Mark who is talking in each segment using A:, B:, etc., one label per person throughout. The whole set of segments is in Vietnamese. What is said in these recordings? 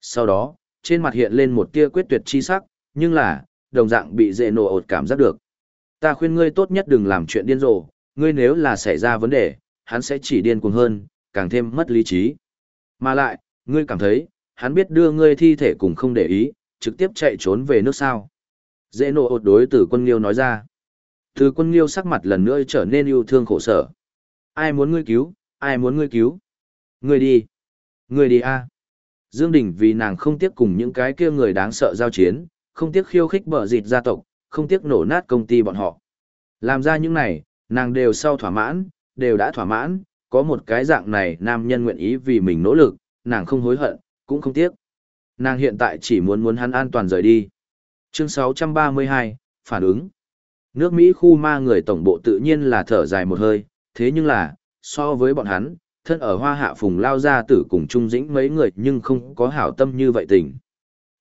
A: Sau đó, trên mặt hiện lên một tia quyết tuyệt chi sắc, nhưng là, đồng dạng bị dễ nổ ột cảm giác được. Ta khuyên ngươi tốt nhất đừng làm chuyện điên rồ, ngươi nếu là xảy ra vấn đề, hắn sẽ chỉ điên cuồng hơn, càng thêm mất lý trí. Mà lại, ngươi cảm thấy, hắn biết đưa ngươi thi thể cùng không để ý, trực tiếp chạy trốn về nước sao. Dễ nổ ột đối từ quân liêu nói ra. Từ quân liêu sắc mặt lần nữa trở nên yêu thương khổ sở. Ai muốn ngươi cứu, ai muốn ngươi cứu. Ngươi đi. Ngươi đi a. Dương Đình vì nàng không tiếc cùng những cái kia người đáng sợ giao chiến, không tiếc khiêu khích bờ dịt gia tộc, không tiếc nổ nát công ty bọn họ. Làm ra những này, nàng đều sau thỏa mãn, đều đã thỏa mãn, có một cái dạng này nam nhân nguyện ý vì mình nỗ lực, nàng không hối hận, cũng không tiếc. Nàng hiện tại chỉ muốn muốn hắn an toàn rời đi. Chương 632, phản ứng. Nước Mỹ khu ma người tổng bộ tự nhiên là thở dài một hơi, thế nhưng là, so với bọn hắn, thân ở hoa hạ phùng lao ra tử cùng trung dĩnh mấy người nhưng không có hảo tâm như vậy tình.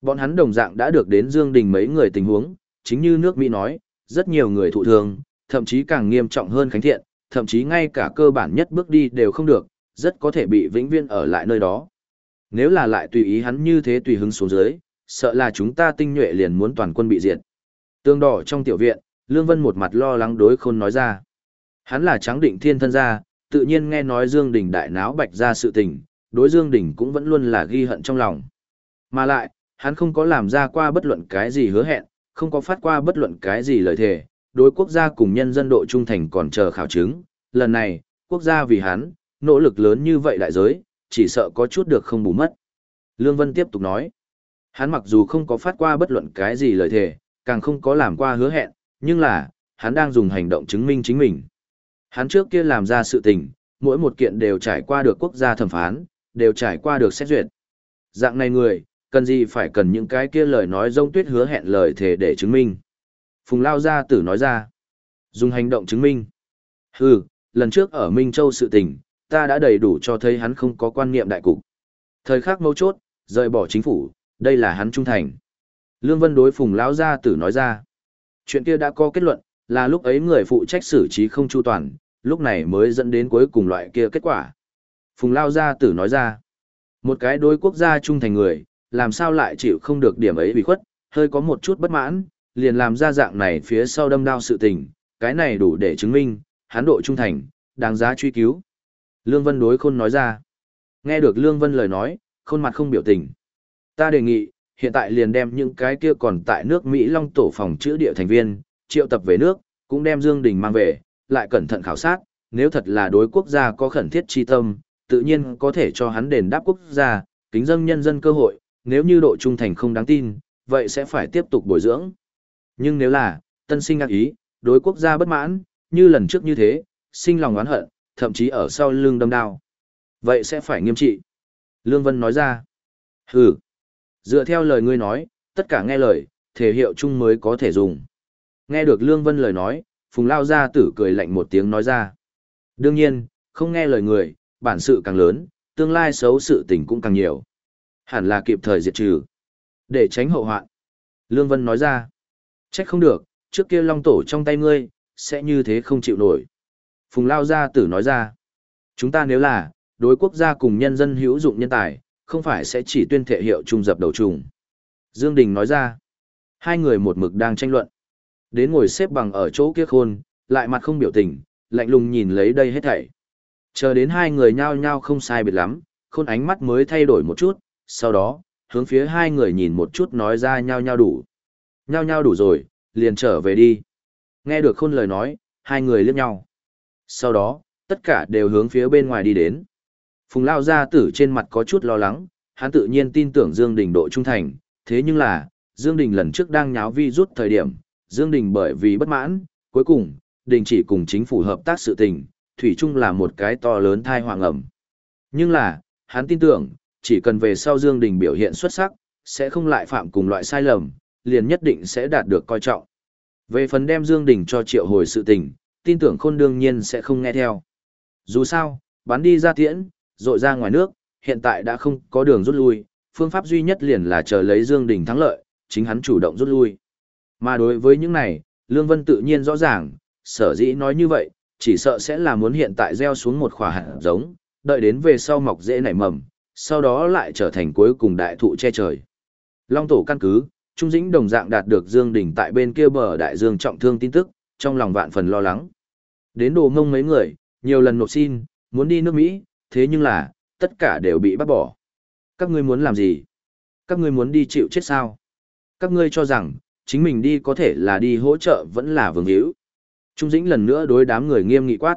A: Bọn hắn đồng dạng đã được đến Dương Đình mấy người tình huống, chính như nước Mỹ nói, rất nhiều người thụ thương, thậm chí càng nghiêm trọng hơn Khánh Thiện, thậm chí ngay cả cơ bản nhất bước đi đều không được, rất có thể bị vĩnh viễn ở lại nơi đó. Nếu là lại tùy ý hắn như thế tùy hứng xuống dưới, sợ là chúng ta tinh nhuệ liền muốn toàn quân bị diệt. Tương đỏ trong tiểu viện, Lương Vân một mặt lo lắng đối khôn nói ra. Hắn là trắng định thiên thân gia, tự nhiên nghe nói Dương Đình đại náo bạch ra sự tình, đối Dương Đình cũng vẫn luôn là ghi hận trong lòng. Mà lại, hắn không có làm ra qua bất luận cái gì hứa hẹn, không có phát qua bất luận cái gì lời thề, đối quốc gia cùng nhân dân độ trung thành còn chờ khảo chứng. Lần này, quốc gia vì hắn, nỗ lực lớn như vậy đại giới, chỉ sợ có chút được không bù mất. Lương Vân tiếp tục nói, hắn mặc dù không có phát qua bất luận cái gì lời thề, càng không có làm qua hứa hẹn, nhưng là, hắn đang dùng hành động chứng minh chính mình. Hắn trước kia làm ra sự tình, mỗi một kiện đều trải qua được quốc gia thẩm phán, đều trải qua được xét duyệt. Dạng này người, cần gì phải cần những cái kia lời nói rông tuyết hứa hẹn lời thề để chứng minh. Phùng Lao Gia Tử nói ra, dùng hành động chứng minh. Hừ, lần trước ở Minh Châu sự tình, ta đã đầy đủ cho thấy hắn không có quan niệm đại cục. Thời khắc mấu chốt, rời bỏ chính phủ, đây là hắn trung thành. Lương Vân đối Phùng Lão Gia Tử nói ra, chuyện kia đã có kết luận, là lúc ấy người phụ trách xử trí không chu toàn, lúc này mới dẫn đến cuối cùng loại kia kết quả. Phùng Lao Gia Tử nói ra, một cái đối quốc gia trung thành người, làm sao lại chịu không được điểm ấy bị khuất, hơi có một chút bất mãn, liền làm ra dạng này phía sau đâm đao sự tình, cái này đủ để chứng minh, hắn độ trung thành, đáng giá truy cứu. Lương Vân đối khôn nói ra. Nghe được Lương Vân lời nói, khôn mặt không biểu tình. Ta đề nghị, hiện tại liền đem những cái kia còn tại nước Mỹ Long tổ phòng chữa địa thành viên, triệu tập về nước, cũng đem Dương Đình mang về, lại cẩn thận khảo sát, nếu thật là đối quốc gia có khẩn thiết chi tâm, tự nhiên có thể cho hắn đền đáp quốc gia, kính dâng nhân dân cơ hội, nếu như độ trung thành không đáng tin, vậy sẽ phải tiếp tục bồi dưỡng. Nhưng nếu là, tân sinh ác ý, đối quốc gia bất mãn, như lần trước như thế, sinh lòng oán hận, thậm chí ở sau lưng đâm đao. Vậy sẽ phải nghiêm trị. Lương Vân nói ra. Hừ. Dựa theo lời ngươi nói, tất cả nghe lời, thể hiệu chung mới có thể dùng. Nghe được Lương Vân lời nói, Phùng Lao Gia tử cười lạnh một tiếng nói ra. Đương nhiên, không nghe lời người, bản sự càng lớn, tương lai xấu sự tình cũng càng nhiều. Hẳn là kịp thời diệt trừ. Để tránh hậu hoạn. Lương Vân nói ra. Trách không được, trước kia long tổ trong tay ngươi, sẽ như thế không chịu nổi. Phùng Lao Gia tử nói ra. Chúng ta nếu là, đối quốc gia cùng nhân dân hữu dụng nhân tài, không phải sẽ chỉ tuyên thể hiệu trung dập đầu trùng. Dương Đình nói ra. Hai người một mực đang tranh luận. Đến ngồi xếp bằng ở chỗ kia khôn, lại mặt không biểu tình, lạnh lùng nhìn lấy đây hết thảy. Chờ đến hai người nhao nhao không sai biệt lắm, khôn ánh mắt mới thay đổi một chút, sau đó, hướng phía hai người nhìn một chút nói ra nhao nhao đủ. Nhao nhao đủ rồi, liền trở về đi. Nghe được khôn lời nói, hai người liếc nhau. Sau đó, tất cả đều hướng phía bên ngoài đi đến. Phùng Lao Gia Tử trên mặt có chút lo lắng, hắn tự nhiên tin tưởng Dương Đình độ trung thành, thế nhưng là, Dương Đình lần trước đang nháo vi rút thời điểm, Dương Đình bởi vì bất mãn, cuối cùng, đình chỉ cùng chính phủ hợp tác sự tình, Thủy chung là một cái to lớn thai hoàng ẩm. Nhưng là, hắn tin tưởng, chỉ cần về sau Dương Đình biểu hiện xuất sắc, sẽ không lại phạm cùng loại sai lầm, liền nhất định sẽ đạt được coi trọng. Về phần đem Dương Đình cho triệu hồi sự tình, tin tưởng khôn đương nhiên sẽ không nghe theo. Dù sao, bắn đi ra tiễn, rội ra ngoài nước, hiện tại đã không có đường rút lui, phương pháp duy nhất liền là chờ lấy Dương Đình thắng lợi, chính hắn chủ động rút lui. Mà đối với những này, Lương Vân tự nhiên rõ ràng, sở dĩ nói như vậy, chỉ sợ sẽ là muốn hiện tại gieo xuống một khỏa hạt giống, đợi đến về sau mọc dễ nảy mầm, sau đó lại trở thành cuối cùng đại thụ che trời. Long tổ căn cứ, Trung Dĩnh đồng dạng đạt được Dương Đình tại bên kia bờ đại dương trọng thương tin tức, trong lòng vạn phần lo lắng. Đến đồ ngông mấy người, nhiều lần nộp xin, muốn đi nước Mỹ, thế nhưng là, tất cả đều bị bắt bỏ. Các ngươi muốn làm gì? Các ngươi muốn đi chịu chết sao? Các ngươi cho rằng, chính mình đi có thể là đi hỗ trợ vẫn là vương hữu. Trung Dĩnh lần nữa đối đám người nghiêm nghị quát.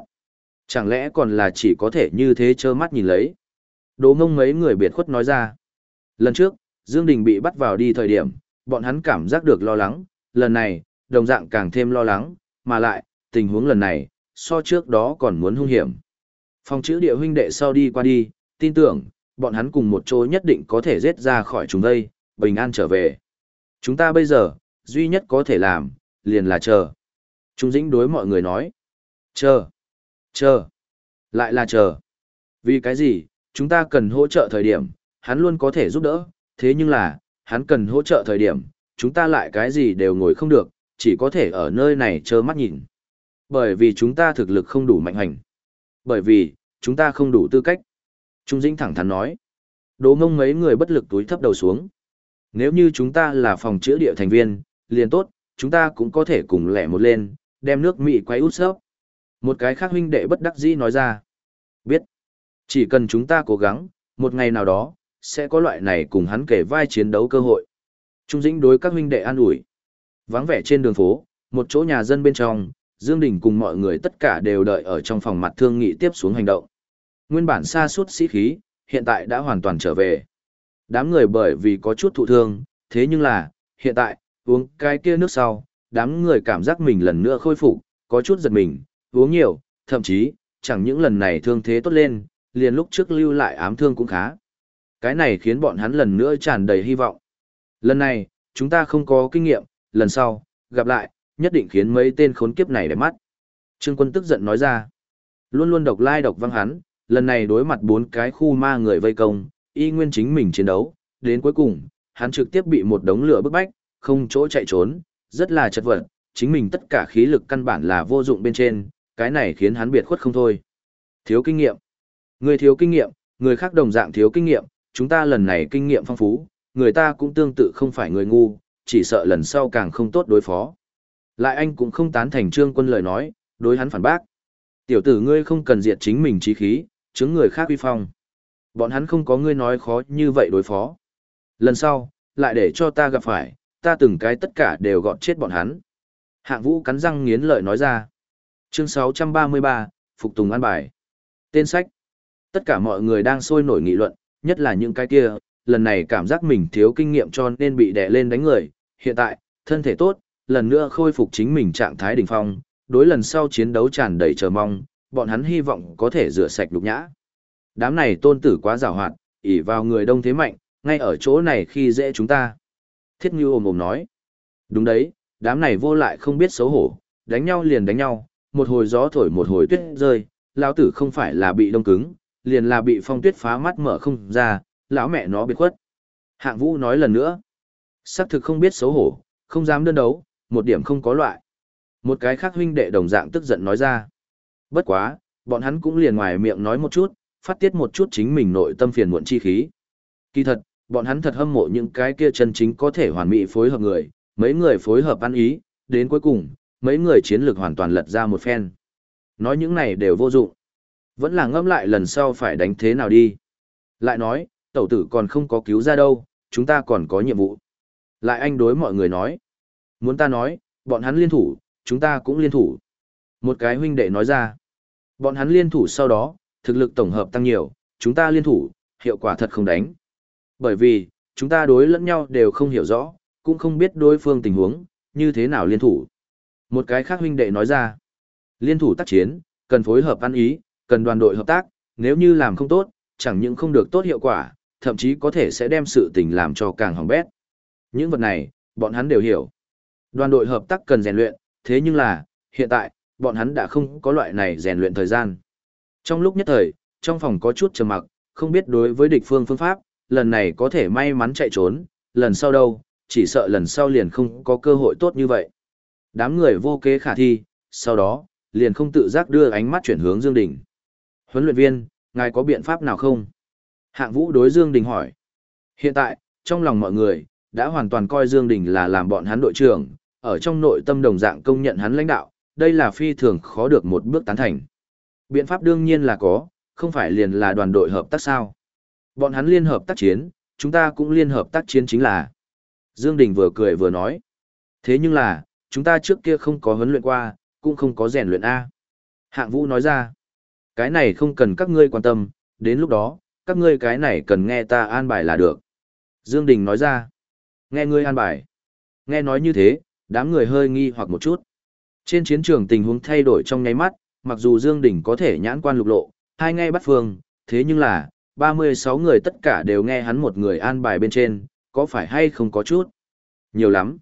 A: Chẳng lẽ còn là chỉ có thể như thế trơ mắt nhìn lấy? Đồ ngông mấy người biệt khuất nói ra. Lần trước, Dương Đình bị bắt vào đi thời điểm, bọn hắn cảm giác được lo lắng, lần này, đồng dạng càng thêm lo lắng, mà lại, tình huống lần này, so trước đó còn muốn hung hiểm. Phòng chữ địa huynh đệ sau đi qua đi, tin tưởng, bọn hắn cùng một chỗ nhất định có thể giết ra khỏi chúng đây, bình an trở về. Chúng ta bây giờ, duy nhất có thể làm, liền là chờ. Trung dĩnh đối mọi người nói. Chờ. Chờ. Lại là chờ. Vì cái gì, chúng ta cần hỗ trợ thời điểm, hắn luôn có thể giúp đỡ, thế nhưng là, hắn cần hỗ trợ thời điểm, chúng ta lại cái gì đều ngồi không được, chỉ có thể ở nơi này chờ mắt nhìn. Bởi vì chúng ta thực lực không đủ mạnh hành. Bởi vì, chúng ta không đủ tư cách. Trung Dĩnh thẳng thắn nói. Đố ngông mấy người bất lực túi thấp đầu xuống. Nếu như chúng ta là phòng chữa địa thành viên, liền tốt, chúng ta cũng có thể cùng lẻ một lên, đem nước Mỹ quay út sớp. Một cái khác huynh đệ bất đắc dĩ nói ra. Biết. Chỉ cần chúng ta cố gắng, một ngày nào đó, sẽ có loại này cùng hắn kể vai chiến đấu cơ hội. Trung Dĩnh đối các huynh đệ an ủi. Vắng vẻ trên đường phố, một chỗ nhà dân bên trong, Dương Đình cùng mọi người tất cả đều đợi ở trong phòng mặt thương nghị tiếp xuống hành động. Nguyên bản xa suốt sĩ khí, hiện tại đã hoàn toàn trở về. Đám người bởi vì có chút thụ thương, thế nhưng là, hiện tại, uống cái kia nước sau, đám người cảm giác mình lần nữa khôi phục, có chút giật mình, uống nhiều, thậm chí, chẳng những lần này thương thế tốt lên, liền lúc trước lưu lại ám thương cũng khá. Cái này khiến bọn hắn lần nữa tràn đầy hy vọng. Lần này, chúng ta không có kinh nghiệm, lần sau, gặp lại, nhất định khiến mấy tên khốn kiếp này để mắt. Trương quân tức giận nói ra. Luôn luôn độc lai độc văng hắn, lần này đối mặt bốn cái khu ma người vây công, y nguyên chính mình chiến đấu, đến cuối cùng, hắn trực tiếp bị một đống lửa bức bách, không chỗ chạy trốn, rất là chật vật, chính mình tất cả khí lực căn bản là vô dụng bên trên, cái này khiến hắn biệt khuất không thôi. Thiếu kinh nghiệm. Người thiếu kinh nghiệm, người khác đồng dạng thiếu kinh nghiệm, chúng ta lần này kinh nghiệm phong phú, người ta cũng tương tự không phải người ngu, chỉ sợ lần sau càng không tốt đối phó. Lại anh cũng không tán thành trương quân lời nói, đối hắn phản bác. Tiểu tử ngươi không cần diệt chính mình trí khí, chứng người khác uy phong. Bọn hắn không có ngươi nói khó như vậy đối phó. Lần sau, lại để cho ta gặp phải, ta từng cái tất cả đều gọt chết bọn hắn. Hạng vũ cắn răng nghiến lợi nói ra. Chương 633, Phục Tùng An Bài. Tên sách. Tất cả mọi người đang sôi nổi nghị luận, nhất là những cái kia, lần này cảm giác mình thiếu kinh nghiệm cho nên bị đè lên đánh người. Hiện tại, thân thể tốt, lần nữa khôi phục chính mình trạng thái đỉnh phong, đối lần sau chiến đấu tràn đầy chờ mong, bọn hắn hy vọng có thể rửa sạch lục nhã. Đám này tôn tử quá rào hoạt, ỉ vào người đông thế mạnh, ngay ở chỗ này khi dễ chúng ta. Thiết Như ồm ồm nói. Đúng đấy, đám này vô lại không biết xấu hổ, đánh nhau liền đánh nhau, một hồi gió thổi một hồi tuyết rơi, lão tử không phải là bị đông cứng, liền là bị phong tuyết phá mắt mở không ra, lão mẹ nó biệt khuất. Hạng Vũ nói lần nữa. Sắc thực không biết xấu hổ, không dám đơn đấu, một điểm không có loại. Một cái khác huynh đệ đồng dạng tức giận nói ra. Bất quá, bọn hắn cũng liền ngoài miệng nói một chút, phát tiết một chút chính mình nội tâm phiền muộn chi khí. Kỳ thật, bọn hắn thật hâm mộ những cái kia chân chính có thể hoàn mỹ phối hợp người, mấy người phối hợp ăn ý, đến cuối cùng, mấy người chiến lược hoàn toàn lật ra một phen. Nói những này đều vô dụng. Vẫn là ngâm lại lần sau phải đánh thế nào đi. Lại nói, tẩu tử còn không có cứu ra đâu, chúng ta còn có nhiệm vụ. Lại anh đối mọi người nói. Muốn ta nói, bọn hắn liên thủ, chúng ta cũng liên thủ. Một cái huynh đệ nói ra. Bọn hắn liên thủ sau đó, thực lực tổng hợp tăng nhiều, chúng ta liên thủ, hiệu quả thật không đánh. Bởi vì, chúng ta đối lẫn nhau đều không hiểu rõ, cũng không biết đối phương tình huống, như thế nào liên thủ. Một cái khác huynh đệ nói ra. Liên thủ tác chiến, cần phối hợp ăn ý, cần đoàn đội hợp tác, nếu như làm không tốt, chẳng những không được tốt hiệu quả, thậm chí có thể sẽ đem sự tình làm cho càng hỏng bét. Những vật này, bọn hắn đều hiểu. Đoàn đội hợp tác cần rèn luyện, thế nhưng là, hiện tại, bọn hắn đã không có loại này rèn luyện thời gian. Trong lúc nhất thời, trong phòng có chút trầm mặc, không biết đối với địch phương phương pháp, lần này có thể may mắn chạy trốn, lần sau đâu, chỉ sợ lần sau liền không có cơ hội tốt như vậy. Đám người vô kế khả thi, sau đó, liền không tự giác đưa ánh mắt chuyển hướng Dương Đình. Huấn luyện viên, ngài có biện pháp nào không? Hạng Vũ đối Dương Đình hỏi. Hiện tại, trong lòng mọi người, đã hoàn toàn coi Dương Đình là làm bọn hắn đội trưởng, ở trong nội tâm đồng dạng công nhận hắn lãnh đạo, đây là phi thường khó được một bước tán thành. Biện pháp đương nhiên là có, không phải liền là đoàn đội hợp tác sao. Bọn hắn liên hợp tác chiến, chúng ta cũng liên hợp tác chiến chính là. Dương Đình vừa cười vừa nói. Thế nhưng là, chúng ta trước kia không có huấn luyện qua, cũng không có rèn luyện A. Hạng Vũ nói ra. Cái này không cần các ngươi quan tâm, đến lúc đó, các ngươi cái này cần nghe ta an bài là được. Dương Đình nói ra. Nghe ngươi an bài. Nghe nói như thế, đám người hơi nghi hoặc một chút. Trên chiến trường tình huống thay đổi trong nháy mắt, mặc dù Dương Đình có thể nhãn quan lục lộ, hai ngay bắt phương, thế nhưng là, 36 người tất cả đều nghe hắn một người an bài bên trên, có phải hay không có chút? Nhiều lắm.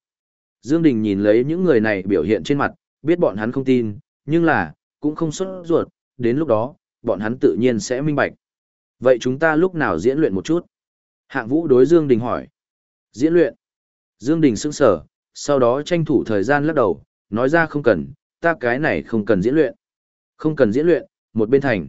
A: Dương Đình nhìn lấy những người này biểu hiện trên mặt, biết bọn hắn không tin, nhưng là, cũng không xuất ruột, đến lúc đó, bọn hắn tự nhiên sẽ minh bạch. Vậy chúng ta lúc nào diễn luyện một chút? Hạng Vũ đối Dương Đình hỏi. Diễn luyện. Dương Đình sững sờ, sau đó tranh thủ thời gian lắc đầu, nói ra không cần, ta cái này không cần diễn luyện. Không cần diễn luyện, một bên thành.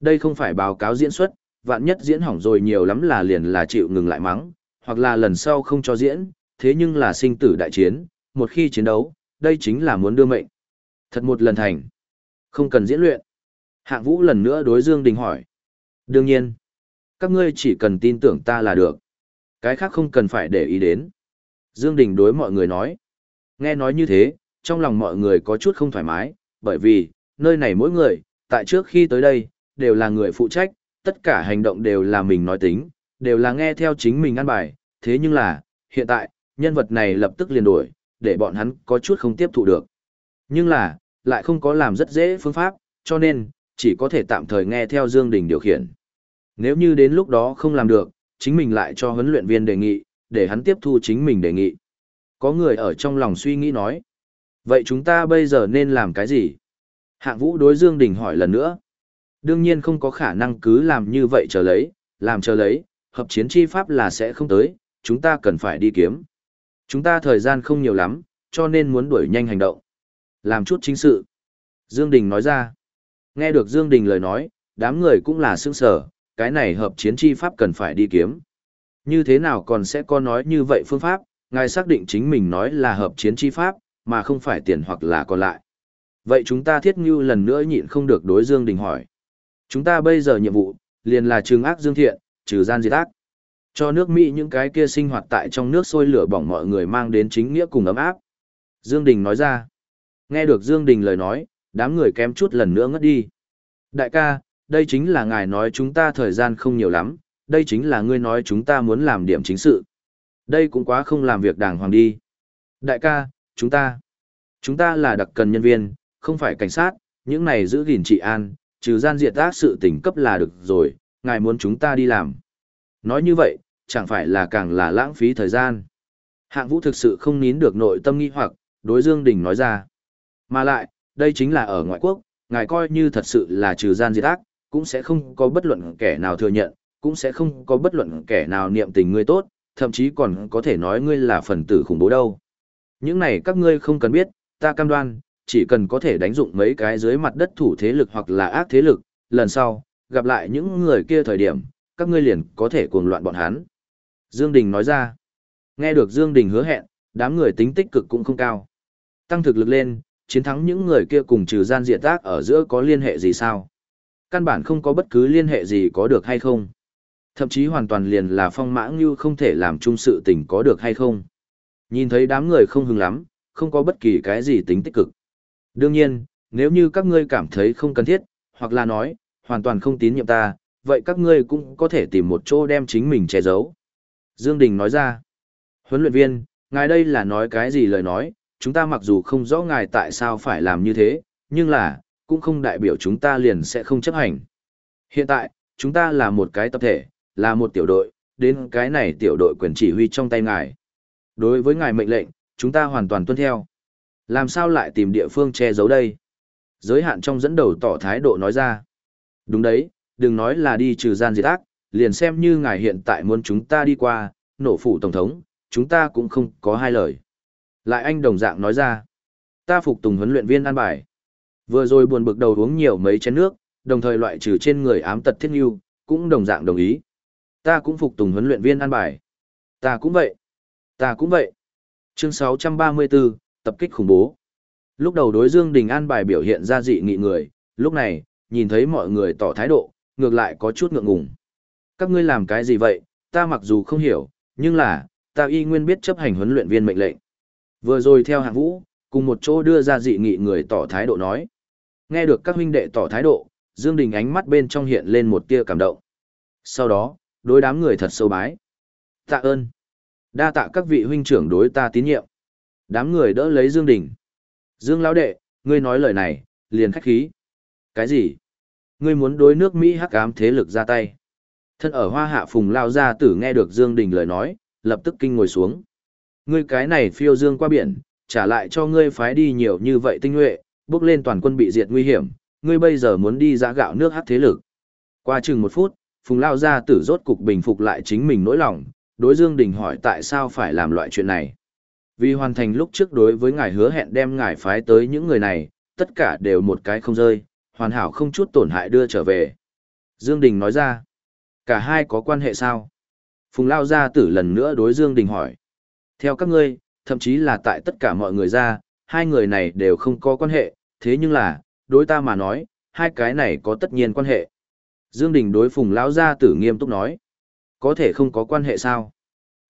A: Đây không phải báo cáo diễn xuất, vạn nhất diễn hỏng rồi nhiều lắm là liền là chịu ngừng lại mắng, hoặc là lần sau không cho diễn, thế nhưng là sinh tử đại chiến, một khi chiến đấu, đây chính là muốn đưa mệnh. Thật một lần thành. Không cần diễn luyện. Hạng Vũ lần nữa đối Dương Đình hỏi. Đương nhiên. Các ngươi chỉ cần tin tưởng ta là được. Cái khác không cần phải để ý đến. Dương Đình đối mọi người nói. Nghe nói như thế, trong lòng mọi người có chút không thoải mái, bởi vì, nơi này mỗi người, tại trước khi tới đây, đều là người phụ trách, tất cả hành động đều là mình nói tính, đều là nghe theo chính mình ăn bài, thế nhưng là, hiện tại, nhân vật này lập tức liền đổi, để bọn hắn có chút không tiếp thụ được. Nhưng là, lại không có làm rất dễ phương pháp, cho nên, chỉ có thể tạm thời nghe theo Dương Đình điều khiển. Nếu như đến lúc đó không làm được, chính mình lại cho huấn luyện viên đề nghị, để hắn tiếp thu chính mình đề nghị. Có người ở trong lòng suy nghĩ nói. Vậy chúng ta bây giờ nên làm cái gì? Hạng vũ đối Dương Đình hỏi lần nữa. Đương nhiên không có khả năng cứ làm như vậy chờ lấy, làm chờ lấy, hợp chiến chi pháp là sẽ không tới, chúng ta cần phải đi kiếm. Chúng ta thời gian không nhiều lắm, cho nên muốn đuổi nhanh hành động. Làm chút chính sự. Dương Đình nói ra. Nghe được Dương Đình lời nói, đám người cũng là sững sờ, cái này hợp chiến chi pháp cần phải đi kiếm. Như thế nào còn sẽ có nói như vậy phương pháp, ngài xác định chính mình nói là hợp chiến chi pháp, mà không phải tiền hoặc là còn lại. Vậy chúng ta thiết ngưu lần nữa nhịn không được đối Dương Đình hỏi. Chúng ta bây giờ nhiệm vụ, liền là trừng ác dương thiện, trừ gian diệt ác. Cho nước Mỹ những cái kia sinh hoạt tại trong nước sôi lửa bỏng mọi người mang đến chính nghĩa cùng ấm áp. Dương Đình nói ra. Nghe được Dương Đình lời nói, đám người kém chút lần nữa ngất đi. Đại ca, đây chính là ngài nói chúng ta thời gian không nhiều lắm, đây chính là ngươi nói chúng ta muốn làm điểm chính sự. Đây cũng quá không làm việc đàng hoàng đi. Đại ca, chúng ta, chúng ta là đặc cần nhân viên, không phải cảnh sát, những này giữ gìn trị an, trừ gian diệt ác sự tình cấp là được rồi, ngài muốn chúng ta đi làm. Nói như vậy, chẳng phải là càng là lãng phí thời gian. Hạng vũ thực sự không nín được nội tâm nghi hoặc, đối Dương Đình nói ra. Mà lại, đây chính là ở ngoại quốc, ngài coi như thật sự là trừ gian diệt ác, cũng sẽ không có bất luận kẻ nào thừa nhận, cũng sẽ không có bất luận kẻ nào niệm tình ngươi tốt, thậm chí còn có thể nói ngươi là phần tử khủng bố đâu. Những này các ngươi không cần biết, ta cam đoan, chỉ cần có thể đánh dụng mấy cái dưới mặt đất thủ thế lực hoặc là ác thế lực, lần sau, gặp lại những người kia thời điểm, các ngươi liền có thể cuồng loạn bọn hắn. Dương Đình nói ra. Nghe được Dương Đình hứa hẹn, đám người tính tích cực cũng không cao. Tăng thực lực lên, chiến thắng những người kia cùng trừ gian diệt tác ở giữa có liên hệ gì sao? Căn bản không có bất cứ liên hệ gì có được hay không. Thậm chí hoàn toàn liền là phong mã như không thể làm chung sự tình có được hay không. Nhìn thấy đám người không hứng lắm, không có bất kỳ cái gì tính tích cực. Đương nhiên, nếu như các ngươi cảm thấy không cần thiết, hoặc là nói, hoàn toàn không tín nhiệm ta, vậy các ngươi cũng có thể tìm một chỗ đem chính mình che giấu. Dương Đình nói ra, huấn luyện viên, ngài đây là nói cái gì lời nói, chúng ta mặc dù không rõ ngài tại sao phải làm như thế, nhưng là, cũng không đại biểu chúng ta liền sẽ không chấp hành. Hiện tại, chúng ta là một cái tập thể, là một tiểu đội, đến cái này tiểu đội quyền chỉ huy trong tay ngài. Đối với ngài mệnh lệnh, chúng ta hoàn toàn tuân theo. Làm sao lại tìm địa phương che giấu đây? Giới hạn trong dẫn đầu tỏ thái độ nói ra. Đúng đấy, đừng nói là đi trừ gian diệt ác, liền xem như ngài hiện tại muốn chúng ta đi qua, nổ phủ tổng thống, chúng ta cũng không có hai lời. Lại anh đồng dạng nói ra. Ta phục tùng huấn luyện viên an bài. Vừa rồi buồn bực đầu uống nhiều mấy chén nước, đồng thời loại trừ trên người ám tật thiết nghiêu, cũng đồng dạng đồng ý. Ta cũng phục tùng huấn luyện viên an bài. Ta cũng vậy. Ta cũng vậy. Chương 634, tập kích khủng bố. Lúc đầu đối Dương Đình an bài biểu hiện ra dị nghị người, lúc này, nhìn thấy mọi người tỏ thái độ, ngược lại có chút ngượng ngùng. Các ngươi làm cái gì vậy, ta mặc dù không hiểu, nhưng là, ta y nguyên biết chấp hành huấn luyện viên mệnh lệnh. Vừa rồi theo hạng vũ, cùng một chỗ đưa ra dị nghị người tỏ thái độ nói. Nghe được các huynh đệ tỏ thái độ, Dương Đình ánh mắt bên trong hiện lên một tia cảm động. Sau đó, đối đám người thật sâu bái. Tạ ơn. Đa tạ các vị huynh trưởng đối ta tín nhiệm. Đám người đỡ lấy Dương Đình. Dương lão đệ, ngươi nói lời này, liền khách khí. Cái gì? Ngươi muốn đối nước Mỹ hắc ám thế lực ra tay. Thân ở hoa hạ phùng lao ra tử nghe được Dương Đình lời nói, lập tức kinh ngồi xuống. Ngươi cái này phiêu dương qua biển, trả lại cho ngươi phái đi nhiều như vậy tinh nhuệ, bước lên toàn quân bị diệt nguy hiểm, ngươi bây giờ muốn đi giã gạo nước hắc thế lực. Qua chừng một phút, phùng lao ra tử rốt cục bình phục lại chính mình nỗi lòng, đối Dương Đình hỏi tại sao phải làm loại chuyện này. Vì hoàn thành lúc trước đối với ngài hứa hẹn đem ngài phái tới những người này, tất cả đều một cái không rơi, hoàn hảo không chút tổn hại đưa trở về. Dương Đình nói ra, cả hai có quan hệ sao? Phùng Lao Gia tử lần nữa đối Dương Đình hỏi. Theo các ngươi, thậm chí là tại tất cả mọi người ra, hai người này đều không có quan hệ, thế nhưng là, đối ta mà nói, hai cái này có tất nhiên quan hệ. Dương Đình đối Phùng Lão Gia tử nghiêm túc nói. Có thể không có quan hệ sao?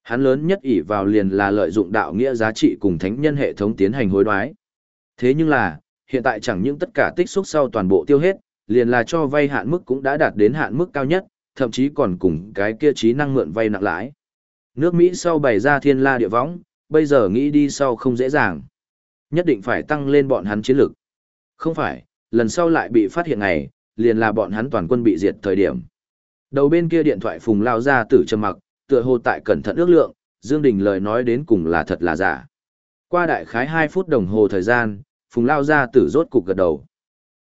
A: Hắn lớn nhất ỷ vào liền là lợi dụng đạo nghĩa giá trị cùng thánh nhân hệ thống tiến hành hối đoái. Thế nhưng là, hiện tại chẳng những tất cả tích xúc sau toàn bộ tiêu hết, liền là cho vay hạn mức cũng đã đạt đến hạn mức cao nhất, thậm chí còn cùng cái kia trí năng mượn vay nặng lãi. Nước Mỹ sau bày ra thiên la địa võng, bây giờ nghĩ đi sau không dễ dàng. Nhất định phải tăng lên bọn hắn chiến lược. Không phải, lần sau lại bị phát hiện ngày, liền là bọn hắn toàn quân bị diệt thời điểm. Đầu bên kia điện thoại phùng lao ra tử trầm mặc, tựa hồ tại cẩn thận ước lượng, Dương Đình lời nói đến cùng là thật là giả. Qua đại khái 2 phút đồng hồ thời gian, phùng lao ra tử rốt cục gật đầu.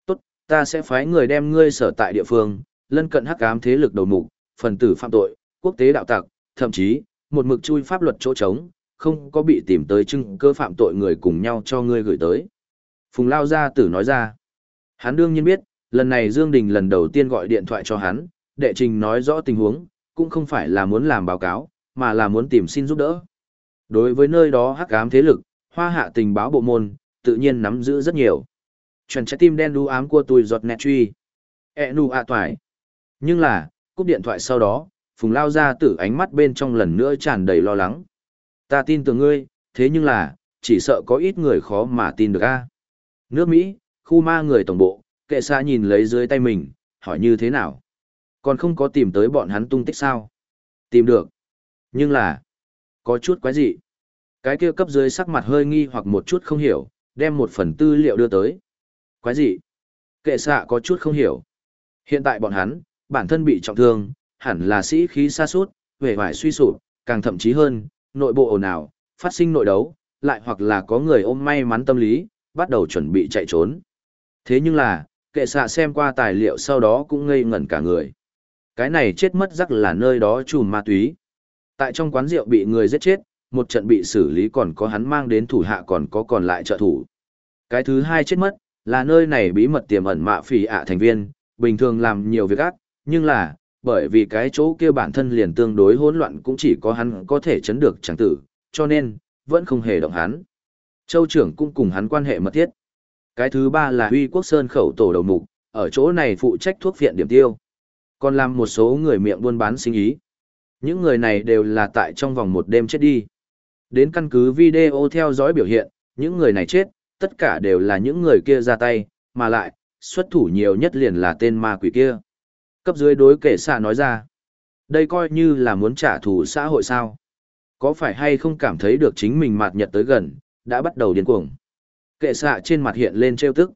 A: Tốt, ta sẽ phái người đem ngươi sở tại địa phương, lân cận hắc ám thế lực đầu mục, phần tử phạm tội, quốc tế đạo tặc, thậm chí, một mực chui pháp luật chỗ trống, không có bị tìm tới chứng cơ phạm tội người cùng nhau cho ngươi gửi tới. Phùng Lao Gia Tử nói ra, hắn đương nhiên biết, lần này Dương Đình lần đầu tiên gọi điện thoại cho hắn, đệ trình nói rõ tình huống, cũng không phải là muốn làm báo cáo, mà là muốn tìm xin giúp đỡ. Đối với nơi đó hắc ám thế lực, hoa hạ tình báo bộ môn, tự nhiên nắm giữ rất nhiều. Chuẩn trái tim đen đu ám của tôi giọt nẹt truy. E nụ ạ toài. Nhưng là, cúp điện thoại sau đó, Phùng Lao ra tử ánh mắt bên trong lần nữa tràn đầy lo lắng. Ta tin tưởng ngươi, thế nhưng là, chỉ sợ có ít người khó mà tin được a. Nước Mỹ, khu ma người tổng bộ, kệ xa nhìn lấy dưới tay mình, hỏi như thế nào? Còn không có tìm tới bọn hắn tung tích sao? Tìm được. Nhưng là, có chút quái dị. Cái kia cấp dưới sắc mặt hơi nghi hoặc một chút không hiểu, đem một phần tư liệu đưa tới. Quái dị. Kệ xạ có chút không hiểu. Hiện tại bọn hắn, bản thân bị trọng thương, hẳn là sĩ khí sa sút, vẻ vải suy sụp, càng thậm chí hơn, nội bộ ồn ào, phát sinh nội đấu, lại hoặc là có người ôm may mắn tâm lý, bắt đầu chuẩn bị chạy trốn. Thế nhưng là, kệ xạ xem qua tài liệu sau đó cũng ngây ngẩn cả người. Cái này chết mất rắc là nơi đó trùm ma túy. Tại trong quán rượu bị người giết chết, một trận bị xử lý còn có hắn mang đến thủ hạ còn có còn lại trợ thủ. Cái thứ hai chết mất, là nơi này bí mật tiềm ẩn mạ phỉ ạ thành viên, bình thường làm nhiều việc ác, nhưng là, bởi vì cái chỗ kia bản thân liền tương đối hỗn loạn cũng chỉ có hắn có thể chấn được chẳng tử, cho nên, vẫn không hề động hắn. Châu trưởng cũng cùng hắn quan hệ mật thiết. Cái thứ ba là Huy Quốc Sơn khẩu tổ đầu mục, ở chỗ này phụ trách thuốc viện điểm tiêu. Còn làm một số người miệng buôn bán sinh ý. Những người này đều là tại trong vòng một đêm chết đi. Đến căn cứ video theo dõi biểu hiện, những người này chết, tất cả đều là những người kia ra tay, mà lại, xuất thủ nhiều nhất liền là tên ma quỷ kia. Cấp dưới đối kể xạ nói ra, đây coi như là muốn trả thù xã hội sao. Có phải hay không cảm thấy được chính mình mạt nhật tới gần, đã bắt đầu điên cuồng. Kệ xạ trên mặt hiện lên trêu tức.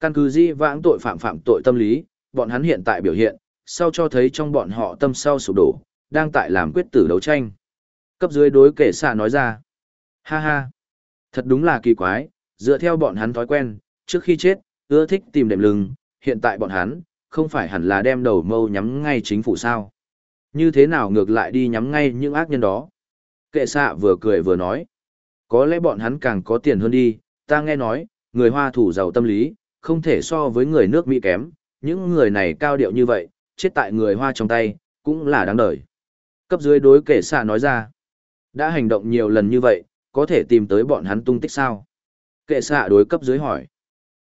A: Căn cứ di vãng tội phạm phạm tội tâm lý, bọn hắn hiện tại biểu hiện, sau cho thấy trong bọn họ tâm sau sụp đổ, đang tại làm quyết tử đấu tranh. Cấp dưới đối kể xạ nói ra. Ha ha. Thật đúng là kỳ quái, dựa theo bọn hắn thói quen, trước khi chết, ưa thích tìm đệm lưng, hiện tại bọn hắn, không phải hẳn là đem đầu mâu nhắm ngay chính phủ sao. Như thế nào ngược lại đi nhắm ngay những ác nhân đó. Kệ xạ vừa cười vừa nói. Có lẽ bọn hắn càng có tiền hơn đi, ta nghe nói, người Hoa thủ giàu tâm lý, không thể so với người nước Mỹ kém, những người này cao điệu như vậy, chết tại người Hoa trong tay, cũng là đáng đời. Cấp dưới đối kể xạ nói ra. Đã hành động nhiều lần như vậy, có thể tìm tới bọn hắn tung tích sao? Kệ xạ đối cấp dưới hỏi.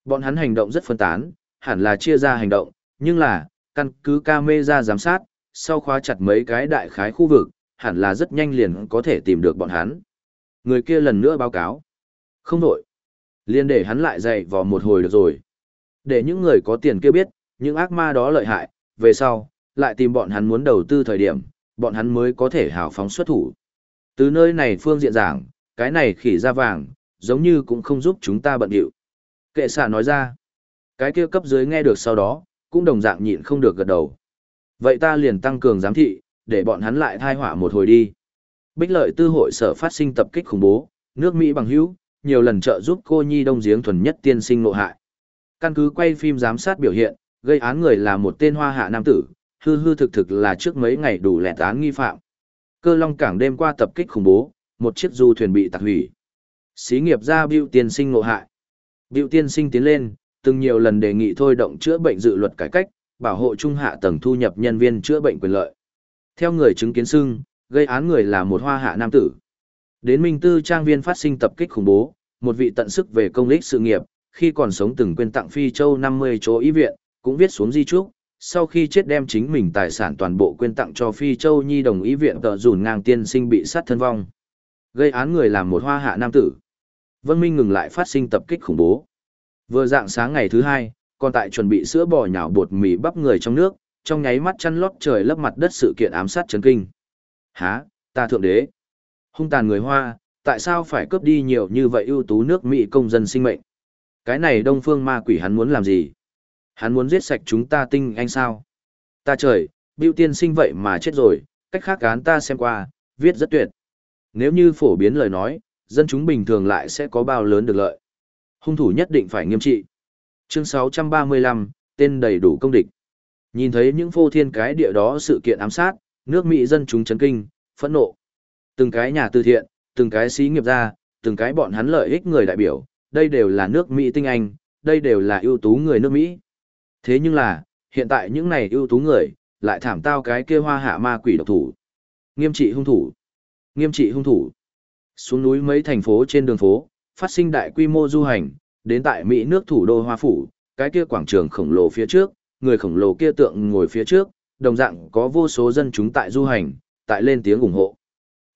A: Bọn hắn hành động rất phân tán, hẳn là chia ra hành động, nhưng là, căn cứ camera giám sát, sau khóa chặt mấy cái đại khái khu vực, hẳn là rất nhanh liền có thể tìm được bọn hắn. Người kia lần nữa báo cáo. Không đổi. Liên để hắn lại dạy vào một hồi được rồi. Để những người có tiền kia biết, những ác ma đó lợi hại, về sau, lại tìm bọn hắn muốn đầu tư thời điểm, bọn hắn mới có thể hào phóng xuất thủ. Từ nơi này phương diện giảng, cái này khỉ ra vàng, giống như cũng không giúp chúng ta bận điệu. Kệ xạ nói ra, cái kia cấp dưới nghe được sau đó, cũng đồng dạng nhịn không được gật đầu. Vậy ta liền tăng cường giám thị, để bọn hắn lại thai họa một hồi đi. Bích lợi tư hội sở phát sinh tập kích khủng bố, nước Mỹ bằng hữu, nhiều lần trợ giúp cô nhi đông giếng thuần nhất tiên sinh nộ hại. Căn cứ quay phim giám sát biểu hiện, gây án người là một tên hoa hạ nam tử, hư hư thực thực là trước mấy ngày đủ lẹt án nghi phạm. Cơ long cảng đêm qua tập kích khủng bố, một chiếc du thuyền bị tạc hủy. Xí nghiệp gia Biêu tiên sinh nộ hại. Biêu tiên sinh tiến lên, từng nhiều lần đề nghị thôi động chữa bệnh dự luật cải cách, bảo hộ trung hạ tầng thu nhập nhân viên chữa bệnh quyền lợi. Theo người chứng kiến xưng, gây án người là một hoa hạ nam tử. Đến Minh Tư trang viên phát sinh tập kích khủng bố, một vị tận sức về công lý sự nghiệp, khi còn sống từng quên tặng Phi Châu 50 chỗ ý viện, cũng viết xuống di trúc, sau khi chết đem chính mình tài sản toàn bộ quyên tặng cho Phi Châu Nhi đồng ý viện tợ dùn ngang tiên sinh bị sát thân vong. Gây án người làm một hoa hạ nam tử. Vân Minh ngừng lại phát sinh tập kích khủng bố. Vừa dạng sáng ngày thứ hai, còn tại chuẩn bị sữa bò nhào bột mì bắp người trong nước, trong nháy mắt chăn lót trời lấp mặt đất sự kiện ám sát chấn kinh. Hả, ta thượng đế. Hung tàn người Hoa, tại sao phải cướp đi nhiều như vậy ưu tú nước Mỹ công dân sinh mệnh? Cái này đông phương ma quỷ hắn muốn làm gì? Hắn muốn giết sạch chúng ta tinh anh sao? Ta trời, bưu tiên sinh vậy mà chết rồi, cách khác án ta xem qua, viết rất tuyệt. Nếu như phổ biến lời nói, dân chúng bình thường lại sẽ có bao lớn được lợi. Hung thủ nhất định phải nghiêm trị. Chương 635, tên đầy đủ công địch. Nhìn thấy những phô thiên cái địa đó sự kiện ám sát, nước Mỹ dân chúng chấn kinh, phẫn nộ. Từng cái nhà từ thiện, từng cái xí nghiệp gia, từng cái bọn hắn lợi ích người đại biểu, đây đều là nước Mỹ tinh anh, đây đều là ưu tú người nước Mỹ. Thế nhưng là, hiện tại những này ưu tú người, lại thảm tao cái kia hoa hạ ma quỷ độc thủ. Nghiêm trị hung thủ. Nghiêm trị hung thủ. Xuống núi mấy thành phố trên đường phố, phát sinh đại quy mô du hành, đến tại Mỹ nước thủ đô Hoa Phủ, cái kia quảng trường khổng lồ phía trước, người khổng lồ kia tượng ngồi phía trước, đồng dạng có vô số dân chúng tại du hành, tại lên tiếng ủng hộ.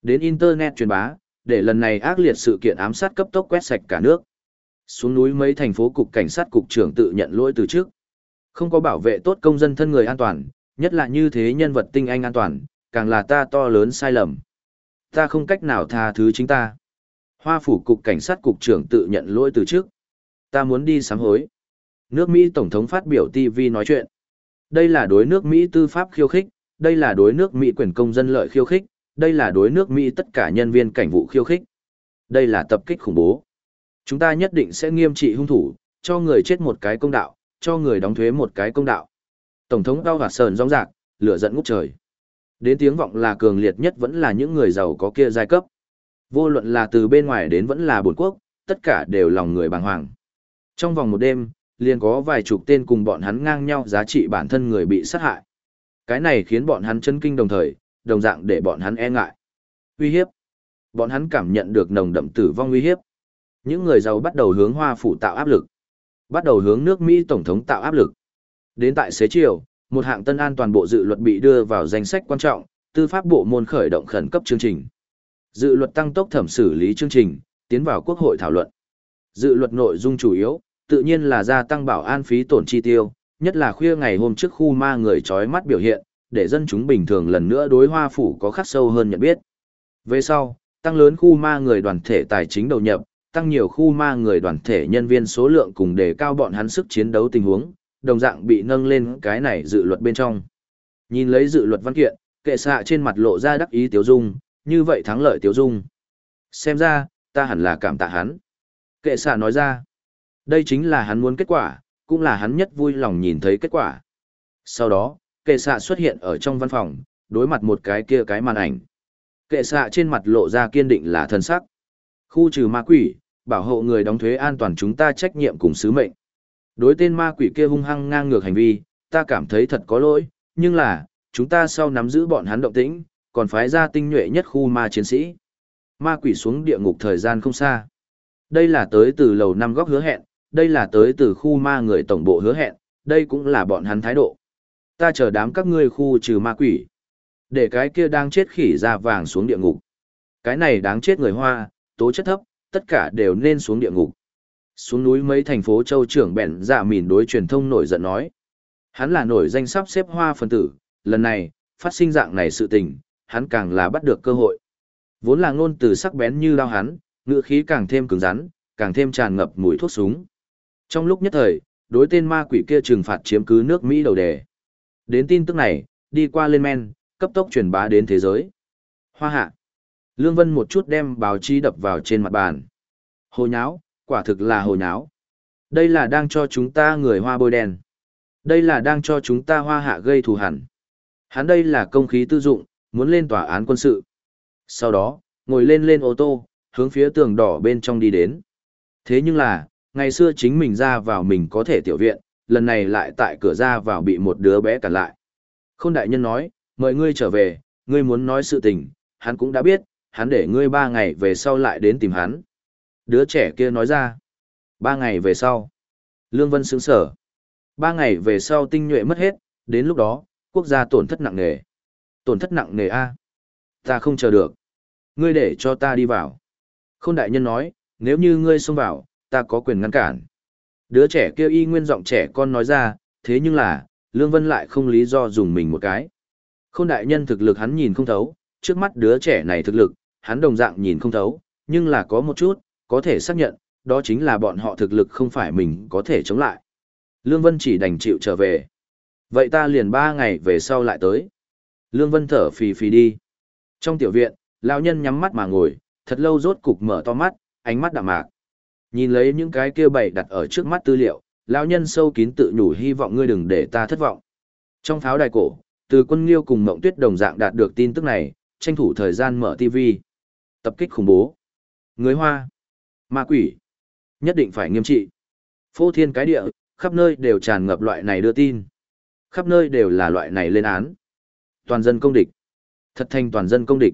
A: Đến Internet truyền bá, để lần này ác liệt sự kiện ám sát cấp tốc quét sạch cả nước. Xuống núi mấy thành phố cục cảnh sát cục trưởng tự nhận lỗi từ trước. Không có bảo vệ tốt công dân thân người an toàn, nhất là như thế nhân vật tinh anh an toàn, càng là ta to lớn sai lầm. Ta không cách nào tha thứ chính ta. Hoa phủ cục cảnh sát cục trưởng tự nhận lỗi từ trước. Ta muốn đi sám hối. Nước Mỹ Tổng thống phát biểu TV nói chuyện. Đây là đối nước Mỹ tư pháp khiêu khích, đây là đối nước Mỹ quyền công dân lợi khiêu khích, đây là đối nước Mỹ tất cả nhân viên cảnh vụ khiêu khích. Đây là tập kích khủng bố. Chúng ta nhất định sẽ nghiêm trị hung thủ, cho người chết một cái công đạo, cho người đóng thuế một cái công đạo. Tổng thống đau và sờn rong rạc, lửa giận ngút trời. Đến tiếng vọng là cường liệt nhất vẫn là những người giàu có kia giai cấp. Vô luận là từ bên ngoài đến vẫn là bổn quốc, tất cả đều lòng người bàng hoàng. Trong vòng một đêm, liền có vài chục tên cùng bọn hắn ngang nhau giá trị bản thân người bị sát hại. Cái này khiến bọn hắn chân kinh đồng thời, đồng dạng để bọn hắn e ngại. Uy hiếp. Bọn hắn cảm nhận được nồng đậm tử vong uy hiếp. Những người giàu bắt đầu hướng hoa phủ tạo áp lực. Bắt đầu hướng nước Mỹ Tổng thống tạo áp lực. Đến tại xế chiều, một hạng tân an toàn bộ dự luật bị đưa vào danh sách quan trọng, tư pháp bộ môn khởi động khẩn cấp chương trình. Dự luật tăng tốc thẩm xử lý chương trình, tiến vào quốc hội thảo luận. Dự luật nội dung chủ yếu, tự nhiên là gia tăng bảo an phí tổn chi tiêu, nhất là khuya ngày hôm trước khu ma người chói mắt biểu hiện, để dân chúng bình thường lần nữa đối hoa phủ có khắc sâu hơn nhận biết. Về sau, tăng lớn khu ma người đoàn thể tài chính đầu nhập, tăng nhiều khu ma người đoàn thể nhân viên số lượng cùng đề cao bọn hắn sức chiến đấu tình huống, đồng dạng bị nâng lên cái này dự luật bên trong. Nhìn lấy dự luật văn kiện, kệ xạ trên mặt lộ ra đắc ý tiếu dung, như vậy thắng lợi tiếu dung. Xem ra, ta hẳn là cảm tạ hắn. Kệ xạ nói ra, đây chính là hắn muốn kết quả, cũng là hắn nhất vui lòng nhìn thấy kết quả. Sau đó, kệ xạ xuất hiện ở trong văn phòng, đối mặt một cái kia cái màn ảnh. Kệ xạ trên mặt lộ ra kiên định là thân sắc. Khu trừ ma quỷ, bảo hộ người đóng thuế an toàn chúng ta trách nhiệm cùng sứ mệnh. Đối tên ma quỷ kia hung hăng ngang ngược hành vi, ta cảm thấy thật có lỗi, nhưng là, chúng ta sau nắm giữ bọn hắn động tĩnh, còn phái ra tinh nhuệ nhất khu ma chiến sĩ. Ma quỷ xuống địa ngục thời gian không xa. Đây là tới từ lầu năm góc hứa hẹn, đây là tới từ khu ma người tổng bộ hứa hẹn, đây cũng là bọn hắn thái độ. Ta chờ đám các ngươi khu trừ ma quỷ. Để cái kia đang chết khỉ ra vàng xuống địa ngục. Cái này đáng chết người Hoa, tố chất thấp, tất cả đều nên xuống địa ngục. Xuống núi mấy thành phố châu trưởng bèn dạ mìn đối truyền thông nổi giận nói. Hắn là nổi danh sắp xếp hoa phân tử, lần này, phát sinh dạng này sự tình, hắn càng là bắt được cơ hội. Vốn là ngôn từ sắc bén như lao hắn, ngựa khí càng thêm cứng rắn, càng thêm tràn ngập mùi thuốc súng. Trong lúc nhất thời, đối tên ma quỷ kia trừng phạt chiếm cứ nước Mỹ đầu đề. Đến tin tức này, đi qua lên men, cấp tốc truyền bá đến thế giới. Hoa hạ. Lương Vân một chút đem báo chí đập vào trên mặt bàn. Hồ nháo, quả thực là hồ nháo. Đây là đang cho chúng ta người hoa bôi đen. Đây là đang cho chúng ta hoa hạ gây thù hẳn. Hắn đây là công khí tư dụng, muốn lên tòa án quân sự. Sau đó, ngồi lên lên ô tô, hướng phía tường đỏ bên trong đi đến. Thế nhưng là, ngày xưa chính mình ra vào mình có thể tiểu viện, lần này lại tại cửa ra vào bị một đứa bé cản lại. Khôn đại nhân nói, mời ngươi trở về, ngươi muốn nói sự tình, hắn cũng đã biết, hắn để ngươi ba ngày về sau lại đến tìm hắn. Đứa trẻ kia nói ra, ba ngày về sau. Lương Vân sững sở. Ba ngày về sau tinh nhuệ mất hết, đến lúc đó, quốc gia tổn thất nặng nề. Tổn thất nặng nề A. Ta không chờ được. Ngươi để cho ta đi vào. Khôn đại nhân nói, nếu như ngươi xông vào, ta có quyền ngăn cản. Đứa trẻ kia y nguyên giọng trẻ con nói ra, thế nhưng là, Lương Vân lại không lý do dùng mình một cái. Khôn đại nhân thực lực hắn nhìn không thấu, trước mắt đứa trẻ này thực lực, hắn đồng dạng nhìn không thấu, nhưng là có một chút, có thể xác nhận, đó chính là bọn họ thực lực không phải mình có thể chống lại. Lương Vân chỉ đành chịu trở về. Vậy ta liền ba ngày về sau lại tới. Lương Vân thở phì phì đi. Trong tiểu viện, lão nhân nhắm mắt mà ngồi, thật lâu rốt cục mở to mắt, ánh mắt đạm mạc. Nhìn lấy những cái kia bày đặt ở trước mắt tư liệu, lão nhân sâu kín tự nhủ hy vọng ngươi đừng để ta thất vọng. Trong pháo đài cổ, từ quân liêu cùng mộng tuyết đồng dạng đạt được tin tức này, tranh thủ thời gian mở TV. Tập kích khủng bố. Người Hoa. Ma quỷ. Nhất định phải nghiêm trị. Phô thiên cái địa, khắp nơi đều tràn ngập loại này đưa tin. Khắp nơi đều là loại này lên án. Toàn dân công địch. Thật thành toàn dân công địch.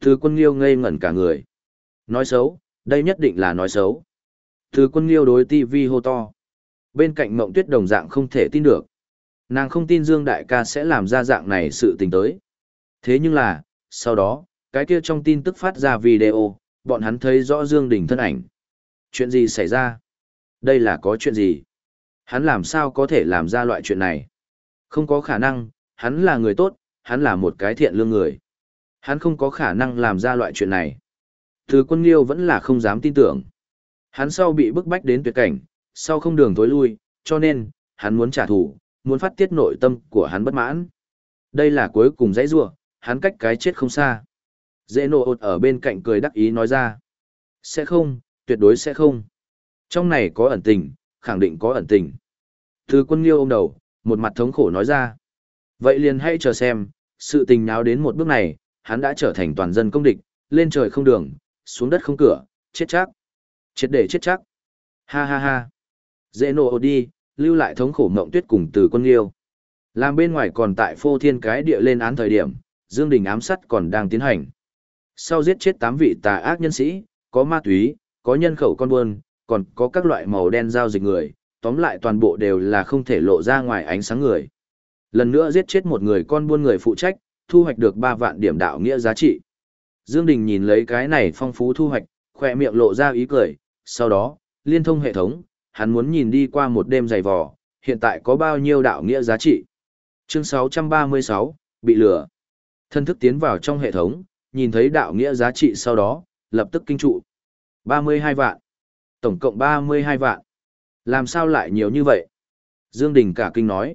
A: Từ quân liêu ngây ngẩn cả người. Nói xấu, đây nhất định là nói xấu. Từ quân liêu đối TV hô to. Bên cạnh mộng tuyết đồng dạng không thể tin được. Nàng không tin Dương Đại ca sẽ làm ra dạng này sự tình tới. Thế nhưng là, sau đó, cái kia trong tin tức phát ra video, bọn hắn thấy rõ Dương Đình thân ảnh. Chuyện gì xảy ra? Đây là có chuyện gì? Hắn làm sao có thể làm ra loại chuyện này? Không có khả năng, hắn là người tốt, hắn là một cái thiện lương người. Hắn không có khả năng làm ra loại chuyện này. Thứ quân liêu vẫn là không dám tin tưởng. Hắn sau bị bức bách đến tuyệt cảnh, sau không đường tối lui, cho nên, hắn muốn trả thù, muốn phát tiết nội tâm của hắn bất mãn. Đây là cuối cùng dãy rua, hắn cách cái chết không xa. Dễ nộ ột ở bên cạnh cười đắc ý nói ra. Sẽ không, tuyệt đối sẽ không. Trong này có ẩn tình, khẳng định có ẩn tình. Thư quân liêu ôm đầu, một mặt thống khổ nói ra. Vậy liền hãy chờ xem, sự tình nháo đến một bước này, hắn đã trở thành toàn dân công địch, lên trời không đường, xuống đất không cửa, chết chắc. Chết để chết chắc. Ha ha ha. Dễ nộ đi, lưu lại thống khổ mộng tuyết cùng từ quân liêu. Làm bên ngoài còn tại phô thiên cái địa lên án thời điểm, Dương Đình ám sát còn đang tiến hành. Sau giết chết 8 vị tà ác nhân sĩ, có ma túy, có nhân khẩu con buôn, còn có các loại màu đen giao dịch người, tóm lại toàn bộ đều là không thể lộ ra ngoài ánh sáng người. Lần nữa giết chết một người con buôn người phụ trách, thu hoạch được 3 vạn điểm đạo nghĩa giá trị. Dương Đình nhìn lấy cái này phong phú thu hoạch, khỏe miệng lộ ra ý cười, sau đó, liên thông hệ thống, hắn muốn nhìn đi qua một đêm dày vò, hiện tại có bao nhiêu đạo nghĩa giá trị. Chương 636, bị lừa. Thân thức tiến vào trong hệ thống, nhìn thấy đạo nghĩa giá trị sau đó, lập tức kinh trụ. 32 vạn. Tổng cộng 32 vạn. Làm sao lại nhiều như vậy? Dương Đình cả kinh nói.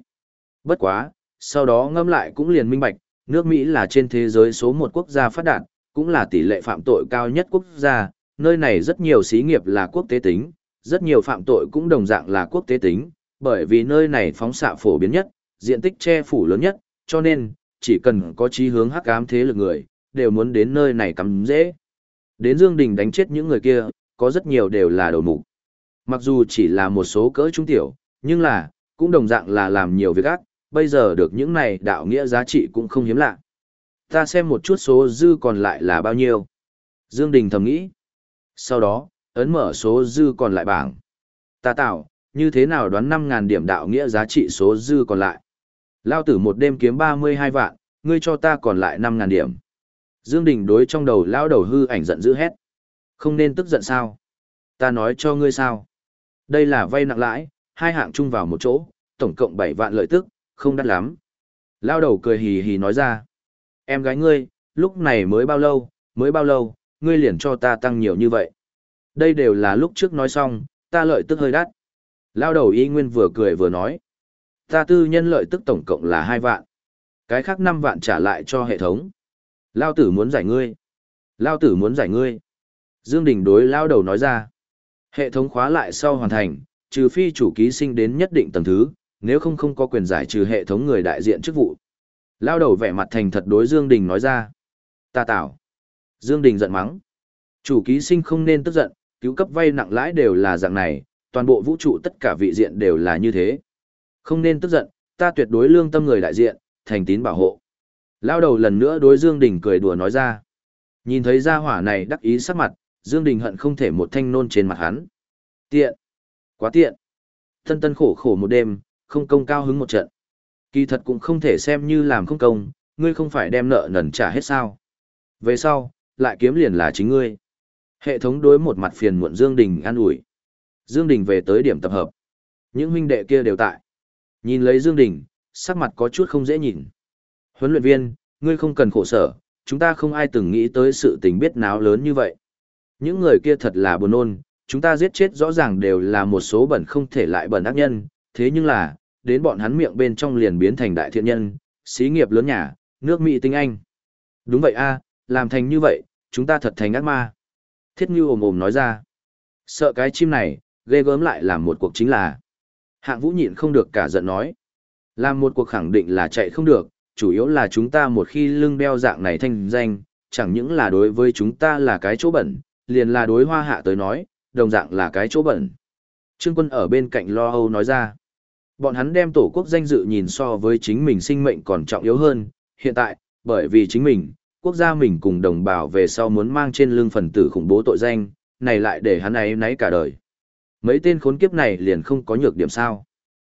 A: Bất quá, sau đó ngâm lại cũng liền minh bạch, nước Mỹ là trên thế giới số một quốc gia phát đạt, cũng là tỷ lệ phạm tội cao nhất quốc gia, nơi này rất nhiều xí nghiệp là quốc tế tính, rất nhiều phạm tội cũng đồng dạng là quốc tế tính, bởi vì nơi này phóng xạ phổ biến nhất, diện tích che phủ lớn nhất, cho nên, chỉ cần có chí hướng hắc ám thế lực người, đều muốn đến nơi này cắm dễ. Đến Dương Đình đánh chết những người kia, có rất nhiều đều là đầu mục. Mặc dù chỉ là một số cỡ trung tiểu, nhưng là, cũng đồng dạng là làm nhiều việc ác, bây giờ được những này đạo nghĩa giá trị cũng không hiếm lạ. Ta xem một chút số dư còn lại là bao nhiêu. Dương Đình thầm nghĩ. Sau đó, ấn mở số dư còn lại bảng. Ta tạo, như thế nào đoán 5.000 điểm đạo nghĩa giá trị số dư còn lại. Lao tử một đêm kiếm 32 vạn, ngươi cho ta còn lại 5.000 điểm. Dương Đình đối trong đầu lão đầu hư ảnh giận dữ hét. Không nên tức giận sao? Ta nói cho ngươi sao? Đây là vay nặng lãi, hai hạng chung vào một chỗ, tổng cộng 7 vạn lợi tức, không đắt lắm. Lão đầu cười hì hì nói ra. Em gái ngươi, lúc này mới bao lâu, mới bao lâu, ngươi liền cho ta tăng nhiều như vậy. Đây đều là lúc trước nói xong, ta lợi tức hơi đắt. Lão đầu y nguyên vừa cười vừa nói. Ta tư nhân lợi tức tổng cộng là 2 vạn. Cái khác 5 vạn trả lại cho hệ thống. Lao tử muốn giải ngươi. Lao tử muốn giải ngươi. Dương Đình đối Lao đầu nói ra. Hệ thống khóa lại sau hoàn thành, trừ phi chủ ký sinh đến nhất định tầng thứ, nếu không không có quyền giải trừ hệ thống người đại diện chức vụ. Lao đầu vẻ mặt thành thật đối Dương Đình nói ra. Ta tạo. Dương Đình giận mắng. Chủ ký sinh không nên tức giận, cứu cấp vay nặng lãi đều là dạng này, toàn bộ vũ trụ tất cả vị diện đều là như thế. Không nên tức giận, ta tuyệt đối lương tâm người đại diện, thành tín bảo hộ. Lao đầu lần nữa đối Dương Đình cười đùa nói ra. Nhìn thấy gia hỏa này đắc ý sắc mặt, Dương Đình hận không thể một thanh nôn trên mặt hắn. Tiện! Quá tiện! thân tân khổ khổ một đêm, không công cao hứng một trận. Kỳ thật cũng không thể xem như làm không công, ngươi không phải đem nợ nần trả hết sao. Về sau, lại kiếm liền là chính ngươi. Hệ thống đối một mặt phiền muộn Dương Đình an ủi. Dương Đình về tới điểm tập hợp. Những huynh đệ kia đều tại. Nhìn lấy Dương Đình, sắc mặt có chút không dễ nhìn. Huấn luyện viên, ngươi không cần khổ sở, chúng ta không ai từng nghĩ tới sự tình biết náo lớn như vậy. Những người kia thật là buồn nôn, chúng ta giết chết rõ ràng đều là một số bẩn không thể lại bẩn ác nhân, thế nhưng là, đến bọn hắn miệng bên trong liền biến thành đại thiện nhân, xí nghiệp lớn nhà, nước Mỹ tinh Anh. Đúng vậy a, làm thành như vậy, chúng ta thật thành ác ma. Thiết Như ồm ồm nói ra. Sợ cái chim này, ghê gớm lại làm một cuộc chính là. Hạng vũ nhịn không được cả giận nói. Làm một cuộc khẳng định là chạy không được, chủ yếu là chúng ta một khi lưng đeo dạng này thanh danh, chẳng những là đối với chúng ta là cái chỗ bẩn, liền là đối hoa hạ tới nói, đồng dạng là cái chỗ bẩn. Trương quân ở bên cạnh lo âu nói ra. Bọn hắn đem tổ quốc danh dự nhìn so với chính mình sinh mệnh còn trọng yếu hơn, hiện tại, bởi vì chính mình, quốc gia mình cùng đồng bào về sau muốn mang trên lưng phần tử khủng bố tội danh, này lại để hắn ấy nấy cả đời. Mấy tên khốn kiếp này liền không có nhược điểm sao.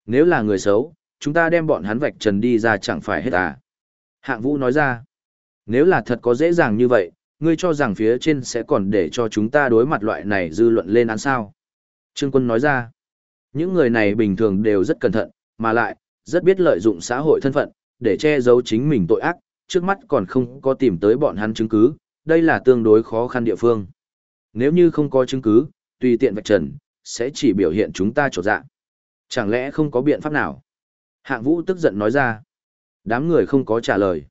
A: Nếu là người xấu, chúng ta đem bọn hắn vạch trần đi ra chẳng phải hết à. Hạng vũ nói ra, nếu là thật có dễ dàng như vậy, ngươi cho rằng phía trên sẽ còn để cho chúng ta đối mặt loại này dư luận lên án sao. Trương quân nói ra, những người này bình thường đều rất cẩn thận, mà lại, rất biết lợi dụng xã hội thân phận, để che giấu chính mình tội ác, trước mắt còn không có tìm tới bọn hắn chứng cứ, đây là tương đối khó khăn địa phương. Nếu như không có chứng cứ, tùy tiện vạch trần, sẽ chỉ biểu hiện chúng ta trột dạ. Chẳng lẽ không có biện pháp nào? Hạng vũ tức giận nói ra. Đám người không có trả lời.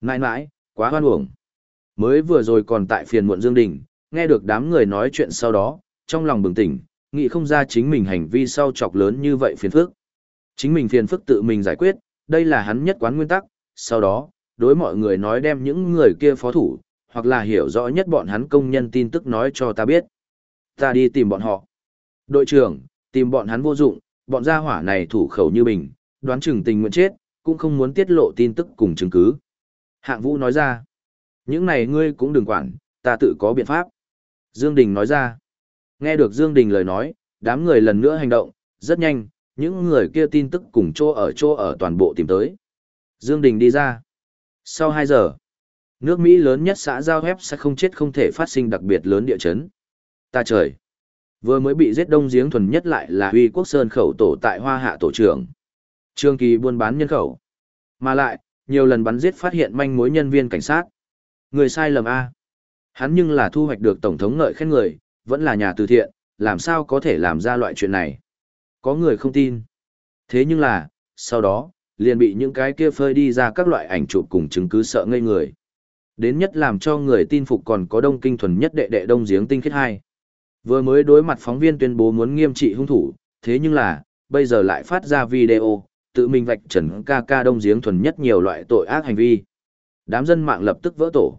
A: Nãi nãi, quá hoan uổng. Mới vừa rồi còn tại phiền muộn Dương Đình, nghe được đám người nói chuyện sau đó, trong lòng bừng tỉnh, nghĩ không ra chính mình hành vi sau chọc lớn như vậy phiền phức. Chính mình phiền phức tự mình giải quyết, đây là hắn nhất quán nguyên tắc, sau đó, đối mọi người nói đem những người kia phó thủ, hoặc là hiểu rõ nhất bọn hắn công nhân tin tức nói cho ta biết. Ta đi tìm bọn họ. Đội trưởng, tìm bọn hắn vô dụng, bọn gia hỏa này thủ khẩu như bình, đoán chừng tình nguyện chết, cũng không muốn tiết lộ tin tức cùng chứng cứ. Hạng Vũ nói ra, những này ngươi cũng đừng quản, ta tự có biện pháp. Dương Đình nói ra, nghe được Dương Đình lời nói, đám người lần nữa hành động, rất nhanh, những người kia tin tức cùng chỗ ở chỗ ở toàn bộ tìm tới. Dương Đình đi ra. Sau 2 giờ, nước Mỹ lớn nhất xã giao hép sẽ không chết không thể phát sinh đặc biệt lớn địa chấn. Ta trời! Vừa mới bị giết đông giếng thuần nhất lại là huy quốc sơn khẩu tổ tại hoa hạ tổ trưởng. Trường kỳ buôn bán nhân khẩu. Mà lại, nhiều lần bắn giết phát hiện manh mối nhân viên cảnh sát. Người sai lầm A. Hắn nhưng là thu hoạch được tổng thống ngợi khen người, vẫn là nhà từ thiện, làm sao có thể làm ra loại chuyện này. Có người không tin. Thế nhưng là, sau đó, liền bị những cái kia phơi đi ra các loại ảnh chụp cùng chứng cứ sợ ngây người. Đến nhất làm cho người tin phục còn có đông kinh thuần nhất đệ đệ đông giếng tinh khiết hai. Vừa mới đối mặt phóng viên tuyên bố muốn nghiêm trị hung thủ, thế nhưng là, bây giờ lại phát ra video, tự mình vạch trần ca ca đông giếng thuần nhất nhiều loại tội ác hành vi. Đám dân mạng lập tức vỡ tổ.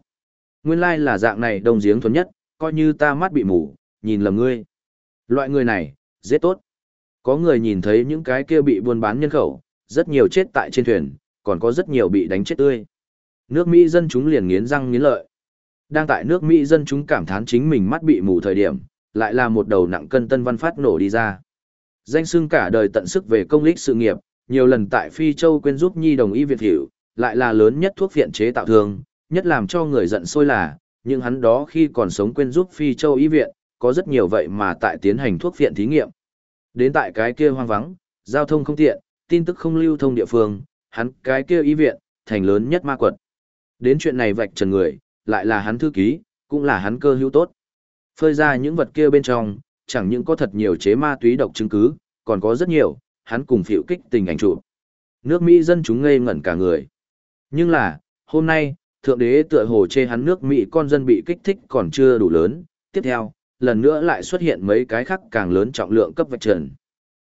A: Nguyên lai like là dạng này đông giếng thuần nhất, coi như ta mắt bị mù, nhìn lầm ngươi. Loại người này, dễ tốt. Có người nhìn thấy những cái kia bị buôn bán nhân khẩu, rất nhiều chết tại trên thuyền, còn có rất nhiều bị đánh chết tươi. Nước Mỹ dân chúng liền nghiến răng nghiến lợi. Đang tại nước Mỹ dân chúng cảm thán chính mình mắt bị mù thời điểm, lại là một đầu nặng cân tân văn phát nổ đi ra. Danh xưng cả đời tận sức về công lý sự nghiệp, nhiều lần tại Phi Châu quên giúp Nhi đồng y Việt hiểu, lại là lớn nhất thuốc viện chế tạo thương, nhất làm cho người giận sôi là, nhưng hắn đó khi còn sống quên giúp Phi Châu y viện, có rất nhiều vậy mà tại tiến hành thuốc viện thí nghiệm. Đến tại cái kia hoang vắng, giao thông không tiện, tin tức không lưu thông địa phương, hắn cái kia y viện, thành lớn nhất ma quật. Đến chuyện này vạch trần người, lại là hắn thư ký, cũng là hắn cơ hữu tốt. Phơi ra những vật kia bên trong, chẳng những có thật nhiều chế ma túy độc chứng cứ, còn có rất nhiều, hắn cùng phiệu kích tình ảnh chụp. Nước Mỹ dân chúng ngây ngẩn cả người. Nhưng là, hôm nay, thượng đế tựa hồ chê hắn nước Mỹ con dân bị kích thích còn chưa đủ lớn. Tiếp theo, lần nữa lại xuất hiện mấy cái khác càng lớn trọng lượng cấp vạch trần.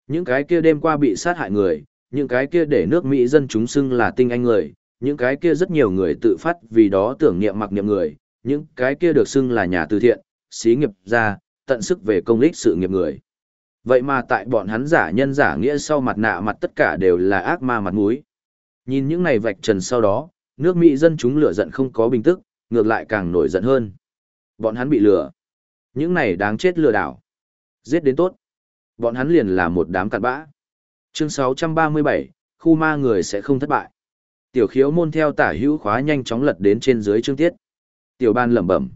A: Những cái kia đêm qua bị sát hại người, những cái kia để nước Mỹ dân chúng xưng là tinh anh người, những cái kia rất nhiều người tự phát vì đó tưởng niệm mặc niệm người, những cái kia được xưng là nhà từ thiện, xí nghiệp gia, tận sức về công lích sự nghiệp người. Vậy mà tại bọn hắn giả nhân giả nghĩa sau mặt nạ mặt tất cả đều là ác ma mặt mũi. Nhìn những này vạch trần sau đó, nước Mỹ dân chúng lửa giận không có bình tức, ngược lại càng nổi giận hơn. Bọn hắn bị lừa. Những này đáng chết lừa đảo. Giết đến tốt. Bọn hắn liền là một đám cặn bã. Chương 637, khu ma người sẽ không thất bại. Tiểu khiếu môn theo tả hữu khóa nhanh chóng lật đến trên dưới chương tiết. Tiểu ban lẩm bẩm.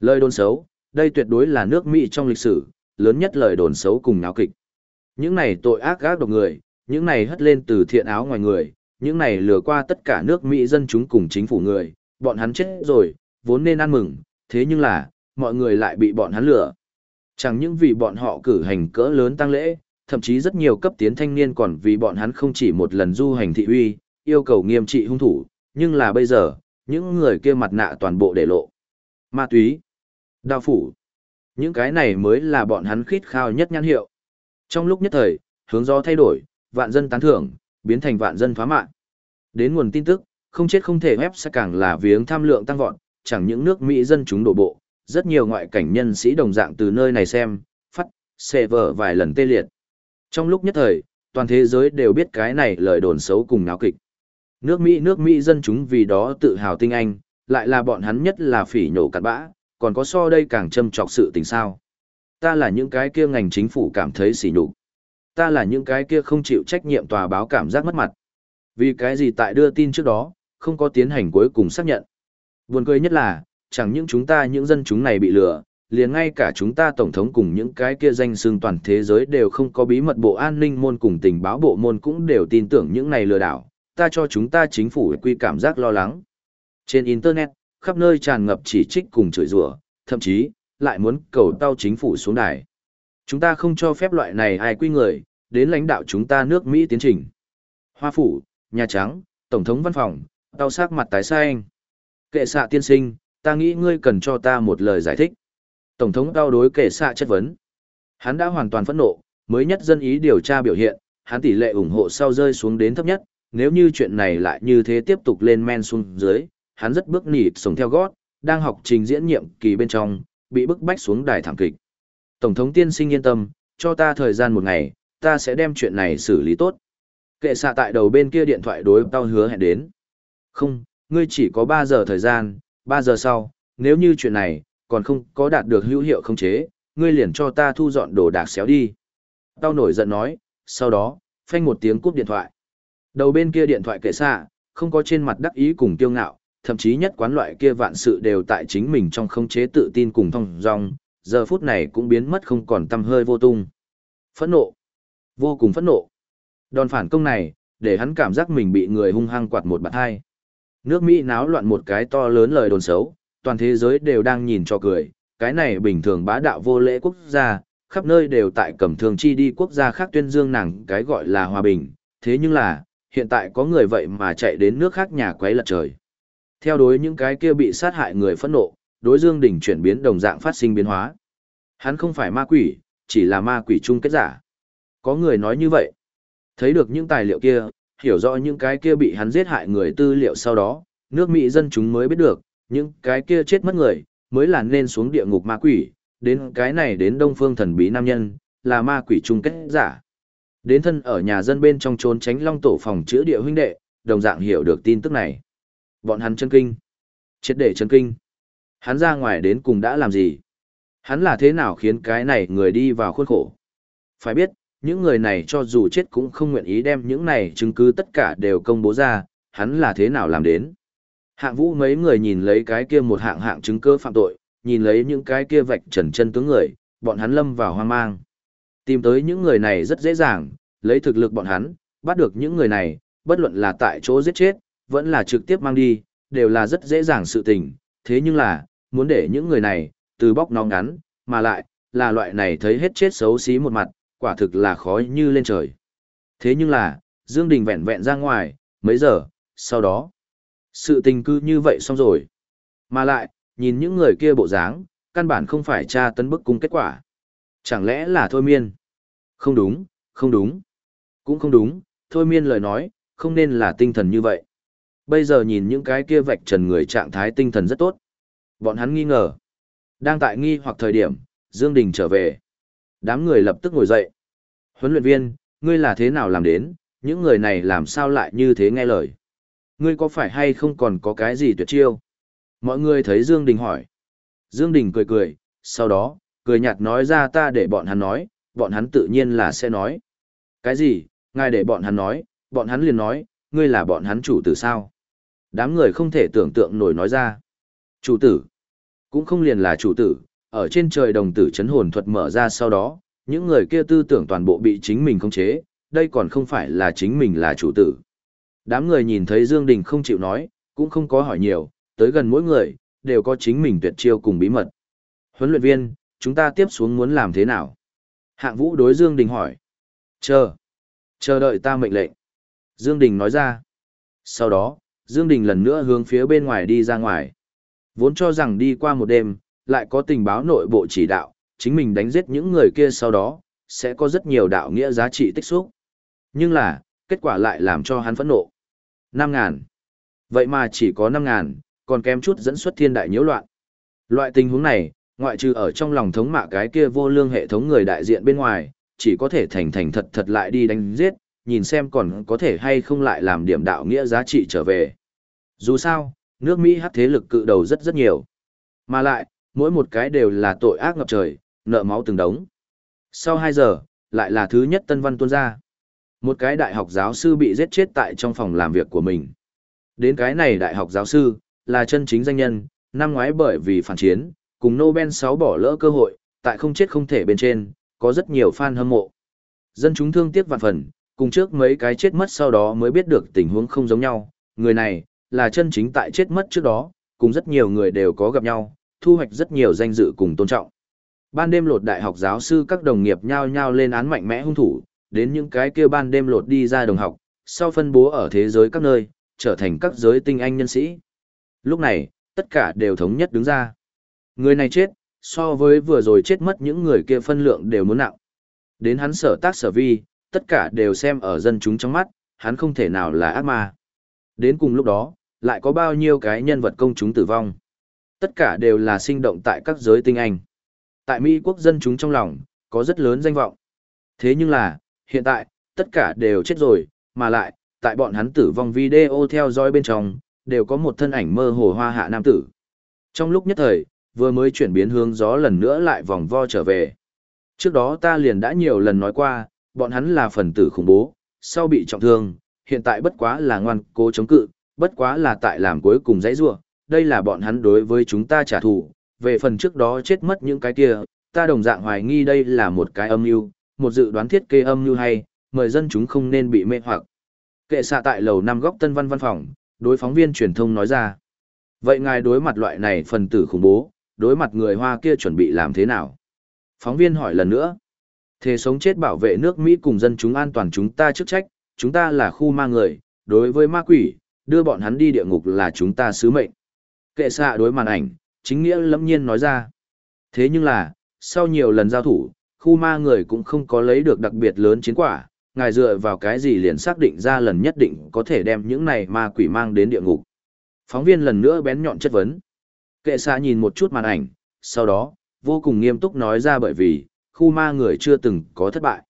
A: Lời đồn xấu, đây tuyệt đối là nước Mỹ trong lịch sử, lớn nhất lời đồn xấu cùng náo kịch. Những này tội ác gác độc người, những này hất lên từ thiện áo ngoài người, những này lừa qua tất cả nước Mỹ dân chúng cùng chính phủ người, bọn hắn chết rồi, vốn nên ăn mừng, thế nhưng là, mọi người lại bị bọn hắn lừa. Chẳng những vì bọn họ cử hành cỡ lớn tăng lễ, thậm chí rất nhiều cấp tiến thanh niên còn vì bọn hắn không chỉ một lần du hành thị uy, yêu cầu nghiêm trị hung thủ, nhưng là bây giờ, những người kia mặt nạ toàn bộ để lộ. Ma túy, đao phủ, những cái này mới là bọn hắn khít khao nhất nhãn hiệu. Trong lúc nhất thời, hướng gió thay đổi, vạn dân tán thưởng, biến thành vạn dân phá mạng. Đến nguồn tin tức, không chết không thể ép sẽ càng là viếng tham lượng tăng vọt, chẳng những nước Mỹ dân chúng đổ bộ, rất nhiều ngoại cảnh nhân sĩ đồng dạng từ nơi này xem, phát, xê vở vài lần tê liệt. Trong lúc nhất thời, toàn thế giới đều biết cái này lời đồn xấu cùng náo kịch. Nước Mỹ nước Mỹ dân chúng vì đó tự hào tinh anh, lại là bọn hắn nhất là phỉ nhổ cặn bã, còn có so đây càng châm trọc sự tình sao. Ta là những cái kia ngành chính phủ cảm thấy sỉ nhục. Ta là những cái kia không chịu trách nhiệm tòa báo cảm giác mất mặt. Vì cái gì tại đưa tin trước đó, không có tiến hành cuối cùng xác nhận. Buồn cười nhất là, chẳng những chúng ta những dân chúng này bị lừa, liền ngay cả chúng ta tổng thống cùng những cái kia danh xưng toàn thế giới đều không có bí mật bộ an ninh môn cùng tình báo bộ môn cũng đều tin tưởng những này lừa đảo, ta cho chúng ta chính phủ quy cảm giác lo lắng. Trên Internet, khắp nơi tràn ngập chỉ trích cùng chửi rủa, thậm chí, lại muốn cầu tao chính phủ xuống đài. Chúng ta không cho phép loại này ai quy người, đến lãnh đạo chúng ta nước Mỹ tiến trình. Hoa Phủ, Nhà Trắng, Tổng thống Văn phòng, tao sắc mặt tái xanh. Kệ xạ tiên sinh, ta nghĩ ngươi cần cho ta một lời giải thích. Tổng thống tao đối kệ xạ chất vấn. Hắn đã hoàn toàn phẫn nộ, mới nhất dân ý điều tra biểu hiện, hắn tỷ lệ ủng hộ sau rơi xuống đến thấp nhất, nếu như chuyện này lại như thế tiếp tục lên men xuống dưới, hắn rất bước nỉ sống theo gót, đang học trình diễn nhiệm kỳ bên trong, bị bức bách xuống đài thảm kịch. Tổng thống tiên sinh yên tâm, cho ta thời gian một ngày, ta sẽ đem chuyện này xử lý tốt. Kệ xạ tại đầu bên kia điện thoại đối tao hứa hẹn đến. Không, ngươi chỉ có 3 giờ thời gian, 3 giờ sau, nếu như chuyện này, còn không có đạt được hữu hiệu không chế, ngươi liền cho ta thu dọn đồ đạc xéo đi. Tao nổi giận nói, sau đó, phanh một tiếng cúp điện thoại. Đầu bên kia điện thoại kệ xạ, không có trên mặt đắc ý cùng tiêu ngạo, thậm chí nhất quán loại kia vạn sự đều tại chính mình trong không chế tự tin cùng thông dong, giờ phút này cũng biến mất không còn tâm hơi vô tung. Phẫn nộ. Vô cùng phẫn nộ. Đòn phản công này, để hắn cảm giác mình bị người hung hăng quạt một bạt hai. Nước Mỹ náo loạn một cái to lớn lời đồn xấu, toàn thế giới đều đang nhìn cho cười, cái này bình thường bá đạo vô lễ quốc gia, khắp nơi đều tại cầm thường chi đi quốc gia khác tuyên dương nàng cái gọi là hòa bình, thế nhưng là, hiện tại có người vậy mà chạy đến nước khác nhà quấy lật trời. Theo đối những cái kia bị sát hại người phẫn nộ, đối Dương Đình chuyển biến đồng dạng phát sinh biến hóa. Hắn không phải ma quỷ, chỉ là ma quỷ chung kết giả. Có người nói như vậy. Thấy được những tài liệu kia, hiểu rõ những cái kia bị hắn giết hại người tư liệu sau đó, nước Mỹ dân chúng mới biết được, những cái kia chết mất người, mới là nên xuống địa ngục ma quỷ, đến cái này đến đông phương thần bí nam nhân, là ma quỷ chung kết giả. Đến thân ở nhà dân bên trong trốn tránh long tổ phòng chữa địa huynh đệ, đồng dạng hiểu được tin tức này. Bọn hắn chân kinh. Chết để chân kinh. Hắn ra ngoài đến cùng đã làm gì? Hắn là thế nào khiến cái này người đi vào khuôn khổ? Phải biết, những người này cho dù chết cũng không nguyện ý đem những này chứng cứ tất cả đều công bố ra, hắn là thế nào làm đến? Hạng vũ mấy người nhìn lấy cái kia một hạng hạng chứng cứ phạm tội, nhìn lấy những cái kia vạch trần chân tướng người, bọn hắn lâm vào hoang mang. Tìm tới những người này rất dễ dàng, lấy thực lực bọn hắn, bắt được những người này, bất luận là tại chỗ giết chết, vẫn là trực tiếp mang đi, đều là rất dễ dàng sự tình. Thế nhưng là, muốn để những người này, từ bóc nó ngắn, mà lại, là loại này thấy hết chết xấu xí một mặt, quả thực là khó như lên trời. Thế nhưng là, Dương Đình vẹn vẹn ra ngoài, mấy giờ, sau đó, sự tình cư như vậy xong rồi. Mà lại, nhìn những người kia bộ dáng, căn bản không phải tra tấn bức cung kết quả. Chẳng lẽ là thôi miên? Không đúng, không đúng. Cũng không đúng, thôi miên lời nói, không nên là tinh thần như vậy. Bây giờ nhìn những cái kia vạch trần người trạng thái tinh thần rất tốt. Bọn hắn nghi ngờ. Đang tại nghi hoặc thời điểm, Dương Đình trở về. Đám người lập tức ngồi dậy. Huấn luyện viên, ngươi là thế nào làm đến, những người này làm sao lại như thế nghe lời? Ngươi có phải hay không còn có cái gì tuyệt chiêu? Mọi người thấy Dương Đình hỏi. Dương Đình cười cười, sau đó, cười nhạt nói ra ta để bọn hắn nói, bọn hắn tự nhiên là sẽ nói. Cái gì, ngài để bọn hắn nói, bọn hắn liền nói, ngươi là bọn hắn chủ tử sao? Đám người không thể tưởng tượng nổi nói ra. Chủ tử, cũng không liền là chủ tử, ở trên trời đồng tử chấn hồn thuật mở ra sau đó, những người kia tư tưởng toàn bộ bị chính mình khống chế, đây còn không phải là chính mình là chủ tử. Đám người nhìn thấy Dương Đình không chịu nói, cũng không có hỏi nhiều, tới gần mỗi người, đều có chính mình tuyệt chiêu cùng bí mật. Huấn luyện viên, chúng ta tiếp xuống muốn làm thế nào? Hạng Vũ đối Dương Đình hỏi. Chờ. Chờ đợi ta mệnh lệnh. Dương Đình nói ra. Sau đó, Dương Đình lần nữa hướng phía bên ngoài đi ra ngoài. Vốn cho rằng đi qua một đêm, lại có tình báo nội bộ chỉ đạo, chính mình đánh giết những người kia sau đó, sẽ có rất nhiều đạo nghĩa giá trị tích xúc. Nhưng là, kết quả lại làm cho hắn phẫn nộ. 5 ngàn. Vậy mà chỉ có 5 ngàn, còn kém chút dẫn xuất thiên đại nhiễu loạn. Loại tình huống này, ngoại trừ ở trong lòng thống mạ cái kia vô lương hệ thống người đại diện bên ngoài, chỉ có thể thành thành thật thật lại đi đánh giết, nhìn xem còn có thể hay không lại làm điểm đạo nghĩa giá trị trở về. Dù sao, nước Mỹ hát thế lực cự đầu rất rất nhiều. Mà lại, mỗi một cái đều là tội ác ngập trời, nợ máu từng đống. Sau 2 giờ, lại là thứ nhất tân văn tuôn ra. Một cái đại học giáo sư bị giết chết tại trong phòng làm việc của mình. Đến cái này đại học giáo sư, là chân chính danh nhân, năm ngoái bởi vì phản chiến, cùng Nobel 6 bỏ lỡ cơ hội, tại không chết không thể bên trên, có rất nhiều fan hâm mộ. Dân chúng thương tiếc vạn phần, cùng trước mấy cái chết mất sau đó mới biết được tình huống không giống nhau, người này, là chân chính tại chết mất trước đó, cùng rất nhiều người đều có gặp nhau, thu hoạch rất nhiều danh dự cùng tôn trọng. Ban đêm lột đại học giáo sư các đồng nghiệp nhao nhao lên án mạnh mẽ hung thủ, đến những cái kia ban đêm lột đi ra đồng học, sau phân bố ở thế giới các nơi, trở thành các giới tinh anh nhân sĩ. Lúc này, tất cả đều thống nhất đứng ra. Người này chết, so với vừa rồi chết mất những người kia phân lượng đều muốn nặng. Đến hắn sở tác sở vi, tất cả đều xem ở dân chúng trong mắt, hắn không thể nào là ác ma. Đến cùng lúc đó, lại có bao nhiêu cái nhân vật công chúng tử vong. Tất cả đều là sinh động tại các giới tinh anh. Tại Mỹ quốc dân chúng trong lòng, có rất lớn danh vọng. Thế nhưng là, hiện tại, tất cả đều chết rồi, mà lại, tại bọn hắn tử vong video theo dõi bên trong, đều có một thân ảnh mơ hồ hoa hạ nam tử. Trong lúc nhất thời, vừa mới chuyển biến hướng gió lần nữa lại vòng vo trở về. Trước đó ta liền đã nhiều lần nói qua, bọn hắn là phần tử khủng bố, sau bị trọng thương, hiện tại bất quá là ngoan cố chống cự, bất quá là tại làm cuối cùng dãy rua, đây là bọn hắn đối với chúng ta trả thù, về phần trước đó chết mất những cái kia, ta đồng dạng hoài nghi đây là một cái âm mưu, một dự đoán thiết kế âm mưu hay, mời dân chúng không nên bị mê hoặc. Kệ xạ tại lầu năm góc tân văn văn phòng, đối phóng viên truyền thông nói ra. Vậy ngài đối mặt loại này phần tử khủng bố, đối mặt người Hoa kia chuẩn bị làm thế nào? Phóng viên hỏi lần nữa. Thế sống chết bảo vệ nước Mỹ cùng dân chúng an toàn chúng ta chức trách, chúng ta là khu ma người, đối với ma quỷ, đưa bọn hắn đi địa ngục là chúng ta sứ mệnh. Kệ xạ đối màn ảnh, chính nghĩa lẫm nhiên nói ra. Thế nhưng là, sau nhiều lần giao thủ, khu ma người cũng không có lấy được đặc biệt lớn chiến quả, ngài dựa vào cái gì liền xác định ra lần nhất định có thể đem những này ma quỷ mang đến địa ngục. Phóng viên lần nữa bén nhọn chất vấn. Kệ xạ nhìn một chút màn ảnh, sau đó, vô cùng nghiêm túc nói ra bởi vì, khu ma người chưa từng có thất bại.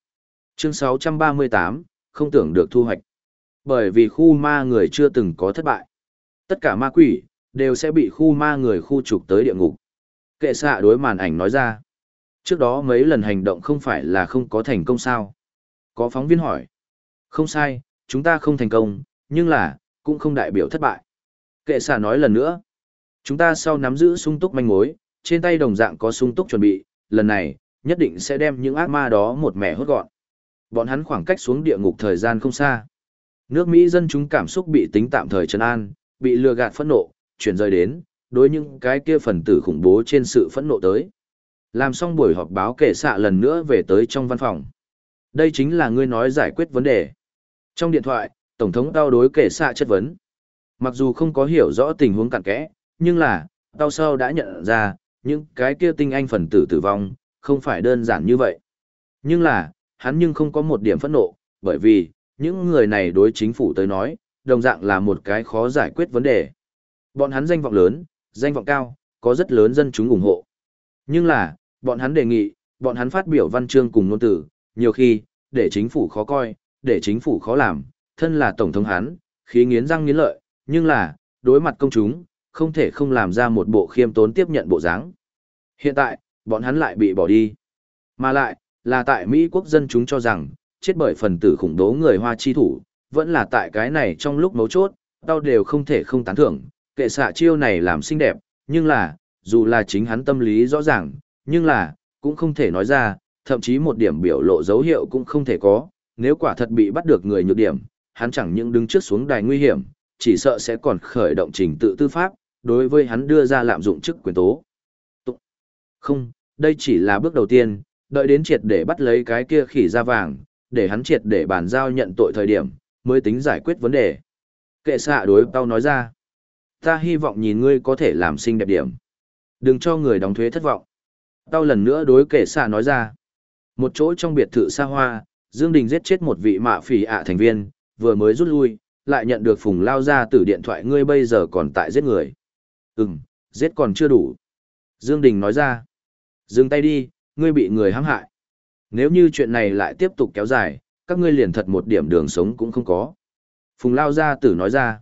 A: Chương 638, không tưởng được thu hoạch. Bởi vì khu ma người chưa từng có thất bại. Tất cả ma quỷ, đều sẽ bị khu ma người khu trục tới địa ngục. Kệ xạ đối màn ảnh nói ra. Trước đó mấy lần hành động không phải là không có thành công sao? Có phóng viên hỏi. Không sai, chúng ta không thành công, nhưng là, cũng không đại biểu thất bại. Kệ xạ nói lần nữa. Chúng ta sau nắm giữ sung túc manh mối, trên tay đồng dạng có sung túc chuẩn bị, lần này, nhất định sẽ đem những ác ma đó một mẻ hốt gọn. Bọn hắn khoảng cách xuống địa ngục thời gian không xa. Nước Mỹ dân chúng cảm xúc bị tính tạm thời trấn an, bị lừa gạt phẫn nộ, chuyển rời đến, đối những cái kia phần tử khủng bố trên sự phẫn nộ tới. Làm xong buổi họp báo kể xạ lần nữa về tới trong văn phòng. Đây chính là ngươi nói giải quyết vấn đề. Trong điện thoại, Tổng thống tao đối kể xạ chất vấn. Mặc dù không có hiểu rõ tình huống cặn kẽ, nhưng là, tao sau đã nhận ra, những cái kia tinh anh phần tử tử vong, không phải đơn giản như vậy. Nhưng là, hắn nhưng không có một điểm phẫn nộ, bởi vì, những người này đối chính phủ tới nói, đồng dạng là một cái khó giải quyết vấn đề. Bọn hắn danh vọng lớn, danh vọng cao, có rất lớn dân chúng ủng hộ. Nhưng là, bọn hắn đề nghị, bọn hắn phát biểu văn chương cùng ngôn tử, nhiều khi, để chính phủ khó coi, để chính phủ khó làm, thân là tổng thống hắn, khí nghiến răng nghiến lợi, nhưng là, đối mặt công chúng, không thể không làm ra một bộ khiêm tốn tiếp nhận bộ dáng. Hiện tại, bọn hắn lại bị bỏ đi. Mà lại, là tại Mỹ quốc dân chúng cho rằng, chết bởi phần tử khủng bố người Hoa chi thủ, vẫn là tại cái này trong lúc mấu chốt, tao đều không thể không tán thưởng, kệ xạ chiêu này làm xinh đẹp, nhưng là, dù là chính hắn tâm lý rõ ràng, nhưng là, cũng không thể nói ra, thậm chí một điểm biểu lộ dấu hiệu cũng không thể có, nếu quả thật bị bắt được người nhược điểm, hắn chẳng những đứng trước xuống đài nguy hiểm, chỉ sợ sẽ còn khởi động trình tự tư pháp, đối với hắn đưa ra lạm dụng chức quyền tố. Không, đây chỉ là bước đầu tiên, đợi đến triệt để bắt lấy cái kia khỉ da vàng, để hắn triệt để bàn giao nhận tội thời điểm, mới tính giải quyết vấn đề. Kệ xạ đối tao nói ra. Ta hy vọng nhìn ngươi có thể làm xinh đẹp điểm. Đừng cho người đóng thuế thất vọng. Tao lần nữa đối kệ xạ nói ra. Một chỗ trong biệt thự xa hoa, Dương Đình giết chết một vị mạ phỉ ạ thành viên, vừa mới rút lui, lại nhận được phùng lao ra từ điện thoại ngươi bây giờ còn tại giết người. Ừm, giết còn chưa đủ. Dương Đình nói ra. Dừng tay đi, ngươi bị người hãm hại. Nếu như chuyện này lại tiếp tục kéo dài, các ngươi liền thật một điểm đường sống cũng không có. Phùng Lao Gia Tử nói ra,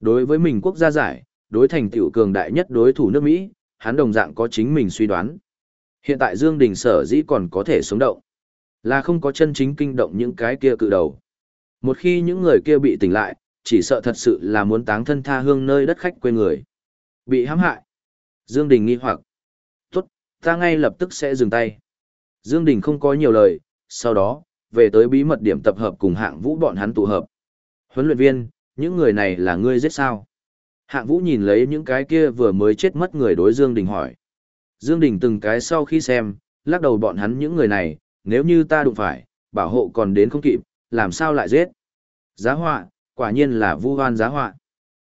A: đối với mình quốc gia giải, đối thành tiểu cường đại nhất đối thủ nước Mỹ, hắn đồng dạng có chính mình suy đoán. Hiện tại Dương Đình sở dĩ còn có thể sống động, là không có chân chính kinh động những cái kia cự đầu. Một khi những người kia bị tỉnh lại, chỉ sợ thật sự là muốn táng thân tha hương nơi đất khách quê người. Bị hãm hại. Dương Đình nghi hoặc. Ta ngay lập tức sẽ dừng tay. Dương Đình không có nhiều lời, sau đó, về tới bí mật điểm tập hợp cùng hạng vũ bọn hắn tụ hợp. Huấn luyện viên, những người này là ngươi giết sao? Hạng vũ nhìn lấy những cái kia vừa mới chết mất người đối Dương Đình hỏi. Dương Đình từng cái sau khi xem, lắc đầu bọn hắn những người này, nếu như ta đụng phải, bảo hộ còn đến không kịp, làm sao lại giết? Giá họa, quả nhiên là vu hoan giá họa.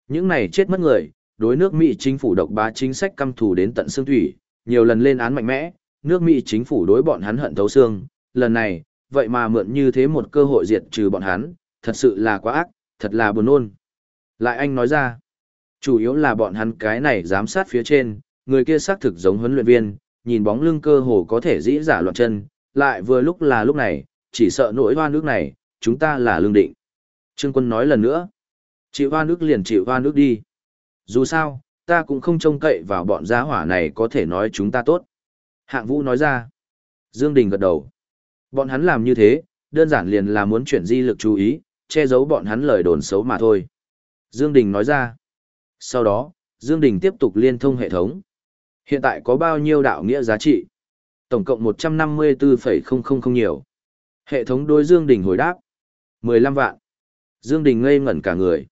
A: Những này chết mất người, đối nước Mỹ chính phủ độc bá chính sách căm thù đến tận xương thủy, nhiều lần lên án mạnh mẽ, nước Mỹ chính phủ đối bọn hắn hận thấu xương, lần này, vậy mà mượn như thế một cơ hội diệt trừ bọn hắn, thật sự là quá ác, thật là buồn nôn. Lại anh nói ra, chủ yếu là bọn hắn cái này giám sát phía trên, người kia xác thực giống huấn luyện viên, nhìn bóng lưng cơ hồ có thể dĩ giả loạn chân, lại vừa lúc là lúc này, chỉ sợ nỗi hoa nước này, chúng ta là lương định. Trương quân nói lần nữa, chịu hoa nước liền chịu hoa nước đi. Dù sao, ta cũng không trông cậy vào bọn giá hỏa này có thể nói chúng ta tốt. Hạng vũ nói ra. Dương Đình gật đầu. Bọn hắn làm như thế, đơn giản liền là muốn chuyển di lực chú ý, che giấu bọn hắn lời đồn xấu mà thôi. Dương Đình nói ra. Sau đó, Dương Đình tiếp tục liên thông hệ thống. Hiện tại có bao nhiêu đạo nghĩa giá trị? Tổng cộng 154,000 nhiều. Hệ thống đối Dương Đình hồi đáp. 15 vạn. Dương Đình ngây ngẩn cả người.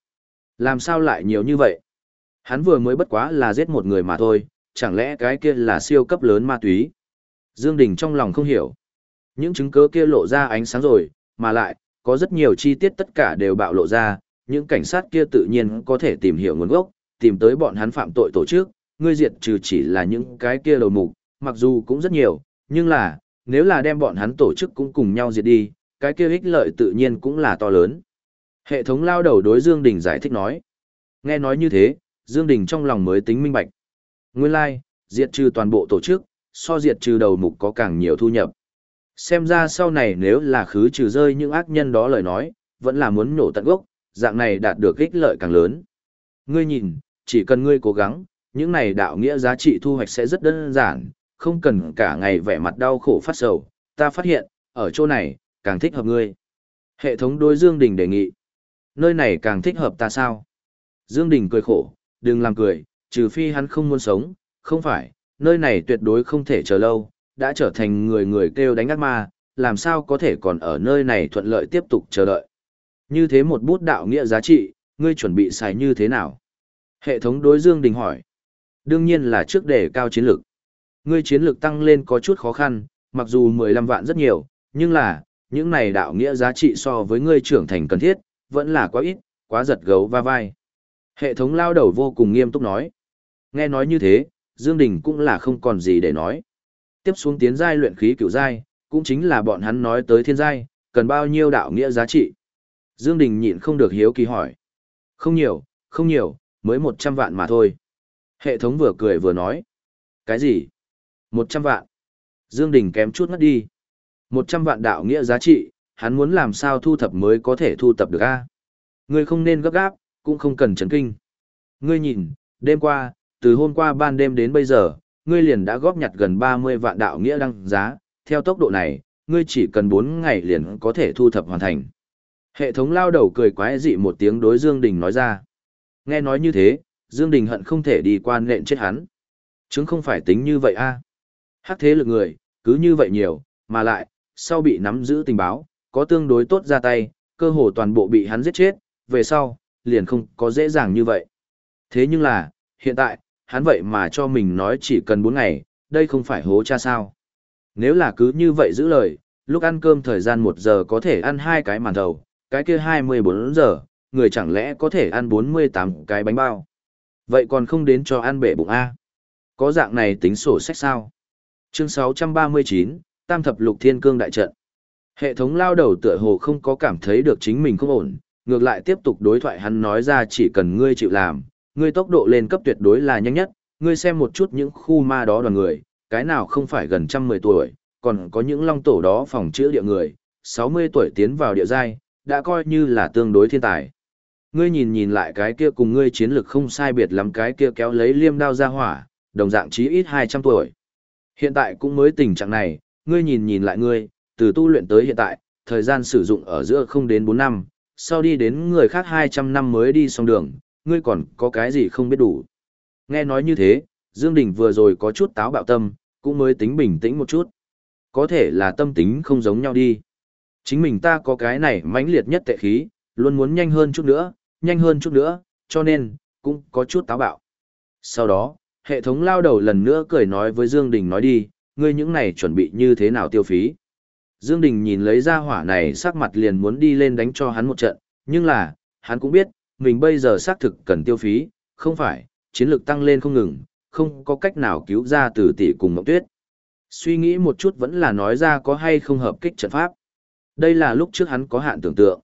A: Làm sao lại nhiều như vậy? Hắn vừa mới bất quá là giết một người mà thôi, chẳng lẽ cái kia là siêu cấp lớn ma túy? Dương Đình trong lòng không hiểu. Những chứng cứ kia lộ ra ánh sáng rồi, mà lại, có rất nhiều chi tiết tất cả đều bạo lộ ra, những cảnh sát kia tự nhiên có thể tìm hiểu nguồn gốc, tìm tới bọn hắn phạm tội tổ chức, ngươi diệt trừ chỉ là những cái kia đầu mục, mặc dù cũng rất nhiều, nhưng là, nếu là đem bọn hắn tổ chức cũng cùng nhau diệt đi, cái kia ích lợi tự nhiên cũng là to lớn. Hệ thống lao đầu đối Dương Đình giải thích nói. Nghe nói như thế, Dương Đình trong lòng mới tính minh bạch. Nguyên lai, like, diệt trừ toàn bộ tổ chức, so diệt trừ đầu mục có càng nhiều thu nhập. Xem ra sau này nếu là khứ trừ rơi những ác nhân đó lời nói, vẫn là muốn nổ tận gốc, dạng này đạt được ích lợi càng lớn. Ngươi nhìn, chỉ cần ngươi cố gắng, những này đạo nghĩa giá trị thu hoạch sẽ rất đơn giản, không cần cả ngày vẻ mặt đau khổ phát sầu. Ta phát hiện, ở chỗ này, càng thích hợp ngươi. Hệ thống đối Dương Đình đề nghị. Nơi này càng thích hợp ta sao? Dương Đình cười khổ, đừng làm cười, trừ phi hắn không muốn sống, không phải, nơi này tuyệt đối không thể chờ lâu, đã trở thành người người kêu đánh ác ma, làm sao có thể còn ở nơi này thuận lợi tiếp tục chờ đợi. Như thế một bút đạo nghĩa giá trị, ngươi chuẩn bị xài như thế nào? Hệ thống đối Dương Đình hỏi. Đương nhiên là trước đề cao chiến lược. Ngươi chiến lược tăng lên có chút khó khăn, mặc dù 15 vạn rất nhiều, nhưng là, những này đạo nghĩa giá trị so với ngươi trưởng thành cần thiết, vẫn là quá ít, quá giật gấu va vai. Hệ thống lao đầu vô cùng nghiêm túc nói. Nghe nói như thế, Dương Đình cũng là không còn gì để nói. Tiếp xuống tiến giai luyện khí cửu giai, cũng chính là bọn hắn nói tới thiên giai, cần bao nhiêu đạo nghĩa giá trị. Dương Đình nhịn không được hiếu kỳ hỏi. Không nhiều, không nhiều, mới 100 vạn mà thôi. Hệ thống vừa cười vừa nói. Cái gì? 100 vạn. Dương Đình kém chút ngất đi. 100 vạn đạo nghĩa giá trị, hắn muốn làm sao thu thập mới có thể thu thập được a? Ngươi không nên gấp gáp, cũng không cần chấn kinh. Ngươi nhìn, đêm qua, từ hôm qua ban đêm đến bây giờ, ngươi liền đã góp nhặt gần 30 vạn đạo nghĩa đăng giá, theo tốc độ này, ngươi chỉ cần 4 ngày liền có thể thu thập hoàn thành. Hệ thống lao đầu cười quái dị một tiếng đối Dương Đình nói ra. Nghe nói như thế, Dương Đình hận không thể đi quan nện chết hắn. Chứng không phải tính như vậy a. Hắc thế lực người, cứ như vậy nhiều, mà lại, sau bị nắm giữ tình báo, có tương đối tốt ra tay, cơ hồ toàn bộ bị hắn giết chết, về sau, liền không có dễ dàng như vậy. Thế nhưng là, hiện tại, hắn vậy mà cho mình nói chỉ cần 4 ngày, đây không phải hố cha sao. Nếu là cứ như vậy giữ lời, lúc ăn cơm thời gian 1 giờ có thể ăn hai cái màn đầu, cái kia 24 giờ, người chẳng lẽ có thể ăn 48 cái bánh bao. Vậy còn không đến cho ăn bể bụng A. Có dạng này tính sổ sách sao? Chương 639, Tam thập lục thiên cương đại trận. Hệ thống lao đầu tựa hồ không có cảm thấy được chính mình không ổn, ngược lại tiếp tục đối thoại hắn nói ra chỉ cần ngươi chịu làm, ngươi tốc độ lên cấp tuyệt đối là nhanh nhất, ngươi xem một chút những khu ma đó đoàn người, cái nào không phải gần trăm mười tuổi, còn có những long tổ đó phòng chữa địa người, 60 tuổi tiến vào địa giai, đã coi như là tương đối thiên tài. Ngươi nhìn nhìn lại cái kia cùng ngươi chiến lực không sai biệt lắm cái kia kéo lấy liêm đao ra hỏa, đồng dạng chí ít 200 tuổi. Hiện tại cũng mới tình trạng này, ngươi nhìn nhìn lại ngươi, từ tu luyện tới hiện tại, thời gian sử dụng ở giữa không đến 4 năm, sau đi đến người khác 200 năm mới đi xong đường, ngươi còn có cái gì không biết đủ. Nghe nói như thế, Dương Đình vừa rồi có chút táo bạo tâm, cũng mới tính bình tĩnh một chút. Có thể là tâm tính không giống nhau đi. Chính mình ta có cái này mãnh liệt nhất tệ khí, luôn muốn nhanh hơn chút nữa, nhanh hơn chút nữa, cho nên, cũng có chút táo bạo. Sau đó, hệ thống lao đầu lần nữa cười nói với Dương Đình nói đi, ngươi những này chuẩn bị như thế nào tiêu phí. Dương Đình nhìn lấy ra hỏa này sắc mặt liền muốn đi lên đánh cho hắn một trận, nhưng là, hắn cũng biết, mình bây giờ xác thực cần tiêu phí, không phải, chiến lược tăng lên không ngừng, không có cách nào cứu ra từ tỷ cùng Mộng Tuyết. Suy nghĩ một chút vẫn là nói ra có hay không hợp kích trận pháp. Đây là lúc trước hắn có hạn tưởng tượng.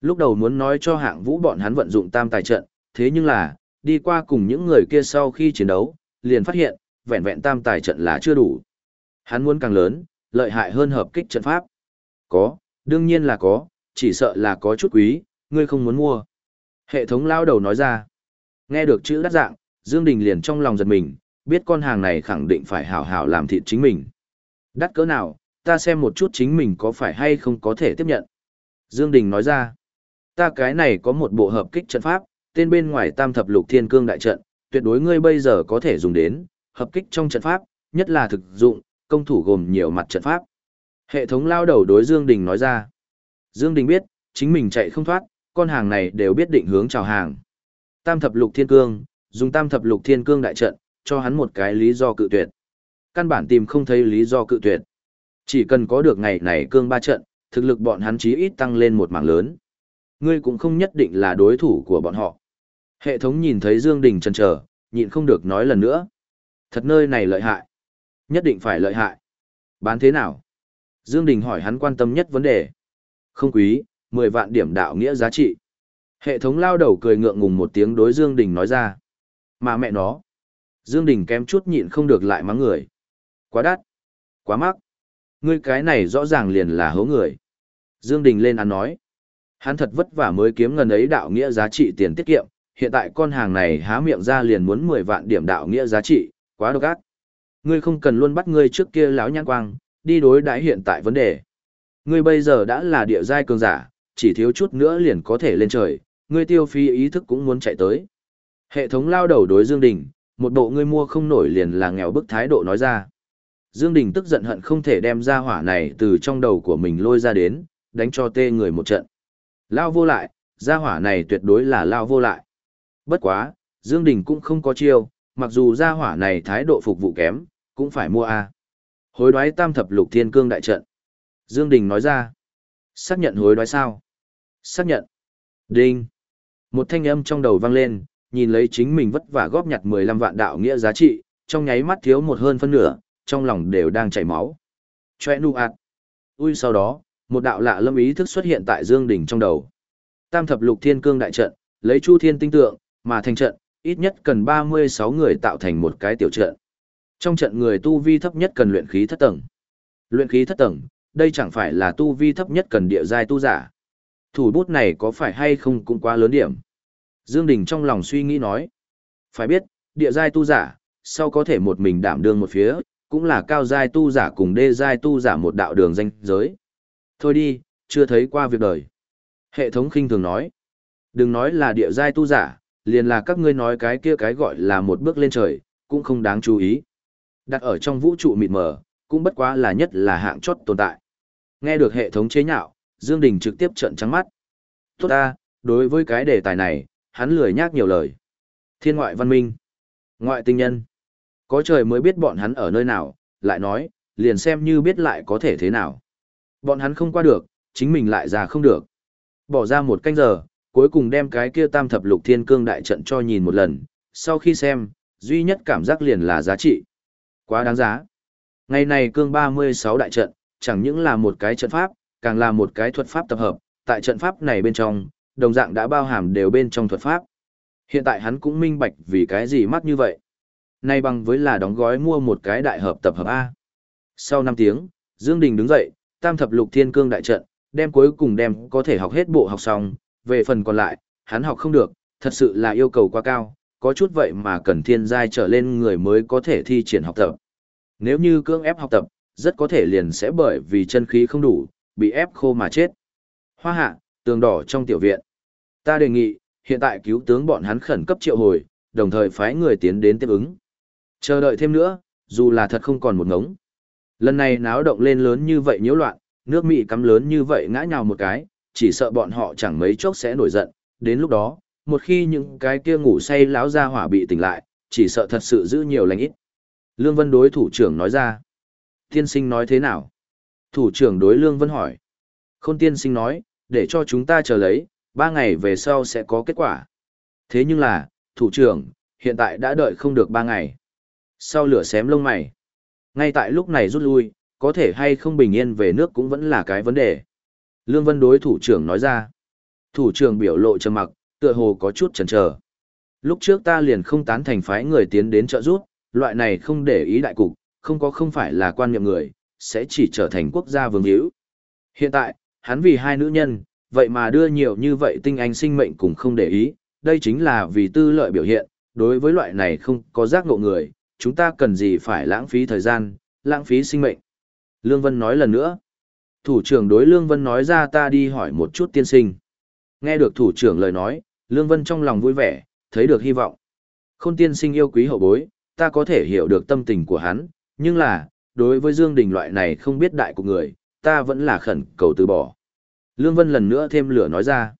A: Lúc đầu muốn nói cho hạng vũ bọn hắn vận dụng tam tài trận, thế nhưng là, đi qua cùng những người kia sau khi chiến đấu, liền phát hiện, vẹn vẹn tam tài trận là chưa đủ. Hắn muốn càng lớn, lợi hại hơn hợp kích trận pháp. Có, đương nhiên là có, chỉ sợ là có chút quý, ngươi không muốn mua. Hệ thống lao đầu nói ra. Nghe được chữ đắt dạng, Dương Đình liền trong lòng giật mình, biết con hàng này khẳng định phải hảo hảo làm thịt chính mình. Đắt cỡ nào, ta xem một chút chính mình có phải hay không có thể tiếp nhận. Dương Đình nói ra, ta cái này có một bộ hợp kích trận pháp, tên bên ngoài tam thập lục thiên cương đại trận, tuyệt đối ngươi bây giờ có thể dùng đến, hợp kích trong trận pháp, nhất là thực dụng, công thủ gồm nhiều mặt trận pháp. Hệ thống lao đầu đối Dương Đình nói ra. Dương Đình biết, chính mình chạy không thoát, con hàng này đều biết định hướng chào hàng. Tam thập lục thiên cương, dùng tam thập lục thiên cương đại trận, cho hắn một cái lý do cự tuyệt. Căn bản tìm không thấy lý do cự tuyệt. Chỉ cần có được ngày này cương ba trận, thực lực bọn hắn chí ít tăng lên một mảng lớn. Ngươi cũng không nhất định là đối thủ của bọn họ. Hệ thống nhìn thấy Dương Đình chần chờ, nhịn không được nói lần nữa. Thật nơi này lợi hại. Nhất định phải lợi hại. Bán thế nào? Dương Đình hỏi hắn quan tâm nhất vấn đề. Không quý, 10 vạn điểm đạo nghĩa giá trị. Hệ thống lao đầu cười ngượng ngùng một tiếng đối Dương Đình nói ra. Mà mẹ nó. Dương Đình kém chút nhịn không được lại mắng người. Quá đắt. Quá mắc. Ngươi cái này rõ ràng liền là hố người. Dương Đình lên ăn nói. Hắn thật vất vả mới kiếm ngần ấy đạo nghĩa giá trị tiền tiết kiệm, hiện tại con hàng này há miệng ra liền muốn 10 vạn điểm đạo nghĩa giá trị, quá độc ác. Ngươi không cần luôn bắt ngươi trước kia láo nhãn quang, đi đối đãi hiện tại vấn đề. Ngươi bây giờ đã là địa giai cường giả, chỉ thiếu chút nữa liền có thể lên trời, ngươi tiêu phí ý thức cũng muốn chạy tới. Hệ thống lao đầu đối Dương Đình, một bộ ngươi mua không nổi liền là nghèo bức thái độ nói ra. Dương Đình tức giận hận không thể đem ra hỏa này từ trong đầu của mình lôi ra đến, đánh cho tê người một trận. Lao vô lại, ra hỏa này tuyệt đối là lao vô lại. Bất quá, Dương Đình cũng không có chiêu, mặc dù ra hỏa này thái độ phục vụ kém, cũng phải mua a. Hối đoái tam thập lục thiên cương đại trận. Dương Đình nói ra. Xác nhận hối đoái sao? Xác nhận. Đinh. Một thanh âm trong đầu vang lên, nhìn lấy chính mình vất vả góp nhặt 15 vạn đạo nghĩa giá trị, trong nháy mắt thiếu một hơn phân nửa, trong lòng đều đang chảy máu. Choe nu ạt. Ui sau đó, một đạo lạ lâm ý thức xuất hiện tại Dương Đình trong đầu. Tam thập lục thiên cương đại trận, lấy chu thiên tinh tượng, mà thành trận, ít nhất cần 36 người tạo thành một cái tiểu trận. Trong trận người tu vi thấp nhất cần luyện khí thất tầng. Luyện khí thất tầng, đây chẳng phải là tu vi thấp nhất cần địa giai tu giả. Thủ bút này có phải hay không cũng quá lớn điểm. Dương Đình trong lòng suy nghĩ nói. Phải biết, địa giai tu giả, sau có thể một mình đảm đương một phía, cũng là cao giai tu giả cùng đê giai tu giả một đạo đường danh giới. Thôi đi, chưa thấy qua việc đời. Hệ thống khinh thường nói. Đừng nói là địa giai tu giả, liền là các ngươi nói cái kia cái gọi là một bước lên trời, cũng không đáng chú ý. Đặt ở trong vũ trụ mịt mờ, cũng bất quá là nhất là hạng chót tồn tại. Nghe được hệ thống chế nhạo, Dương Đình trực tiếp trợn trắng mắt. Tốt ta, đối với cái đề tài này, hắn lười nhác nhiều lời. Thiên ngoại văn minh, ngoại tinh nhân. Có trời mới biết bọn hắn ở nơi nào, lại nói, liền xem như biết lại có thể thế nào. Bọn hắn không qua được, chính mình lại ra không được. Bỏ ra một canh giờ, cuối cùng đem cái kia tam thập lục thiên cương đại trận cho nhìn một lần, sau khi xem, duy nhất cảm giác liền là giá trị. Quá đáng giá. Ngày này cương 36 đại trận, chẳng những là một cái trận pháp, càng là một cái thuật pháp tập hợp, tại trận pháp này bên trong, đồng dạng đã bao hàm đều bên trong thuật pháp. Hiện tại hắn cũng minh bạch vì cái gì mắc như vậy. Nay bằng với là đóng gói mua một cái đại hợp tập hợp A. Sau 5 tiếng, Dương Đình đứng dậy, tam thập lục thiên cương đại trận, đem cuối cùng đem có thể học hết bộ học xong, về phần còn lại, hắn học không được, thật sự là yêu cầu quá cao, có chút vậy mà cần thiên giai trở lên người mới có thể thi triển học tập. Nếu như cưỡng ép học tập, rất có thể liền sẽ bởi vì chân khí không đủ, bị ép khô mà chết. Hoa hạ, tường đỏ trong tiểu viện. Ta đề nghị, hiện tại cứu tướng bọn hắn khẩn cấp triệu hồi, đồng thời phái người tiến đến tiếp ứng. Chờ đợi thêm nữa, dù là thật không còn một ngống. Lần này náo động lên lớn như vậy nhiễu loạn, nước Mỹ cắm lớn như vậy ngã nhào một cái, chỉ sợ bọn họ chẳng mấy chốc sẽ nổi giận, đến lúc đó, một khi những cái kia ngủ say lão ra hỏa bị tỉnh lại, chỉ sợ thật sự giữ nhiều lành ít. Lương Vân đối thủ trưởng nói ra. Tiên sinh nói thế nào? Thủ trưởng đối Lương Vân hỏi. Khôn tiên sinh nói, để cho chúng ta chờ lấy, ba ngày về sau sẽ có kết quả. Thế nhưng là, thủ trưởng, hiện tại đã đợi không được ba ngày. Sau lửa xém lông mày. Ngay tại lúc này rút lui, có thể hay không bình yên về nước cũng vẫn là cái vấn đề. Lương Vân đối thủ trưởng nói ra. Thủ trưởng biểu lộ trầm mặc, tựa hồ có chút chần chờ. Lúc trước ta liền không tán thành phái người tiến đến trợ giúp, loại này không để ý đại cục, không có không phải là quan niệm người, sẽ chỉ trở thành quốc gia vương hữu. Hiện tại, hắn vì hai nữ nhân, vậy mà đưa nhiều như vậy tinh anh sinh mệnh cũng không để ý, đây chính là vì tư lợi biểu hiện, đối với loại này không có giác ngộ người, chúng ta cần gì phải lãng phí thời gian, lãng phí sinh mệnh. Lương Vân nói lần nữa. Thủ trưởng đối Lương Vân nói ra ta đi hỏi một chút tiên sinh. Nghe được thủ trưởng lời nói, Lương Vân trong lòng vui vẻ, thấy được hy vọng. Khôn tiên sinh yêu quý hậu bối, ta có thể hiểu được tâm tình của hắn, nhưng là, đối với Dương Đình loại này không biết đại của người, ta vẫn là khẩn cầu từ bỏ. Lương Vân lần nữa thêm lửa nói ra.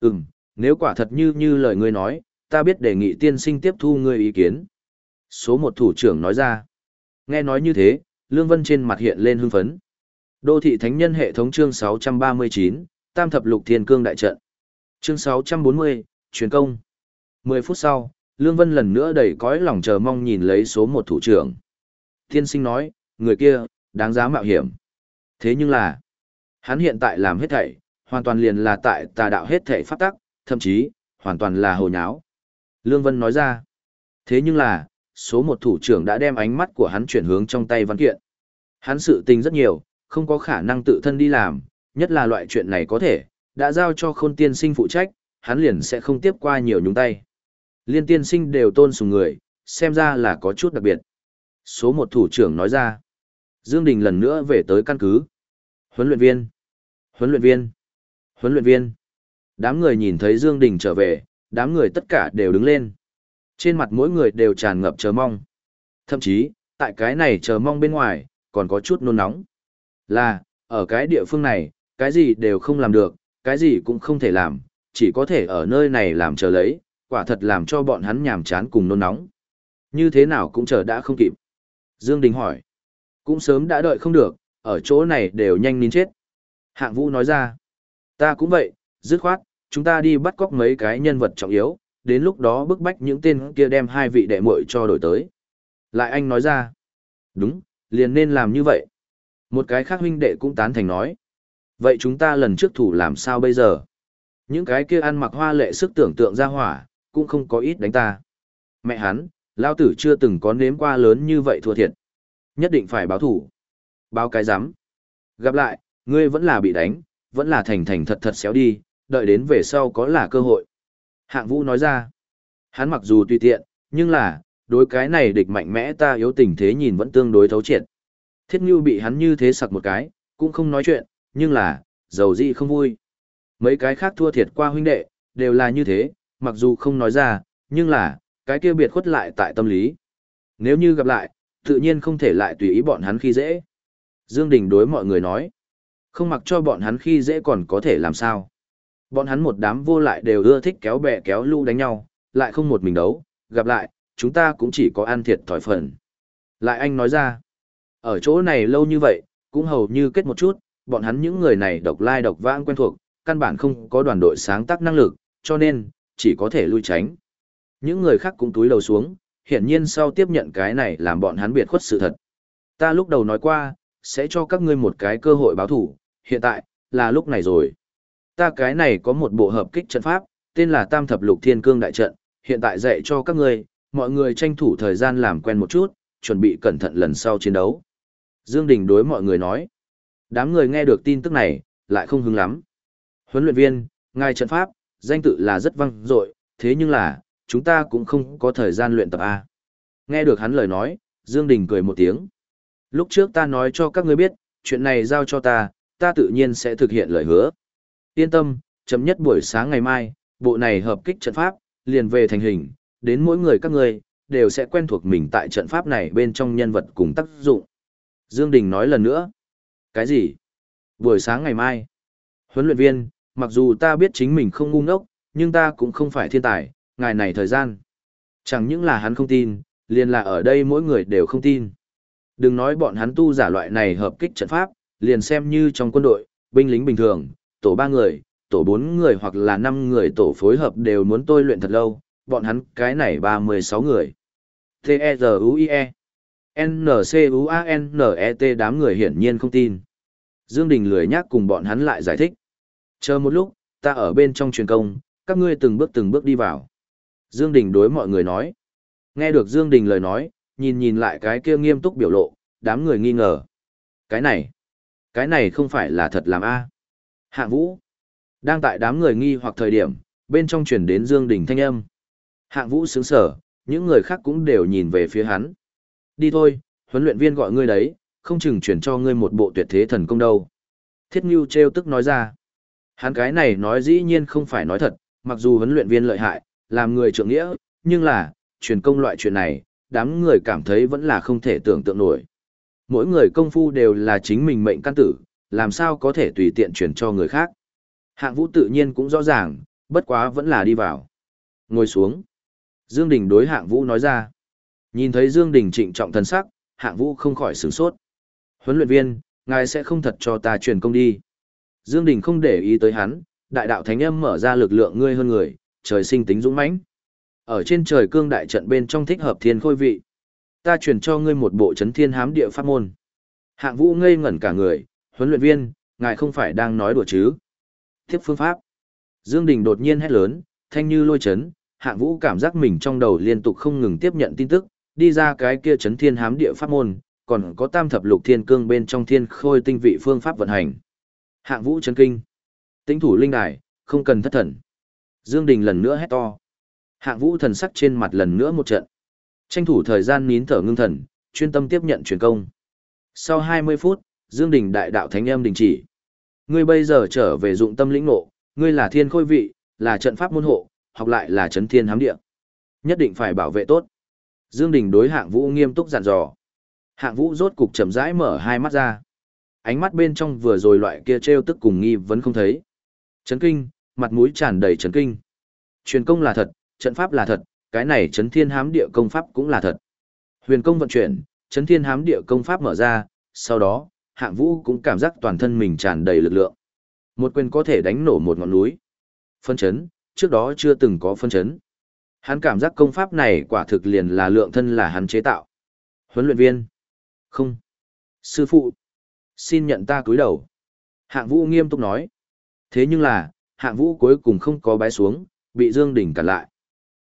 A: Ừm, nếu quả thật như như lời ngươi nói, ta biết đề nghị tiên sinh tiếp thu ngươi ý kiến. Số một thủ trưởng nói ra. Nghe nói như thế, Lương Vân trên mặt hiện lên hưng phấn. Đô thị Thánh nhân hệ thống chương 639, Tam thập lục thiên cương đại trận. Chương 640, truyền công. 10 phút sau, Lương Vân lần nữa đầy cõi lòng chờ mong nhìn lấy số một thủ trưởng. Thiên sinh nói, người kia, đáng giá mạo hiểm. Thế nhưng là, hắn hiện tại làm hết thảy, hoàn toàn liền là tại tà đạo hết thảy pháp tắc, thậm chí, hoàn toàn là hồ nháo. Lương Vân nói ra, thế nhưng là, số một thủ trưởng đã đem ánh mắt của hắn chuyển hướng trong tay văn kiện. Hắn sự tình rất nhiều, không có khả năng tự thân đi làm, nhất là loại chuyện này có thể, đã giao cho khôn tiên sinh phụ trách, hắn liền sẽ không tiếp qua nhiều nhúng tay. Liên tiên sinh đều tôn sùng người, xem ra là có chút đặc biệt. Số một thủ trưởng nói ra. Dương Đình lần nữa về tới căn cứ. Huấn luyện viên. Huấn luyện viên. Huấn luyện viên. Đám người nhìn thấy Dương Đình trở về, đám người tất cả đều đứng lên. Trên mặt mỗi người đều tràn ngập chờ mong. Thậm chí, tại cái này chờ mong bên ngoài, còn có chút nôn nóng. Là, ở cái địa phương này, cái gì đều không làm được, cái gì cũng không thể làm, chỉ có thể ở nơi này làm chờ lấy, quả thật làm cho bọn hắn nhàm chán cùng nôn nóng. Như thế nào cũng chờ đã không kịp. Dương Đình hỏi. Cũng sớm đã đợi không được, ở chỗ này đều nhanh nín chết. Hạng Vũ nói ra. Ta cũng vậy, dứt khoát, chúng ta đi bắt cóc mấy cái nhân vật trọng yếu, đến lúc đó bức bách những tên kia đem hai vị đệ muội cho đổi tới. Lại anh nói ra. Đúng, liền nên làm như vậy. Một cái khác huynh đệ cũng tán thành nói. Vậy chúng ta lần trước thủ làm sao bây giờ? Những cái kia ăn mặc hoa lệ sức tưởng tượng ra hỏa, cũng không có ít đánh ta. Mẹ hắn, lao tử chưa từng có nếm qua lớn như vậy thua thiệt. Nhất định phải báo thủ. Báo cái giám. Gặp lại, ngươi vẫn là bị đánh, vẫn là thành thành thật thật xéo đi, đợi đến về sau có là cơ hội. Hạng vũ nói ra. Hắn mặc dù tùy tiện, nhưng là, đối cái này địch mạnh mẽ ta yếu tình thế nhìn vẫn tương đối thấu triệt. Thiết nhu bị hắn như thế sặc một cái, cũng không nói chuyện, nhưng là, dầu gì không vui. Mấy cái khác thua thiệt qua huynh đệ, đều là như thế, mặc dù không nói ra, nhưng là, cái kia biệt khuất lại tại tâm lý. Nếu như gặp lại, tự nhiên không thể lại tùy ý bọn hắn khi dễ. Dương Đình đối mọi người nói, không mặc cho bọn hắn khi dễ còn có thể làm sao. Bọn hắn một đám vô lại đều ưa thích kéo bè kéo lũ đánh nhau, lại không một mình đấu, gặp lại, chúng ta cũng chỉ có ăn thiệt thòi phần. Lại anh nói ra, ở chỗ này lâu như vậy, cũng hầu như kết một chút, bọn hắn những người này độc lai độc vãng quen thuộc, căn bản không có đoàn đội sáng tác năng lực, cho nên, chỉ có thể lui tránh. Những người khác cũng túi đầu xuống, hiển nhiên sau tiếp nhận cái này làm bọn hắn biệt khuất sự thật. Ta lúc đầu nói qua, sẽ cho các ngươi một cái cơ hội báo thủ, hiện tại, là lúc này rồi. Ta cái này có một bộ hợp kích trận pháp, tên là Tam Thập Lục Thiên Cương Đại Trận, hiện tại dạy cho các ngươi, mọi người tranh thủ thời gian làm quen một chút, chuẩn bị cẩn thận lần sau chiến đấu. Dương Đình đối mọi người nói. Đám người nghe được tin tức này, lại không hứng lắm. Huấn luyện viên, ngài trận pháp, danh tự là rất vang dội, thế nhưng là, chúng ta cũng không có thời gian luyện tập A. Nghe được hắn lời nói, Dương Đình cười một tiếng. Lúc trước ta nói cho các ngươi biết, chuyện này giao cho ta, ta tự nhiên sẽ thực hiện lời hứa. Yên tâm, chấm nhất buổi sáng ngày mai, bộ này hợp kích trận pháp, liền về thành hình, đến mỗi người các ngươi, đều sẽ quen thuộc mình tại trận pháp này bên trong nhân vật cùng tác dụng. Dương Đình nói lần nữa. Cái gì? Buổi sáng ngày mai. Huấn luyện viên, mặc dù ta biết chính mình không ngu ngốc, nhưng ta cũng không phải thiên tài, ngài này thời gian. Chẳng những là hắn không tin, liền là ở đây mỗi người đều không tin. Đừng nói bọn hắn tu giả loại này hợp kích trận pháp, liền xem như trong quân đội, binh lính bình thường, tổ ba người, tổ bốn người hoặc là năm người tổ phối hợp đều muốn tôi luyện thật lâu, bọn hắn cái này ba mươi sáu người. T-E-Z-U-I-E NCUANET đám người hiển nhiên không tin. Dương Đình lười nhắc cùng bọn hắn lại giải thích. Chờ một lúc, ta ở bên trong truyền công, các ngươi từng bước từng bước đi vào. Dương Đình đối mọi người nói. Nghe được Dương Đình lời nói, nhìn nhìn lại cái kia nghiêm túc biểu lộ, đám người nghi ngờ. Cái này, cái này không phải là thật làm a? Hạng Vũ. Đang tại đám người nghi hoặc thời điểm, bên trong truyền đến Dương Đình thanh âm. Hạng Vũ sướng sở, những người khác cũng đều nhìn về phía hắn. Đi thôi, huấn luyện viên gọi ngươi đấy, không chừng chuyển cho ngươi một bộ tuyệt thế thần công đâu. Thiết Ngưu treo tức nói ra. Hắn cái này nói dĩ nhiên không phải nói thật, mặc dù huấn luyện viên lợi hại, làm người trưởng nghĩa, nhưng là, truyền công loại chuyện này, đám người cảm thấy vẫn là không thể tưởng tượng nổi. Mỗi người công phu đều là chính mình mệnh căn tử, làm sao có thể tùy tiện truyền cho người khác. Hạng vũ tự nhiên cũng rõ ràng, bất quá vẫn là đi vào. Ngồi xuống. Dương Đình đối hạng vũ nói ra. Nhìn thấy Dương Đình trịnh trọng thần sắc, hạng vũ không khỏi sửng sốt. Huấn luyện viên, ngài sẽ không thật cho ta truyền công đi. Dương Đình không để ý tới hắn, đại đạo thánh âm mở ra lực lượng ngươi hơn người, trời sinh tính dũng mãnh. Ở trên trời cương đại trận bên trong thích hợp thiên khôi vị. Ta truyền cho ngươi một bộ chấn thiên hám địa pháp môn. Hạng vũ ngây ngẩn cả người, huấn luyện viên, ngài không phải đang nói đùa chứ. Tiếp phương pháp. Dương Đình đột nhiên hét lớn, thanh như lôi chấn, hạng vũ cảm giác mình trong đầu liên tục không ngừng tiếp nhận tin tức, đi ra cái kia chấn thiên hám địa pháp môn, còn có tam thập lục thiên cương bên trong thiên khôi tinh vị phương pháp vận hành. Hạng vũ chấn kinh. Tĩnh thủ linh đài, không cần thất thần. Dương Đình lần nữa hét to. Hạng vũ thần sắc trên mặt lần nữa một trận. Tranh thủ thời gian nín thở ngưng thần, chuyên tâm tiếp nhận truyền công. Sau 20 phút, Dương Đình đại đạo thánh em đình chỉ. Ngươi bây giờ trở về dụng tâm lĩnh ngộ, ngươi là thiên khôi vị, là trận pháp môn hộ, học lại là chấn thiên hám địa. Nhất định phải bảo vệ tốt. Dương Đình đối hạng vũ nghiêm túc dặn dò. Hạng vũ rốt cục chậm rãi mở hai mắt ra. Ánh mắt bên trong vừa rồi loại kia treo tức cùng nghi vẫn không thấy. Chấn kinh, mặt mũi tràn đầy chấn kinh. Truyền công là thật, trận pháp là thật, cái này chấn thiên hám địa công pháp cũng là thật. Huyền công vận chuyển, chấn thiên hám địa công pháp mở ra, sau đó, hạng vũ cũng cảm giác toàn thân mình tràn đầy lực lượng. Một quyền có thể đánh nổ một ngọn núi. Phân chấn, trước đó chưa từng có phân chấn. Hắn cảm giác công pháp này quả thực liền là lượng thân là hắn chế tạo. Huấn luyện viên. Không. Sư phụ. Xin nhận ta cúi đầu. Hạng vũ nghiêm túc nói. Thế nhưng là, hạng vũ cuối cùng không có bái xuống, bị Dương Đình cản lại.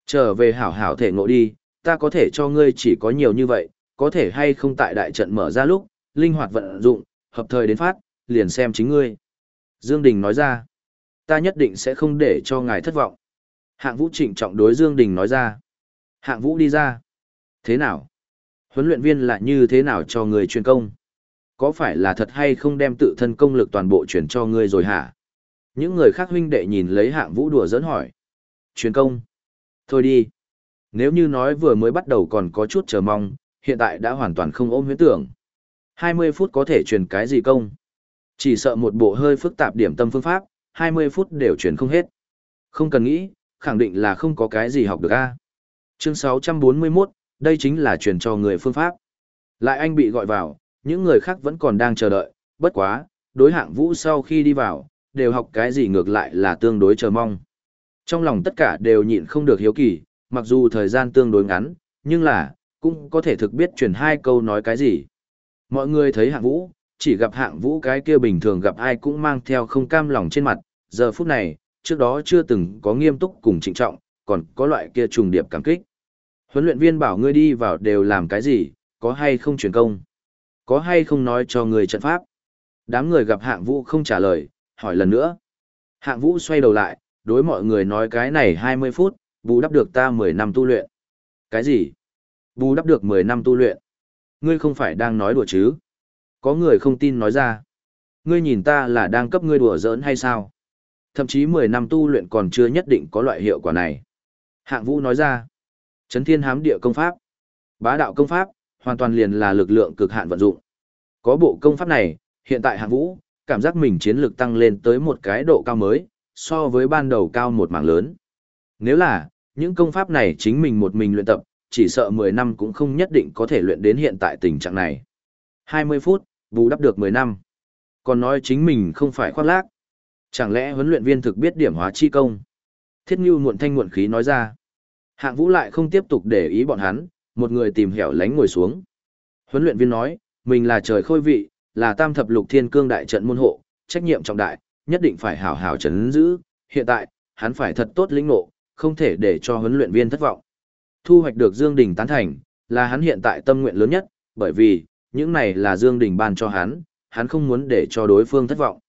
A: Trở về hảo hảo thể ngộ đi, ta có thể cho ngươi chỉ có nhiều như vậy, có thể hay không tại đại trận mở ra lúc, linh hoạt vận dụng, hợp thời đến phát, liền xem chính ngươi. Dương Đình nói ra, ta nhất định sẽ không để cho ngài thất vọng. Hạng Vũ trịnh trọng đối Dương Đình nói ra. Hạng Vũ đi ra. Thế nào? Huấn luyện viên là như thế nào cho người truyền công? Có phải là thật hay không đem tự thân công lực toàn bộ truyền cho ngươi rồi hả? Những người khác huynh đệ nhìn lấy hạng Vũ đùa giỡn hỏi. Truyền công? Thôi đi. Nếu như nói vừa mới bắt đầu còn có chút chờ mong, hiện tại đã hoàn toàn không ôm huyễn tưởng. 20 phút có thể truyền cái gì công? Chỉ sợ một bộ hơi phức tạp điểm tâm phương pháp, 20 phút đều truyền không hết. Không cần nghĩ, khẳng định là không có cái gì học được a. Chương 641, đây chính là truyền cho người phương pháp. Lại anh bị gọi vào, những người khác vẫn còn đang chờ đợi, bất quá, đối hạng vũ sau khi đi vào, đều học cái gì ngược lại là tương đối chờ mong. Trong lòng tất cả đều nhịn không được hiếu kỳ, mặc dù thời gian tương đối ngắn, nhưng là, cũng có thể thực biết truyền hai câu nói cái gì. Mọi người thấy hạng vũ, chỉ gặp hạng vũ cái kia bình thường gặp ai cũng mang theo không cam lòng trên mặt, giờ phút này, trước đó chưa từng có nghiêm túc cùng trịnh trọng, còn có loại kia trùng điệp cảm kích. Huấn luyện viên bảo ngươi đi vào đều làm cái gì, có hay không truyền công? Có hay không nói cho người trận pháp? Đám người gặp hạng vũ không trả lời, hỏi lần nữa. Hạng vũ xoay đầu lại, đối mọi người nói cái này 20 phút, bù đắp được ta 10 năm tu luyện. Cái gì? Bù đắp được 10 năm tu luyện. Ngươi không phải đang nói đùa chứ? Có người không tin nói ra. Ngươi nhìn ta là đang cấp ngươi đùa giỡn hay sao? Thậm chí 10 năm tu luyện còn chưa nhất định có loại hiệu quả này. Hạng Vũ nói ra. Chấn thiên hám địa công pháp. Bá đạo công pháp, hoàn toàn liền là lực lượng cực hạn vận dụng. Có bộ công pháp này, hiện tại Hạng Vũ, cảm giác mình chiến lực tăng lên tới một cái độ cao mới, so với ban đầu cao một mảng lớn. Nếu là, những công pháp này chính mình một mình luyện tập, chỉ sợ 10 năm cũng không nhất định có thể luyện đến hiện tại tình trạng này. 20 phút, bù đắp được 10 năm. Còn nói chính mình không phải khoác lác. Chẳng lẽ huấn luyện viên thực biết điểm hóa chi công? Thiết Ngưu muộn thanh muộn khí nói ra. Hạng Vũ lại không tiếp tục để ý bọn hắn, một người tìm hẻo lánh ngồi xuống. Huấn luyện viên nói, mình là trời khôi vị, là tam thập lục thiên cương đại trận môn hộ, trách nhiệm trọng đại, nhất định phải hảo hảo chấn giữ. Hiện tại, hắn phải thật tốt lĩnh ngộ, không thể để cho huấn luyện viên thất vọng. Thu hoạch được Dương Đình tán thành, là hắn hiện tại tâm nguyện lớn nhất, bởi vì, những này là Dương Đình ban cho hắn, hắn không muốn để cho đối phương thất vọng.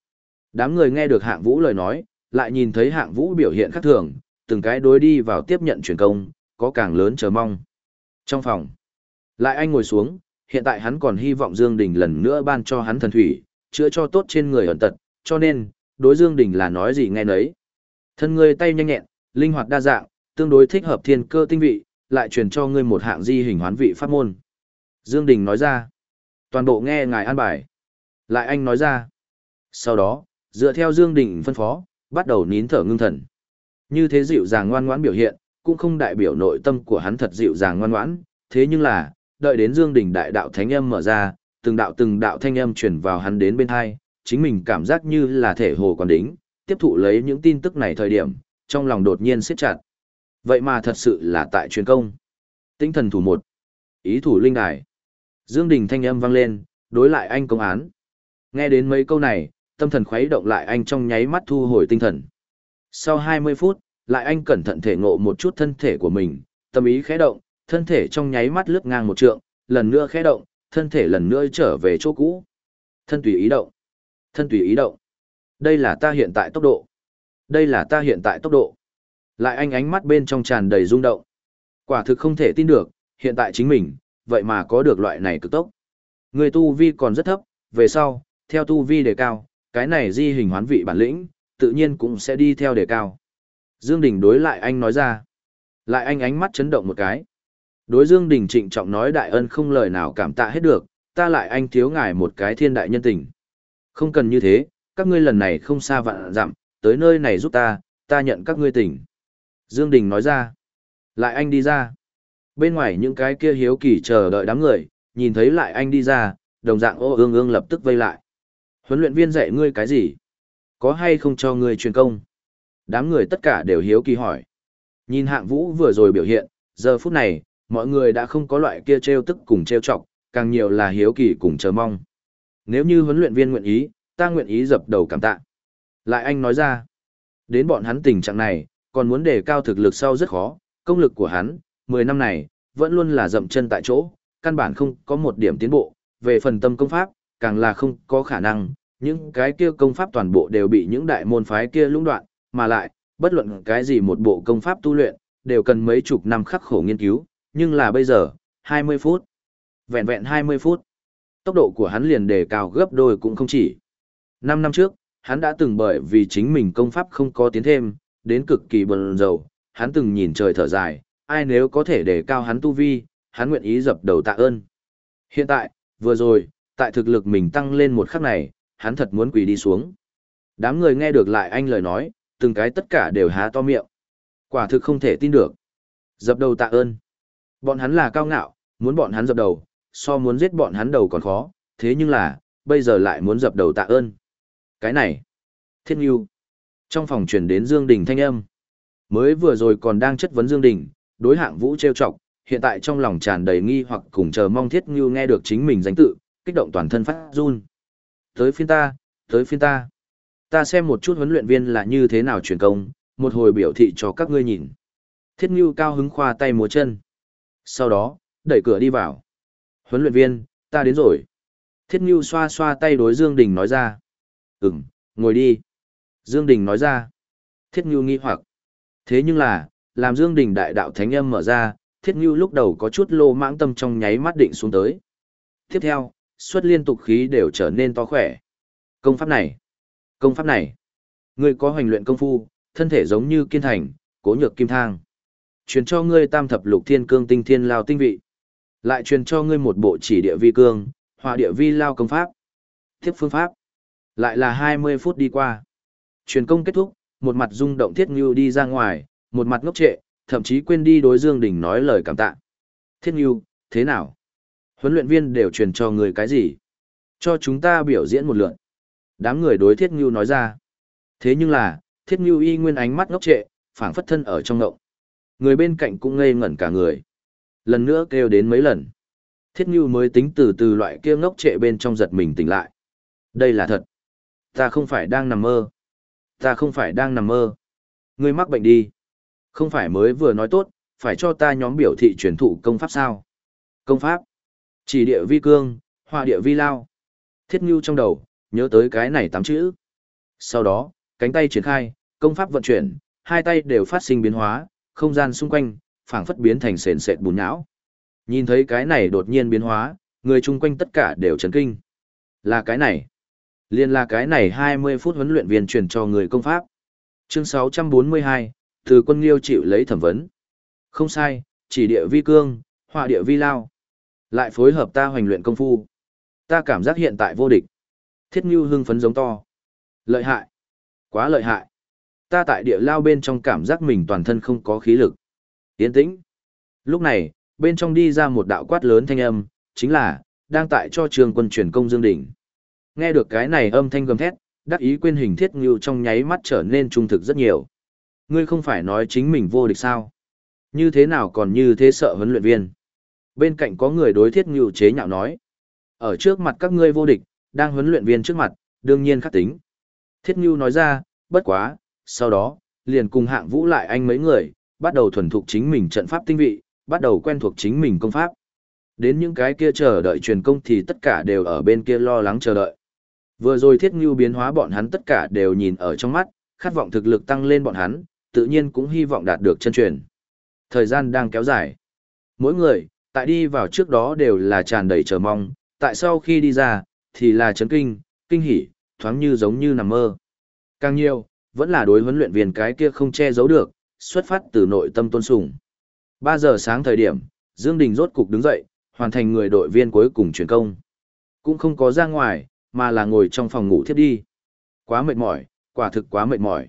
A: Đám người nghe được hạng vũ lời nói, lại nhìn thấy hạng vũ biểu hiện khác thường, từng cái đối đi vào tiếp nhận truyền công, có càng lớn chờ mong. Trong phòng, lại anh ngồi xuống, hiện tại hắn còn hy vọng Dương Đình lần nữa ban cho hắn thần thủy, chữa cho tốt trên người ẩn tật, cho nên, đối Dương Đình là nói gì nghe nấy. Thân người tay nhanh nhẹn, linh hoạt đa dạng, tương đối thích hợp thiên cơ tinh vị, lại truyền cho ngươi một hạng di hình hoán vị pháp môn. Dương Đình nói ra, toàn bộ nghe ngài an bài. Lại anh nói ra, sau đó, dựa theo Dương Đình phân phó, bắt đầu nín thở ngưng thần. Như thế dịu dàng ngoan ngoãn biểu hiện, cũng không đại biểu nội tâm của hắn thật dịu dàng ngoan ngoãn, thế nhưng là, đợi đến Dương Đình đại đạo thánh âm mở ra, từng đạo từng đạo thanh âm truyền vào hắn đến bên hai chính mình cảm giác như là thể hồ còn đính, tiếp thụ lấy những tin tức này thời điểm, trong lòng đột nhiên siết chặt. Vậy mà thật sự là tại truyền công. Tinh thần thủ một. Ý thủ linh đài. Dương Đình thanh âm vang lên, đối lại anh công án. Nghe đến mấy câu này, tâm thần khuấy động lại anh trong nháy mắt thu hồi tinh thần. Sau 20 phút, lại anh cẩn thận thể ngộ một chút thân thể của mình, tâm ý khẽ động, thân thể trong nháy mắt lướt ngang một trượng, lần nữa khẽ động, thân thể lần nữa trở về chỗ cũ. Thân tùy ý động. Thân tùy ý động. Đây là ta hiện tại tốc độ. Đây là ta hiện tại tốc độ. Lại anh ánh mắt bên trong tràn đầy rung động. Quả thực không thể tin được, hiện tại chính mình, vậy mà có được loại này cực tốc. Người tu vi còn rất thấp, về sau, theo tu vi đề cao, cái này di hình hoán vị bản lĩnh, tự nhiên cũng sẽ đi theo đề cao. Dương Đình đối lại anh nói ra. Lại anh ánh mắt chấn động một cái. Đối Dương Đình trịnh trọng nói đại ân không lời nào cảm tạ hết được, ta lại anh thiếu ngài một cái thiên đại nhân tình. Không cần như thế, các ngươi lần này không xa vạn dặm, tới nơi này giúp ta, ta nhận các ngươi tình. Dương Đình nói ra. Lại anh đi ra. Bên ngoài những cái kia hiếu kỳ chờ đợi đám người, nhìn thấy lại anh đi ra, đồng dạng ô ương ương lập tức vây lại. Huấn luyện viên dạy ngươi cái gì? Có hay không cho ngươi truyền công? Đám người tất cả đều hiếu kỳ hỏi. Nhìn hạng vũ vừa rồi biểu hiện, giờ phút này, mọi người đã không có loại kia treo tức cùng treo chọc, càng nhiều là hiếu kỳ cùng chờ mong. Nếu như huấn luyện viên nguyện ý, ta nguyện ý dập đầu cảm tạ. Lại anh nói ra, đến bọn hắn tình trạng này, còn muốn đề cao thực lực sau rất khó, công lực của hắn, 10 năm này, vẫn luôn là dậm chân tại chỗ, căn bản không có một điểm tiến bộ, về phần tâm công pháp, càng là không có khả năng, những cái kia công pháp toàn bộ đều bị những đại môn phái kia lũng đoạn, mà lại, bất luận cái gì một bộ công pháp tu luyện, đều cần mấy chục năm khắc khổ nghiên cứu, nhưng là bây giờ, 20 phút. Vẹn vẹn 20 phút. Tốc độ của hắn liền đề cao gấp đôi cũng không chỉ. 5 năm trước, hắn đã từng bởi vì chính mình công pháp không có tiến thêm, đến cực kỳ bần dầu, hắn từng nhìn trời thở dài, ai nếu có thể đề cao hắn tu vi, hắn nguyện ý dập đầu tạ ơn. Hiện tại, vừa rồi, tại thực lực mình tăng lên một khắc này, hắn thật muốn quỳ đi xuống. Đám người nghe được lại anh lời nói, từng cái tất cả đều há to miệng. Quả thực không thể tin được. Dập đầu tạ ơn. Bọn hắn là cao ngạo, muốn bọn hắn dập đầu, so muốn giết bọn hắn đầu còn khó, thế nhưng là, bây giờ lại muốn dập đầu tạ ơn. Cái này, thiên yêu. Trong phòng truyền đến Dương Đình thanh âm. Mới vừa rồi còn đang chất vấn Dương Đình, đối hạng vũ treo chọc, hiện tại trong lòng tràn đầy nghi hoặc cùng chờ mong thiết như nghe được chính mình danh tự, kích động toàn thân phát run. Tới phiên ta, tới phiên ta. Ta xem một chút huấn luyện viên là như thế nào truyền công, một hồi biểu thị cho các ngươi nhìn. Thiết Ngưu cao hứng khoa tay múa chân. Sau đó, đẩy cửa đi vào. Huấn luyện viên, ta đến rồi. Thiết Ngưu xoa xoa tay đối Dương Đình nói ra. Ừm, ngồi đi. Dương Đình nói ra. Thiết Ngưu nghi hoặc. Thế nhưng là, làm Dương Đình đại đạo thánh âm mở ra, Thiết Ngưu lúc đầu có chút lô mãng tâm trong nháy mắt định xuống tới. Tiếp theo, xuất liên tục khí đều trở nên to khỏe. Công pháp này, công pháp này, ngươi có hoành luyện công phu, thân thể giống như kiên thành, cố nhược kim thang. Truyền cho ngươi tam thập lục thiên cương tinh thiên lao tinh vị. Lại truyền cho ngươi một bộ chỉ địa vi cương, hòa địa vi lao công pháp. Tiếp phương pháp. Lại là 20 phút đi qua. Truyền công kết thúc, một mặt rung động thiết ngưu đi ra ngoài, một mặt ngốc trệ, thậm chí quên đi đối Dương Đình nói lời cảm tạ. Thiết ngưu, thế nào? Huấn luyện viên đều truyền cho người cái gì? Cho chúng ta biểu diễn một lượt. Đám người đối thiết ngưu nói ra. Thế nhưng là, thiết ngưu y nguyên ánh mắt ngốc trệ, phảng phất thân ở trong ngộng. Người bên cạnh cũng ngây ngẩn cả người. Lần nữa kêu đến mấy lần. Thiết ngưu mới tính từ từ loại kia ngốc trệ bên trong giật mình tỉnh lại. Đây là thật. Ta không phải đang nằm mơ. Ta không phải đang nằm mơ. Ngươi mắc bệnh đi. Không phải mới vừa nói tốt, phải cho ta nhóm biểu thị truyền thụ công pháp sao? Công pháp. Chỉ địa vi cương, hoa địa vi lao. Thiết ngưu trong đầu, nhớ tới cái này tám chữ. Sau đó, cánh tay triển khai, công pháp vận chuyển, hai tay đều phát sinh biến hóa, không gian xung quanh, phảng phất biến thành sền sệt bùn nhão. Nhìn thấy cái này đột nhiên biến hóa, người chung quanh tất cả đều chấn kinh. Là cái này. Liên là cái này 20 phút huấn luyện viên truyền cho người công pháp. Chương 642, từ quân liêu chịu lấy thẩm vấn. Không sai, chỉ địa vi cương, họa địa vi lao. Lại phối hợp ta hoành luyện công phu. Ta cảm giác hiện tại vô địch. Thiết Ngưu hưng phấn giống to. Lợi hại. Quá lợi hại. Ta tại địa lao bên trong cảm giác mình toàn thân không có khí lực. yên tĩnh. Lúc này, bên trong đi ra một đạo quát lớn thanh âm, chính là, đang tại cho trường quân truyền công Dương Đỉnh. Nghe được cái này âm thanh gầm thét, đắc ý quên hình thiết ngưu trong nháy mắt trở nên trung thực rất nhiều. Ngươi không phải nói chính mình vô địch sao? Như thế nào còn như thế sợ huấn luyện viên? Bên cạnh có người đối thiết ngưu chế nhạo nói. Ở trước mặt các ngươi vô địch, đang huấn luyện viên trước mặt, đương nhiên khắc tính. Thiết ngưu nói ra, bất quá, sau đó, liền cùng hạng vũ lại anh mấy người, bắt đầu thuần thục chính mình trận pháp tinh vị, bắt đầu quen thuộc chính mình công pháp. Đến những cái kia chờ đợi truyền công thì tất cả đều ở bên kia lo lắng chờ đợi. Vừa rồi thiết ngưu biến hóa bọn hắn tất cả đều nhìn ở trong mắt, khát vọng thực lực tăng lên bọn hắn, tự nhiên cũng hy vọng đạt được chân truyền. Thời gian đang kéo dài. Mỗi người, tại đi vào trước đó đều là tràn đầy chờ mong, tại sau khi đi ra, thì là chấn kinh, kinh hỉ, thoáng như giống như nằm mơ. Càng nhiều, vẫn là đối huấn luyện viên cái kia không che giấu được, xuất phát từ nội tâm tôn sùng. 3 giờ sáng thời điểm, Dương Đình rốt cục đứng dậy, hoàn thành người đội viên cuối cùng chuyển công. Cũng không có ra ngoài, mà là ngồi trong phòng ngủ thiếp đi. Quá mệt mỏi, quả thực quá mệt mỏi.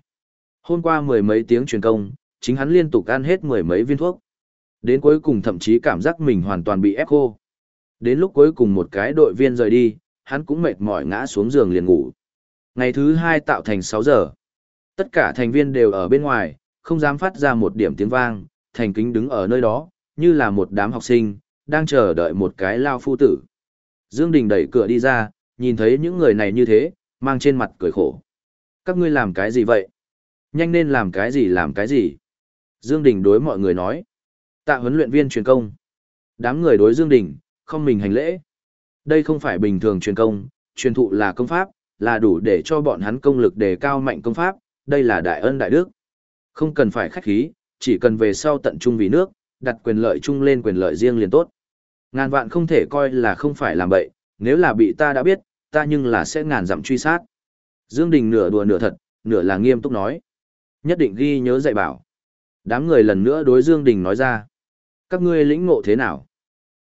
A: Hôm qua mười mấy tiếng truyền công, chính hắn liên tục ăn hết mười mấy viên thuốc. Đến cuối cùng thậm chí cảm giác mình hoàn toàn bị ép khô. Đến lúc cuối cùng một cái đội viên rời đi, hắn cũng mệt mỏi ngã xuống giường liền ngủ. Ngày thứ hai tạo thành 6 giờ. Tất cả thành viên đều ở bên ngoài, không dám phát ra một điểm tiếng vang, thành kính đứng ở nơi đó, như là một đám học sinh, đang chờ đợi một cái lao phu tử. Dương Đình đẩy cửa đi ra, nhìn thấy những người này như thế, mang trên mặt cười khổ. Các ngươi làm cái gì vậy? Nhanh nên làm cái gì làm cái gì? Dương Đình đối mọi người nói. Tạ huấn luyện viên truyền công. Đám người đối Dương Đình, không mình hành lễ. Đây không phải bình thường truyền công, truyền thụ là công pháp, là đủ để cho bọn hắn công lực đề cao mạnh công pháp, đây là đại ân đại đức. Không cần phải khách khí, chỉ cần về sau tận trung vì nước, đặt quyền lợi chung lên quyền lợi riêng liền tốt. Ngàn vạn không thể coi là không phải làm bậy, nếu là bị ta đã biết, ta nhưng là sẽ ngàn dặm truy sát. Dương Đình nửa đùa nửa thật, nửa là nghiêm túc nói. Nhất định ghi nhớ dạy bảo. Đám người lần nữa đối Dương Đình nói ra. Các ngươi lĩnh ngộ thế nào?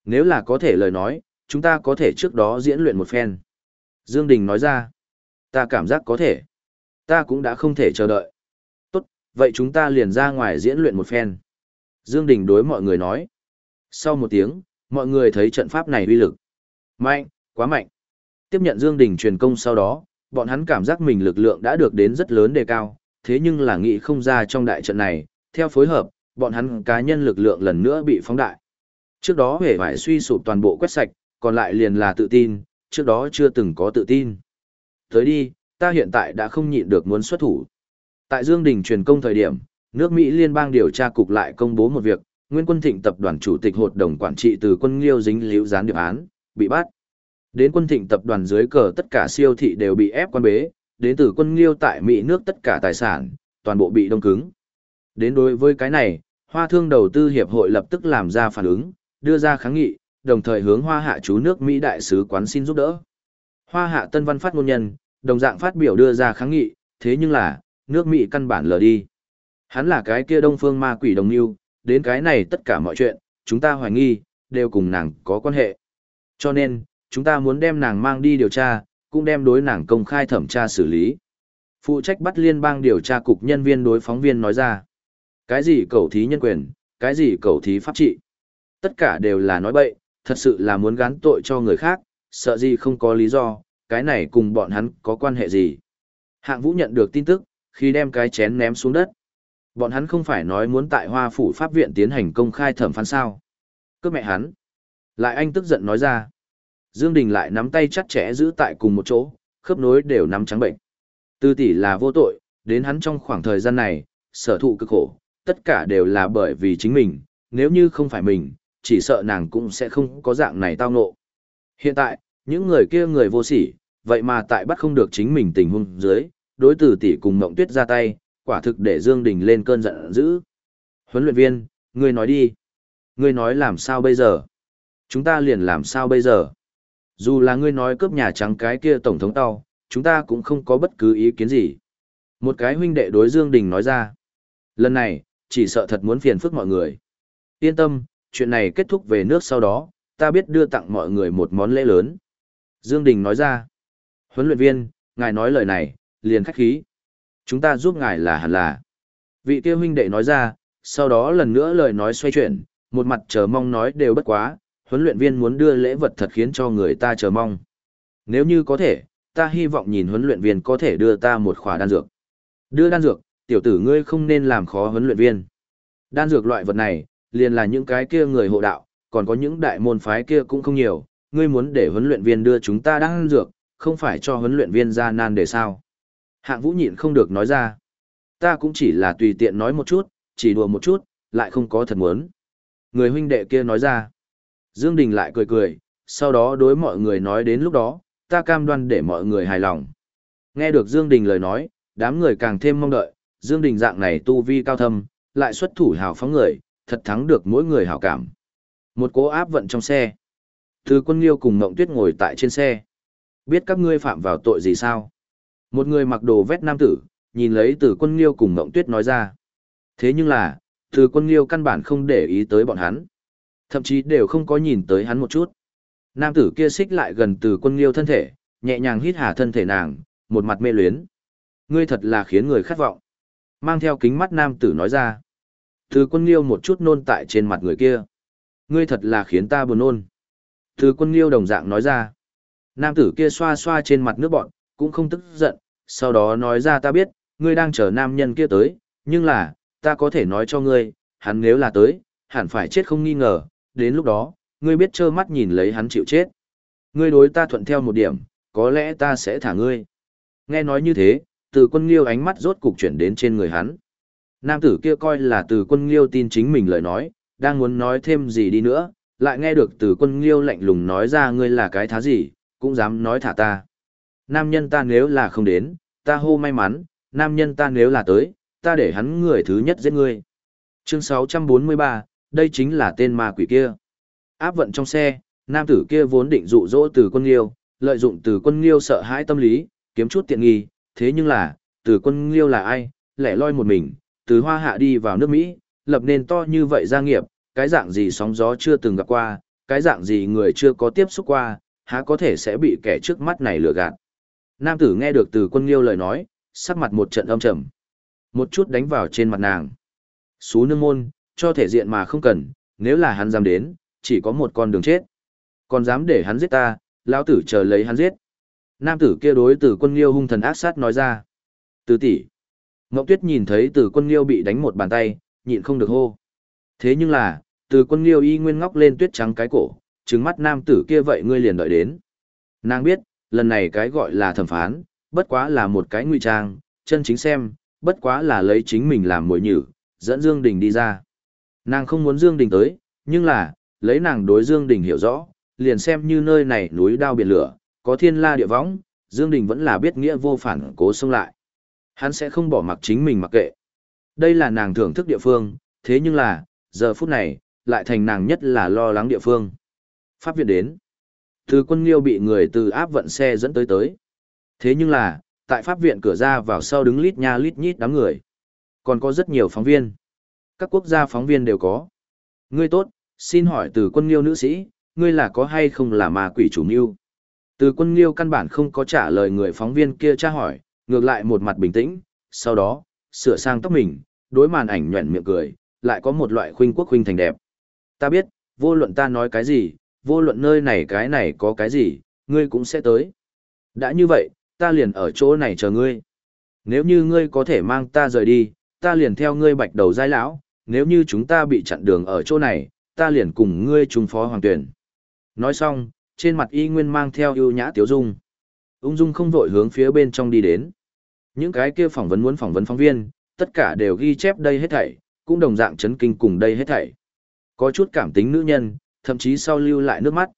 A: Nếu là có thể lời nói, chúng ta có thể trước đó diễn luyện một phen. Dương Đình nói ra. Ta cảm giác có thể. Ta cũng đã không thể chờ đợi. Tốt, vậy chúng ta liền ra ngoài diễn luyện một phen. Dương Đình đối mọi người nói. Sau một tiếng, mọi người thấy trận pháp này uy lực. Mạnh, quá mạnh. Tiếp nhận Dương Đình truyền công sau đó, bọn hắn cảm giác mình lực lượng đã được đến rất lớn đề cao, thế nhưng là nghĩ không ra trong đại trận này, theo phối hợp, bọn hắn cá nhân lực lượng lần nữa bị phóng đại. Trước đó hề phải suy sụp toàn bộ quét sạch, còn lại liền là tự tin, trước đó chưa từng có tự tin. Tới đi, ta hiện tại đã không nhịn được muốn xuất thủ. Tại Dương Đình truyền công thời điểm, nước Mỹ liên bang điều tra cục lại công bố một việc, Nguyên quân thịnh tập đoàn chủ tịch hội đồng quản trị từ quân liêu dính liễu gián điệp án, bị bắt. Đến quân thịnh tập đoàn dưới cờ tất cả siêu thị đều bị ép quan bế, đến từ quân liêu tại Mỹ nước tất cả tài sản, toàn bộ bị đông cứng. Đến đối với cái này, Hoa Thương Đầu tư Hiệp hội lập tức làm ra phản ứng, đưa ra kháng nghị, đồng thời hướng Hoa Hạ chú nước Mỹ đại sứ quán xin giúp đỡ. Hoa Hạ Tân Văn phát ngôn nhân, đồng dạng phát biểu đưa ra kháng nghị, thế nhưng là, nước Mỹ căn bản lờ đi. Hắn là cái kia đông phương ma quỷ đồng lưu, đến cái này tất cả mọi chuyện, chúng ta hoài nghi, đều cùng nàng có quan hệ. Cho nên, chúng ta muốn đem nàng mang đi điều tra, cũng đem đối nàng công khai thẩm tra xử lý. Phụ trách bắt liên bang điều tra cục nhân viên đối phóng viên nói ra. Cái gì cầu thí nhân quyền, cái gì cầu thí pháp trị. Tất cả đều là nói bậy, thật sự là muốn gán tội cho người khác, sợ gì không có lý do, cái này cùng bọn hắn có quan hệ gì. Hạng vũ nhận được tin tức, khi đem cái chén ném xuống đất. Bọn hắn không phải nói muốn tại hoa phủ pháp viện tiến hành công khai thẩm phán sao. Cướp mẹ hắn. Lại anh tức giận nói ra. Dương Đình lại nắm tay chặt chẽ giữ tại cùng một chỗ, khớp nối đều nắm trắng bệnh. Tư tỷ là vô tội, đến hắn trong khoảng thời gian này, sở thụ cực khổ, tất cả đều là bởi vì chính mình, nếu như không phải mình, chỉ sợ nàng cũng sẽ không có dạng này tao ngộ. Hiện tại, những người kia người vô sỉ, vậy mà tại bắt không được chính mình tình huống dưới, đối tử tỷ cùng Mộng Tuyết ra tay, quả thực để Dương Đình lên cơn giận dữ. Huấn luyện viên, ngươi nói đi. Ngươi nói làm sao bây giờ? Chúng ta liền làm sao bây giờ? Dù là ngươi nói cướp Nhà Trắng cái kia Tổng thống tao, chúng ta cũng không có bất cứ ý kiến gì. Một cái huynh đệ đối Dương Đình nói ra. Lần này, chỉ sợ thật muốn phiền phức mọi người. Yên tâm, chuyện này kết thúc về nước sau đó, ta biết đưa tặng mọi người một món lễ lớn. Dương Đình nói ra. Huấn luyện viên, ngài nói lời này, liền khách khí. Chúng ta giúp ngài là hẳn là. Vị kia huynh đệ nói ra, sau đó lần nữa lời nói xoay chuyển, một mặt chờ mong nói đều bất quá, huấn luyện viên muốn đưa lễ vật thật khiến cho người ta chờ mong. Nếu như có thể, ta hy vọng nhìn huấn luyện viên có thể đưa ta một khỏa đan dược. Đưa đan dược, tiểu tử ngươi không nên làm khó huấn luyện viên. Đan dược loại vật này, liền là những cái kia người hộ đạo, còn có những đại môn phái kia cũng không nhiều, ngươi muốn để huấn luyện viên đưa chúng ta đan dược, không phải cho huấn luyện viên ra nan để sao. Hạng vũ nhịn không được nói ra. Ta cũng chỉ là tùy tiện nói một chút, chỉ đùa một chút, lại không có thật muốn. Người huynh đệ kia nói ra. Dương Đình lại cười cười, sau đó đối mọi người nói đến lúc đó, ta cam đoan để mọi người hài lòng. Nghe được Dương Đình lời nói, đám người càng thêm mong đợi, Dương Đình dạng này tu vi cao thâm, lại xuất thủ hào phóng người, thật thắng được mỗi người hảo cảm. Một cố áp vận trong xe. Từ quân liêu cùng Ngộng Tuyết ngồi tại trên xe. Biết các ngươi phạm vào tội gì sao? Một người mặc đồ vét nam tử, nhìn lấy từ quân liêu cùng Ngộng Tuyết nói ra. Thế nhưng là, từ quân liêu căn bản không để ý tới bọn hắn. Thậm chí đều không có nhìn tới hắn một chút. Nam tử kia xích lại gần từ quân liêu thân thể, nhẹ nhàng hít hà thân thể nàng, một mặt mê luyến. Ngươi thật là khiến người khát vọng. Mang theo kính mắt nam tử nói ra. Từ quân liêu một chút nôn tại trên mặt người kia. Ngươi thật là khiến ta buồn nôn. Từ quân liêu đồng dạng nói ra. Nam tử kia xoa xoa trên mặt nước bọn, cũng không tức giận, sau đó nói ra ta biết, ngươi đang chờ nam nhân kia tới, nhưng là, ta có thể nói cho ngươi, hắn nếu là tới, hẳn phải chết không nghi ngờ, đến lúc đó, ngươi biết trơ mắt nhìn lấy hắn chịu chết. Ngươi đối ta thuận theo một điểm, có lẽ ta sẽ thả ngươi. Nghe nói như thế, từ quân liêu ánh mắt rốt cục chuyển đến trên người hắn. Nam tử kia coi là từ quân liêu tin chính mình lời nói, đang muốn nói thêm gì đi nữa, lại nghe được từ quân liêu lạnh lùng nói ra ngươi là cái thá gì, cũng dám nói thả ta. Nam nhân ta nếu là không đến, ta hô may mắn, nam nhân ta nếu là tới, ta để hắn người thứ nhất giết ngươi. Chương 643, đây chính là tên ma quỷ kia. Áp vận trong xe, nam tử kia vốn định dụ dỗ từ quân liêu, lợi dụng từ quân liêu sợ hãi tâm lý, kiếm chút tiện nghi, thế nhưng là, từ quân liêu là ai, lẻ loi một mình, từ hoa hạ đi vào nước Mỹ, lập nên to như vậy gia nghiệp, cái dạng gì sóng gió chưa từng gặp qua, cái dạng gì người chưa có tiếp xúc qua, há có thể sẽ bị kẻ trước mắt này lừa gạt. Nam tử nghe được từ quân liêu lời nói, sắc mặt một trận âm trầm. Một chút đánh vào trên mặt nàng. Xú nương môn, cho thể diện mà không cần, nếu là hắn dám đến, chỉ có một con đường chết. Còn dám để hắn giết ta, lão tử chờ lấy hắn giết. Nam tử kia đối tử quân liêu hung thần ác sát nói ra. Từ tỷ. Ngọc Tuyết nhìn thấy tử quân liêu bị đánh một bàn tay, nhịn không được hô. Thế nhưng là, tử quân liêu y nguyên ngóc lên tuyết trắng cái cổ, trứng mắt nam tử kia vậy ngươi liền đợi đến. Nàng biết, lần này cái gọi là thẩm phán, bất quá là một cái ngụy trang, chân chính xem, bất quá là lấy chính mình làm mồi nhử, dẫn Dương Đình đi ra. Nàng không muốn Dương Đình tới, nhưng là, lấy nàng đối Dương Đình hiểu rõ, liền xem như nơi này núi đao biển lửa, có thiên la địa võng, Dương Đình vẫn là biết nghĩa vô phản cố xông lại. Hắn sẽ không bỏ mặc chính mình mặc kệ. Đây là nàng thưởng thức địa phương, thế nhưng là, giờ phút này, lại thành nàng nhất là lo lắng địa phương. Pháp viện đến. Từ quân liêu bị người từ áp vận xe dẫn tới tới. Thế nhưng là, tại pháp viện cửa ra vào sau đứng lít nha lít nhít đám người. Còn có rất nhiều phóng viên. Các quốc gia phóng viên đều có. Ngươi tốt, xin hỏi từ quân liêu nữ sĩ, ngươi là có hay không là ma quỷ chủ mưu? Từ quân liêu căn bản không có trả lời người phóng viên kia tra hỏi, ngược lại một mặt bình tĩnh, sau đó, sửa sang tóc mình, đối màn ảnh nhuẩn miệng cười, lại có một loại khuynh quốc khuynh thành đẹp. Ta biết, vô luận ta nói cái gì, vô luận nơi này cái này có cái gì, ngươi cũng sẽ tới. Đã như vậy, ta liền ở chỗ này chờ ngươi. Nếu như ngươi có thể mang ta rời đi, ta liền theo ngươi bạch đầu giai lão, nếu như chúng ta bị chặn đường ở chỗ này, ta liền cùng ngươi trùng phó hoàng tuyển. Nói xong, trên mặt y nguyên mang theo ưu nhã tiếu dung. Ung dung không vội hướng phía bên trong đi đến. Những cái kia phỏng vấn muốn phỏng vấn phóng viên, tất cả đều ghi chép đây hết thảy, cũng đồng dạng chấn kinh cùng đây hết thảy. Có chút cảm tính nữ nhân, thậm chí sau lưu lại nước mắt.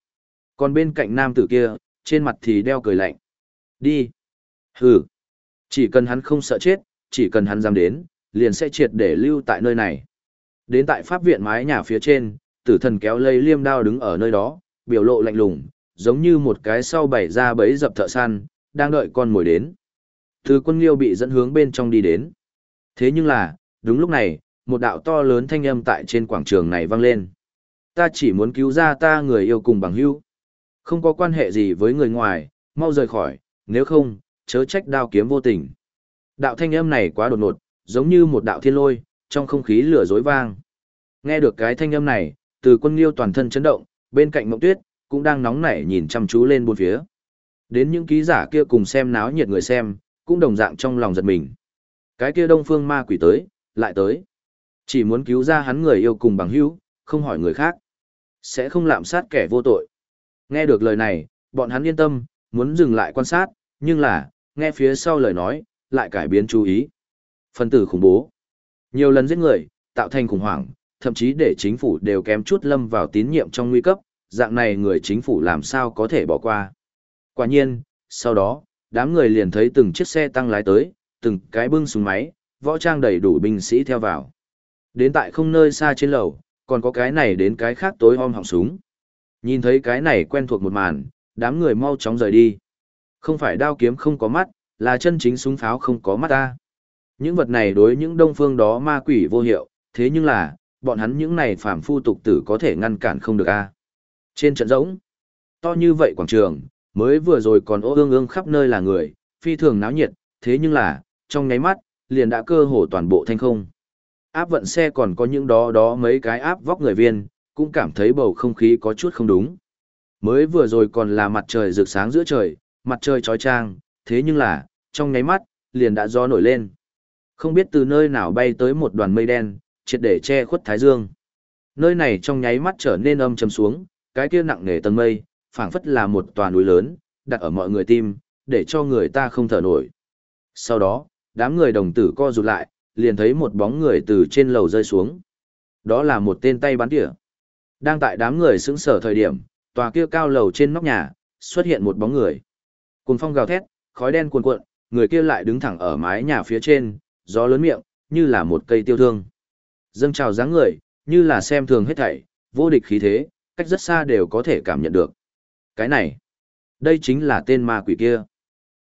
A: Còn bên cạnh nam tử kia, trên mặt thì đeo cười lạnh. Đi. Hừ. Chỉ cần hắn không sợ chết, chỉ cần hắn dám đến, liền sẽ triệt để lưu tại nơi này. Đến tại pháp viện mái nhà phía trên, tử thần kéo lây liêm đao đứng ở nơi đó, biểu lộ lạnh lùng, giống như một cái sau bảy ra bấy dập thợ săn, đang đợi con mồi đến. Từ quân liêu bị dẫn hướng bên trong đi đến. Thế nhưng là, đúng lúc này, một đạo to lớn thanh âm tại trên quảng trường này vang lên. Ta chỉ muốn cứu ra ta người yêu cùng bằng hữu. Không có quan hệ gì với người ngoài, mau rời khỏi, nếu không, chớ trách đao kiếm vô tình. Đạo thanh âm này quá đột ngột, giống như một đạo thiên lôi, trong không khí lửa dối vang. Nghe được cái thanh âm này, từ quân liêu toàn thân chấn động, bên cạnh mộng tuyết, cũng đang nóng nảy nhìn chăm chú lên bốn phía. Đến những ký giả kia cùng xem náo nhiệt người xem, cũng đồng dạng trong lòng giật mình. Cái kia đông phương ma quỷ tới, lại tới. Chỉ muốn cứu ra hắn người yêu cùng bằng hữu, không hỏi người khác. Sẽ không lạm sát kẻ vô tội. Nghe được lời này, bọn hắn yên tâm, muốn dừng lại quan sát, nhưng là, nghe phía sau lời nói, lại cải biến chú ý. Phân tử khủng bố. Nhiều lần giết người, tạo thành khủng hoảng, thậm chí để chính phủ đều kém chút lâm vào tín nhiệm trong nguy cấp, dạng này người chính phủ làm sao có thể bỏ qua. Quả nhiên, sau đó, đám người liền thấy từng chiếc xe tăng lái tới, từng cái bưng súng máy, võ trang đầy đủ binh sĩ theo vào. Đến tại không nơi xa trên lầu, còn có cái này đến cái khác tối om họng súng. Nhìn thấy cái này quen thuộc một màn, đám người mau chóng rời đi. Không phải đao kiếm không có mắt, là chân chính súng pháo không có mắt ta. Những vật này đối những đông phương đó ma quỷ vô hiệu, thế nhưng là, bọn hắn những này phàm phu tục tử có thể ngăn cản không được a. Trên trận rỗng, to như vậy quảng trường, mới vừa rồi còn ô ương ương khắp nơi là người, phi thường náo nhiệt, thế nhưng là, trong nháy mắt, liền đã cơ hồ toàn bộ thanh không. Áp vận xe còn có những đó đó mấy cái áp vóc người viên, cũng cảm thấy bầu không khí có chút không đúng. Mới vừa rồi còn là mặt trời rực sáng giữa trời, mặt trời trói trang, thế nhưng là, trong nháy mắt, liền đã gió nổi lên. Không biết từ nơi nào bay tới một đoàn mây đen, triệt để che khuất thái dương. Nơi này trong nháy mắt trở nên âm trầm xuống, cái kia nặng nề tầng mây, phảng phất là một tòa núi lớn, đặt ở mọi người tim, để cho người ta không thở nổi. Sau đó, đám người đồng tử co rụt lại, liền thấy một bóng người từ trên lầu rơi xuống. Đó là một tên tay bắn tỉa. Đang tại đám người sững sở thời điểm, tòa kia cao lầu trên nóc nhà, xuất hiện một bóng người. Cùng phong gào thét, khói đen cuồn cuộn, người kia lại đứng thẳng ở mái nhà phía trên, gió lớn miệng, như là một cây tiêu thương. Dâng trào dáng người, như là xem thường hết thảy, vô địch khí thế, cách rất xa đều có thể cảm nhận được. Cái này, đây chính là tên ma quỷ kia.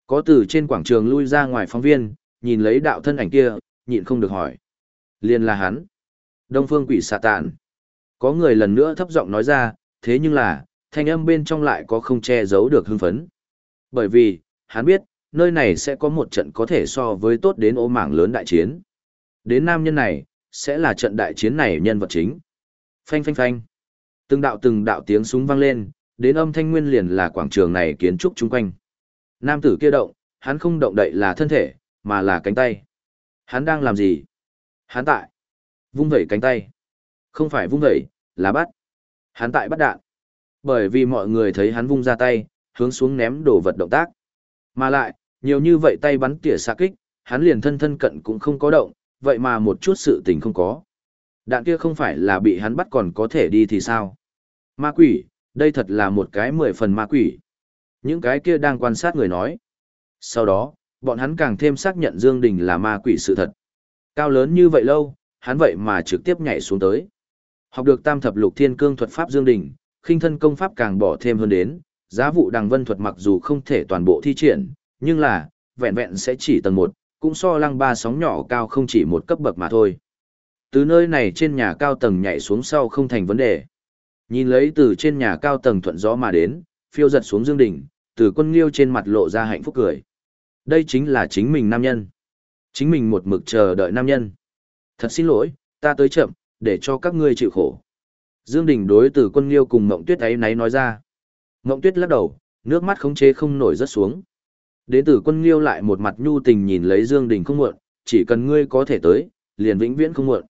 A: Có từ trên quảng trường lui ra ngoài phóng viên, nhìn lấy đạo thân ảnh kia, nhịn không được hỏi. Liên là hắn. Đông phương quỷ xà tạn. Có người lần nữa thấp giọng nói ra, thế nhưng là, thanh âm bên trong lại có không che giấu được hưng phấn. Bởi vì, hắn biết, nơi này sẽ có một trận có thể so với tốt đến ô mảng lớn đại chiến. Đến nam nhân này, sẽ là trận đại chiến này nhân vật chính. Phanh phanh phanh. Từng đạo từng đạo tiếng súng vang lên, đến âm thanh nguyên liền là quảng trường này kiến trúc chung quanh. Nam tử kia động, hắn không động đậy là thân thể, mà là cánh tay. Hắn đang làm gì? Hắn tại. Vung vẩy cánh tay. Không phải vung vẩy, là bắt. Hắn tại bắt đạn. Bởi vì mọi người thấy hắn vung ra tay, hướng xuống ném đồ vật động tác. Mà lại, nhiều như vậy tay bắn tỉa xa kích, hắn liền thân thân cận cũng không có động, vậy mà một chút sự tình không có. Đạn kia không phải là bị hắn bắt còn có thể đi thì sao? Ma quỷ, đây thật là một cái mười phần ma quỷ. Những cái kia đang quan sát người nói. Sau đó, bọn hắn càng thêm xác nhận Dương Đình là ma quỷ sự thật. Cao lớn như vậy lâu, hắn vậy mà trực tiếp nhảy xuống tới. Học được tam thập lục thiên cương thuật pháp Dương Đình, khinh thân công pháp càng bỏ thêm hơn đến, giá vụ đằng vân thuật mặc dù không thể toàn bộ thi triển, nhưng là, vẹn vẹn sẽ chỉ tầng một, cũng so lăng ba sóng nhỏ cao không chỉ một cấp bậc mà thôi. Từ nơi này trên nhà cao tầng nhảy xuống sau không thành vấn đề. Nhìn lấy từ trên nhà cao tầng thuận gió mà đến, phiêu giật xuống dương đỉnh, từ quân liêu trên mặt lộ ra hạnh phúc cười. Đây chính là chính mình nam nhân. Chính mình một mực chờ đợi nam nhân. Thật xin lỗi, ta tới chậm, để cho các ngươi chịu khổ. Dương Đình đối từ quân liêu cùng Mộng Tuyết ấy náy nói ra. Mộng Tuyết lắc đầu, nước mắt khống chế không nổi rất xuống. Đến từ quân liêu lại một mặt nhu tình nhìn lấy Dương Đình không muộn, chỉ cần ngươi có thể tới, liền vĩnh viễn không muộn.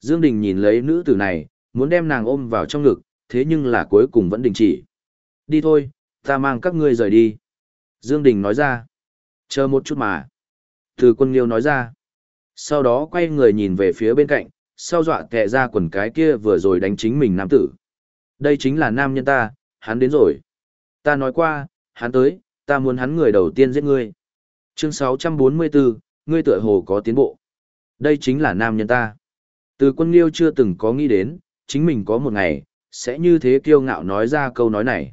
A: Dương Đình nhìn lấy nữ tử này, muốn đem nàng ôm vào trong ngực, thế nhưng là cuối cùng vẫn đình chỉ. Đi thôi, ta mang các ngươi rời đi. Dương Đình nói ra. Chờ một chút mà. Từ quân liêu nói ra. Sau đó quay người nhìn về phía bên cạnh, sau dọa kẹ ra quần cái kia vừa rồi đánh chính mình nam tử. Đây chính là nam nhân ta, hắn đến rồi. Ta nói qua, hắn tới, ta muốn hắn người đầu tiên giết ngươi. Chương 644, ngươi tựa hồ có tiến bộ. Đây chính là nam nhân ta. Từ quân liêu chưa từng có nghĩ đến, chính mình có một ngày, sẽ như thế kiêu ngạo nói ra câu nói này.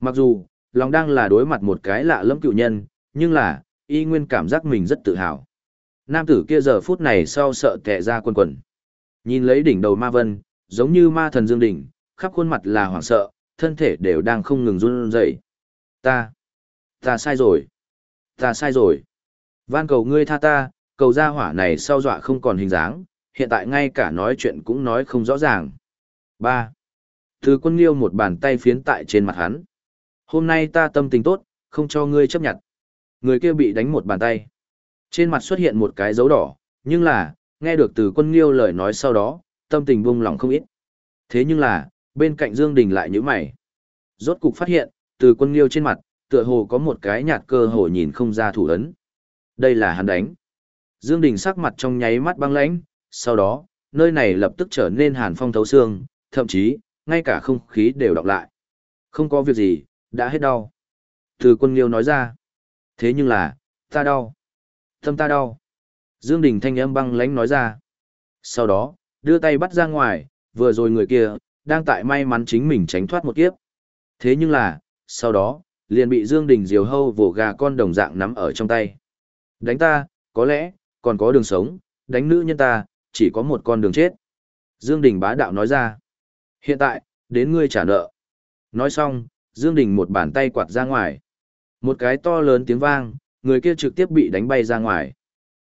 A: Mặc dù, lòng đang là đối mặt một cái lạ lẫm cựu nhân, nhưng là, y nguyên cảm giác mình rất tự hào. Nam tử kia giờ phút này sau sợ tệ ra quần quần. Nhìn lấy đỉnh đầu ma vân, giống như ma thần dương đỉnh, khắp khuôn mặt là hoảng sợ, thân thể đều đang không ngừng run rẩy. Ta, ta sai rồi, ta sai rồi. Van cầu ngươi tha ta, cầu ra hỏa này sau dọa không còn hình dáng, hiện tại ngay cả nói chuyện cũng nói không rõ ràng. 3. Từ quân liêu một bàn tay phiến tại trên mặt hắn. Hôm nay ta tâm tình tốt, không cho ngươi chấp nhận. Người kia bị đánh một bàn tay. Trên mặt xuất hiện một cái dấu đỏ, nhưng là, nghe được từ quân liêu lời nói sau đó, tâm tình buông lòng không ít. Thế nhưng là, bên cạnh Dương Đình lại như mày. Rốt cục phát hiện, từ quân liêu trên mặt, tựa hồ có một cái nhạt cơ hồ nhìn không ra thủ ấn. Đây là hắn đánh. Dương Đình sắc mặt trong nháy mắt băng lãnh, sau đó, nơi này lập tức trở nên hàn phong thấu xương, thậm chí, ngay cả không khí đều đọc lại. Không có việc gì, đã hết đau. Từ quân liêu nói ra. Thế nhưng là, ta đau. Tâm ta đau. Dương Đình thanh âm băng lãnh nói ra. Sau đó, đưa tay bắt ra ngoài, vừa rồi người kia, đang tại may mắn chính mình tránh thoát một kiếp. Thế nhưng là, sau đó, liền bị Dương Đình diều hâu vồ gà con đồng dạng nắm ở trong tay. Đánh ta, có lẽ, còn có đường sống, đánh nữ nhân ta, chỉ có một con đường chết. Dương Đình bá đạo nói ra. Hiện tại, đến ngươi trả nợ. Nói xong, Dương Đình một bàn tay quạt ra ngoài. Một cái to lớn tiếng vang, người kia trực tiếp bị đánh bay ra ngoài.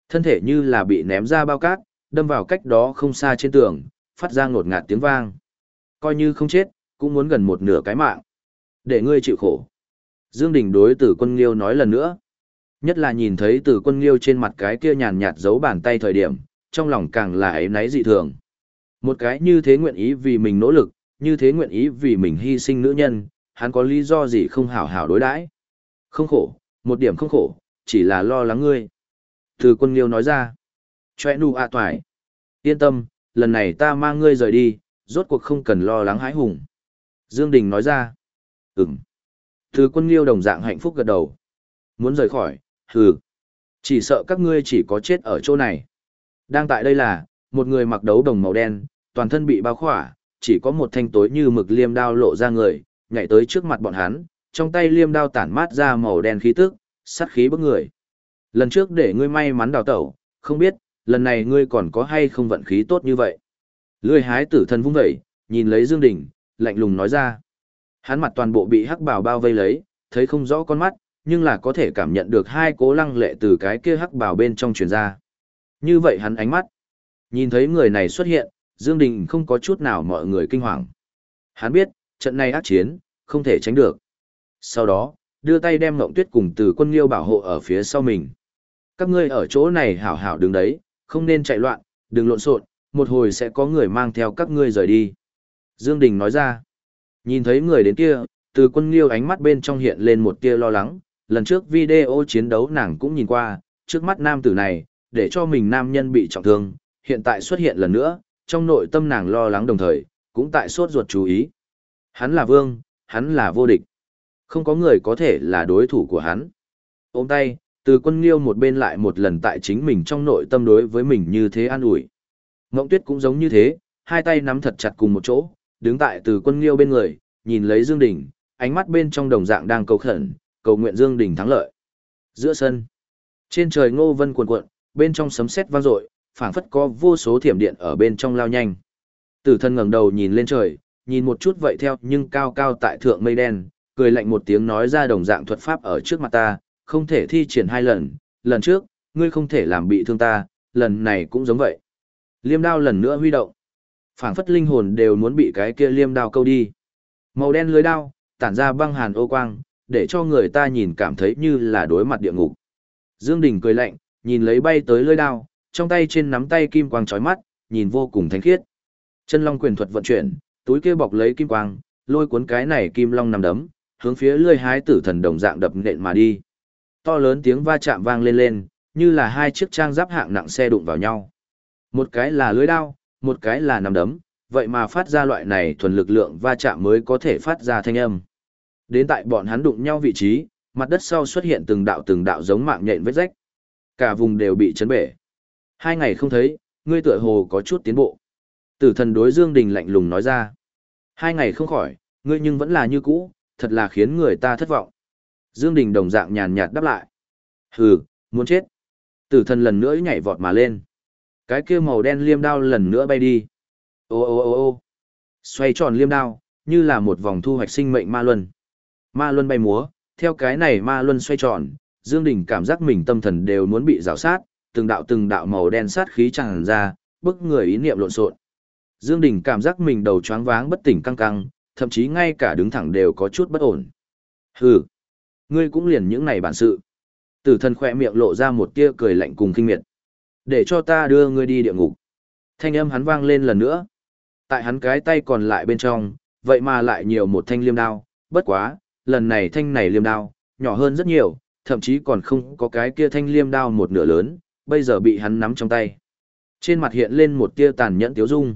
A: Thân thể như là bị ném ra bao cát, đâm vào cách đó không xa trên tường, phát ra ngột ngạt tiếng vang. Coi như không chết, cũng muốn gần một nửa cái mạng. Để ngươi chịu khổ. Dương Đình đối tử quân liêu nói lần nữa. Nhất là nhìn thấy tử quân liêu trên mặt cái kia nhàn nhạt giấu bàn tay thời điểm, trong lòng càng là ấy náy dị thường. Một cái như thế nguyện ý vì mình nỗ lực, như thế nguyện ý vì mình hy sinh nữ nhân, hắn có lý do gì không hảo hảo đối đãi? Không khổ, một điểm không khổ, chỉ là lo lắng ngươi. Từ quân liêu nói ra. Chòe nụ ạ à toài. Yên tâm, lần này ta mang ngươi rời đi, rốt cuộc không cần lo lắng hãi hùng. Dương Đình nói ra. Ừm thứ quân liêu đồng dạng hạnh phúc gật đầu. Muốn rời khỏi, hừ. Chỉ sợ các ngươi chỉ có chết ở chỗ này. Đang tại đây là, một người mặc đấu đồng màu đen, toàn thân bị bao khỏa, chỉ có một thanh tối như mực liêm đao lộ ra người, nhảy tới trước mặt bọn hắn, trong tay liêm đao tản mát ra màu đen khí tức, sát khí bức người. Lần trước để ngươi may mắn đào tẩu, không biết, lần này ngươi còn có hay không vận khí tốt như vậy. Lươi hái tử thân vung vẩy, nhìn lấy Dương Đình, lạnh lùng nói ra. Hắn mặt toàn bộ bị hắc bào bao vây lấy, thấy không rõ con mắt, nhưng là có thể cảm nhận được hai cố lăng lệ từ cái kia hắc bào bên trong truyền ra. Như vậy hắn ánh mắt. Nhìn thấy người này xuất hiện, Dương Đình không có chút nào mọi người kinh hoàng. Hắn biết, trận này ác chiến, không thể tránh được. Sau đó, đưa tay đem Ngộng Tuyết cùng từ quân liêu bảo hộ ở phía sau mình. Các ngươi ở chỗ này hảo hảo đứng đấy, không nên chạy loạn, đừng lộn xộn, một hồi sẽ có người mang theo các ngươi rời đi. Dương Đình nói ra. Nhìn thấy người đến kia, từ quân liêu ánh mắt bên trong hiện lên một tia lo lắng, lần trước video chiến đấu nàng cũng nhìn qua, trước mắt nam tử này, để cho mình nam nhân bị trọng thương, hiện tại xuất hiện lần nữa, trong nội tâm nàng lo lắng đồng thời, cũng tại sốt ruột chú ý. Hắn là vương, hắn là vô địch. Không có người có thể là đối thủ của hắn. Ôm tay, từ quân liêu một bên lại một lần tại chính mình trong nội tâm đối với mình như thế an ủi. Ngộng tuyết cũng giống như thế, hai tay nắm thật chặt cùng một chỗ, đứng tại từ quân liêu bên người, nhìn lấy Dương Đình, ánh mắt bên trong đồng dạng đang cầu khẩn, cầu nguyện Dương Đình thắng lợi. Giữa sân, trên trời ngô vân cuồn cuộn, bên trong sấm sét vang dội, phảng phất có vô số thiểm điện ở bên trong lao nhanh. Tử thân ngẩng đầu nhìn lên trời, nhìn một chút vậy theo nhưng cao cao tại thượng mây đen, cười lạnh một tiếng nói ra đồng dạng thuật pháp ở trước mặt ta, không thể thi triển hai lần, lần trước, ngươi không thể làm bị thương ta, lần này cũng giống vậy. Liêm đao lần nữa huy động phảng phất linh hồn đều muốn bị cái kia liêm đao câu đi. Màu đen lưới đao, tản ra băng hàn ô quang, để cho người ta nhìn cảm thấy như là đối mặt địa ngục. Dương Đình cười lạnh, nhìn lấy bay tới lưới đao, trong tay trên nắm tay kim quang chói mắt, nhìn vô cùng thánh khiết. Chân long quyền thuật vận chuyển, túi kia bọc lấy kim quang, lôi cuốn cái này kim long nằm đấm, hướng phía lưỡi hái tử thần đồng dạng đập nện mà đi. To lớn tiếng va chạm vang lên lên, như là hai chiếc trang giáp hạng nặng xe đụng vào nhau. Một cái là lưới đao, một cái là nằm đấm, vậy mà phát ra loại này thuần lực lượng va chạm mới có thể phát ra thanh âm. Đến tại bọn hắn đụng nhau vị trí, mặt đất sau xuất hiện từng đạo từng đạo giống mạng nhện vết rách. Cả vùng đều bị chấn bể. Hai ngày không thấy, ngươi tựa hồ có chút tiến bộ. Tử thần đối Dương Đình lạnh lùng nói ra. Hai ngày không khỏi, ngươi nhưng vẫn là như cũ, thật là khiến người ta thất vọng. Dương Đình đồng dạng nhàn nhạt đáp lại. Hừ, muốn chết. Tử thần lần nữa nhảy vọt mà lên. Cái kia màu đen liêm đao lần nữa bay đi. Ô ô ô ô Xoay tròn liêm đao, như là một vòng thu hoạch sinh mệnh ma luân. Ma luân bay múa, theo cái này ma luân xoay tròn, Dương Đình cảm giác mình tâm thần đều muốn bị rào sát, từng đạo từng đạo màu đen sát khí tràn ra, bức người ý niệm lộn xộn. Dương Đình cảm giác mình đầu choáng váng bất tỉnh căng căng, thậm chí ngay cả đứng thẳng đều có chút bất ổn. Hừ, ngươi cũng liền những này bản sự. Tử thần khoe miệng lộ ra một tia cười lạnh cùng kinh miệt. Để cho ta đưa ngươi đi địa ngục. Thanh âm hắn vang lên lần nữa. Tại hắn cái tay còn lại bên trong, vậy mà lại nhiều một thanh liêm đao, bất quá, lần này thanh này liêm đao, nhỏ hơn rất nhiều, thậm chí còn không có cái kia thanh liêm đao một nửa lớn, bây giờ bị hắn nắm trong tay. Trên mặt hiện lên một tia tàn nhẫn tiếu dung.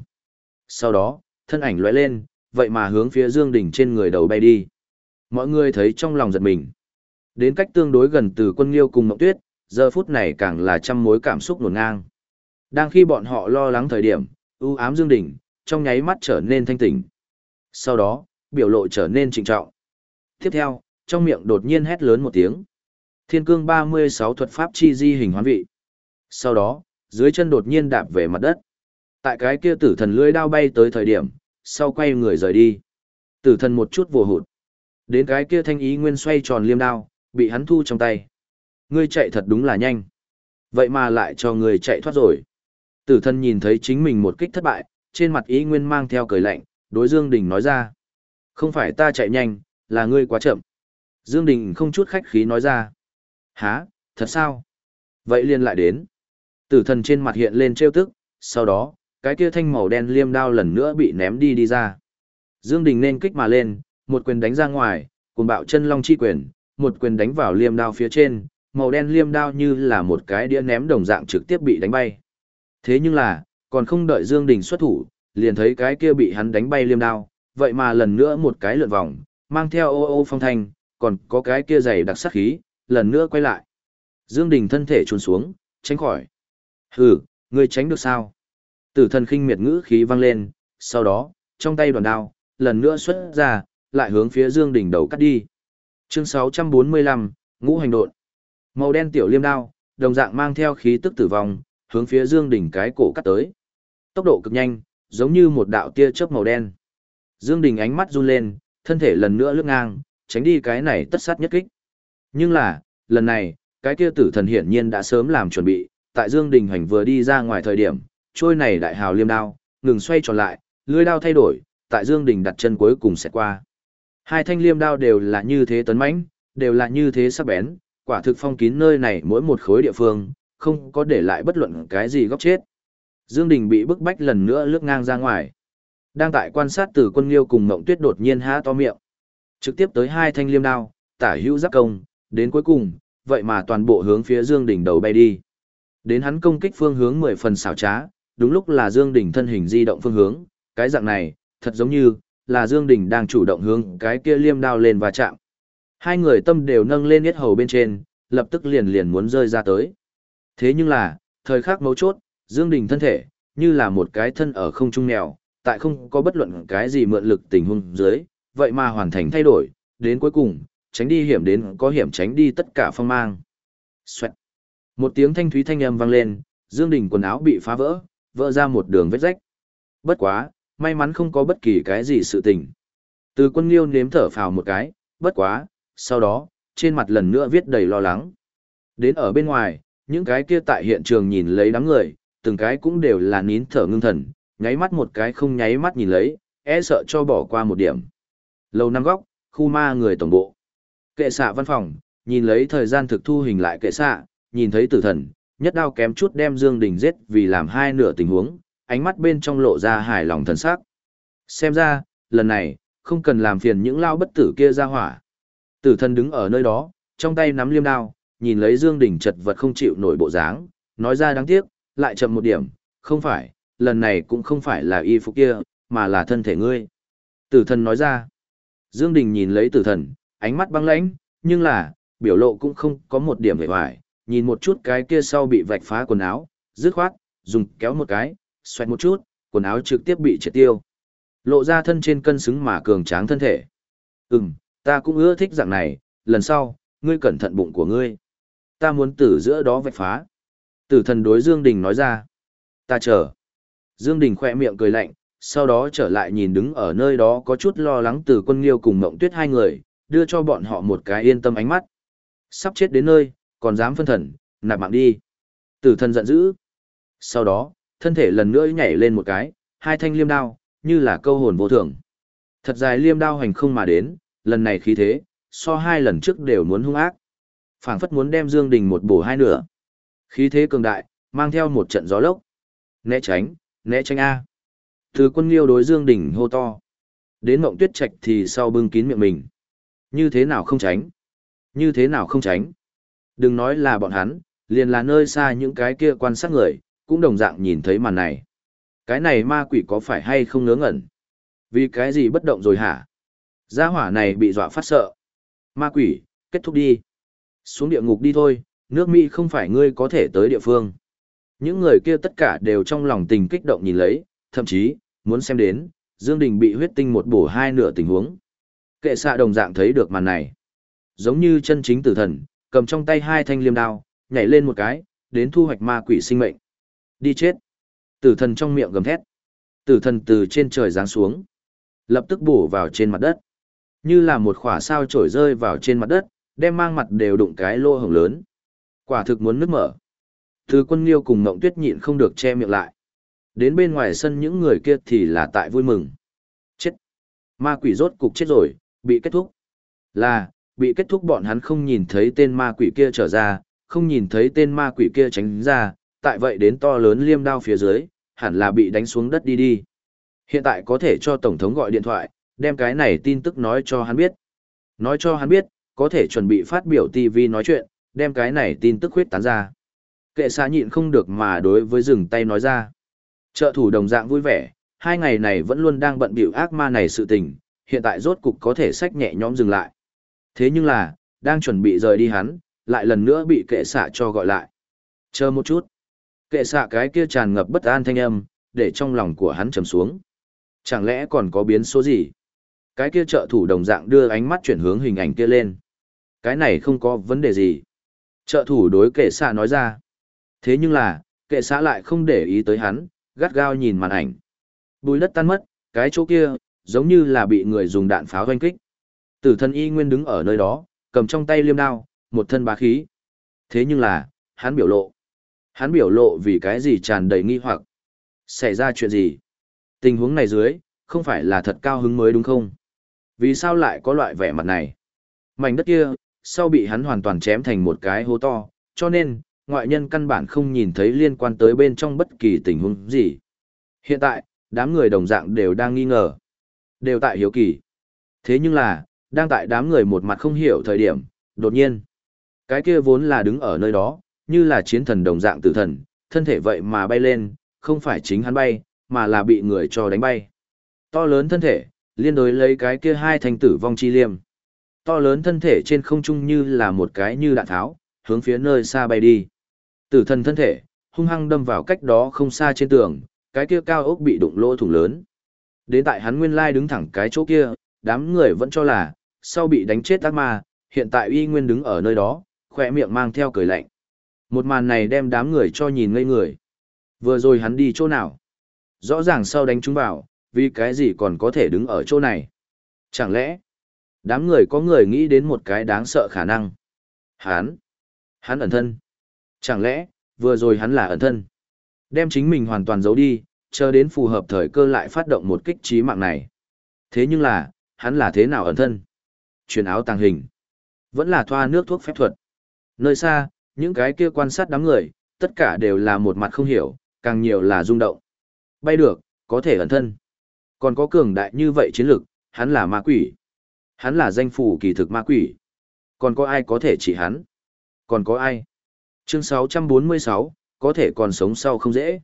A: Sau đó, thân ảnh lóe lên, vậy mà hướng phía Dương Đình trên người đầu bay đi. Mọi người thấy trong lòng giật mình. Đến cách tương đối gần từ quân liêu cùng Ngọc Tuyết, giờ phút này càng là trăm mối cảm xúc nổn ngang. Đang khi bọn họ lo lắng thời điểm, ưu ám Dương Đình, trong nháy mắt trở nên thanh tỉnh. Sau đó, biểu lộ trở nên trịnh trọng. Tiếp theo, trong miệng đột nhiên hét lớn một tiếng. Thiên cương 36 thuật pháp chi di hình hoán vị. Sau đó, dưới chân đột nhiên đạp về mặt đất. Tại cái kia tử thần lưỡi đao bay tới thời điểm, sau quay người rời đi. Tử thần một chút vồ hụt. Đến cái kia thanh ý nguyên xoay tròn liêm đao, bị hắn thu trong tay. Ngươi chạy thật đúng là nhanh. Vậy mà lại cho ngươi chạy thoát rồi. Tử thần nhìn thấy chính mình một kích thất bại, trên mặt ý nguyên mang theo cười lạnh, đối Dương Đình nói ra. Không phải ta chạy nhanh, là ngươi quá chậm. Dương Đình không chút khách khí nói ra. Hả, thật sao? Vậy liền lại đến. Tử thần trên mặt hiện lên trêu tức, sau đó, cái kia thanh màu đen liêm đao lần nữa bị ném đi đi ra. Dương Đình nên kích mà lên, một quyền đánh ra ngoài, cùng bạo chân long chi quyền, một quyền đánh vào liêm đao phía trên, màu đen liêm đao như là một cái đĩa ném đồng dạng trực tiếp bị đánh bay. Thế nhưng là, còn không đợi Dương Đình xuất thủ, liền thấy cái kia bị hắn đánh bay liêm đao, vậy mà lần nữa một cái lượn vòng, mang theo ô ô phong thanh, còn có cái kia dày đặc sát khí, lần nữa quay lại. Dương Đình thân thể trốn xuống, tránh khỏi. Hừ, ngươi tránh được sao? Tử thần khinh miệt ngữ khí vang lên, sau đó, trong tay đoàn đao, lần nữa xuất ra, lại hướng phía Dương Đình đầu cắt đi. Chương 645, ngũ hành độn. Màu đen tiểu liêm đao, đồng dạng mang theo khí tức tử vong, hướng phía Dương Đình cái cổ cắt tới. Tốc độ cực nhanh, giống như một đạo tia chớp màu đen. Dương Đình ánh mắt run lên, thân thể lần nữa lướt ngang, tránh đi cái này tất sát nhất kích. Nhưng là, lần này, cái kia tử thần hiển nhiên đã sớm làm chuẩn bị, tại Dương Đình Hoành vừa đi ra ngoài thời điểm, trôi này đại hào liêm đao, ngừng xoay tròn lại, lưỡi đao thay đổi, tại Dương Đình đặt chân cuối cùng sẽ qua. Hai thanh liêm đao đều là như thế tấn mãnh, đều là như thế sắc bén, quả thực phong kín nơi này mỗi một khối địa phương, không có để lại bất luận cái gì góc chết. Dương Đình bị bức bách lần nữa lướt ngang ra ngoài. Đang tại quan sát từ quân liêu cùng Ngộng Tuyết đột nhiên há to miệng. Trực tiếp tới hai thanh liêm đao, tả hữu giáp công, đến cuối cùng, vậy mà toàn bộ hướng phía Dương Đình đầu bay đi. Đến hắn công kích phương hướng mười phần xảo trá, đúng lúc là Dương Đình thân hình di động phương hướng, cái dạng này, thật giống như, là Dương Đình đang chủ động hướng cái kia liêm đao lên và chạm. Hai người tâm đều nâng lên yết hầu bên trên, lập tức liền liền muốn rơi ra tới. Thế nhưng là, thời khắc mấu chốt, Dương Đình thân thể, như là một cái thân ở không trung mèo, tại không có bất luận cái gì mượn lực tình huống dưới, vậy mà hoàn thành thay đổi, đến cuối cùng, tránh đi hiểm đến có hiểm tránh đi tất cả phong mang. Xoẹt. Một tiếng thanh thúy thanh âm vang lên, Dương Đình quần áo bị phá vỡ, vỡ ra một đường vết rách. Bất quá, may mắn không có bất kỳ cái gì sự tình. Từ quân liêu nếm thở phào một cái, bất quá, sau đó, trên mặt lần nữa viết đầy lo lắng. Đến ở bên ngoài, những cái kia tại hiện trường nhìn lấy đám người, từng cái cũng đều là nín thở ngưng thần, nháy mắt một cái không nháy mắt nhìn lấy, e sợ cho bỏ qua một điểm. Lầu năm góc, khu ma người tổng bộ. Kệ xạ văn phòng, nhìn lấy thời gian thực thu hình lại kệ xạ, nhìn thấy tử thần, nhất đao kém chút đem Dương Đình giết vì làm hai nửa tình huống, ánh mắt bên trong lộ ra hài lòng thần sắc. Xem ra, lần này, không cần làm phiền những lao bất tử kia ra hỏa. Tử thần đứng ở nơi đó, trong tay nắm liêm đao, nhìn lấy Dương Đình chật vật không chịu nổi bộ dáng, nói ra đáng tiếc, lại chậm một điểm, không phải, lần này cũng không phải là y phục kia, mà là thân thể ngươi. Tử thần nói ra. Dương Đình nhìn lấy tử thần, ánh mắt băng lãnh, nhưng là, biểu lộ cũng không có một điểm vẻ vải, nhìn một chút cái kia sau bị vạch phá quần áo, dứt khoát, dùng kéo một cái, xoẹt một chút, quần áo trực tiếp bị triệt tiêu. Lộ ra thân trên cân xứng mà cường tráng thân thể. Ừm, ta cũng ưa thích dạng này, lần sau, ngươi cẩn thận bụng của ngươi. Ta muốn tử giữa đó vạch phá. Tử thần đối Dương Đình nói ra. Ta chờ. Dương Đình khỏe miệng cười lạnh, sau đó trở lại nhìn đứng ở nơi đó có chút lo lắng từ quân liêu cùng mộng tuyết hai người, đưa cho bọn họ một cái yên tâm ánh mắt. Sắp chết đến nơi, còn dám phân thần, nạp mạng đi. Tử thần giận dữ. Sau đó, thân thể lần nữa nhảy lên một cái, hai thanh liêm đao, như là câu hồn vô thường. Thật dài liêm đao hành không mà đến, lần này khí thế, so hai lần trước đều muốn hung ác. phảng phất muốn đem Dương Đình một bổ hai nửa. Khí thế cường đại, mang theo một trận gió lốc. Né tránh, né tránh A. Từ quân liêu đối Dương Đình hô to. Đến mộng tuyết trạch thì sau bưng kín miệng mình. Như thế nào không tránh? Như thế nào không tránh? Đừng nói là bọn hắn, liền là nơi xa những cái kia quan sát người, cũng đồng dạng nhìn thấy màn này. Cái này ma quỷ có phải hay không ngớ ngẩn? Vì cái gì bất động rồi hả? Gia hỏa này bị dọa phát sợ. Ma quỷ, kết thúc đi. Xuống địa ngục đi thôi, Nước Mỹ không phải ngươi có thể tới địa phương. Những người kia tất cả đều trong lòng tình kích động nhìn lấy, thậm chí, muốn xem đến, Dương Đình bị huyết tinh một bổ hai nửa tình huống. Kệ xạ đồng dạng thấy được màn này. Giống như chân chính tử thần, cầm trong tay hai thanh liêm đao, nhảy lên một cái, đến thu hoạch ma quỷ sinh mệnh. Đi chết. Tử thần trong miệng gầm thét. Tử thần từ trên trời giáng xuống. Lập tức bổ vào trên mặt đất. Như là một khỏa sao trổi rơi vào trên mặt đất, đem mang mặt đều đụng cái lô hồng lớn. Quả thực muốn nứt mở. Từ quân liêu cùng mộng tuyết nhịn không được che miệng lại. Đến bên ngoài sân những người kia thì là tại vui mừng. Chết. Ma quỷ rốt cục chết rồi, bị kết thúc. Là, bị kết thúc bọn hắn không nhìn thấy tên ma quỷ kia trở ra, không nhìn thấy tên ma quỷ kia tránh ra, tại vậy đến to lớn liêm đao phía dưới, hẳn là bị đánh xuống đất đi đi. Hiện tại có thể cho Tổng thống gọi điện thoại, đem cái này tin tức nói cho hắn biết. Nói cho hắn biết, có thể chuẩn bị phát biểu TV nói chuyện, đem cái này tin tức khuyết tán ra. Kệ xa nhịn không được mà đối với dừng tay nói ra. Trợ thủ đồng dạng vui vẻ, hai ngày này vẫn luôn đang bận biểu ác ma này sự tình, hiện tại rốt cục có thể sách nhẹ nhõm dừng lại. Thế nhưng là, đang chuẩn bị rời đi hắn, lại lần nữa bị kệ xạ cho gọi lại. Chờ một chút. Kệ xạ cái kia tràn ngập bất an thanh âm, để trong lòng của hắn trầm xuống. Chẳng lẽ còn có biến số gì? Cái kia trợ thủ đồng dạng đưa ánh mắt chuyển hướng hình ảnh kia lên. Cái này không có vấn đề gì. Trợ thủ đối kệ xạ nói ra. Thế nhưng là, kệ xạ lại không để ý tới hắn, gắt gao nhìn màn ảnh. Bùi đất tan mất, cái chỗ kia, giống như là bị người dùng đạn pháo doanh kích. Tử thân y nguyên đứng ở nơi đó, cầm trong tay liêm đao, một thân bá khí. Thế nhưng là, hắn biểu lộ. Hắn biểu lộ vì cái gì tràn đầy nghi hoặc. Xảy ra chuyện gì? Tình huống này dưới, không phải là thật cao hứng mới đúng không? Vì sao lại có loại vẻ mặt này? Mảnh đất kia, sau bị hắn hoàn toàn chém thành một cái hố to, cho nên, ngoại nhân căn bản không nhìn thấy liên quan tới bên trong bất kỳ tình huống gì. Hiện tại, đám người đồng dạng đều đang nghi ngờ. Đều tại hiếu kỳ. Thế nhưng là, đang tại đám người một mặt không hiểu thời điểm, đột nhiên. Cái kia vốn là đứng ở nơi đó, như là chiến thần đồng dạng tử thần, thân thể vậy mà bay lên, không phải chính hắn bay, mà là bị người cho đánh bay. To lớn thân thể, liên đối lấy cái kia hai thanh tử vong chi liêm. To lớn thân thể trên không trung như là một cái như đạn tháo, hướng phía nơi xa bay đi. Tử thần thân thể, hung hăng đâm vào cách đó không xa trên tường, cái kia cao ốc bị đụng lỗ thủng lớn. Đến tại hắn nguyên lai đứng thẳng cái chỗ kia, đám người vẫn cho là, sau bị đánh chết ác ma, hiện tại y nguyên đứng ở nơi đó, khỏe miệng mang theo cười lạnh. Một màn này đem đám người cho nhìn ngây người. Vừa rồi hắn đi chỗ nào? Rõ ràng sau đánh chúng vào, vì cái gì còn có thể đứng ở chỗ này? Chẳng lẽ, đám người có người nghĩ đến một cái đáng sợ khả năng? Hắn, hắn ẩn thân. Chẳng lẽ, vừa rồi hắn là ẩn thân? Đem chính mình hoàn toàn giấu đi, chờ đến phù hợp thời cơ lại phát động một kích trí mạng này. Thế nhưng là, hắn là thế nào ẩn thân? Truyền áo tàng hình. Vẫn là thoa nước thuốc phép thuật. Nơi xa, những cái kia quan sát đám người, tất cả đều là một mặt không hiểu, càng nhiều là rung động. Bay được, có thể ẩn thân. Còn có cường đại như vậy chiến lực, hắn là ma quỷ. Hắn là danh phủ kỳ thực ma quỷ. Còn có ai có thể chỉ hắn? Còn có ai? Chương 646, có thể còn sống sau không dễ.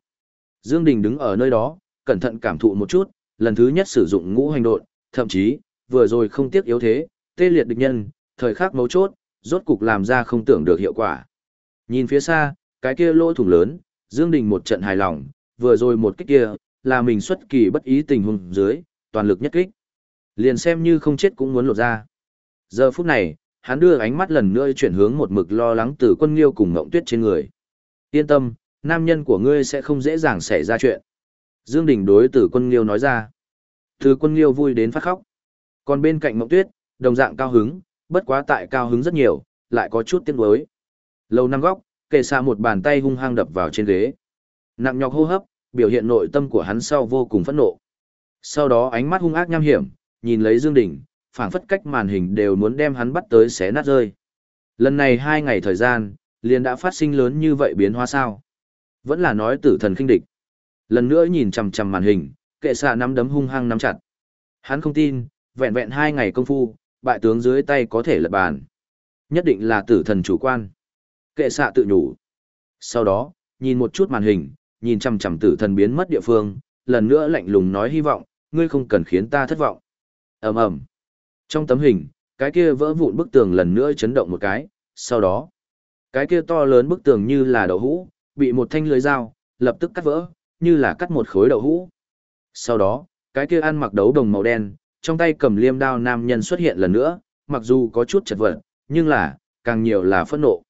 A: Dương Đình đứng ở nơi đó, cẩn thận cảm thụ một chút, lần thứ nhất sử dụng ngũ hành độn, thậm chí, vừa rồi không tiếc yếu thế, tê liệt địch nhân, thời khắc mấu chốt, rốt cục làm ra không tưởng được hiệu quả. Nhìn phía xa, cái kia lỗ thủng lớn, Dương Đình một trận hài lòng, vừa rồi một kích kia, là mình xuất kỳ bất ý tình huống dưới, toàn lực nhất kích. Liền xem như không chết cũng muốn lột ra. Giờ phút này, hắn đưa ánh mắt lần nữa chuyển hướng một mực lo lắng từ quân liêu cùng ngộng tuyết trên người. Yên tâm, nam nhân của ngươi sẽ không dễ dàng xảy ra chuyện. Dương Đình đối từ quân liêu nói ra. Từ quân liêu vui đến phát khóc. Còn bên cạnh ngộng tuyết, đồng dạng cao hứng, bất quá tại cao hứng rất nhiều, lại có chút tiếc nuối. Lầu năm góc, kề xa một bàn tay hung hăng đập vào trên ghế. Nặng nhọc hô hấp, biểu hiện nội tâm của hắn sau vô cùng phẫn nộ. Sau đó ánh mắt hung ác nham hiểm, nhìn lấy Dương Đình, phảng phất cách màn hình đều muốn đem hắn bắt tới xé nát rơi. Lần này hai ngày thời gian, liền đã phát sinh lớn như vậy biến hóa sao. Vẫn là nói tử thần kinh địch. Lần nữa nhìn chằm chằm màn hình, kệ xạ nắm đấm hung hăng nắm chặt. Hắn không tin, vẹn vẹn hai ngày công phu, bại tướng dưới tay có thể lật bàn. Nhất định là tử thần chủ quan. Kệ xạ tự nhủ. Sau đó, nhìn một chút màn hình, nhìn chằm chằm tử thần biến mất địa phương, lần nữa lạnh lùng nói hy vọng, ngươi không cần khiến ta thất vọng. ầm ầm Trong tấm hình, cái kia vỡ vụn bức tường lần nữa chấn động một cái, sau đó, Cái kia to lớn bức tường như là đậu hũ, bị một thanh lưới dao, lập tức cắt vỡ, như là cắt một khối đậu hũ. Sau đó, cái kia ăn mặc đấu đồng màu đen, trong tay cầm liêm đao nam nhân xuất hiện lần nữa, mặc dù có chút chật vật, nhưng là, càng nhiều là phẫn nộ.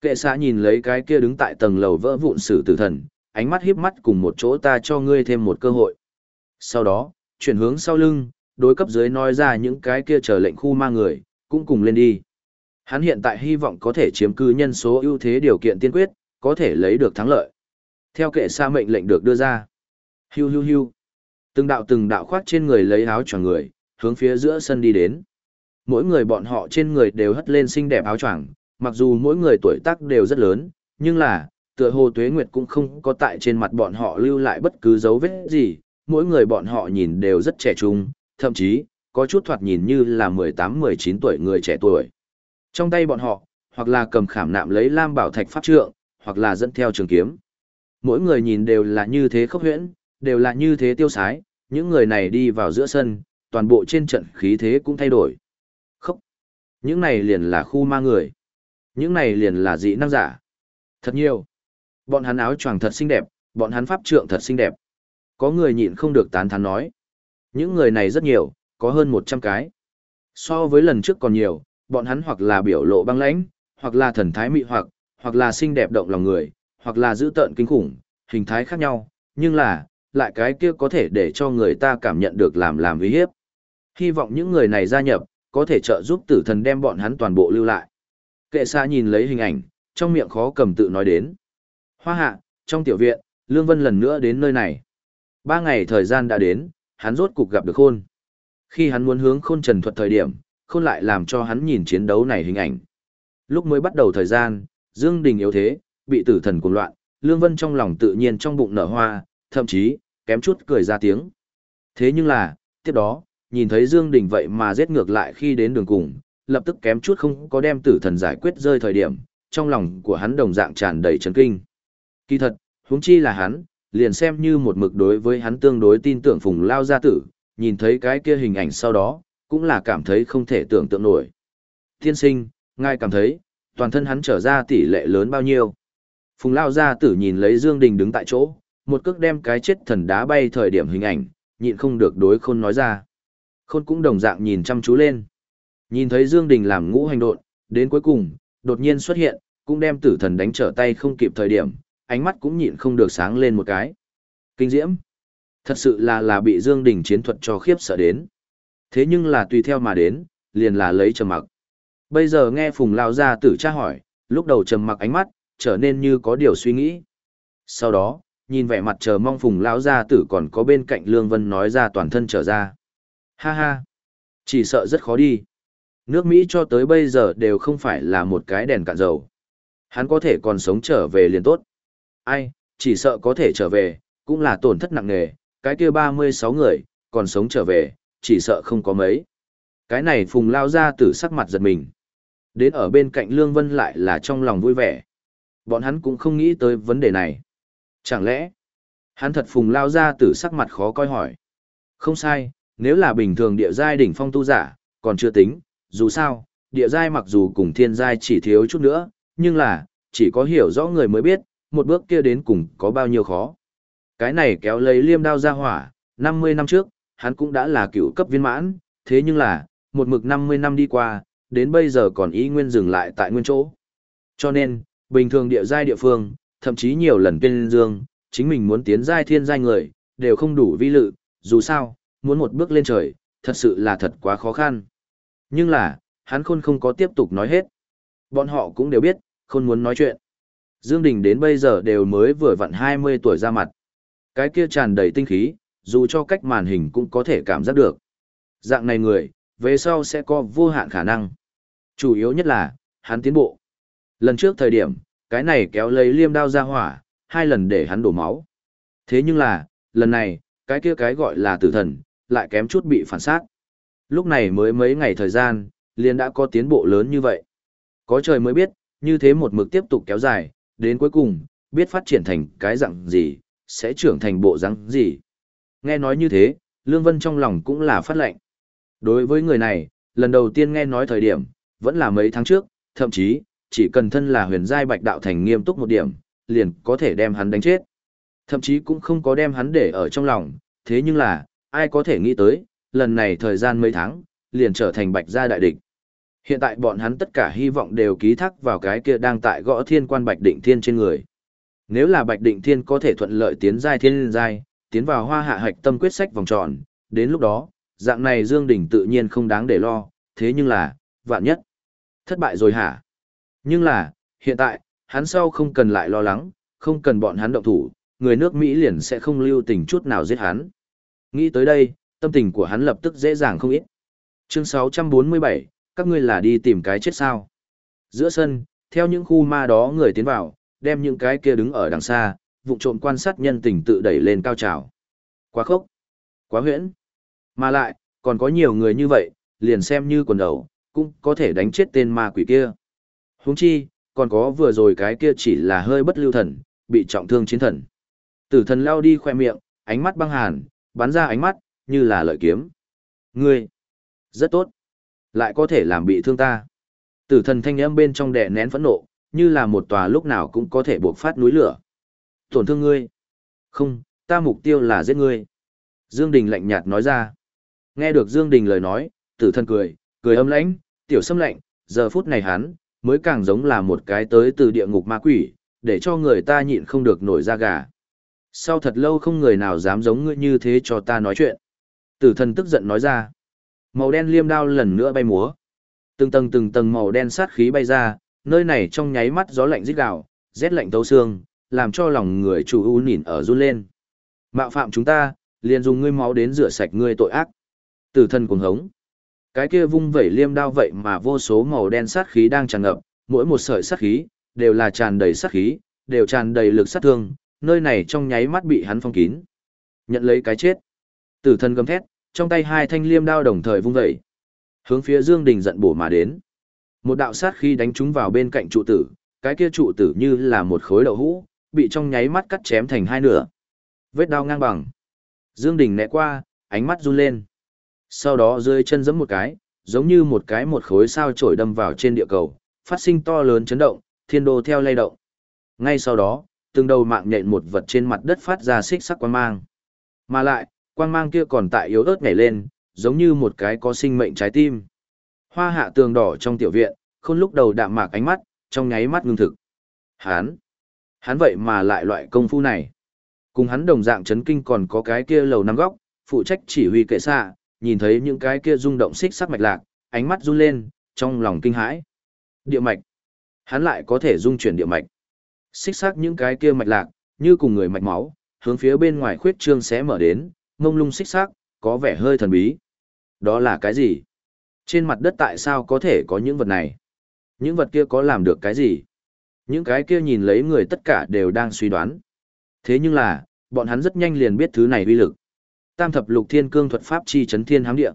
A: Kệ xã nhìn lấy cái kia đứng tại tầng lầu vỡ vụn sử tử thần, ánh mắt híp mắt cùng một chỗ ta cho ngươi thêm một cơ hội. Sau đó, chuyển hướng sau lưng, đối cấp dưới nói ra những cái kia chờ lệnh khu ma người, cũng cùng lên đi. Hắn hiện tại hy vọng có thể chiếm cư nhân số ưu thế điều kiện tiên quyết, có thể lấy được thắng lợi. Theo kệ xa mệnh lệnh được đưa ra. Hiu hiu hiu. Từng đạo từng đạo khoác trên người lấy áo choàng người, hướng phía giữa sân đi đến. Mỗi người bọn họ trên người đều hất lên xinh đẹp áo choàng, mặc dù mỗi người tuổi tác đều rất lớn, nhưng là, tựa hồ tuế nguyệt cũng không có tại trên mặt bọn họ lưu lại bất cứ dấu vết gì, mỗi người bọn họ nhìn đều rất trẻ trung, thậm chí, có chút thoạt nhìn như là 18-19 tuổi người trẻ tuổi. Trong tay bọn họ, hoặc là cầm khảm nạm lấy lam bảo thạch pháp trượng, hoặc là dẫn theo trường kiếm. Mỗi người nhìn đều là như thế khốc huyễn, đều là như thế tiêu sái, những người này đi vào giữa sân, toàn bộ trên trận khí thế cũng thay đổi. Khốc. Những này liền là khu ma người. Những này liền là dị năng giả. Thật nhiều. Bọn hắn áo choàng thật xinh đẹp, bọn hắn pháp trượng thật xinh đẹp. Có người nhịn không được tán thán nói. Những người này rất nhiều, có hơn 100 cái. So với lần trước còn nhiều, bọn hắn hoặc là biểu lộ băng lãnh, hoặc là thần thái mị hoặc, hoặc là xinh đẹp động lòng người, hoặc là dữ tợn kinh khủng, hình thái khác nhau, nhưng là, lại cái kia có thể để cho người ta cảm nhận được làm làm uy hiếp. Hy vọng những người này gia nhập, có thể trợ giúp tử thần đem bọn hắn toàn bộ lưu lại. Kệ xa nhìn lấy hình ảnh, trong miệng khó cầm tự nói đến. Hoa hạ, trong tiểu viện, Lương Vân lần nữa đến nơi này. Ba ngày thời gian đã đến, hắn rốt cục gặp được khôn. Khi hắn muốn hướng khôn trần thuật thời điểm, khôn lại làm cho hắn nhìn chiến đấu này hình ảnh. Lúc mới bắt đầu thời gian, Dương Đình yếu thế, bị tử thần cuồng loạn, Lương Vân trong lòng tự nhiên trong bụng nở hoa, thậm chí, kém chút cười ra tiếng. Thế nhưng là, tiếp đó, nhìn thấy Dương Đình vậy mà giết ngược lại khi đến đường cùng, lập tức kém chút không có đem tử thần giải quyết rơi thời điểm, trong lòng của hắn đồng dạng tràn đầy chấn kinh. Kỳ thật, huống chi là hắn, liền xem như một mực đối với hắn tương đối tin tưởng phùng lao gia tử, nhìn thấy cái kia hình ảnh sau đó, cũng là cảm thấy không thể tưởng tượng nổi. Tiên sinh, ngài cảm thấy, toàn thân hắn trở ra tỷ lệ lớn bao nhiêu. Phùng lao gia tử nhìn lấy Dương Đình đứng tại chỗ, một cước đem cái chết thần đá bay thời điểm hình ảnh, nhịn không được đối khôn nói ra. Khôn cũng đồng dạng nhìn chăm chú lên. Nhìn thấy Dương Đình làm ngũ hành độn, đến cuối cùng, đột nhiên xuất hiện, cũng đem tử thần đánh trở tay không kịp thời điểm, ánh mắt cũng nhịn không được sáng lên một cái. Kinh diễm. Thật sự là là bị Dương Đình chiến thuật cho khiếp sợ đến. Thế nhưng là tùy theo mà đến, liền là lấy trầm mặc. Bây giờ nghe Phùng Lao ra tử tra hỏi, lúc đầu trầm mặc ánh mắt, trở nên như có điều suy nghĩ. Sau đó, nhìn vẻ mặt chờ mong Phùng Lão gia tử còn có bên cạnh Lương Vân nói ra toàn thân trở ra. Ha ha, chỉ sợ rất khó đi. Nước Mỹ cho tới bây giờ đều không phải là một cái đèn cạn dầu. Hắn có thể còn sống trở về liền tốt. Ai, chỉ sợ có thể trở về, cũng là tổn thất nặng nề, cái kia 36 người, còn sống trở về, chỉ sợ không có mấy. Cái này phùng lao ra từ sắc mặt giật mình. Đến ở bên cạnh Lương Vân lại là trong lòng vui vẻ. Bọn hắn cũng không nghĩ tới vấn đề này. Chẳng lẽ, hắn thật phùng lao ra từ sắc mặt khó coi hỏi. Không sai, nếu là bình thường địa giai đỉnh phong tu giả, còn chưa tính, dù sao, địa giai mặc dù cùng thiên giai chỉ thiếu chút nữa, nhưng là, chỉ có hiểu rõ người mới biết, một bước kia đến cùng có bao nhiêu khó. Cái này kéo lấy liêm đao ra hỏa, 50 năm trước, hắn cũng đã là cựu cấp viên mãn, thế nhưng là, một mực 50 năm đi qua, đến bây giờ còn ý nguyên dừng lại tại nguyên chỗ. Cho nên, bình thường địa giai địa phương, thậm chí nhiều lần tên dương, chính mình muốn tiến giai thiên giai người, đều không đủ vi lự, dù sao, muốn một bước lên trời, thật sự là thật quá khó khăn. Nhưng là, hắn khôn không có tiếp tục nói hết. Bọn họ cũng đều biết, khôn muốn nói chuyện. Dương Đình đến bây giờ đều mới vừa vặn 20 tuổi ra mặt. Cái kia tràn đầy tinh khí, dù cho cách màn hình cũng có thể cảm giác được. Dạng này người, về sau sẽ có vô hạn khả năng. Chủ yếu nhất là, hắn tiến bộ. Lần trước thời điểm, cái này kéo lấy liêm đao ra hỏa, hai lần để hắn đổ máu. Thế nhưng là, lần này, cái kia cái gọi là tử thần, lại kém chút bị phản sát. Lúc này mới mấy ngày thời gian, liền đã có tiến bộ lớn như vậy. Có trời mới biết, như thế một mực tiếp tục kéo dài, đến cuối cùng, biết phát triển thành cái dạng gì, sẽ trưởng thành bộ dạng gì. Nghe nói như thế, Lương Vân trong lòng cũng là phát lệnh. Đối với người này, lần đầu tiên nghe nói thời điểm, vẫn là mấy tháng trước, thậm chí, chỉ cần thân là huyền giai bạch đạo thành nghiêm túc một điểm, liền có thể đem hắn đánh chết. Thậm chí cũng không có đem hắn để ở trong lòng, thế nhưng là, ai có thể nghĩ tới, lần này thời gian mấy tháng, liền trở thành bạch gia đại địch. Hiện tại bọn hắn tất cả hy vọng đều ký thác vào cái kia đang tại gõ thiên quan bạch định thiên trên người. Nếu là bạch định thiên có thể thuận lợi tiến giai thiên giai, tiến vào hoa hạ hạch tâm quyết sách vòng tròn, đến lúc đó, dạng này Dương Đình tự nhiên không đáng để lo, thế nhưng là, vạn nhất, thất bại rồi hả? Nhưng là, hiện tại, hắn sau không cần lại lo lắng, không cần bọn hắn động thủ, người nước Mỹ liền sẽ không lưu tình chút nào giết hắn. Nghĩ tới đây, tâm tình của hắn lập tức dễ dàng không ít. Chương 647, các ngươi là đi tìm cái chết sao? Giữa sân, theo những khu ma đó người tiến vào, đem những cái kia đứng ở đằng xa, vụ trộm quan sát nhân tình tự đẩy lên cao trào. Quá khốc, quá huyễn. Mà lại, còn có nhiều người như vậy, liền xem như quần đầu, cũng có thể đánh chết tên ma quỷ kia. Huống chi, còn có vừa rồi cái kia chỉ là hơi bất lưu thần, bị trọng thương chiến thần. Tử thần lao đi khoe miệng, ánh mắt băng hàn, bắn ra ánh mắt, như là lợi kiếm. Ngươi, rất tốt. Lại có thể làm bị thương ta. Tử thần thanh âm bên trong đè nén phẫn nộ, như là một tòa lúc nào cũng có thể buộc phát núi lửa. Tổn thương ngươi. Không, ta mục tiêu là giết ngươi. Dương Đình lạnh nhạt nói ra. Nghe được Dương Đình lời nói, tử thần cười, cười âm lãnh, tiểu sâm lạnh, giờ phút này hắn, mới càng giống là một cái tới từ địa ngục ma quỷ, để cho người ta nhịn không được nổi da gà. Sau thật lâu không người nào dám giống ngươi như thế cho ta nói chuyện. Tử thần tức giận nói ra. Màu đen liêm đao lần nữa bay múa. Từng tầng từng tầng màu đen sát khí bay ra, nơi này trong nháy mắt gió lạnh rít gào, rét lạnh thấu xương, làm cho lòng người chủ u nhìn ở run lên. Mạo phạm chúng ta, liền dùng ngươi máu đến rửa sạch ngươi tội ác. Tử thần cuồng hống. Cái kia vung vẩy liêm đao vậy mà vô số màu đen sát khí đang tràn ngập, mỗi một sợi sát khí đều là tràn đầy sát khí, đều tràn đầy lực sát thương, nơi này trong nháy mắt bị hắn phong kín. Nhận lấy cái chết. Tử thần gầm thét, trong tay hai thanh liêm đao đồng thời vung dậy Hướng phía Dương Đình giận bổ mà đến. Một đạo sát khí đánh trúng vào bên cạnh trụ tử, cái kia trụ tử như là một khối đậu hũ, bị trong nháy mắt cắt chém thành hai nửa. Vết đao ngang bằng. Dương Đình né qua, ánh mắt run lên. Sau đó rơi chân giẫm một cái, giống như một cái một khối sao chổi đâm vào trên địa cầu, phát sinh to lớn chấn động, thiên đô theo lay động. Ngay sau đó, từng đầu mạng nhện một vật trên mặt đất phát ra xích sắc quang mang. Mà lại, quang mang kia còn tại yếu ớt nhảy lên, giống như một cái có sinh mệnh trái tim. Hoa hạ tường đỏ trong tiểu viện, khôn lúc đầu đạm mạc ánh mắt, trong nháy mắt ngưng thực. Hán! Hán vậy mà lại loại công phu này. Cùng hắn đồng dạng chấn kinh còn có cái kia lầu năm góc, phụ trách chỉ huy kệ xạ, nhìn thấy những cái kia rung động xích sắc mạch lạc, ánh mắt run lên, trong lòng kinh hãi. Địa mạch. Hắn lại có thể dung chuyển địa mạch. Xích sắc những cái kia mạch lạc, như cùng người mạch máu, hướng phía bên ngoài khuyết trương sẽ mở đến, ngông lung xích sắc, có vẻ hơi thần bí. Đó là cái gì? Trên mặt đất tại sao có thể có những vật này? Những vật kia có làm được cái gì? Những cái kia nhìn lấy người tất cả đều đang suy đoán. Thế nhưng là, bọn hắn rất nhanh liền biết thứ này uy lực. Tam thập lục thiên cương thuật pháp chi chấn thiên hám địa.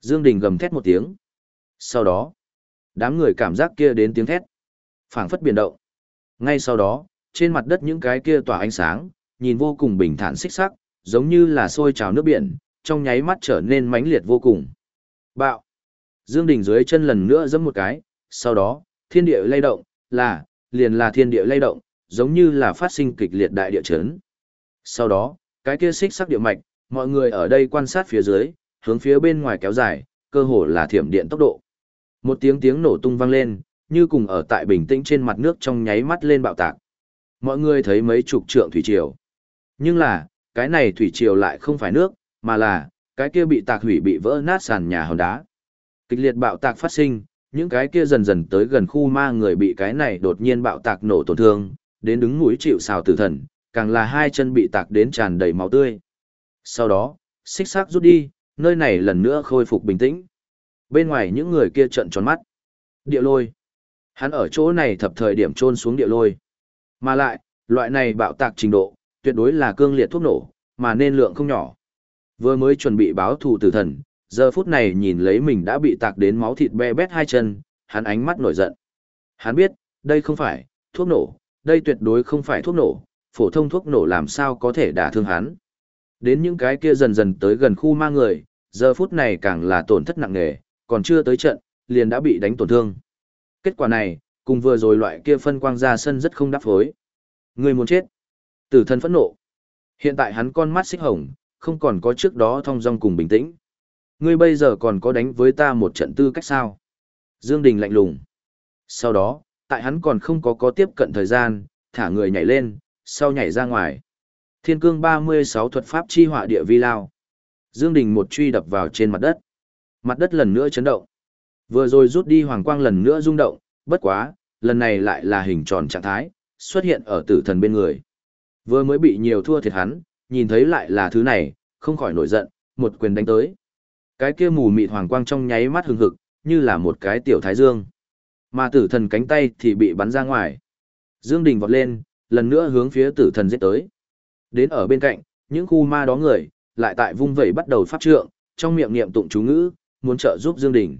A: Dương Đình gầm thét một tiếng. Sau đó, đám người cảm giác kia đến tiếng thét. phảng phất biến động. Ngay sau đó, trên mặt đất những cái kia tỏa ánh sáng, nhìn vô cùng bình thản xích sắc, giống như là sôi trào nước biển, trong nháy mắt trở nên mãnh liệt vô cùng. Bạo. Dương Đình dưới chân lần nữa giẫm một cái, sau đó, thiên địa lay động, là, liền là thiên địa lay động, giống như là phát sinh kịch liệt đại địa chấn. Sau đó, cái kia xích sắc địa mạch, mọi người ở đây quan sát phía dưới, hướng phía bên ngoài kéo dài, cơ hồ là thiểm điện tốc độ. Một tiếng tiếng nổ tung vang lên, như cùng ở tại bình tĩnh trên mặt nước trong nháy mắt lên bạo tạc. Mọi người thấy mấy chục trượng thủy triều. Nhưng là, cái này thủy triều lại không phải nước, mà là, cái kia bị tạc hủy bị vỡ nát sàn nhà hòn đá. Kịch liệt bạo tạc phát sinh, những cái kia dần dần tới gần khu ma người bị cái này đột nhiên bạo tạc nổ tổn thương, đến đứng mũi chịu sào tử thần, càng là hai chân bị tạc đến tràn đầy máu tươi. Sau đó, xích xác rút đi, nơi này lần nữa khôi phục bình tĩnh. Bên ngoài những người kia trợn tròn mắt. Địa lôi. Hắn ở chỗ này thập thời điểm trôn xuống địa lôi. Mà lại, loại này bạo tạc trình độ, tuyệt đối là cương liệt thuốc nổ, mà nên lượng không nhỏ. Vừa mới chuẩn bị báo thù tử thần, giờ phút này nhìn lấy mình đã bị tạc đến máu thịt be bét hai chân, hắn ánh mắt nổi giận. Hắn biết, đây không phải, thuốc nổ, đây tuyệt đối không phải thuốc nổ, phổ thông thuốc nổ làm sao có thể đả thương hắn. Đến những cái kia dần dần tới gần khu ma người, giờ phút này càng là tổn thất nặng nề, còn chưa tới trận, liền đã bị đánh tổn thương. Kết quả này, cùng vừa rồi loại kia phân quang ra sân rất không đáp phối. Người muốn chết. Tử thần phẫn nộ. Hiện tại hắn con mắt xích hồng, không còn có trước đó thong dong cùng bình tĩnh. Ngươi bây giờ còn có đánh với ta một trận tư cách sao? Dương Đình lạnh lùng. Sau đó, tại hắn còn không có có tiếp cận thời gian, thả người nhảy lên, sau nhảy ra ngoài. Thiên cương 36 thuật pháp chi hỏa địa vi lao. Dương Đình một truy đập vào trên mặt đất. Mặt đất lần nữa chấn động. Vừa rồi rút đi hoàng quang lần nữa rung động, bất quá, lần này lại là hình tròn trạng thái, xuất hiện ở tử thần bên người. Vừa mới bị nhiều thua thiệt hắn, nhìn thấy lại là thứ này, không khỏi nổi giận, một quyền đánh tới. Cái kia mù mịt hoàng quang trong nháy mắt hừng hực, như là một cái tiểu thái dương. Mà tử thần cánh tay thì bị bắn ra ngoài. Dương Đình vọt lên, lần nữa hướng phía tử thần giết tới. Đến ở bên cạnh, những khu ma đó người, lại tại vung vẩy bắt đầu pháp trượng, trong miệng niệm tụng chú ngữ, muốn trợ giúp Dương Đình.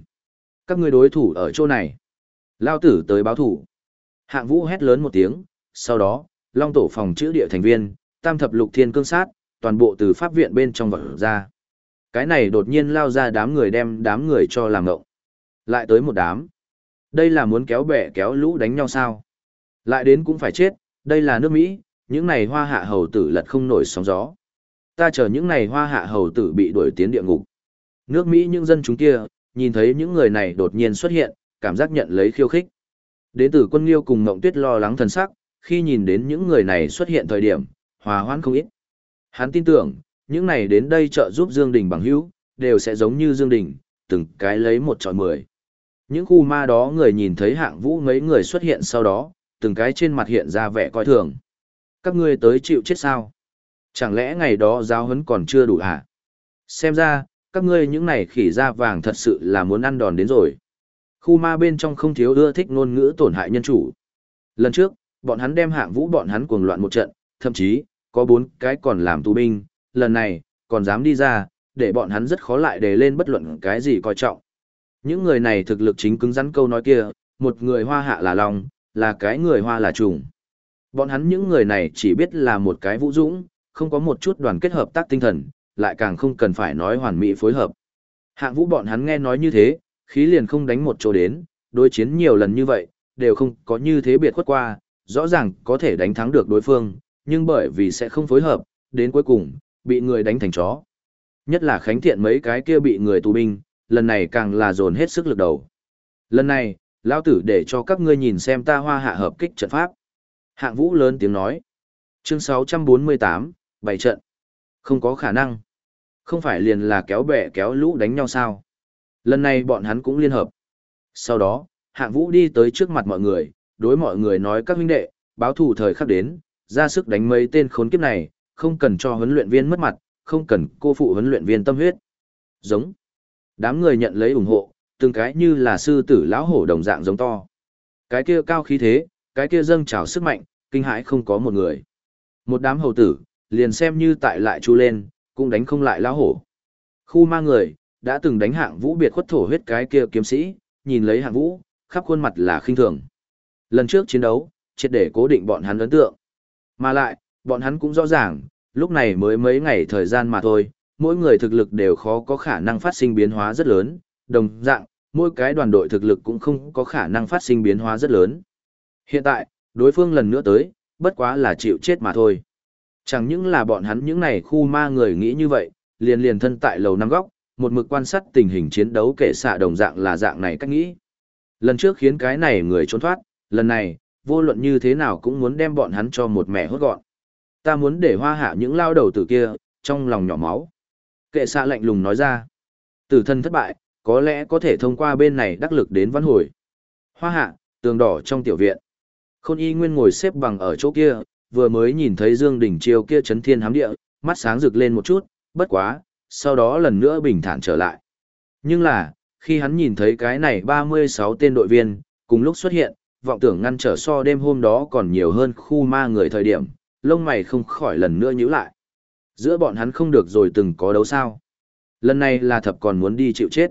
A: Các ngươi đối thủ ở chỗ này. Lao tử tới báo thủ. Hạng vũ hét lớn một tiếng, sau đó, long tổ phòng chữ địa thành viên, tam thập lục thiên cương sát, toàn bộ từ pháp viện bên trong vật ra. Cái này đột nhiên lao ra đám người đem đám người cho làm ngộng. Lại tới một đám. Đây là muốn kéo bẻ kéo lũ đánh nhau sao? Lại đến cũng phải chết, đây là nước Mỹ, những này hoa hạ hầu tử lật không nổi sóng gió. Ta chờ những này hoa hạ hầu tử bị đuổi tiến địa ngục. Nước Mỹ những dân chúng kia, nhìn thấy những người này đột nhiên xuất hiện, cảm giác nhận lấy khiêu khích. Đến từ quân liêu cùng Ngộng Tuyết lo lắng thần sắc, khi nhìn đến những người này xuất hiện thời điểm, hòa hoãn không ít. Hắn tin tưởng, những này đến đây trợ giúp Dương Đình bằng hữu, đều sẽ giống như Dương Đình, từng cái lấy một trọi mười. Những khu ma đó người nhìn thấy hạng vũ mấy người xuất hiện sau đó, từng cái trên mặt hiện ra vẻ coi thường. Các ngươi tới chịu chết sao? Chẳng lẽ ngày đó giáo huấn còn chưa đủ hả? Xem ra, các ngươi những này khỉ da vàng thật sự là muốn ăn đòn đến rồi. Khu ma bên trong không thiếu ưa thích ngôn ngữ tổn hại nhân chủ. Lần trước, bọn hắn đem hạng vũ bọn hắn cuồng loạn một trận, thậm chí, có bốn cái còn làm tù binh, lần này, còn dám đi ra, để bọn hắn rất khó lại đề lên bất luận cái gì coi trọng. Những người này thực lực chính cứng rắn câu nói kia, một người hoa hạ là lòng, là cái người hoa là trùng. Bọn hắn những người này chỉ biết là một cái vũ dũng, không có một chút đoàn kết hợp tác tinh thần, lại càng không cần phải nói hoàn mỹ phối hợp. Hạng vũ bọn hắn nghe nói như thế, khí liền không đánh một chỗ đến, đối chiến nhiều lần như vậy, đều không có như thế biệt khuất qua, rõ ràng có thể đánh thắng được đối phương, nhưng bởi vì sẽ không phối hợp, đến cuối cùng, bị người đánh thành chó. Nhất là khánh thiện mấy cái kia bị người tù binh, lần này càng là dồn hết sức lực đầu. Lần này, lão tử để cho các ngươi nhìn xem ta hoa hạ hợp kích trận pháp. Hạng vũ lớn tiếng nói. Chương 648, bảy trận. Không có khả năng. Không phải liền là kéo bè kéo lũ đánh nhau sao. Lần này bọn hắn cũng liên hợp. Sau đó, hạng vũ đi tới trước mặt mọi người, đối mọi người nói các huynh đệ, báo thủ thời khắc đến, ra sức đánh mấy tên khốn kiếp này, không cần cho huấn luyện viên mất mặt, không cần cô phụ huấn luyện viên tâm huyết. Giống. Đám người nhận lấy ủng hộ, từng cái như là sư tử lão hổ đồng dạng giống to. Cái kia cao khí thế, cái kia dâng trào sức mạnh, kinh hãi không có một người. Một đám hầu tử, liền xem như tại lại chu lên, cũng đánh không lại lão hổ. Khu ma người, đã từng đánh hạng vũ biệt khuất thổ huyết cái kia kiếm sĩ, nhìn lấy hạng vũ, khắp khuôn mặt là khinh thường. Lần trước chiến đấu, triệt để cố định bọn hắn ấn tượng. Mà lại, bọn hắn cũng rõ ràng, lúc này mới mấy ngày thời gian mà thôi, mỗi người thực lực đều khó có khả năng phát sinh biến hóa rất lớn, đồng dạng, mỗi cái đoàn đội thực lực cũng không có khả năng phát sinh biến hóa rất lớn. Hiện tại, đối phương lần nữa tới, bất quá là chịu chết mà thôi. Chẳng những là bọn hắn những này khu ma người nghĩ như vậy, liền liền thân tại lầu năm góc, một mực quan sát tình hình chiến đấu kể xạ đồng dạng là dạng này cách nghĩ. Lần trước khiến cái này người trốn thoát, lần này, vô luận như thế nào cũng muốn đem bọn hắn cho một mẹ hốt gọn. Ta muốn để hoa hạ những lao đầu tử kia, trong lòng nhỏ máu. Kệ xạ lạnh lùng nói ra. Tử thân thất bại, có lẽ có thể thông qua bên này đắc lực đến văn hồi. Hoa hạ, tường đỏ trong tiểu viện. Khôn y nguyên ngồi xếp bằng ở chỗ kia, vừa mới nhìn thấy Dương Đình Chiêu kia chấn thiên hám địa, mắt sáng rực lên một chút, bất quá, sau đó lần nữa bình thản trở lại. Nhưng là, khi hắn nhìn thấy cái này 36 tên đội viên, cùng lúc xuất hiện, vọng tưởng ngăn trở so đêm hôm đó còn nhiều hơn khu ma người thời điểm, lông mày không khỏi lần nữa nhíu lại. Giữa bọn hắn không được rồi từng có đấu sao. Lần này là thập còn muốn đi chịu chết.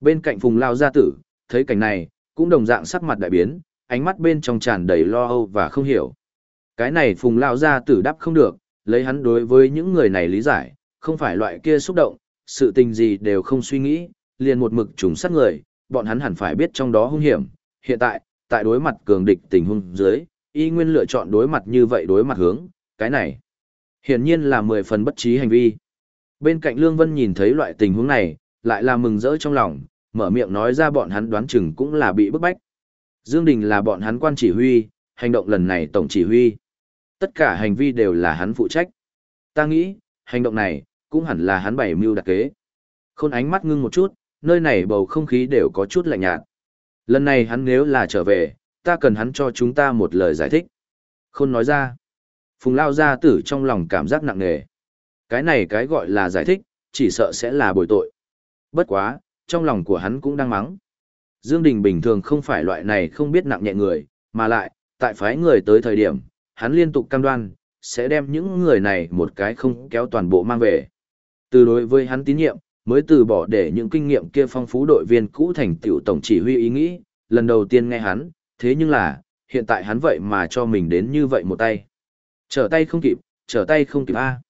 A: Bên cạnh phùng lao gia tử, thấy cảnh này, cũng đồng dạng sắc mặt đại biến, ánh mắt bên trong tràn đầy lo âu và không hiểu. Cái này phùng lao gia tử đáp không được, lấy hắn đối với những người này lý giải, không phải loại kia xúc động, sự tình gì đều không suy nghĩ, liền một mực trùng sát người, bọn hắn hẳn phải biết trong đó hung hiểm, hiện tại, tại đối mặt cường địch tình huống dưới, y nguyên lựa chọn đối mặt như vậy đối mặt hướng, cái này hiển nhiên là mười phần bất trí hành vi. Bên cạnh Lương Vân nhìn thấy loại tình huống này, lại là mừng rỡ trong lòng, mở miệng nói ra bọn hắn đoán chừng cũng là bị bức bách. Dương Đình là bọn hắn quan chỉ huy, hành động lần này tổng chỉ huy. Tất cả hành vi đều là hắn phụ trách. Ta nghĩ, hành động này, cũng hẳn là hắn bày mưu đặc kế. Khôn ánh mắt ngưng một chút, nơi này bầu không khí đều có chút lạnh nhạt. Lần này hắn nếu là trở về, ta cần hắn cho chúng ta một lời giải thích. Khôn nói ra. Phùng lao gia tử trong lòng cảm giác nặng nề. Cái này cái gọi là giải thích, chỉ sợ sẽ là bồi tội. Bất quá, trong lòng của hắn cũng đang mắng. Dương Đình bình thường không phải loại này không biết nặng nhẹ người, mà lại, tại phái người tới thời điểm, hắn liên tục cam đoan, sẽ đem những người này một cái không kéo toàn bộ mang về. Từ đối với hắn tín nhiệm, mới từ bỏ để những kinh nghiệm kia phong phú đội viên cũ thành tiểu tổng chỉ huy ý nghĩ, lần đầu tiên nghe hắn, thế nhưng là, hiện tại hắn vậy mà cho mình đến như vậy một tay. Trở tay không kịp, trở tay không kịp A.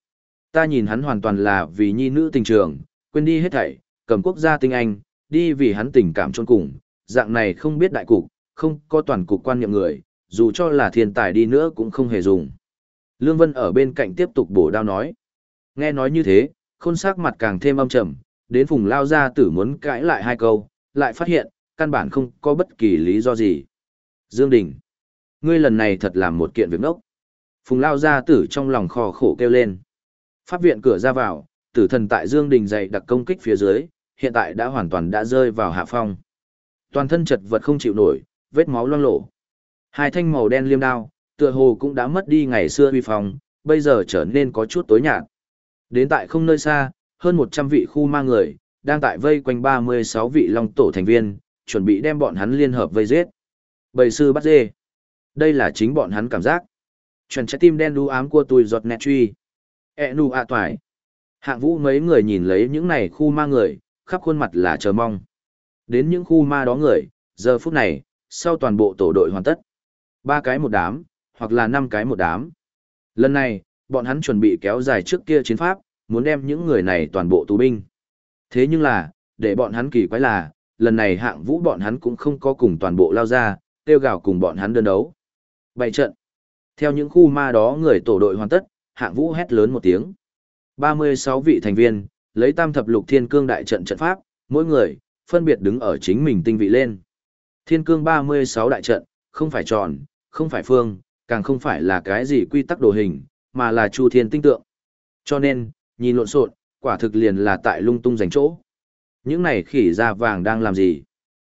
A: Ta nhìn hắn hoàn toàn là vì nhi nữ tình trường, quên đi hết thảy, cầm quốc gia tinh anh, đi vì hắn tình cảm chôn cùng, dạng này không biết đại cục, không có toàn cục quan niệm người, dù cho là thiên tài đi nữa cũng không hề dùng. Lương Vân ở bên cạnh tiếp tục bổ đao nói. Nghe nói như thế, khôn sắc mặt càng thêm âm trầm, đến phùng lao ra tử muốn cãi lại hai câu, lại phát hiện, căn bản không có bất kỳ lý do gì. Dương Đình, ngươi lần này thật làm một kiện việc ngốc. Phùng lao ra tử trong lòng khò khổ kêu lên. Pháp viện cửa ra vào, tử thần tại Dương Đình dày đặc công kích phía dưới, hiện tại đã hoàn toàn đã rơi vào hạ phong. Toàn thân chật vật không chịu nổi, vết máu loang lổ. Hai thanh màu đen liêm đao, tựa hồ cũng đã mất đi ngày xưa uy phong, bây giờ trở nên có chút tối nhạt. Đến tại không nơi xa, hơn 100 vị khu ma người, đang tại vây quanh 36 vị long tổ thành viên, chuẩn bị đem bọn hắn liên hợp vây giết. Bầy sư bắt dê. Đây là chính bọn hắn cảm giác. Chuẩn trái tim đen đu ám của tôi giọt nẹt truy. E nu ạ toài. Hạng vũ mấy người nhìn lấy những này khu ma người, khắp khuôn mặt là chờ mong. Đến những khu ma đó người, giờ phút này, sau toàn bộ tổ đội hoàn tất. Ba cái một đám, hoặc là năm cái một đám. Lần này, bọn hắn chuẩn bị kéo dài trước kia chiến pháp, muốn đem những người này toàn bộ tù binh. Thế nhưng là, để bọn hắn kỳ quái là, lần này hạng vũ bọn hắn cũng không có cùng toàn bộ lao ra, tiêu gào cùng bọn hắn đơn đấu. Bày trận. Theo những khu ma đó người tổ đội hoàn tất, hạng vũ hét lớn một tiếng. 36 vị thành viên, lấy tam thập lục thiên cương đại trận trận pháp, mỗi người, phân biệt đứng ở chính mình tinh vị lên. Thiên cương 36 đại trận, không phải tròn, không phải phương, càng không phải là cái gì quy tắc đồ hình, mà là chu thiên tinh tượng. Cho nên, nhìn lộn xộn, quả thực liền là tại lung tung giành chỗ. Những này khỉ da vàng đang làm gì?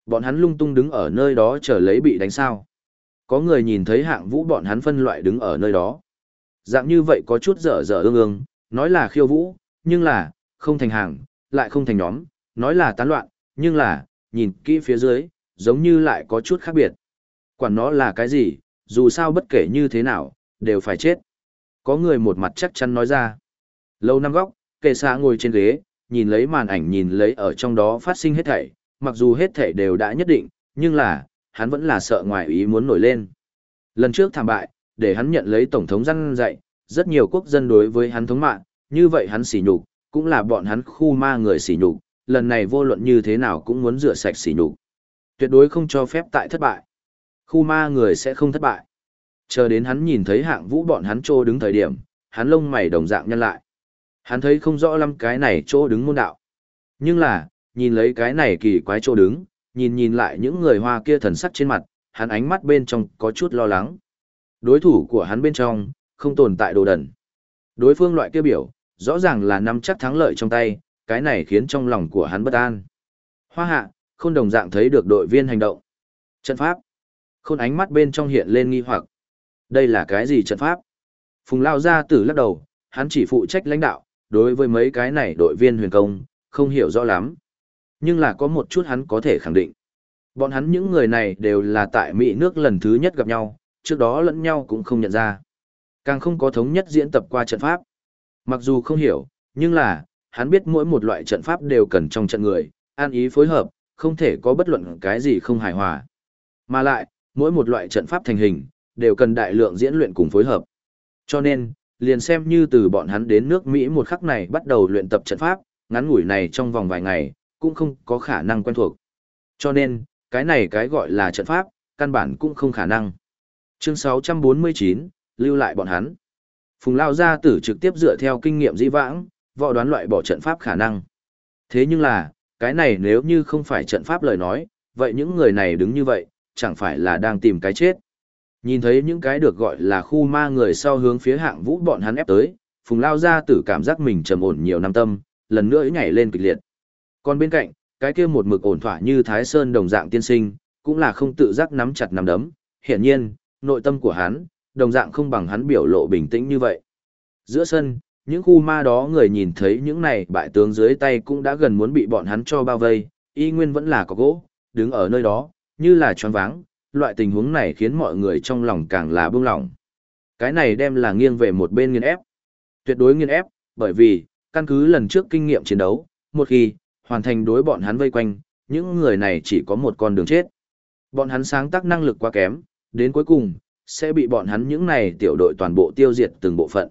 A: Bọn hắn lung tung đứng ở nơi đó chờ lấy bị đánh sao. Có người nhìn thấy hạng vũ bọn hắn phân loại đứng ở nơi đó. Dạng như vậy có chút dở dở ương ương, nói là khiêu vũ, nhưng là, không thành hàng, lại không thành nhóm, nói là tán loạn, nhưng là, nhìn kỹ phía dưới, giống như lại có chút khác biệt. Quản nó là cái gì, dù sao bất kể như thế nào, đều phải chết. Có người một mặt chắc chắn nói ra. Lâu năm góc, kệ xa ngồi trên ghế, nhìn lấy màn ảnh nhìn lấy ở trong đó phát sinh hết thảy, mặc dù hết thảy đều đã nhất định, nhưng là, hắn vẫn là sợ ngoài ý muốn nổi lên. Lần trước thảm bại, để hắn nhận lấy tổng thống răn dạy, rất nhiều quốc dân đối với hắn thống mạng, như vậy hắn sỉ nhục, cũng là bọn hắn khu ma người sỉ nhục, lần này vô luận như thế nào cũng muốn rửa sạch sỉ nhục. Tuyệt đối không cho phép tại thất bại. Khu ma người sẽ không thất bại. Chờ đến hắn nhìn thấy hạng vũ bọn hắn trô đứng thời điểm, hắn lông mày đồng dạng nhân lại. Hắn thấy không rõ lắm cái này chỗ đứng môn đạo. Nhưng là, nhìn lấy cái này kỳ quái chỗ đứng, nhìn nhìn lại những người hoa kia thần sắc trên mặt, hắn ánh mắt bên trong có chút lo lắng. Đối thủ của hắn bên trong, không tồn tại đồ đần. Đối phương loại kia biểu, rõ ràng là nắm chắc thắng lợi trong tay, cái này khiến trong lòng của hắn bất an. Hoa hạ, không đồng dạng thấy được đội viên hành động. Trận pháp. Khôn ánh mắt bên trong hiện lên nghi hoặc. Đây là cái gì trận pháp? Phùng lao ra tử lắc đầu, hắn chỉ phụ trách lãnh đạo, đối với mấy cái này đội viên huyền công, không hiểu rõ lắm. Nhưng là có một chút hắn có thể khẳng định. Bọn hắn những người này đều là tại Mỹ nước lần thứ nhất gặp nhau, trước đó lẫn nhau cũng không nhận ra. Càng không có thống nhất diễn tập qua trận pháp. Mặc dù không hiểu, nhưng là, hắn biết mỗi một loại trận pháp đều cần trong trận người, an ý phối hợp, không thể có bất luận cái gì không hài hòa. Mà lại, mỗi một loại trận pháp thành hình, đều cần đại lượng diễn luyện cùng phối hợp. Cho nên, liền xem như từ bọn hắn đến nước Mỹ một khắc này bắt đầu luyện tập trận pháp, ngắn ngủi này trong vòng vài ngày, cũng không có khả năng quen thuộc. Cho nên, cái này cái gọi là trận pháp, căn bản cũng không khả năng. Chương 649, lưu lại bọn hắn. Phùng Lao Gia Tử trực tiếp dựa theo kinh nghiệm dĩ vãng, võ đoán loại bỏ trận pháp khả năng. Thế nhưng là, cái này nếu như không phải trận pháp lời nói, vậy những người này đứng như vậy, chẳng phải là đang tìm cái chết. Nhìn thấy những cái được gọi là khu ma người sau hướng phía hạng vũ bọn hắn ép tới, Phùng Lao Gia Tử cảm giác mình trầm ổn nhiều năm tâm, lần nữa nhảy lên kịch liệt. Còn bên cạnh, cái kia một mực ổn thỏa như Thái Sơn đồng dạng tiên sinh, cũng là không tự giác nắm chặt nắm đấm, hiển nhiên, nội tâm của hắn, đồng dạng không bằng hắn biểu lộ bình tĩnh như vậy. Giữa sân, những khu ma đó người nhìn thấy những này bại tướng dưới tay cũng đã gần muốn bị bọn hắn cho bao vây, y nguyên vẫn là có gỗ, đứng ở nơi đó, như là choáng váng, loại tình huống này khiến mọi người trong lòng càng là bưng lòng. Cái này đem là nghiêng về một bên nghiên ép. Tuyệt đối nghiên ép, bởi vì, căn cứ lần trước kinh nghiệm chiến đấu, một khi, hoàn thành đối bọn hắn vây quanh, những người này chỉ có một con đường chết. Bọn hắn sáng tác năng lực quá kém, đến cuối cùng, sẽ bị bọn hắn những này tiểu đội toàn bộ tiêu diệt từng bộ phận.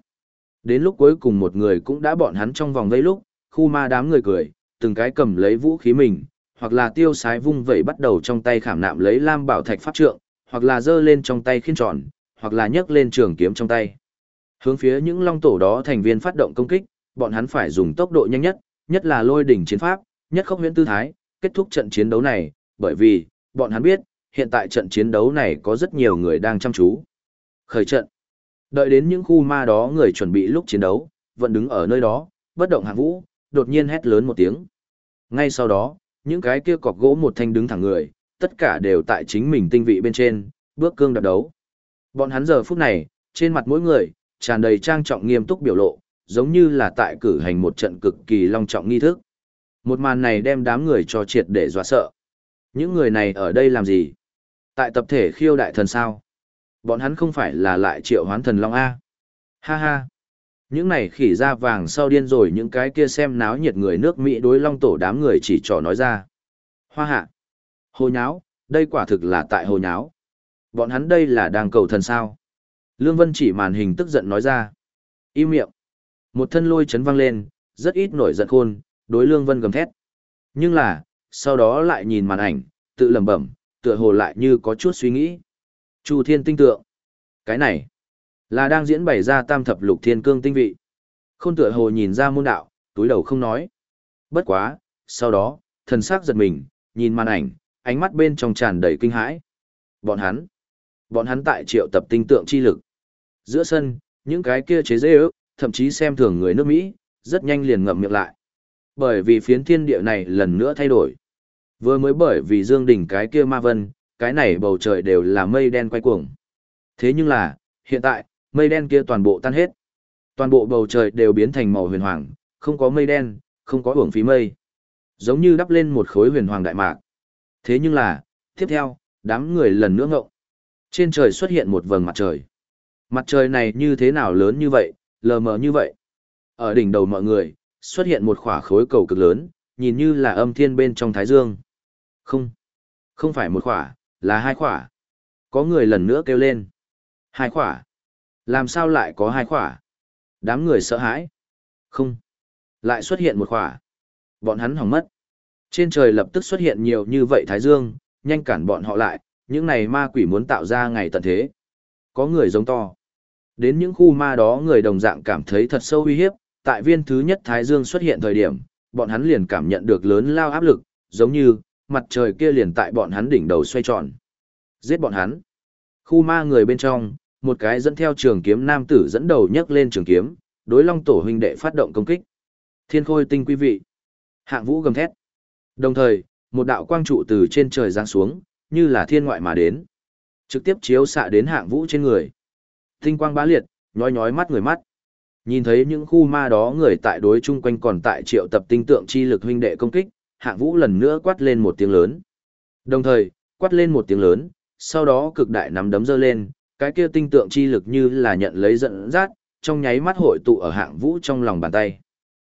A: Đến lúc cuối cùng một người cũng đã bọn hắn trong vòng vây lúc, khu ma đám người cười, từng cái cầm lấy vũ khí mình, hoặc là tiêu sái vung vẩy bắt đầu trong tay khảm nạm lấy lam bảo thạch pháp trượng, hoặc là giơ lên trong tay khiên tròn, hoặc là nhấc lên trường kiếm trong tay. Hướng phía những long tổ đó thành viên phát động công kích, bọn hắn phải dùng tốc độ nhanh nhất, nhất là lôi đỉnh chiến pháp, nhất không huyễn tư thái, kết thúc trận chiến đấu này, bởi vì, bọn hắn biết, hiện tại trận chiến đấu này có rất nhiều người đang chăm chú. Khởi trận. Đợi đến những khu ma đó người chuẩn bị lúc chiến đấu, vẫn đứng ở nơi đó, bất động hạng vũ, đột nhiên hét lớn một tiếng. Ngay sau đó, những cái kia cọc gỗ một thanh đứng thẳng người, tất cả đều tại chính mình tinh vị bên trên, bước cương đạp đấu. Bọn hắn giờ phút này, trên mặt mỗi người, tràn đầy trang trọng nghiêm túc biểu lộ, giống như là tại cử hành một trận cực kỳ long trọng nghi thức. Một màn này đem đám người cho triệt để dọa sợ. Những người này ở đây làm gì? Tại tập thể khiêu đại thần sao? Bọn hắn không phải là lại triệu hoán thần long A. Ha ha. Những này khỉ ra vàng sau điên rồi những cái kia xem náo nhiệt người nước Mỹ đối long tổ đám người chỉ trò nói ra. Hoa hạ. Hồ nháo, đây quả thực là tại hồ nháo. Bọn hắn đây là đang cầu thần sao. Lương Vân chỉ màn hình tức giận nói ra. Im miệng. Một thân lôi chấn vang lên, rất ít nổi giận khôn, đối Lương Vân gầm thét. Nhưng là, sau đó lại nhìn màn ảnh, tự lẩm bẩm, tựa hồ lại như có chút suy nghĩ. Chu Thiên tinh tượng. Cái này, là đang diễn bày ra tam thập lục thiên cương tinh vị. Khôn tựa hồ nhìn ra môn đạo, túi đầu không nói. Bất quá, sau đó, thần sắc giật mình, nhìn màn ảnh, ánh mắt bên trong tràn đầy kinh hãi. Bọn hắn, bọn hắn tại triệu tập tinh tượng chi lực. Giữa sân, những cái kia chế dễ ước, thậm chí xem thường người nước Mỹ, rất nhanh liền ngậm miệng lại. Bởi vì phiến thiên địa này lần nữa thay đổi. Vừa mới bởi vì Dương Đình cái kia ma vân, cái này bầu trời đều là mây đen quay cuồng. Thế nhưng là, hiện tại, mây đen kia toàn bộ tan hết. Toàn bộ bầu trời đều biến thành màu huyền hoàng, không có mây đen, không có hưởng phí mây. Giống như đắp lên một khối huyền hoàng đại mạc. Thế nhưng là, tiếp theo, đám người lần nữa ngộng. Trên trời xuất hiện một vầng mặt trời. Mặt trời này như thế nào lớn như vậy, lờ mờ như vậy. Ở đỉnh đầu mọi người, xuất hiện một khỏa khối cầu cực lớn, nhìn như là âm thiên bên trong thái dương. Không, không phải một khỏa, là hai khỏa. Có người lần nữa kêu lên. Hai khỏa. Làm sao lại có hai khỏa? Đám người sợ hãi. Không. Lại xuất hiện một khỏa. Bọn hắn hỏng mất. Trên trời lập tức xuất hiện nhiều như vậy Thái Dương, nhanh cản bọn họ lại, những này ma quỷ muốn tạo ra ngày tận thế. Có người giống to. Đến những khu ma đó người đồng dạng cảm thấy thật sâu uy hiếp, tại viên thứ nhất Thái Dương xuất hiện thời điểm, bọn hắn liền cảm nhận được lớn lao áp lực, giống như, mặt trời kia liền tại bọn hắn đỉnh đầu xoay tròn. Giết bọn hắn. Khu ma người bên trong, một cái dẫn theo trường kiếm nam tử dẫn đầu nhấc lên trường kiếm, đối long tổ huynh đệ phát động công kích. Thiên khôi tinh quý vị. Hạng vũ gầm thét. Đồng thời, một đạo quang trụ từ trên trời giáng xuống, như là thiên ngoại mà đến. Trực tiếp chiếu xạ đến hạng vũ trên người. Tinh quang bá liệt, nhói nhói mắt người mắt. Nhìn thấy những khu ma đó người tại đối chung quanh còn tại triệu tập tinh tượng chi lực huynh đệ công kích, hạng vũ lần nữa quát lên một tiếng lớn. Đồng thời, quát lên một tiếng lớn, sau đó cực đại nắm đấm giơ lên, cái kia tinh tượng chi lực như là nhận lấy dẫn dắt, trong nháy mắt hội tụ ở hạng vũ trong lòng bàn tay.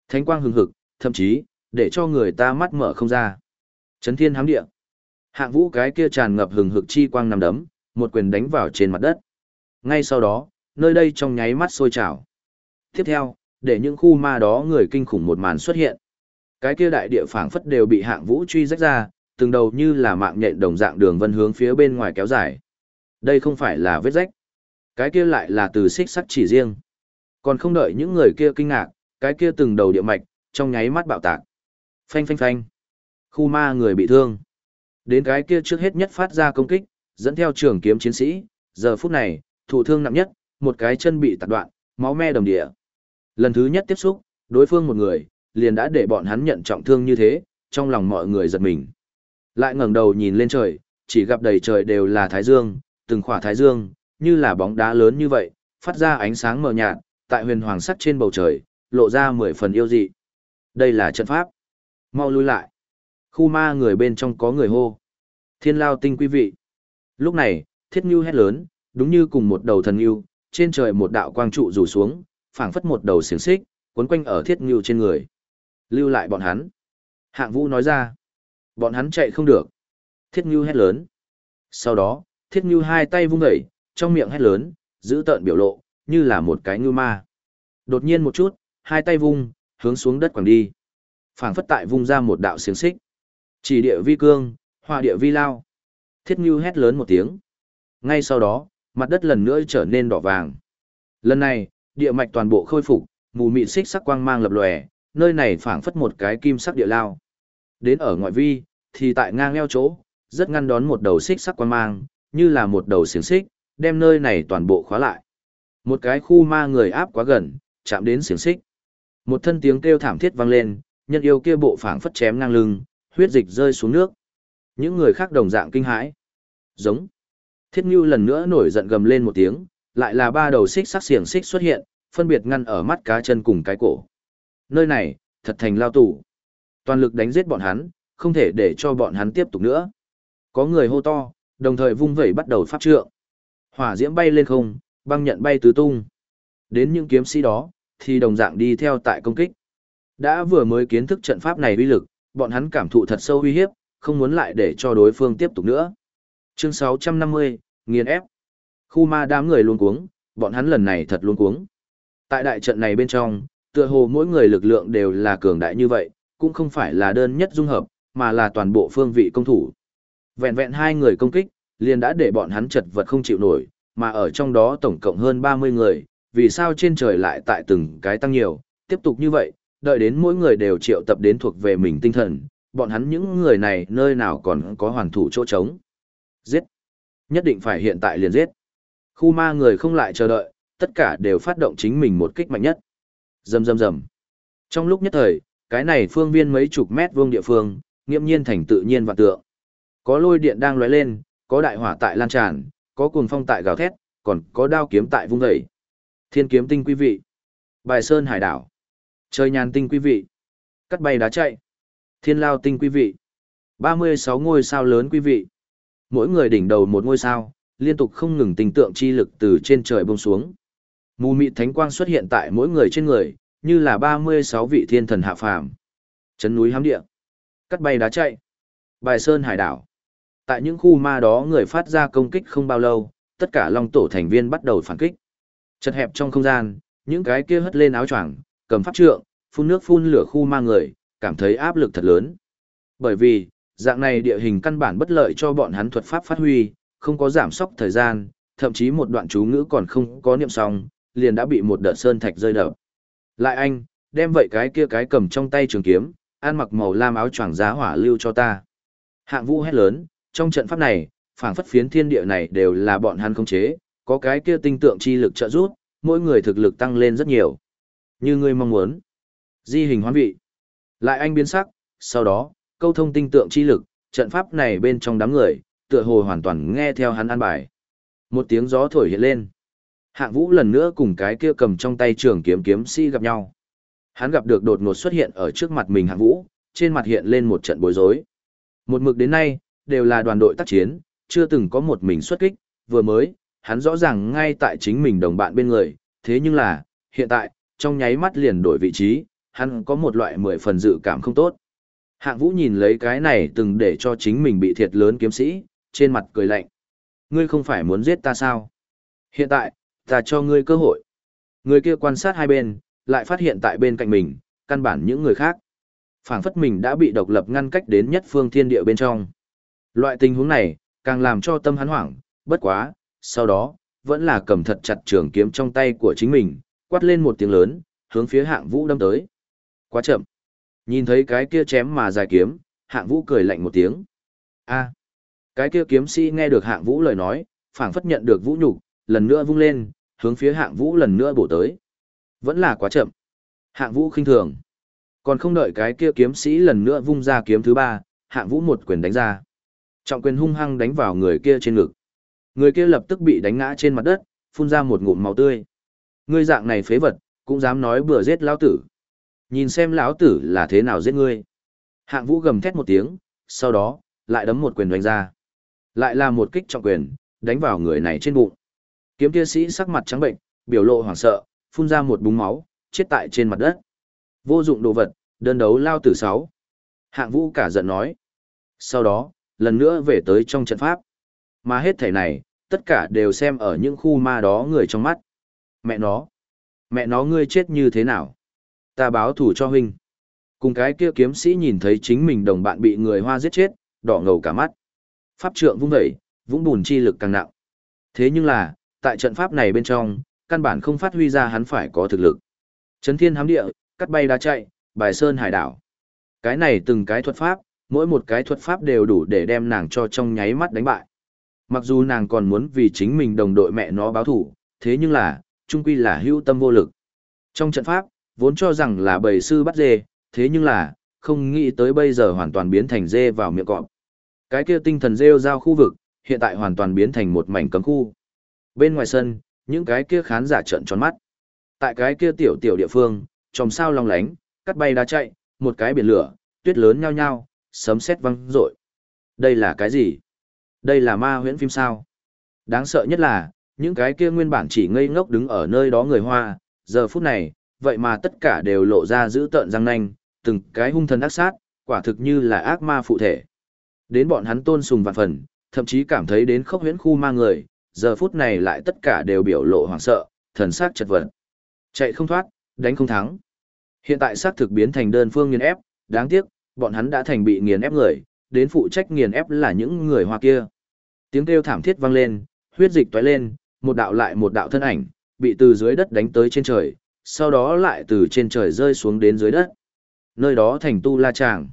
A: Thánh quang hừng hực, thậm chí, để cho người ta mắt mở không ra. Chấn thiên hám địa. Hạng vũ cái kia tràn ngập hừng hực chi quang nằm đấm, một quyền đánh vào trên mặt đất. Ngay sau đó, nơi đây trong nháy mắt sôi trào. Tiếp theo, để những khu ma đó người kinh khủng một màn xuất hiện. Cái kia đại địa phảng phất đều bị hạng vũ truy rách ra, từng đầu như là mạng nhện đồng dạng đường vân hướng phía bên ngoài kéo dài. Đây không phải là vết rách. Cái kia lại là từ xích sắt chỉ riêng. Còn không đợi những người kia kinh ngạc, cái kia từng đầu địa mạch, trong nháy mắt bạo tạc. Phanh phanh phanh. Khu ma người bị thương. Đến cái kia trước hết nhất phát ra công kích, dẫn theo trường kiếm chiến sĩ, giờ phút này, thụ thương nặng nhất, một cái chân bị tạt đoạn, máu me đồng địa. Lần thứ nhất tiếp xúc, đối phương một người, liền đã để bọn hắn nhận trọng thương như thế, trong lòng mọi người giật mình. Lại ngẩng đầu nhìn lên trời, chỉ gặp đầy trời đều là thái dương, từng khỏa thái dương, như là bóng đá lớn như vậy, phát ra ánh sáng mờ nhạt, tại huyền hoàng sắc trên bầu trời, lộ ra mười phần yêu dị. Đây là trận pháp. Mau lui lại. Khu ma người bên trong có người hô. Thiên lao tinh quý vị. Lúc này, thiết ngưu hét lớn, đúng như cùng một đầu thần ngưu, trên trời một đạo quang trụ rủ xuống, phảng phất một đầu xiềng xích, quấn quanh ở thiết ngưu trên người. Lưu lại bọn hắn. Hạng vũ nói ra. Bọn hắn chạy không được. Thiết ngưu hét lớn. Sau đó, thiết ngưu hai tay vung đẩy, trong miệng hét lớn, giữ tợn biểu lộ, như là một cái ngư ma. Đột nhiên một chút, hai tay vung, hướng xuống đất quẳng đi. phảng phất tại vung ra một đạo xiềng xích. Chỉ địa vi cương, hòa địa vi lao. Thiết ngưu hét lớn một tiếng. Ngay sau đó, mặt đất lần nữa trở nên đỏ vàng. Lần này, địa mạch toàn bộ khôi phục, mù mịt xích sắc quang mang lập lòe, nơi này phảng phất một cái kim sắc địa lao. Đến ở ngoại vi, thì tại ngang eo chỗ, rất ngăn đón một đầu xích sắc quang mang, như là một đầu xiềng xích, đem nơi này toàn bộ khóa lại. Một cái khu ma người áp quá gần, chạm đến xiềng xích. Một thân tiếng kêu thảm thiết vang lên, nhân yêu kia bộ phảng phất chém ngang lưng, huyết dịch rơi xuống nước. Những người khác đồng dạng kinh hãi. Giống. Thiết Nhu lần nữa nổi giận gầm lên một tiếng, lại là ba đầu xích sắc xiềng xích xuất hiện, phân biệt ngăn ở mắt cá chân cùng cái cổ. Nơi này, thật thành lao tù. Toàn lực đánh giết bọn hắn, không thể để cho bọn hắn tiếp tục nữa. Có người hô to, đồng thời vung vẩy bắt đầu pháp trượng. Hỏa diễm bay lên không, băng nhận bay tứ tung. Đến những kiếm sĩ đó, thì đồng dạng đi theo tại công kích. Đã vừa mới kiến thức trận pháp này uy lực, bọn hắn cảm thụ thật sâu uy hiếp, không muốn lại để cho đối phương tiếp tục nữa. Chương 650, nghiền ép. Khu ma đám người luôn cuống, bọn hắn lần này thật luôn cuống. Tại đại trận này bên trong, tựa hồ mỗi người lực lượng đều là cường đại như vậy, cũng không phải là đơn nhất dung hợp, mà là toàn bộ phương vị công thủ. Vẹn vẹn hai người công kích, liền đã để bọn hắn chật vật không chịu nổi, mà ở trong đó tổng cộng hơn 30 người, vì sao trên trời lại tại từng cái tăng nhiều, tiếp tục như vậy, đợi đến mỗi người đều triệu tập đến thuộc về mình tinh thần, bọn hắn những người này nơi nào còn có hoàn thủ chỗ trống. Giết! Nhất định phải hiện tại liền giết. Khu ma người không lại chờ đợi, tất cả đều phát động chính mình một kích mạnh nhất. Rầm rầm rầm. Trong lúc nhất thời, cái này phương viên mấy chục mét vuông địa phương, nghiêm nhiên thành tự nhiên và tượng. Có lôi điện đang lóe lên, có đại hỏa tại lan tràn, có cuồng phong tại gào thét, còn có đao kiếm tại vung dậy. Thiên kiếm tinh quý vị. Bài sơn hải đảo. Trời nhàn tinh quý vị. Cắt bay đá chạy. Thiên lao tinh quý vị. 36 ngôi sao lớn quý vị. Mỗi người đỉnh đầu một ngôi sao, liên tục không ngừng tình tượng chi lực từ trên trời bông xuống. Mù mịt thánh quang xuất hiện tại mỗi người trên người, như là 36 vị thiên thần hạ phàm. Chấn núi hám địa. Cắt bay đá chạy. Bài sơn hải đảo. Tại những khu ma đó người phát ra công kích không bao lâu, tất cả long tổ thành viên bắt đầu phản kích. Chật hẹp trong không gian, những cái kia hất lên áo choàng, cầm pháp trượng, phun nước phun lửa khu ma người, cảm thấy áp lực thật lớn. Bởi vì, dạng này địa hình căn bản bất lợi cho bọn hắn thuật pháp phát huy, không có giảm sóc thời gian, thậm chí một đoạn chú ngữ còn không có niệm xong, liền đã bị một đợt sơn thạch rơi đập. Lại anh, đem vậy cái kia cái cầm trong tay trường kiếm, ăn mặc màu lam áo choàng giá hỏa lưu cho ta. Hạng vũ hét lớn, trong trận pháp này, phảng phất phiến thiên địa này đều là bọn hắn khống chế, có cái kia tinh tượng chi lực trợ giúp, mỗi người thực lực tăng lên rất nhiều. Như ngươi mong muốn. Di hình hoán vị. Lại anh biến sắc, sau đó, câu thông tinh tượng chi lực, trận pháp này bên trong đám người, tựa hồ hoàn toàn nghe theo hắn an bài. Một tiếng gió thổi hiện lên. Hạng vũ lần nữa cùng cái kia cầm trong tay trường kiếm kiếm si gặp nhau. Hắn gặp được đột ngột xuất hiện ở trước mặt mình hạng vũ, trên mặt hiện lên một trận bối rối. Một mực đến nay, đều là đoàn đội tác chiến, chưa từng có một mình xuất kích, vừa mới, hắn rõ ràng ngay tại chính mình đồng bạn bên người, thế nhưng là, hiện tại, trong nháy mắt liền đổi vị trí, hắn có một loại mười phần dự cảm không tốt. Hạng vũ nhìn lấy cái này từng để cho chính mình bị thiệt lớn kiếm sĩ, trên mặt cười lạnh. Ngươi không phải muốn giết ta sao? Hiện tại, ta cho ngươi cơ hội. Người kia quan sát hai bên, lại phát hiện tại bên cạnh mình, căn bản những người khác. phảng phất mình đã bị độc lập ngăn cách đến nhất phương thiên địa bên trong. Loại tình huống này, càng làm cho tâm hắn hoảng, bất quá, sau đó, vẫn là cầm thật chặt trường kiếm trong tay của chính mình, quát lên một tiếng lớn, hướng phía hạng vũ đâm tới. Quá chậm. Nhìn thấy cái kia chém mà dài kiếm, hạng vũ cười lạnh một tiếng. a cái kia kiếm sĩ nghe được hạng vũ lời nói, phảng phất nhận được vũ nhục, lần nữa vung lên, hướng phía hạng vũ lần nữa bổ tới. Vẫn là quá chậm. Hạng vũ khinh thường. Còn không đợi cái kia kiếm sĩ lần nữa vung ra kiếm thứ ba, hạng vũ một quyền đánh ra. Trọng quyền hung hăng đánh vào người kia trên ngực. Người kia lập tức bị đánh ngã trên mặt đất, phun ra một ngụm máu tươi. Ngươi dạng này phế vật, cũng dám nói bừa giết lão tử. Nhìn xem lão tử là thế nào giết ngươi. Hạng vũ gầm thét một tiếng, sau đó, lại đấm một quyền đánh ra. Lại là một kích trọng quyền, đánh vào người này trên bụng. Kiếm kia sĩ sắc mặt trắng bệnh, biểu lộ hoảng sợ, phun ra một búng máu, chết tại trên mặt đất. Vô dụng đồ vật, đơn đấu lao tử sáu. Hạng vũ cả giận nói. Sau đó, lần nữa về tới trong trận pháp. Mà hết thể này, tất cả đều xem ở những khu ma đó người trong mắt. Mẹ nó. Mẹ nó ngươi chết như thế nào? Ta báo thủ cho huynh. Cùng cái kia kiếm sĩ nhìn thấy chính mình đồng bạn bị người hoa giết chết, đỏ ngầu cả mắt. Pháp trượng vung dậy, vũng bùn chi lực càng nặng. Thế nhưng là, tại trận pháp này bên trong, căn bản không phát huy ra hắn phải có thực lực. Chấn thiên hám địa, cắt bay đá chạy, bài sơn hải đảo. Cái này từng cái thuật pháp, mỗi một cái thuật pháp đều đủ để đem nàng cho trong nháy mắt đánh bại. Mặc dù nàng còn muốn vì chính mình đồng đội mẹ nó báo thủ, thế nhưng là, trung quy là hữu tâm vô lực. Trong trận pháp, vốn cho rằng là bầy sư bắt dê, thế nhưng là, không nghĩ tới bây giờ hoàn toàn biến thành dê vào miệng cọp. Cái kia tinh thần rêu giao khu vực, hiện tại hoàn toàn biến thành một mảnh cấm khu. Bên ngoài sân, những cái kia khán giả trợn tròn mắt. Tại cái kia tiểu tiểu địa phương, tròm sao long lánh, cắt bay đá chạy, một cái biển lửa, tuyết lớn nhao nhao, sấm sét vang rội. Đây là cái gì? Đây là ma huyễn phim sao? Đáng sợ nhất là, những cái kia nguyên bản chỉ ngây ngốc đứng ở nơi đó người Hoa, giờ phút này, vậy mà tất cả đều lộ ra giữ tợn răng nanh, từng cái hung thần ác sát, quả thực như là ác ma phụ thể. Đến bọn hắn tôn sùng vạn phần, thậm chí cảm thấy đến khốc huyễn khu ma người, giờ phút này lại tất cả đều biểu lộ hoảng sợ, thần sắc chật vật. Chạy không thoát, đánh không thắng. Hiện tại xác thực biến thành đơn phương nghiền ép, đáng tiếc, bọn hắn đã thành bị nghiền ép người, đến phụ trách nghiền ép là những người hoa kia. Tiếng kêu thảm thiết vang lên, huyết dịch tóe lên, một đạo lại một đạo thân ảnh, bị từ dưới đất đánh tới trên trời, sau đó lại từ trên trời rơi xuống đến dưới đất. Nơi đó thành tu la tràng.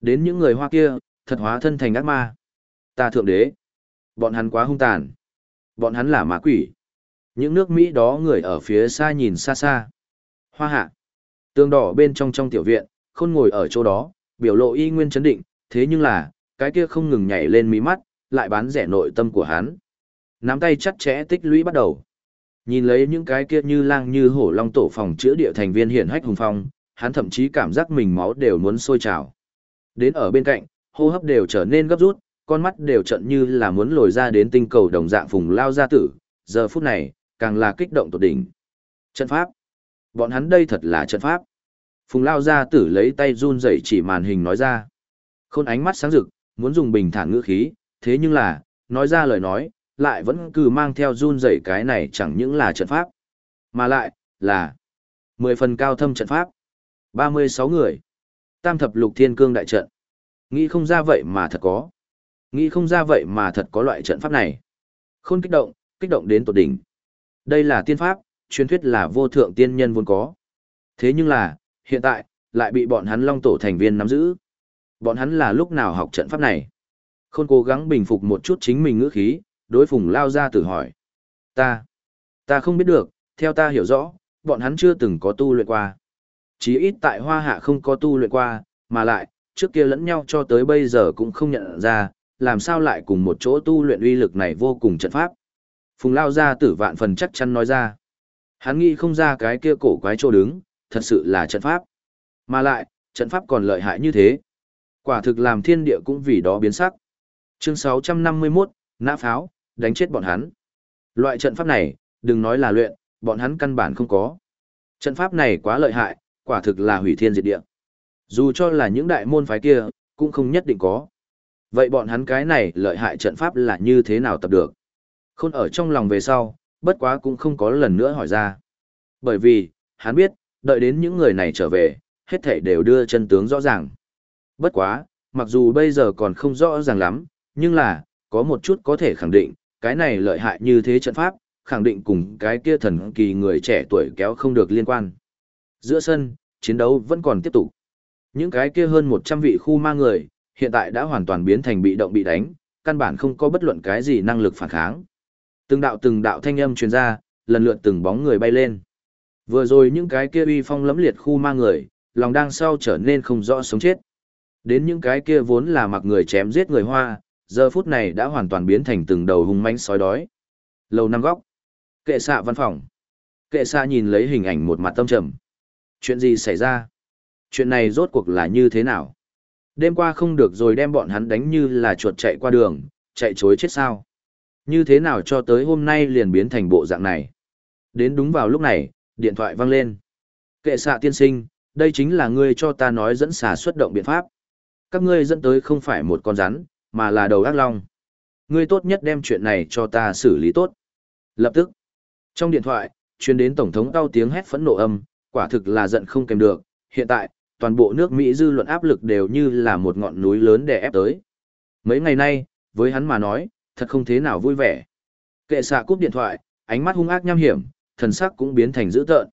A: Đến những người hoa kia, thật hóa thân thành ác ma. Ta thượng đế. Bọn hắn quá hung tàn. Bọn hắn là ma quỷ. Những nước Mỹ đó người ở phía xa nhìn xa xa. Hoa hạ. Tường đỏ bên trong trong tiểu viện, khôn ngồi ở chỗ đó, biểu lộ y nguyên chấn định, thế nhưng là, cái kia không ngừng nhảy lên mí mắt, lại bán rẻ nội tâm của hắn. Nắm tay chặt chẽ tích lũy bắt đầu. Nhìn lấy những cái kia như lang như hổ long tổ phòng chữa địa thành viên hiển hách hùng phong, hắn thậm chí cảm giác mình máu đều muốn sôi trào. Đến ở bên cạnh, hô hấp đều trở nên gấp rút, con mắt đều trận như là muốn lồi ra đến tinh cầu đồng dạng phùng lao ra tử, giờ phút này, càng là kích động tột đỉnh. Trận pháp. Bọn hắn đây thật là trận pháp. Phùng lao ra tử lấy tay run rẩy chỉ màn hình nói ra. Khôn ánh mắt sáng rực, muốn dùng bình thản ngữ khí, thế nhưng là, nói ra lời nói, lại vẫn cứ mang theo run rẩy cái này chẳng những là trận pháp, mà lại, là 10 phần cao thâm trận pháp. 36 người. Tam thập lục thiên cương đại trận. Nghĩ không ra vậy mà thật có. Nghĩ không ra vậy mà thật có loại trận pháp này. Khôn kích động, kích động đến tột đỉnh. Đây là tiên pháp, truyền thuyết là vô thượng tiên nhân vốn có. Thế nhưng là, hiện tại, lại bị bọn hắn long tổ thành viên nắm giữ. Bọn hắn là lúc nào học trận pháp này? Khôn cố gắng bình phục một chút chính mình ngữ khí, đối phùng lao ra tử hỏi. Ta, ta không biết được, theo ta hiểu rõ, bọn hắn chưa từng có tu luyện qua. Chí ít tại hoa hạ không có tu luyện qua, mà lại, trước kia lẫn nhau cho tới bây giờ cũng không nhận ra, làm sao lại cùng một chỗ tu luyện uy lực này vô cùng trận pháp. Phùng lao ra tử vạn phần chắc chắn nói ra. Hắn nghĩ không ra cái kia cổ quái chỗ đứng, thật sự là trận pháp. Mà lại, trận pháp còn lợi hại như thế. Quả thực làm thiên địa cũng vì đó biến sắc. Chương 651, nã pháo, đánh chết bọn hắn. Loại trận pháp này, đừng nói là luyện, bọn hắn căn bản không có. Trận pháp này quá lợi hại, quả thực là hủy thiên diệt địa. Dù cho là những đại môn phái kia, cũng không nhất định có. Vậy bọn hắn cái này lợi hại trận pháp là như thế nào tập được? Khôn ở trong lòng về sau, bất quá cũng không có lần nữa hỏi ra. Bởi vì, hắn biết, đợi đến những người này trở về, hết thảy đều đưa chân tướng rõ ràng. Bất quá, mặc dù bây giờ còn không rõ ràng lắm, nhưng là, có một chút có thể khẳng định, cái này lợi hại như thế trận pháp, khẳng định cùng cái kia thần kỳ người trẻ tuổi kéo không được liên quan. Giữa sân, chiến đấu vẫn còn tiếp tục. Những cái kia hơn 100 vị khu ma người, hiện tại đã hoàn toàn biến thành bị động bị đánh, căn bản không có bất luận cái gì năng lực phản kháng. Từng đạo từng đạo thanh âm truyền ra, lần lượt từng bóng người bay lên. Vừa rồi những cái kia uy phong lẫm liệt khu ma người, lòng đang sau trở nên không rõ sống chết. Đến những cái kia vốn là mặc người chém giết người hoa, giờ phút này đã hoàn toàn biến thành từng đầu hung manh sói đói. Lầu năm góc. Kệ xạ văn phòng. Kệ xạ nhìn lấy hình ảnh một mặt tâm trầm. Chuyện gì xảy ra? Chuyện này rốt cuộc là như thế nào? Đêm qua không được rồi đem bọn hắn đánh như là chuột chạy qua đường, chạy chối chết sao? Như thế nào cho tới hôm nay liền biến thành bộ dạng này? Đến đúng vào lúc này, điện thoại vang lên. Kệ xạ tiên sinh, đây chính là ngươi cho ta nói dẫn xà xuất động biện pháp. Các ngươi dẫn tới không phải một con rắn, mà là đầu ác long. Ngươi tốt nhất đem chuyện này cho ta xử lý tốt. Lập tức, trong điện thoại, truyền đến Tổng thống cao tiếng hét phẫn nộ âm, quả thực là giận không kèm được. Hiện tại, toàn bộ nước Mỹ dư luận áp lực đều như là một ngọn núi lớn đè ép tới. Mấy ngày nay, với hắn mà nói, thật không thế nào vui vẻ. Kệ xạ cúp điện thoại, ánh mắt hung ác nham hiểm, thần sắc cũng biến thành dữ tợn.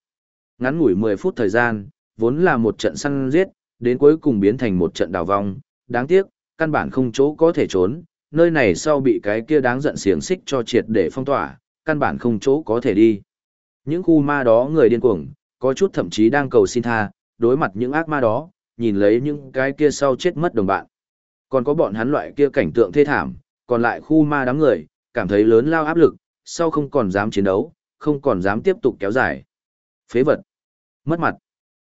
A: Ngắn ngủi 10 phút thời gian, vốn là một trận săn giết, đến cuối cùng biến thành một trận đào vong, đáng tiếc, căn bản không chỗ có thể trốn, nơi này sau bị cái kia đáng giận xiềng xích cho triệt để phong tỏa, căn bản không chỗ có thể đi. Những khu ma đó người điên cuồng, có chút thậm chí đang cầu xin tha, đối mặt những ác ma đó, nhìn lấy những cái kia sau chết mất đồng bạn. Còn có bọn hắn loại kia cảnh tượng thê thảm, còn lại khu ma đám người, cảm thấy lớn lao áp lực, sau không còn dám chiến đấu, không còn dám tiếp tục kéo dài. Phế vật. Mất mặt.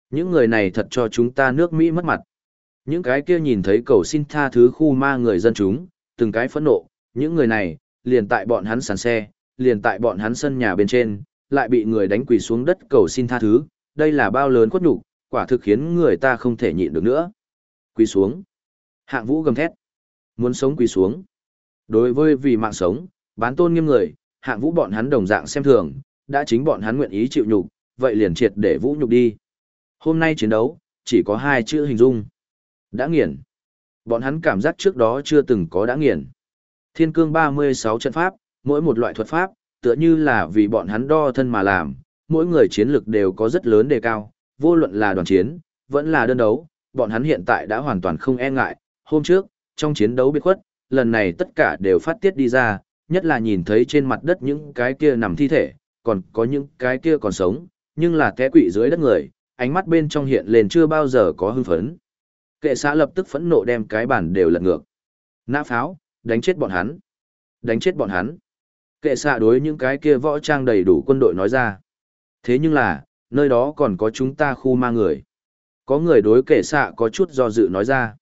A: Những người này thật cho chúng ta nước Mỹ mất mặt. Những cái kia nhìn thấy cầu xin tha thứ khu ma người dân chúng, từng cái phẫn nộ, những người này, liền tại bọn hắn sàn xe, liền tại bọn hắn sân nhà bên trên, lại bị người đánh quỳ xuống đất cầu xin tha thứ, đây là bao lớn quất nhục, quả thực khiến người ta không thể nhịn được nữa. Quỳ xuống. Hạng vũ gầm thét. Muốn sống quỳ xuống. Đối với vì mạng sống, bán tôn nghiêm người, hạng vũ bọn hắn đồng dạng xem thường, đã chính bọn hắn nguyện ý chịu nhục, vậy liền triệt để vũ nhục đi. Hôm nay chiến đấu, chỉ có hai chữ hình dung. Đã nghiền. Bọn hắn cảm giác trước đó chưa từng có đã nghiền. Thiên cương 36 trận pháp, mỗi một loại thuật pháp, tựa như là vì bọn hắn đo thân mà làm, mỗi người chiến lực đều có rất lớn đề cao, vô luận là đoàn chiến, vẫn là đơn đấu, bọn hắn hiện tại đã hoàn toàn không e ngại. Hôm trước, trong chiến đấu biệt khuất, lần này tất cả đều phát tiết đi ra, nhất là nhìn thấy trên mặt đất những cái kia nằm thi thể, còn có những cái kia còn sống, nhưng là té quỵ dưới đất người, ánh mắt bên trong hiện lên chưa bao giờ có hưng phấn. Kệ xã lập tức phẫn nộ đem cái bản đều lật ngược. Nã pháo, đánh chết bọn hắn. Đánh chết bọn hắn. Kệ xã đối những cái kia võ trang đầy đủ quân đội nói ra. Thế nhưng là, nơi đó còn có chúng ta khu ma người. Có người đối kệ xạ có chút do dự nói ra.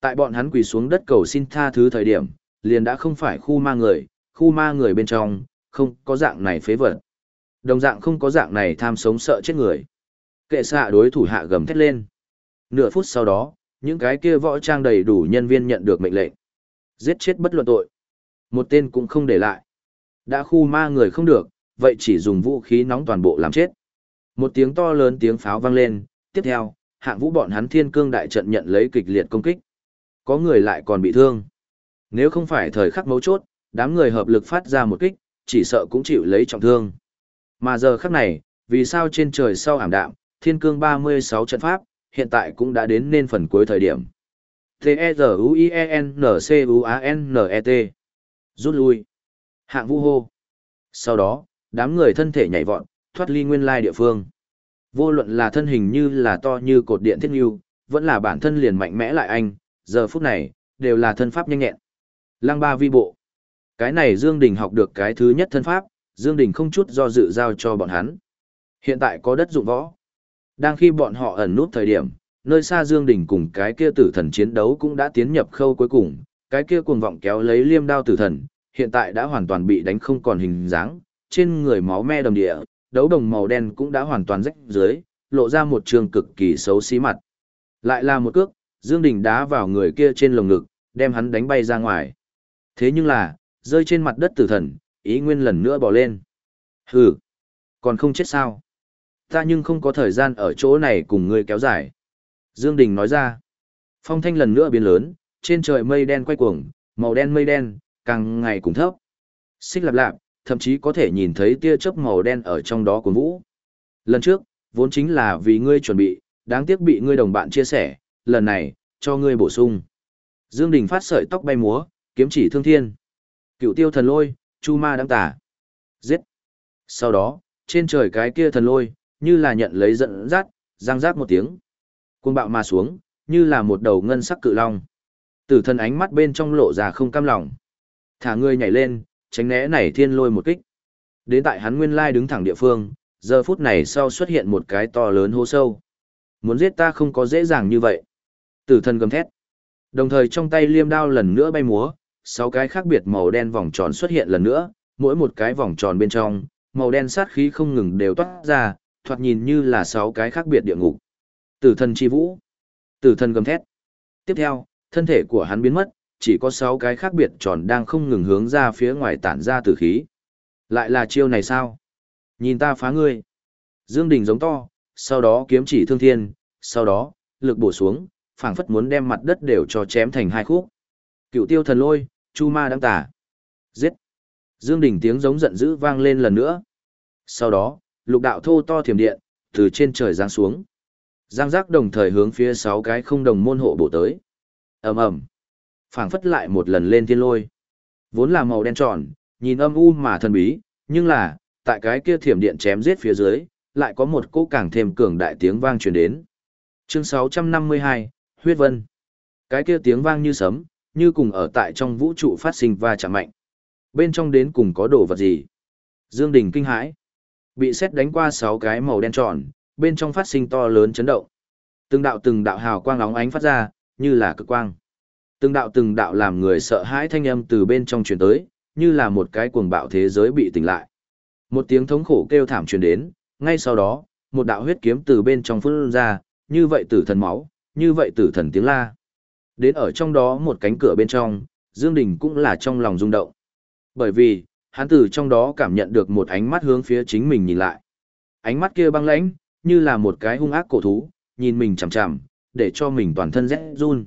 A: Tại bọn hắn quỳ xuống đất cầu xin tha thứ thời điểm, liền đã không phải khu ma người, khu ma người bên trong, không có dạng này phế vật. Đồng dạng không có dạng này tham sống sợ chết người. Kệ xạ đối thủ hạ gầm thét lên. Nửa phút sau đó, những cái kia võ trang đầy đủ nhân viên nhận được mệnh lệnh. Giết chết bất luận tội. Một tên cũng không để lại. Đã khu ma người không được, vậy chỉ dùng vũ khí nóng toàn bộ làm chết. Một tiếng to lớn tiếng pháo vang lên, tiếp theo, hạng vũ bọn hắn thiên cương đại trận nhận lấy kịch liệt công kích. Có người lại còn bị thương. Nếu không phải thời khắc mấu chốt, đám người hợp lực phát ra một kích, chỉ sợ cũng chịu lấy trọng thương. Mà giờ khắc này, vì sao trên trời sau ảm đạm, thiên cương 36 trận pháp, hiện tại cũng đã đến nên phần cuối thời điểm. T-E-Z-U-I-E-N-C-U-A-N-E-T Rút lui. Hạng vũ hô. Sau đó, đám người thân thể nhảy vọt, thoát ly nguyên lai địa phương. Vô luận là thân hình như là to như cột điện thiết nghiêu, vẫn là bản thân liền mạnh mẽ lại anh, giờ phút này, đều là thân pháp nhanh nhẹn. Lăng ba vi bộ. Cái này Dương Đình học được cái thứ nhất thân pháp, Dương Đình không chút do dự giao cho bọn hắn. Hiện tại có đất dụng võ. Đang khi bọn họ ẩn nút thời điểm, nơi xa Dương Đình cùng cái kia tử thần chiến đấu cũng đã tiến nhập khâu cuối cùng, cái kia cuồng vọng kéo lấy liêm đao tử thần, hiện tại đã hoàn toàn bị đánh không còn hình dáng, trên người máu me đầm địa, đấu đồng màu đen cũng đã hoàn toàn rách dưới, lộ ra một trường cực kỳ xấu xí mặt. Lại là một cước, Dương Đình đá vào người kia trên lồng ngực, đem hắn đánh bay ra ngoài. Thế nhưng là, rơi trên mặt đất tử thần, ý nguyên lần nữa bỏ lên. Hừ, còn không chết sao? Ta nhưng không có thời gian ở chỗ này cùng ngươi kéo dài. Dương Đình nói ra. Phong thanh lần nữa biến lớn, trên trời mây đen quay cuồng, màu đen mây đen, càng ngày càng thấp. Xích lạp lạp, thậm chí có thể nhìn thấy tia chớp màu đen ở trong đó của vũ. Lần trước, vốn chính là vì ngươi chuẩn bị, đáng tiếc bị ngươi đồng bạn chia sẻ, lần này, cho ngươi bổ sung. Dương Đình phát sợi tóc bay múa, kiếm chỉ thương thiên. Cựu tiêu thần lôi, chu ma đăng tả. Giết. Sau đó, trên trời cái kia thần lôi, như là nhận lấy giận dắt, giang rát một tiếng. Cuồng bạo mà xuống, như là một đầu ngân sắc cự long. Tử thần ánh mắt bên trong lộ ra không cam lòng. Thả người nhảy lên, tránh né này thiên lôi một kích. Đến tại hắn nguyên lai đứng thẳng địa phương, giờ phút này sau xuất hiện một cái to lớn hố sâu. Muốn giết ta không có dễ dàng như vậy. Tử thần gầm thét. Đồng thời trong tay liêm đao lần nữa bay múa, sáu cái khác biệt màu đen vòng tròn xuất hiện lần nữa, mỗi một cái vòng tròn bên trong, màu đen sát khí không ngừng đều toát ra, thoạt nhìn như là sáu cái khác biệt địa ngục. Tử thần chi vũ. Tử thần gầm thét. Tiếp theo, thân thể của hắn biến mất, chỉ có sáu cái khác biệt tròn đang không ngừng hướng ra phía ngoài tản ra tử khí. Lại là chiêu này sao? Nhìn ta phá ngươi. Dương Đình giống to, sau đó kiếm chỉ thương thiên, sau đó, lực bổ xuống, phảng phất muốn đem mặt đất đều cho chém thành hai khúc. Cựu tiêu thần lôi, chu ma đang tả. Giết. Dương Đình tiếng giống giận dữ vang lên lần nữa. Sau đó, lục đạo thô to thiểm điện, từ trên trời giáng xuống. Giang giác đồng thời hướng phía sáu cái không đồng môn hộ bổ tới. ầm ầm, phảng phất lại một lần lên thiên lôi. Vốn là màu đen tròn, nhìn âm u mà thần bí, nhưng là, tại cái kia thiểm điện chém giết phía dưới, lại có một cỗ càng thêm cường đại tiếng vang truyền đến. Chương 652, Huyết Vân. Cái kia tiếng vang như sấm, như cùng ở tại trong vũ trụ phát sinh va chạm mạnh. Bên trong đến cùng có đồ vật gì? Dương Đình kinh hãi. Bị xét đánh qua sáu cái màu đen tròn, bên trong phát sinh to lớn chấn động. Từng đạo từng đạo hào quang óng ánh phát ra, như là cực quang. Từng đạo từng đạo làm người sợ hãi thanh âm từ bên trong truyền tới, như là một cái cuồng bạo thế giới bị tỉnh lại. Một tiếng thống khổ kêu thảm truyền đến, ngay sau đó, một đạo huyết kiếm từ bên trong phun ra, như vậy tử thần máu, như vậy tử thần tiếng la. Đến ở trong đó một cánh cửa bên trong, Dương Đình cũng là trong lòng rung động. Bởi vì, hắn từ trong đó cảm nhận được một ánh mắt hướng phía chính mình nhìn lại. Ánh mắt kia băng lãnh, như là một cái hung ác cổ thú, nhìn mình chằm chằm, để cho mình toàn thân rét run.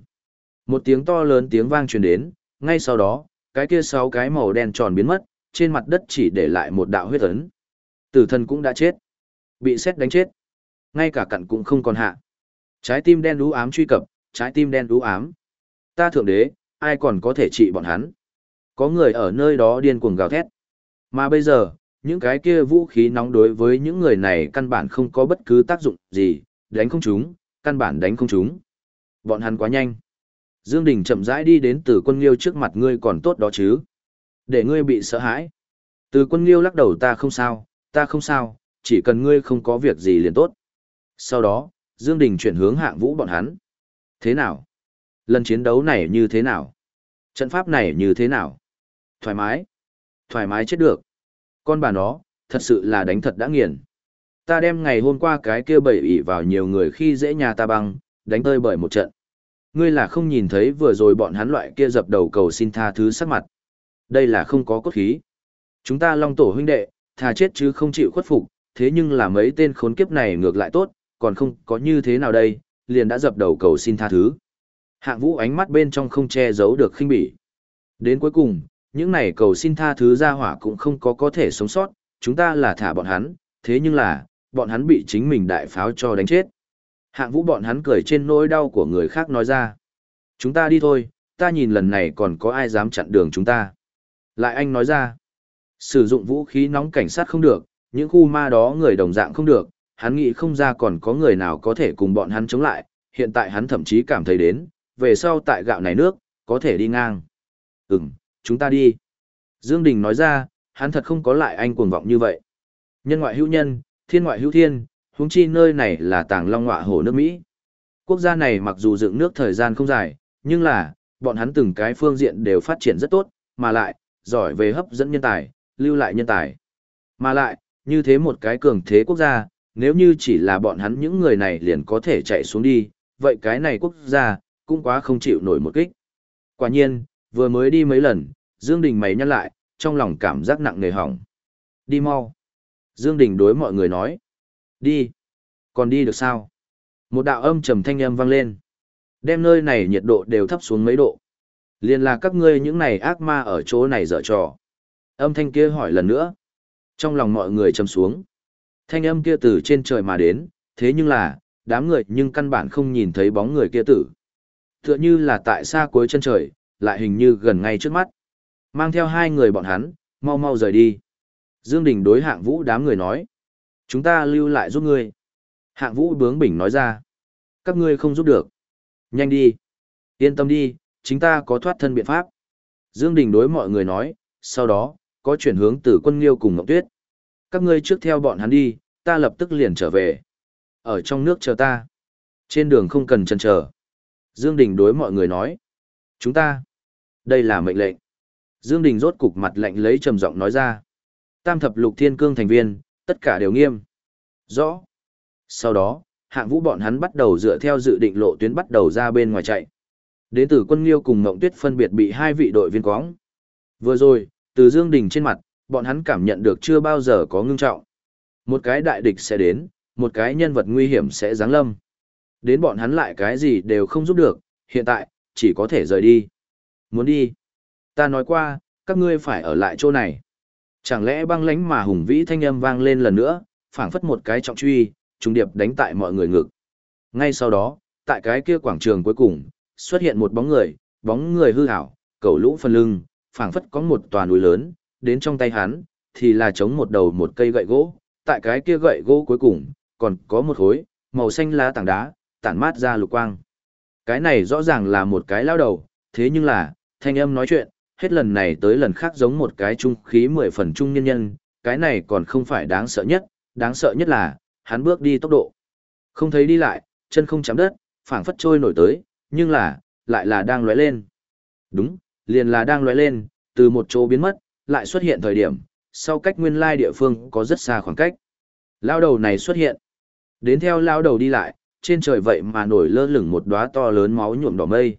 A: Một tiếng to lớn tiếng vang truyền đến, ngay sau đó, cái kia sáu cái màu đen tròn biến mất, trên mặt đất chỉ để lại một đạo huyết ấn. Tử thần cũng đã chết. Bị xét đánh chết. Ngay cả cặn cũng không còn hạ. Trái tim đen đú ám truy cập, trái tim đen đú ám. Ta thượng đế, ai còn có thể trị bọn hắn? Có người ở nơi đó điên cuồng gào thét. Mà bây giờ, những cái kia vũ khí nóng đối với những người này căn bản không có bất cứ tác dụng gì, đánh không chúng, căn bản đánh không chúng. Bọn hắn quá nhanh. Dương Đình chậm rãi đi đến từ quân liêu trước mặt ngươi còn tốt đó chứ. Để ngươi bị sợ hãi. Từ quân liêu lắc đầu ta không sao, ta không sao, chỉ cần ngươi không có việc gì liền tốt. Sau đó, Dương Đình chuyển hướng hạng vũ bọn hắn. Thế nào? Lần chiến đấu này như thế nào? Trận pháp này như thế nào? Thoải mái. Thoải mái chết được. Con bà nó, thật sự là đánh thật đã nghiền. Ta đem ngày hôm qua cái kia bậy ỉ vào nhiều người khi dễ nhà ta băng, đánh tơi bởi một trận. Ngươi là không nhìn thấy vừa rồi bọn hắn loại kia dập đầu cầu xin tha thứ sắc mặt. Đây là không có cốt khí. Chúng ta long tổ huynh đệ, thà chết chứ không chịu khuất phục, thế nhưng là mấy tên khốn kiếp này ngược lại tốt, còn không có như thế nào đây, liền đã dập đầu cầu xin tha thứ. Hạng vũ ánh mắt bên trong không che giấu được khinh bỉ. Đến cuối cùng, những này cầu xin tha thứ ra hỏa cũng không có có thể sống sót, chúng ta là thả bọn hắn, thế nhưng là, bọn hắn bị chính mình đại pháo cho đánh chết. Hạng vũ bọn hắn cười trên nỗi đau của người khác nói ra. Chúng ta đi thôi, ta nhìn lần này còn có ai dám chặn đường chúng ta. Lại anh nói ra. Sử dụng vũ khí nóng cảnh sát không được, những khu ma đó người đồng dạng không được, hắn nghĩ không ra còn có người nào có thể cùng bọn hắn chống lại, hiện tại hắn thậm chí cảm thấy đến, về sau tại gạo này nước, có thể đi ngang. Ừm, chúng ta đi. Dương Đình nói ra, hắn thật không có lại anh cuồng vọng như vậy. Nhân ngoại hữu nhân, thiên ngoại hữu thiên, huống chi nơi này là tàng long ngọa hồ nước Mỹ. Quốc gia này mặc dù dựng nước thời gian không dài, nhưng là, bọn hắn từng cái phương diện đều phát triển rất tốt, mà lại, giỏi về hấp dẫn nhân tài, lưu lại nhân tài. Mà lại, như thế một cái cường thế quốc gia, nếu như chỉ là bọn hắn những người này liền có thể chạy xuống đi, vậy cái này quốc gia, cũng quá không chịu nổi một kích. Quả nhiên, vừa mới đi mấy lần, Dương Đình mày nhăn lại, trong lòng cảm giác nặng nề hỏng. Đi mau. Dương Đình đối mọi người nói. Đi. Còn đi được sao? Một đạo âm trầm thanh âm vang lên. Đem nơi này nhiệt độ đều thấp xuống mấy độ. Liên là các ngươi những này ác ma ở chỗ này dở trò. Âm thanh kia hỏi lần nữa. Trong lòng mọi người trầm xuống. Thanh âm kia từ trên trời mà đến, thế nhưng là, đám người nhưng căn bản không nhìn thấy bóng người kia tử. Tựa như là tại xa cuối chân trời, lại hình như gần ngay trước mắt. Mang theo hai người bọn hắn, mau mau rời đi. Dương Đình đối hạng vũ đám người nói. Chúng ta lưu lại giúp ngươi. Hạng vũ bướng bỉnh nói ra. Các ngươi không giúp được. Nhanh đi. Yên tâm đi, chúng ta có thoát thân biện pháp. Dương Đình đối mọi người nói, sau đó, có chuyển hướng từ quân liêu cùng Ngọc Tuyết. Các ngươi trước theo bọn hắn đi, ta lập tức liền trở về. Ở trong nước chờ ta. Trên đường không cần chần chờ. Dương Đình đối mọi người nói. Chúng ta. Đây là mệnh lệnh. Dương Đình rốt cục mặt lạnh lấy trầm giọng nói ra. Tam thập lục thiên cương thành viên, tất cả đều nghiêm. Rõ. Sau đó, hạng vũ bọn hắn bắt đầu dựa theo dự định lộ tuyến bắt đầu ra bên ngoài chạy. Đến từ quân liêu cùng Ngộng Tuyết phân biệt bị hai vị đội viên quóng. Vừa rồi, từ Dương Đình trên mặt, bọn hắn cảm nhận được chưa bao giờ có ngưng trọng. Một cái đại địch sẽ đến, một cái nhân vật nguy hiểm sẽ giáng lâm. Đến bọn hắn lại cái gì đều không giúp được, hiện tại, chỉ có thể rời đi. Muốn đi. Ta nói qua, các ngươi phải ở lại chỗ này. Chẳng lẽ băng lánh mà hùng vĩ thanh âm vang lên lần nữa, phảng phất một cái trọng truy, trùng điệp đánh tại mọi người ngực. Ngay sau đó, tại cái kia quảng trường cuối cùng, xuất hiện một bóng người, bóng người hư ảo, cầu lũ phần lưng, phảng phất có một tòa núi lớn, đến trong tay hắn, thì là chống một đầu một cây gậy gỗ, tại cái kia gậy gỗ cuối cùng, còn có một khối, màu xanh lá tảng đá, tản mát ra lục quang. Cái này rõ ràng là một cái lao đầu, thế nhưng là, thanh âm nói chuyện, hết lần này tới lần khác giống một cái trung khí mười phần trung nhân nhân, cái này còn không phải đáng sợ nhất, đáng sợ nhất là, hắn bước đi tốc độ. Không thấy đi lại, chân không chạm đất, phảng phất trôi nổi tới, nhưng là, lại là đang lóe lên. Đúng, liền là đang lóe lên, từ một chỗ biến mất, lại xuất hiện thời điểm, sau cách nguyên lai địa phương có rất xa khoảng cách. Lao đầu này xuất hiện. Đến theo lao đầu đi lại, trên trời vậy mà nổi lơ lửng một đóa to lớn máu nhuộm đỏ mây.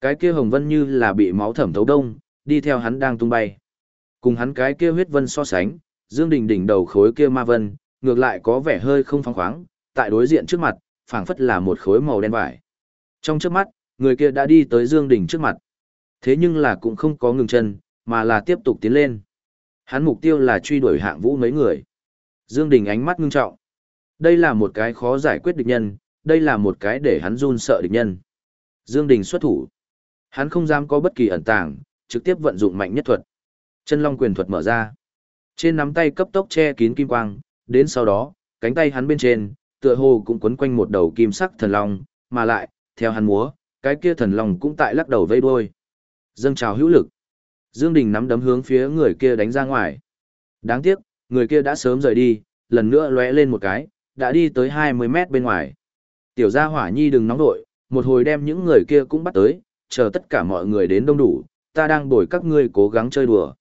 A: Cái kia hồng vân như là bị máu thẩm thấu đông, đi theo hắn đang tung bay. Cùng hắn cái kia huyết vân so sánh, Dương Đình đỉnh đầu khối kia ma vân, ngược lại có vẻ hơi không phóng khoáng, tại đối diện trước mặt, phảng phất là một khối màu đen vải. Trong trước mắt, người kia đã đi tới Dương Đình trước mặt. Thế nhưng là cũng không có ngừng chân, mà là tiếp tục tiến lên. Hắn mục tiêu là truy đuổi hạng vũ mấy người. Dương Đình ánh mắt ngưng trọng. Đây là một cái khó giải quyết địch nhân, đây là một cái để hắn run sợ địch nhân. Dương Đình xuất thủ. Hắn không dám có bất kỳ ẩn tàng, trực tiếp vận dụng mạnh nhất thuật. Chân long quyền thuật mở ra. Trên nắm tay cấp tốc che kín kim quang, đến sau đó, cánh tay hắn bên trên, tựa hồ cũng quấn quanh một đầu kim sắc thần long, mà lại, theo hắn múa, cái kia thần long cũng tại lắc đầu vây đuôi. Dâng trào hữu lực. Dương Đình nắm đấm hướng phía người kia đánh ra ngoài. Đáng tiếc, người kia đã sớm rời đi, lần nữa lóe lên một cái, đã đi tới 20 mét bên ngoài. Tiểu gia hỏa nhi đừng nóng nội, một hồi đem những người kia cũng bắt tới, chờ tất cả mọi người đến đông đủ, ta đang bồi các ngươi cố gắng chơi đùa.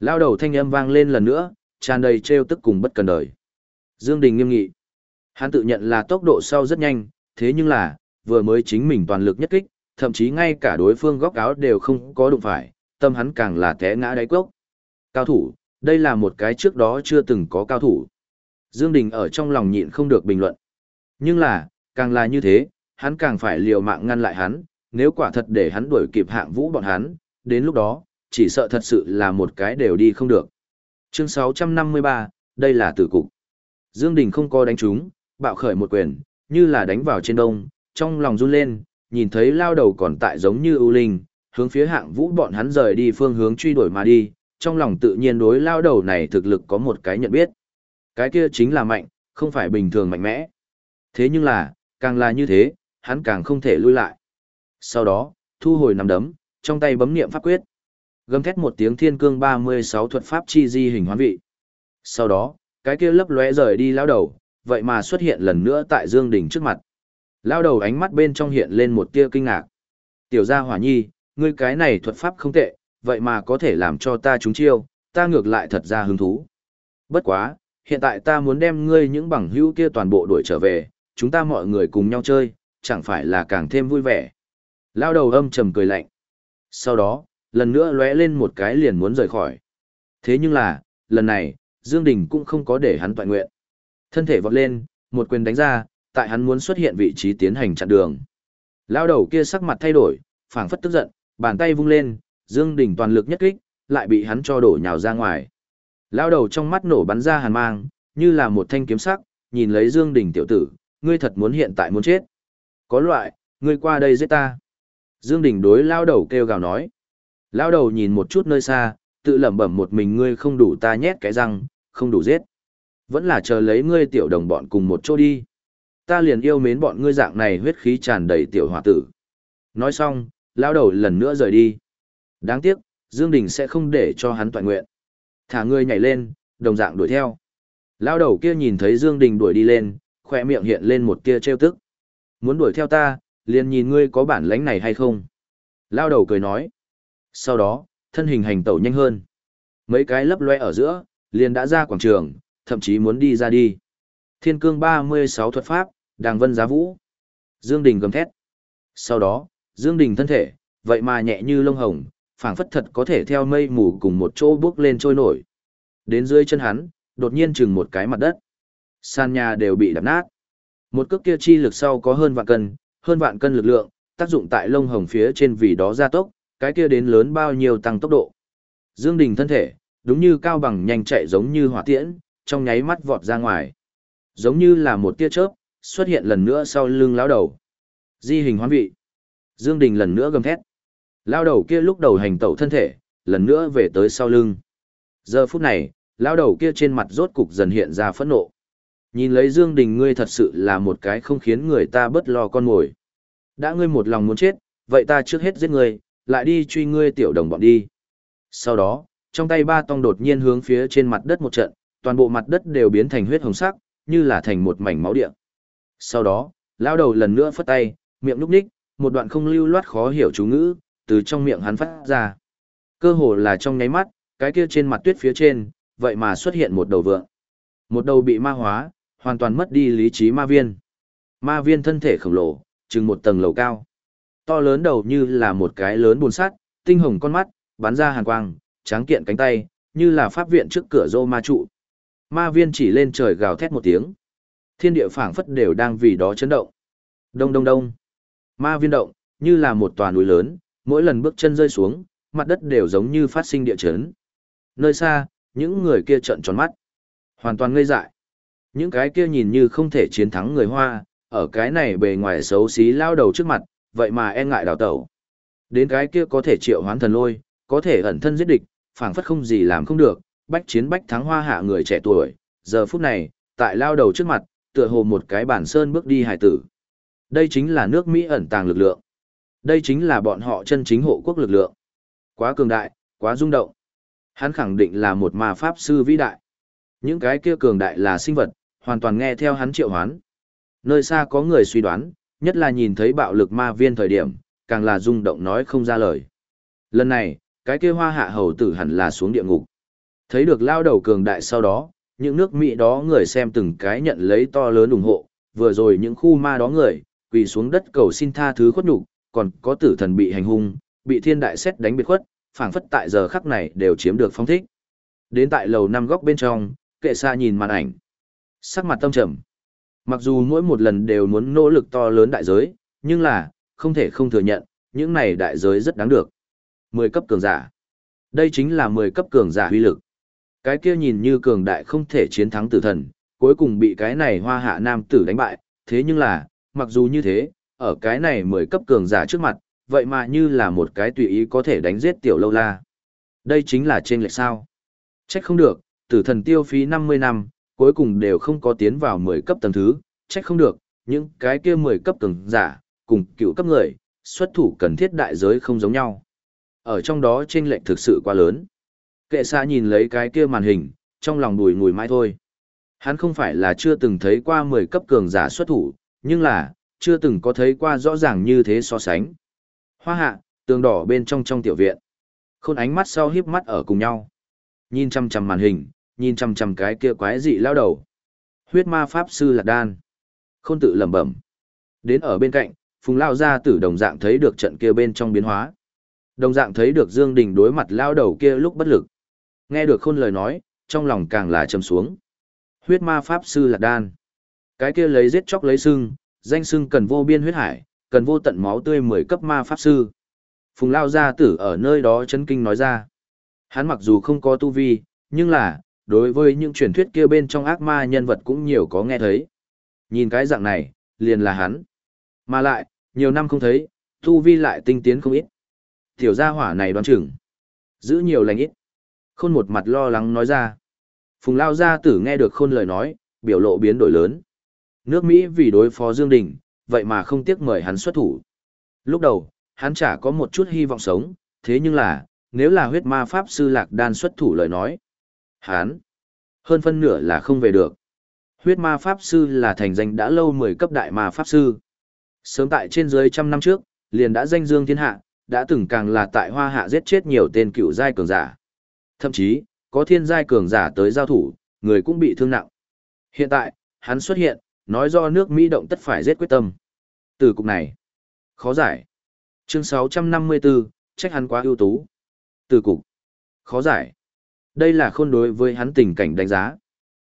A: Lao đầu thanh âm vang lên lần nữa, tràn đầy trêu tức cùng bất cần đời. Dương Đình nghiêm nghị. Hắn tự nhận là tốc độ sau rất nhanh, thế nhưng là, vừa mới chính mình toàn lực nhất kích, thậm chí ngay cả đối phương góc áo đều không có đụng phải, tâm hắn càng là té ngã đáy cốc. Cao thủ, đây là một cái trước đó chưa từng có cao thủ. Dương Đình ở trong lòng nhịn không được bình luận. Nhưng là, càng là như thế, hắn càng phải liều mạng ngăn lại hắn, nếu quả thật để hắn đuổi kịp hạng vũ bọn hắn, đến lúc đó, chỉ sợ thật sự là một cái đều đi không được. Chương 653, đây là tử cục. Dương Đình không có đánh trúng, bạo khởi một quyền, như là đánh vào trên đông, trong lòng run lên, nhìn thấy lao đầu còn tại giống như ưu linh, hướng phía hạng vũ bọn hắn rời đi phương hướng truy đuổi mà đi, trong lòng tự nhiên đối lao đầu này thực lực có một cái nhận biết. Cái kia chính là mạnh, không phải bình thường mạnh mẽ. Thế nhưng là, càng là như thế, hắn càng không thể lui lại. Sau đó, thu hồi nắm đấm, trong tay bấm niệm pháp quyết. Gầm thét một tiếng thiên cương 36 thuật pháp chi di hình hoán vị. Sau đó, cái kia lấp lóe rời đi lao đầu, vậy mà xuất hiện lần nữa tại Dương Đình trước mặt. Lao đầu ánh mắt bên trong hiện lên một tia kinh ngạc. Tiểu gia hỏa nhi, ngươi cái này thuật pháp không tệ, vậy mà có thể làm cho ta trúng chiêu, ta ngược lại thật ra hứng thú. Bất quá, hiện tại ta muốn đem ngươi những bằng hữu kia toàn bộ đuổi trở về, chúng ta mọi người cùng nhau chơi, chẳng phải là càng thêm vui vẻ. Lao đầu âm trầm cười lạnh. Sau đó, lần nữa lóe lên một cái liền muốn rời khỏi. Thế nhưng là, lần này, Dương Đình cũng không có để hắn toại nguyện. Thân thể vọt lên, một quyền đánh ra, tại hắn muốn xuất hiện vị trí tiến hành chặn đường. Lao đầu kia sắc mặt thay đổi, phảng phất tức giận, bàn tay vung lên, Dương Đình toàn lực nhất kích, lại bị hắn cho đổ nhào ra ngoài. Lao đầu trong mắt nổ bắn ra hàn mang, như là một thanh kiếm sắc, nhìn lấy Dương Đình tiểu tử, ngươi thật muốn hiện tại muốn chết. Có loại, ngươi qua đây giết ta. Dương Đình đối lao đầu kêu gào nói. Lao đầu nhìn một chút nơi xa, tự lẩm bẩm một mình ngươi không đủ ta nhét cái răng, không đủ giết. Vẫn là chờ lấy ngươi tiểu đồng bọn cùng một chỗ đi. Ta liền yêu mến bọn ngươi dạng này huyết khí tràn đầy tiểu hòa tử. Nói xong, lao đầu lần nữa rời đi. Đáng tiếc, Dương Đình sẽ không để cho hắn toàn nguyện. Thả ngươi nhảy lên, đồng dạng đuổi theo. Lao đầu kia nhìn thấy Dương Đình đuổi đi lên, khỏe miệng hiện lên một tia trêu tức. Muốn đuổi theo ta, liền nhìn ngươi có bản lãnh này hay không. Lao đầu cười nói. Sau đó, thân hình hành tẩu nhanh hơn. Mấy cái lấp loe ở giữa, liền đã ra quảng trường, thậm chí muốn đi ra đi. Thiên cương 36 thuật pháp, đàng vân giá vũ. Dương Đình gầm thét. Sau đó, Dương Đình thân thể, vậy mà nhẹ như lông hồng, phảng phất thật có thể theo mây mù cùng một chỗ bước lên trôi nổi. Đến dưới chân hắn, đột nhiên chừng một cái mặt đất. Sàn nhà đều bị đập nát. Một cước kia chi lực sau có hơn vạn cân, hơn vạn cân lực lượng, tác dụng tại lông hồng phía trên vì đó gia tốc, cái kia đến lớn bao nhiêu tăng tốc độ. Dương Đình thân thể, đúng như cao bằng nhanh chạy giống như hỏa tiễn, trong nháy mắt vọt ra ngoài. Giống như là một tia chớp, xuất hiện lần nữa sau lưng lão đầu. Di hình hoán vị. Dương Đình lần nữa gầm thét. Lão đầu kia lúc đầu hành tẩu thân thể, lần nữa về tới sau lưng. Giờ phút này, lão đầu kia trên mặt rốt cục dần hiện ra phẫn nộ. Nhìn lấy Dương Đình ngươi thật sự là một cái không khiến người ta bất lo con ngồi. Đã ngươi một lòng muốn chết, vậy ta trước hết giết ngươi, lại đi truy ngươi tiểu đồng bọn đi. Sau đó, trong tay ba tông đột nhiên hướng phía trên mặt đất một trận, toàn bộ mặt đất đều biến thành huyết hồng sắc, như là thành một mảnh máu địa. Sau đó, lão đầu lần nữa phất tay, miệng lúc ních, một đoạn không lưu loát khó hiểu chú ngữ, từ trong miệng hắn phát ra. Cơ hồ là trong nháy mắt, cái kia trên mặt tuyết phía trên, vậy mà xuất hiện một đầu vượng. Một đầu bị ma hóa, hoàn toàn mất đi lý trí ma viên. Ma viên thân thể khổng lồ, chừng một tầng lầu cao. To lớn đầu như là một cái lớn buồn sắt, tinh hồng con mắt, bắn ra hàn quang, tráng kiện cánh tay, như là pháp viện trước cửa rô ma trụ. Ma viên chỉ lên trời gào thét một tiếng. Thiên địa phảng phất đều đang vì đó chấn động. Đông đông đông. Ma viên động, như là một tòa núi lớn, mỗi lần bước chân rơi xuống, mặt đất đều giống như phát sinh địa chấn. Nơi xa, những người kia trợn tròn mắt. Hoàn toàn ngây dại. Những cái kia nhìn như không thể chiến thắng người Hoa, ở cái này bề ngoài xấu xí lao đầu trước mặt, vậy mà e ngại đào tẩu. Đến cái kia có thể triệu hoán thần lôi, có thể ẩn thân giết địch, phảng phất không gì làm không được, bách chiến bách thắng hoa hạ người trẻ tuổi, giờ phút này, tại lao đầu trước mặt, tựa hồ một cái bản sơn bước đi hải tử. Đây chính là nước Mỹ ẩn tàng lực lượng. Đây chính là bọn họ chân chính hộ quốc lực lượng. Quá cường đại, quá rung động. Hắn khẳng định là một ma pháp sư vĩ đại. Những cái kia cường đại là sinh vật, hoàn toàn nghe theo hắn triệu hoán. Nơi xa có người suy đoán, nhất là nhìn thấy bạo lực ma viên thời điểm, càng là rung động nói không ra lời. Lần này, cái kia hoa hạ hầu tử hẳn là xuống địa ngục. Thấy được lao đầu cường đại sau đó, những nước Mỹ đó người xem từng cái nhận lấy to lớn ủng hộ, vừa rồi những khu ma đó người, quỳ xuống đất cầu xin tha thứ khuất nhục, còn có tử thần bị hành hung, bị thiên đại xét đánh biệt khuất, phảng phất tại giờ khắc này đều chiếm được phong thích. Đến tại lầu năm góc bên trong, kệ xa nhìn màn ảnh. Sắc mặt tâm trầm. Mặc dù mỗi một lần đều muốn nỗ lực to lớn đại giới, nhưng là, không thể không thừa nhận, những này đại giới rất đáng được. 10 cấp cường giả. Đây chính là 10 cấp cường giả huy lực. Cái kia nhìn như cường đại không thể chiến thắng tử thần, cuối cùng bị cái này hoa hạ nam tử đánh bại, thế nhưng là, mặc dù như thế, ở cái này 10 cấp cường giả trước mặt, vậy mà như là một cái tùy ý có thể đánh giết tiểu lâu la. Đây chính là trên lệch sao. Trách không được, tử thần tiêu phí 50 năm, cuối cùng đều không có tiến vào 10 cấp tầng thứ, trách không được, những cái kia 10 cấp cường giả, cùng cựu cấp người, xuất thủ cần thiết đại giới không giống nhau. Ở trong đó chênh lệch thực sự quá lớn. Kệ xa nhìn lấy cái kia màn hình, trong lòng đùi ngùi mãi thôi. Hắn không phải là chưa từng thấy qua 10 cấp cường giả xuất thủ, nhưng là, chưa từng có thấy qua rõ ràng như thế so sánh. Hoa hạ, tường đỏ bên trong trong tiểu viện. Khôn ánh mắt sau hiếp mắt ở cùng nhau. Nhìn chăm chăm màn hình, nhìn chăm chăm cái kia quái dị lao đầu. Huyết ma pháp sư lạc đan. Khôn tự lẩm bẩm. Đến ở bên cạnh, phùng lao ra tử đồng dạng thấy được trận kia bên trong biến hóa. Đồng dạng thấy được Dương Đình đối mặt lao đầu kia lúc bất lực. Nghe được khôn lời nói, trong lòng càng là trầm xuống. Huyết ma pháp sư lạc đan. Cái kia lấy giết chóc lấy sưng, danh sưng cần vô biên huyết hải, cần vô tận máu tươi mười cấp ma pháp sư. Phùng Lao Gia Tử ở nơi đó chấn kinh nói ra. Hắn mặc dù không có tu vi, nhưng là, đối với những truyền thuyết kia bên trong ác ma nhân vật cũng nhiều có nghe thấy. Nhìn cái dạng này, liền là hắn. Mà lại, nhiều năm không thấy, tu vi lại tinh tiến không ít. Tiểu gia hỏa này đoán chừng. Giữ nhiều lành ít. Khôn một mặt lo lắng nói ra. Phùng Lao Gia Tử nghe được khôn lời nói, biểu lộ biến đổi lớn. Nước Mỹ vì đối phó Dương Đình, vậy mà không tiếc mời hắn xuất thủ. Lúc đầu, hắn chả có một chút hy vọng sống, thế nhưng là, nếu là huyết ma pháp sư lạc đan xuất thủ lời nói. Hắn, hơn phân nửa là không về được. Huyết ma pháp sư là thành danh đã lâu 10 cấp đại ma pháp sư. Sớm tại trên dưới trăm năm trước, liền đã danh dương thiên hạ, đã từng càng là tại hoa hạ giết chết nhiều tên cựu giai cường giả. Thậm chí, có thiên giai cường giả tới giao thủ, người cũng bị thương nặng. Hiện tại, hắn xuất hiện, nói do nước Mỹ động tất phải giết quyết tâm. Từ cục này, khó giải. Chương 654, trách hắn quá ưu tú. Từ cục, khó giải. Đây là khôn đối với hắn tình cảnh đánh giá.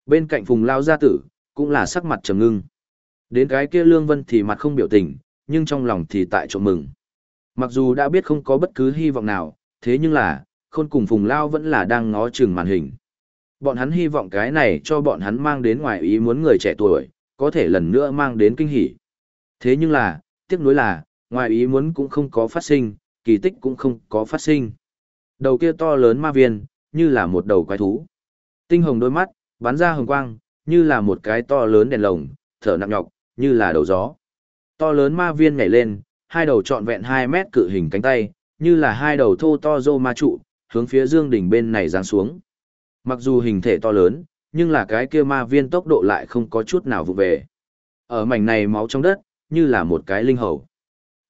A: Bên cạnh phùng lao gia tử, cũng là sắc mặt trầm ngưng. Đến cái kia lương vân thì mặt không biểu tình, nhưng trong lòng thì tại trộm mừng. Mặc dù đã biết không có bất cứ hy vọng nào, thế nhưng là, khôn cùng phùng lao vẫn là đang ngó chừng màn hình. Bọn hắn hy vọng cái này cho bọn hắn mang đến ngoài ý muốn người trẻ tuổi, có thể lần nữa mang đến kinh hỉ. Thế nhưng là, tiếc nuối là, ngoài ý muốn cũng không có phát sinh, kỳ tích cũng không có phát sinh. Đầu kia to lớn ma viên, như là một đầu quái thú. Tinh hồng đôi mắt, bắn ra hồng quang, như là một cái to lớn đèn lồng, thở nặng nhọc, như là đầu gió. To lớn ma viên nhảy lên, hai đầu trọn vẹn 2 mét cự hình cánh tay, như là hai đầu thô to rô ma trụ, hướng phía dương đỉnh bên này giáng xuống. Mặc dù hình thể to lớn, nhưng là cái kia ma viên tốc độ lại không có chút nào vụ về. Ở mảnh này máu trong đất, như là một cái linh hầu.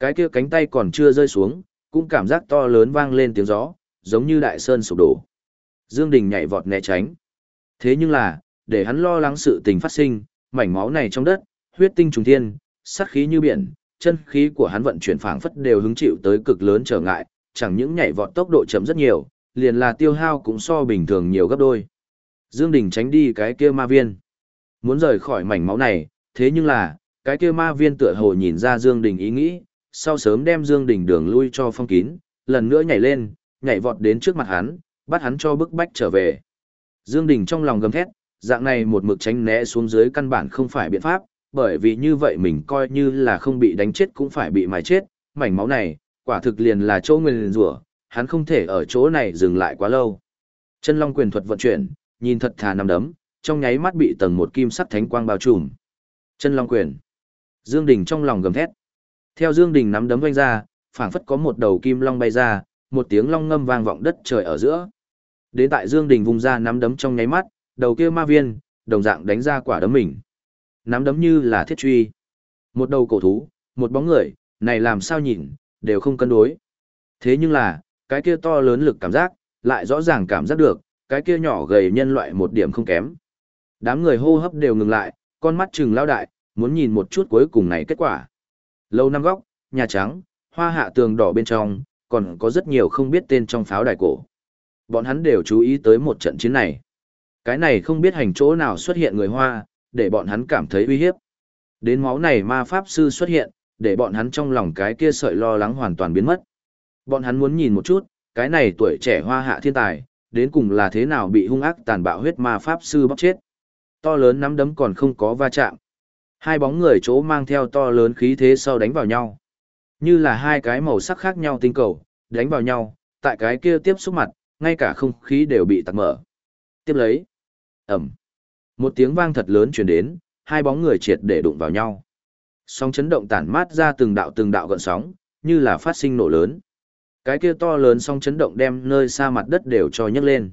A: Cái kia cánh tay còn chưa rơi xuống, cũng cảm giác to lớn vang lên tiếng gió, giống như đại sơn sụp đổ. Dương Đình nhảy vọt né tránh. Thế nhưng là, để hắn lo lắng sự tình phát sinh, mảnh máu này trong đất, huyết tinh trùng thiên, sát khí như biển, chân khí của hắn vận chuyển phảng phất đều hứng chịu tới cực lớn trở ngại, chẳng những nhảy vọt tốc độ chậm rất nhiều, liền là tiêu hao cũng so bình thường nhiều gấp đôi. Dương Đình tránh đi cái kia ma viên. Muốn rời khỏi mảnh máu này, thế nhưng là, cái kia ma viên tựa hồ nhìn ra Dương Đình ý nghĩ, sau sớm đem Dương Đình đường lui cho phong kín, lần nữa nhảy lên, nhảy vọt đến trước mặt hắn, bắt hắn cho bức bách trở về. Dương Đình trong lòng gầm thét, dạng này một mực tránh né xuống dưới căn bản không phải biện pháp, bởi vì như vậy mình coi như là không bị đánh chết cũng phải bị mài chết, mảnh máu này, quả thực liền là chỗ nguyên rủa, hắn không thể ở chỗ này dừng lại quá lâu. Chân Long quyền thuật vận chuyển, nhìn thật thà nằm đấm, trong nháy mắt bị tầng một kim sắt thánh quang bao trùm. Chân Long quyền. Dương Đình trong lòng gầm thét. Theo Dương Đình nắm đấm vung ra, phảng phất có một đầu kim long bay ra, một tiếng long ngâm vang vọng đất trời ở giữa. Đến tại Dương Đình vùng ra nắm đấm trong nháy mắt, đầu kia ma viên, đồng dạng đánh ra quả đấm mình. Nắm đấm như là thiết truy. Một đầu cổ thú, một bóng người, này làm sao nhìn, đều không cân đối. Thế nhưng là, cái kia to lớn lực cảm giác, lại rõ ràng cảm giác được, cái kia nhỏ gầy nhân loại một điểm không kém. Đám người hô hấp đều ngừng lại, con mắt trừng lao đại, muốn nhìn một chút cuối cùng này kết quả. Lâu năm góc, nhà trắng, hoa hạ tường đỏ bên trong, còn có rất nhiều không biết tên trong pháo đài cổ. Bọn hắn đều chú ý tới một trận chiến này. Cái này không biết hành chỗ nào xuất hiện người Hoa, để bọn hắn cảm thấy uy hiếp. Đến máu này ma pháp sư xuất hiện, để bọn hắn trong lòng cái kia sợi lo lắng hoàn toàn biến mất. Bọn hắn muốn nhìn một chút, cái này tuổi trẻ Hoa hạ thiên tài, đến cùng là thế nào bị hung ác tàn bạo huyết ma pháp sư bóc chết. To lớn nắm đấm còn không có va chạm. Hai bóng người chỗ mang theo to lớn khí thế sau đánh vào nhau. Như là hai cái màu sắc khác nhau tinh cầu, đánh vào nhau, tại cái kia tiếp xúc mặt, ngay cả không khí đều bị tắt mở. Tiếp lấy. Ẩm. Một tiếng vang thật lớn truyền đến, hai bóng người triệt để đụng vào nhau. Sóng chấn động tản mát ra từng đạo từng đạo gợn sóng, như là phát sinh nổ lớn. Cái kia to lớn sóng chấn động đem nơi xa mặt đất đều cho nhấc lên.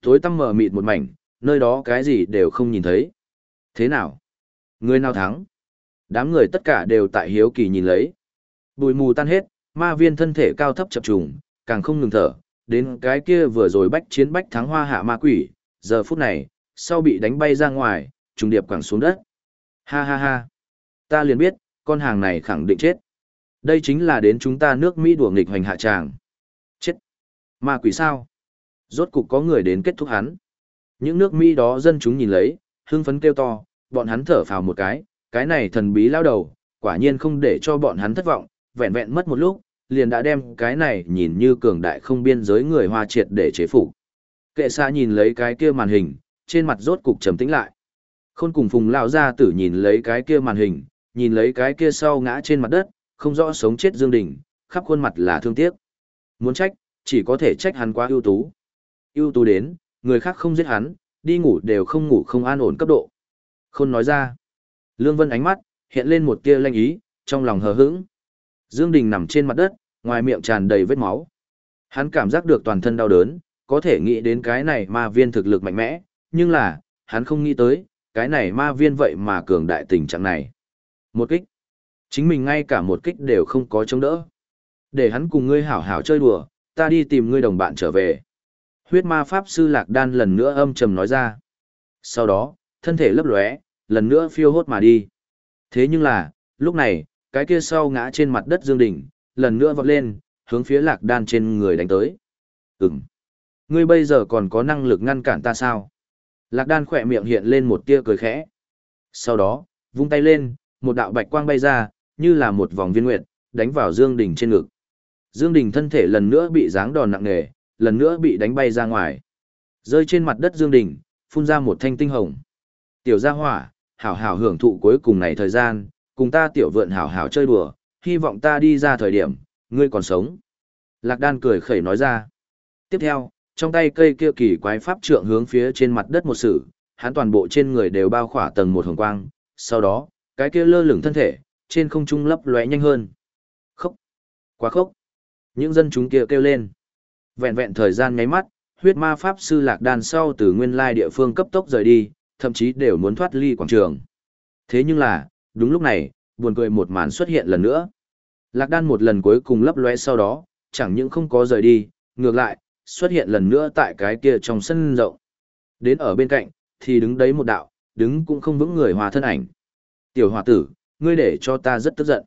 A: Tối tăm mở mịt một mảnh, nơi đó cái gì đều không nhìn thấy. Thế nào? Người nào thắng? Đám người tất cả đều tại hiếu kỳ nhìn lấy. Bùi mù tan hết, ma viên thân thể cao thấp chập trùng, càng không ngừng thở, đến cái kia vừa rồi bách chiến bách thắng hoa hạ ma quỷ, giờ phút này, sau bị đánh bay ra ngoài, trùng điệp quẳng xuống đất. Ha ha ha. Ta liền biết, con hàng này khẳng định chết. Đây chính là đến chúng ta nước Mỹ đùa nghịch hoành hạ tràng. Chết. Ma quỷ sao? Rốt cục có người đến kết thúc hắn. Những nước Mỹ đó dân chúng nhìn lấy, hưng phấn kêu to, bọn hắn thở phào một cái, cái này thần bí lao đầu, quả nhiên không để cho bọn hắn thất vọng, vẹn vẹn mất một lúc, liền đã đem cái này nhìn như cường đại không biên giới người hoa triệt để chế phục. Kệ xa nhìn lấy cái kia màn hình, trên mặt rốt cục trầm tĩnh lại. Khôn cùng phùng lao ra tử nhìn lấy cái kia màn hình, nhìn lấy cái kia sau ngã trên mặt đất, không rõ sống chết Dương Đình, khắp khuôn mặt là thương tiếc. Muốn trách, chỉ có thể trách hắn quá ưu tú. Ưu tú đến, người khác không giết hắn, đi ngủ đều không ngủ không an ổn cấp độ. Khôn nói ra. Lương Vân ánh mắt, hiện lên một tia lanh ý, trong lòng hờ hững. Dương Đình nằm trên mặt đất, ngoài miệng tràn đầy vết máu. Hắn cảm giác được toàn thân đau đớn, có thể nghĩ đến cái này ma viên thực lực mạnh mẽ, nhưng là, hắn không nghĩ tới, cái này ma viên vậy mà cường đại tình trạng này. Một kích. Chính mình ngay cả một kích đều không có chống đỡ. Để hắn cùng ngươi hảo hảo chơi đùa, ta đi tìm ngươi đồng bạn trở về. Huyết ma pháp sư lạc đan lần nữa âm trầm nói ra. Sau đó, thân thể lấp lóe, lần nữa phiêu hốt mà đi. Thế nhưng là, lúc này, cái kia sau ngã trên mặt đất Dương Đình, lần nữa vọt lên, hướng phía lạc đan trên người đánh tới. Ừm. Ngươi bây giờ còn có năng lực ngăn cản ta sao? Lạc đan khỏe miệng hiện lên một tia cười khẽ. Sau đó, vung tay lên, một đạo bạch quang bay ra, như là một vòng viên nguyệt, đánh vào Dương Đình trên ngực. Dương Đình thân thể lần nữa bị giáng đòn nặng nề, lần nữa bị đánh bay ra ngoài. Rơi trên mặt đất Dương Đình, phun ra một thanh tinh hồng. Tiểu gia hỏa, hảo hảo hưởng thụ cuối cùng này thời gian, cùng ta tiểu vượn hảo hảo chơi đùa, hy vọng ta đi ra thời điểm, ngươi còn sống. Lạc đan cười khẩy nói ra. Tiếp theo, trong tay cây kia kỳ quái pháp trượng hướng phía trên mặt đất một sự, hắn toàn bộ trên người đều bao khỏa tầng một hồng quang, sau đó, cái kia lơ lửng thân thể, trên không trung lấp lóe nhanh hơn. Khốc! Quá khốc! Những dân chúng kia kêu lên. Vẹn vẹn thời gian ngáy mắt, huyết ma pháp sư lạc đan sau từ nguyên lai địa phương cấp tốc rời đi, thậm chí đều muốn thoát ly quảng trường. Thế nhưng là, đúng lúc này, buồn cười một màn xuất hiện lần nữa. Lạc đan một lần cuối cùng lấp lóe sau đó, chẳng những không có rời đi, ngược lại, xuất hiện lần nữa tại cái kia trong sân rộng. Đến ở bên cạnh, thì đứng đấy một đạo, đứng cũng không vững người hòa thân ảnh. Tiểu hòa tử, ngươi để cho ta rất tức giận.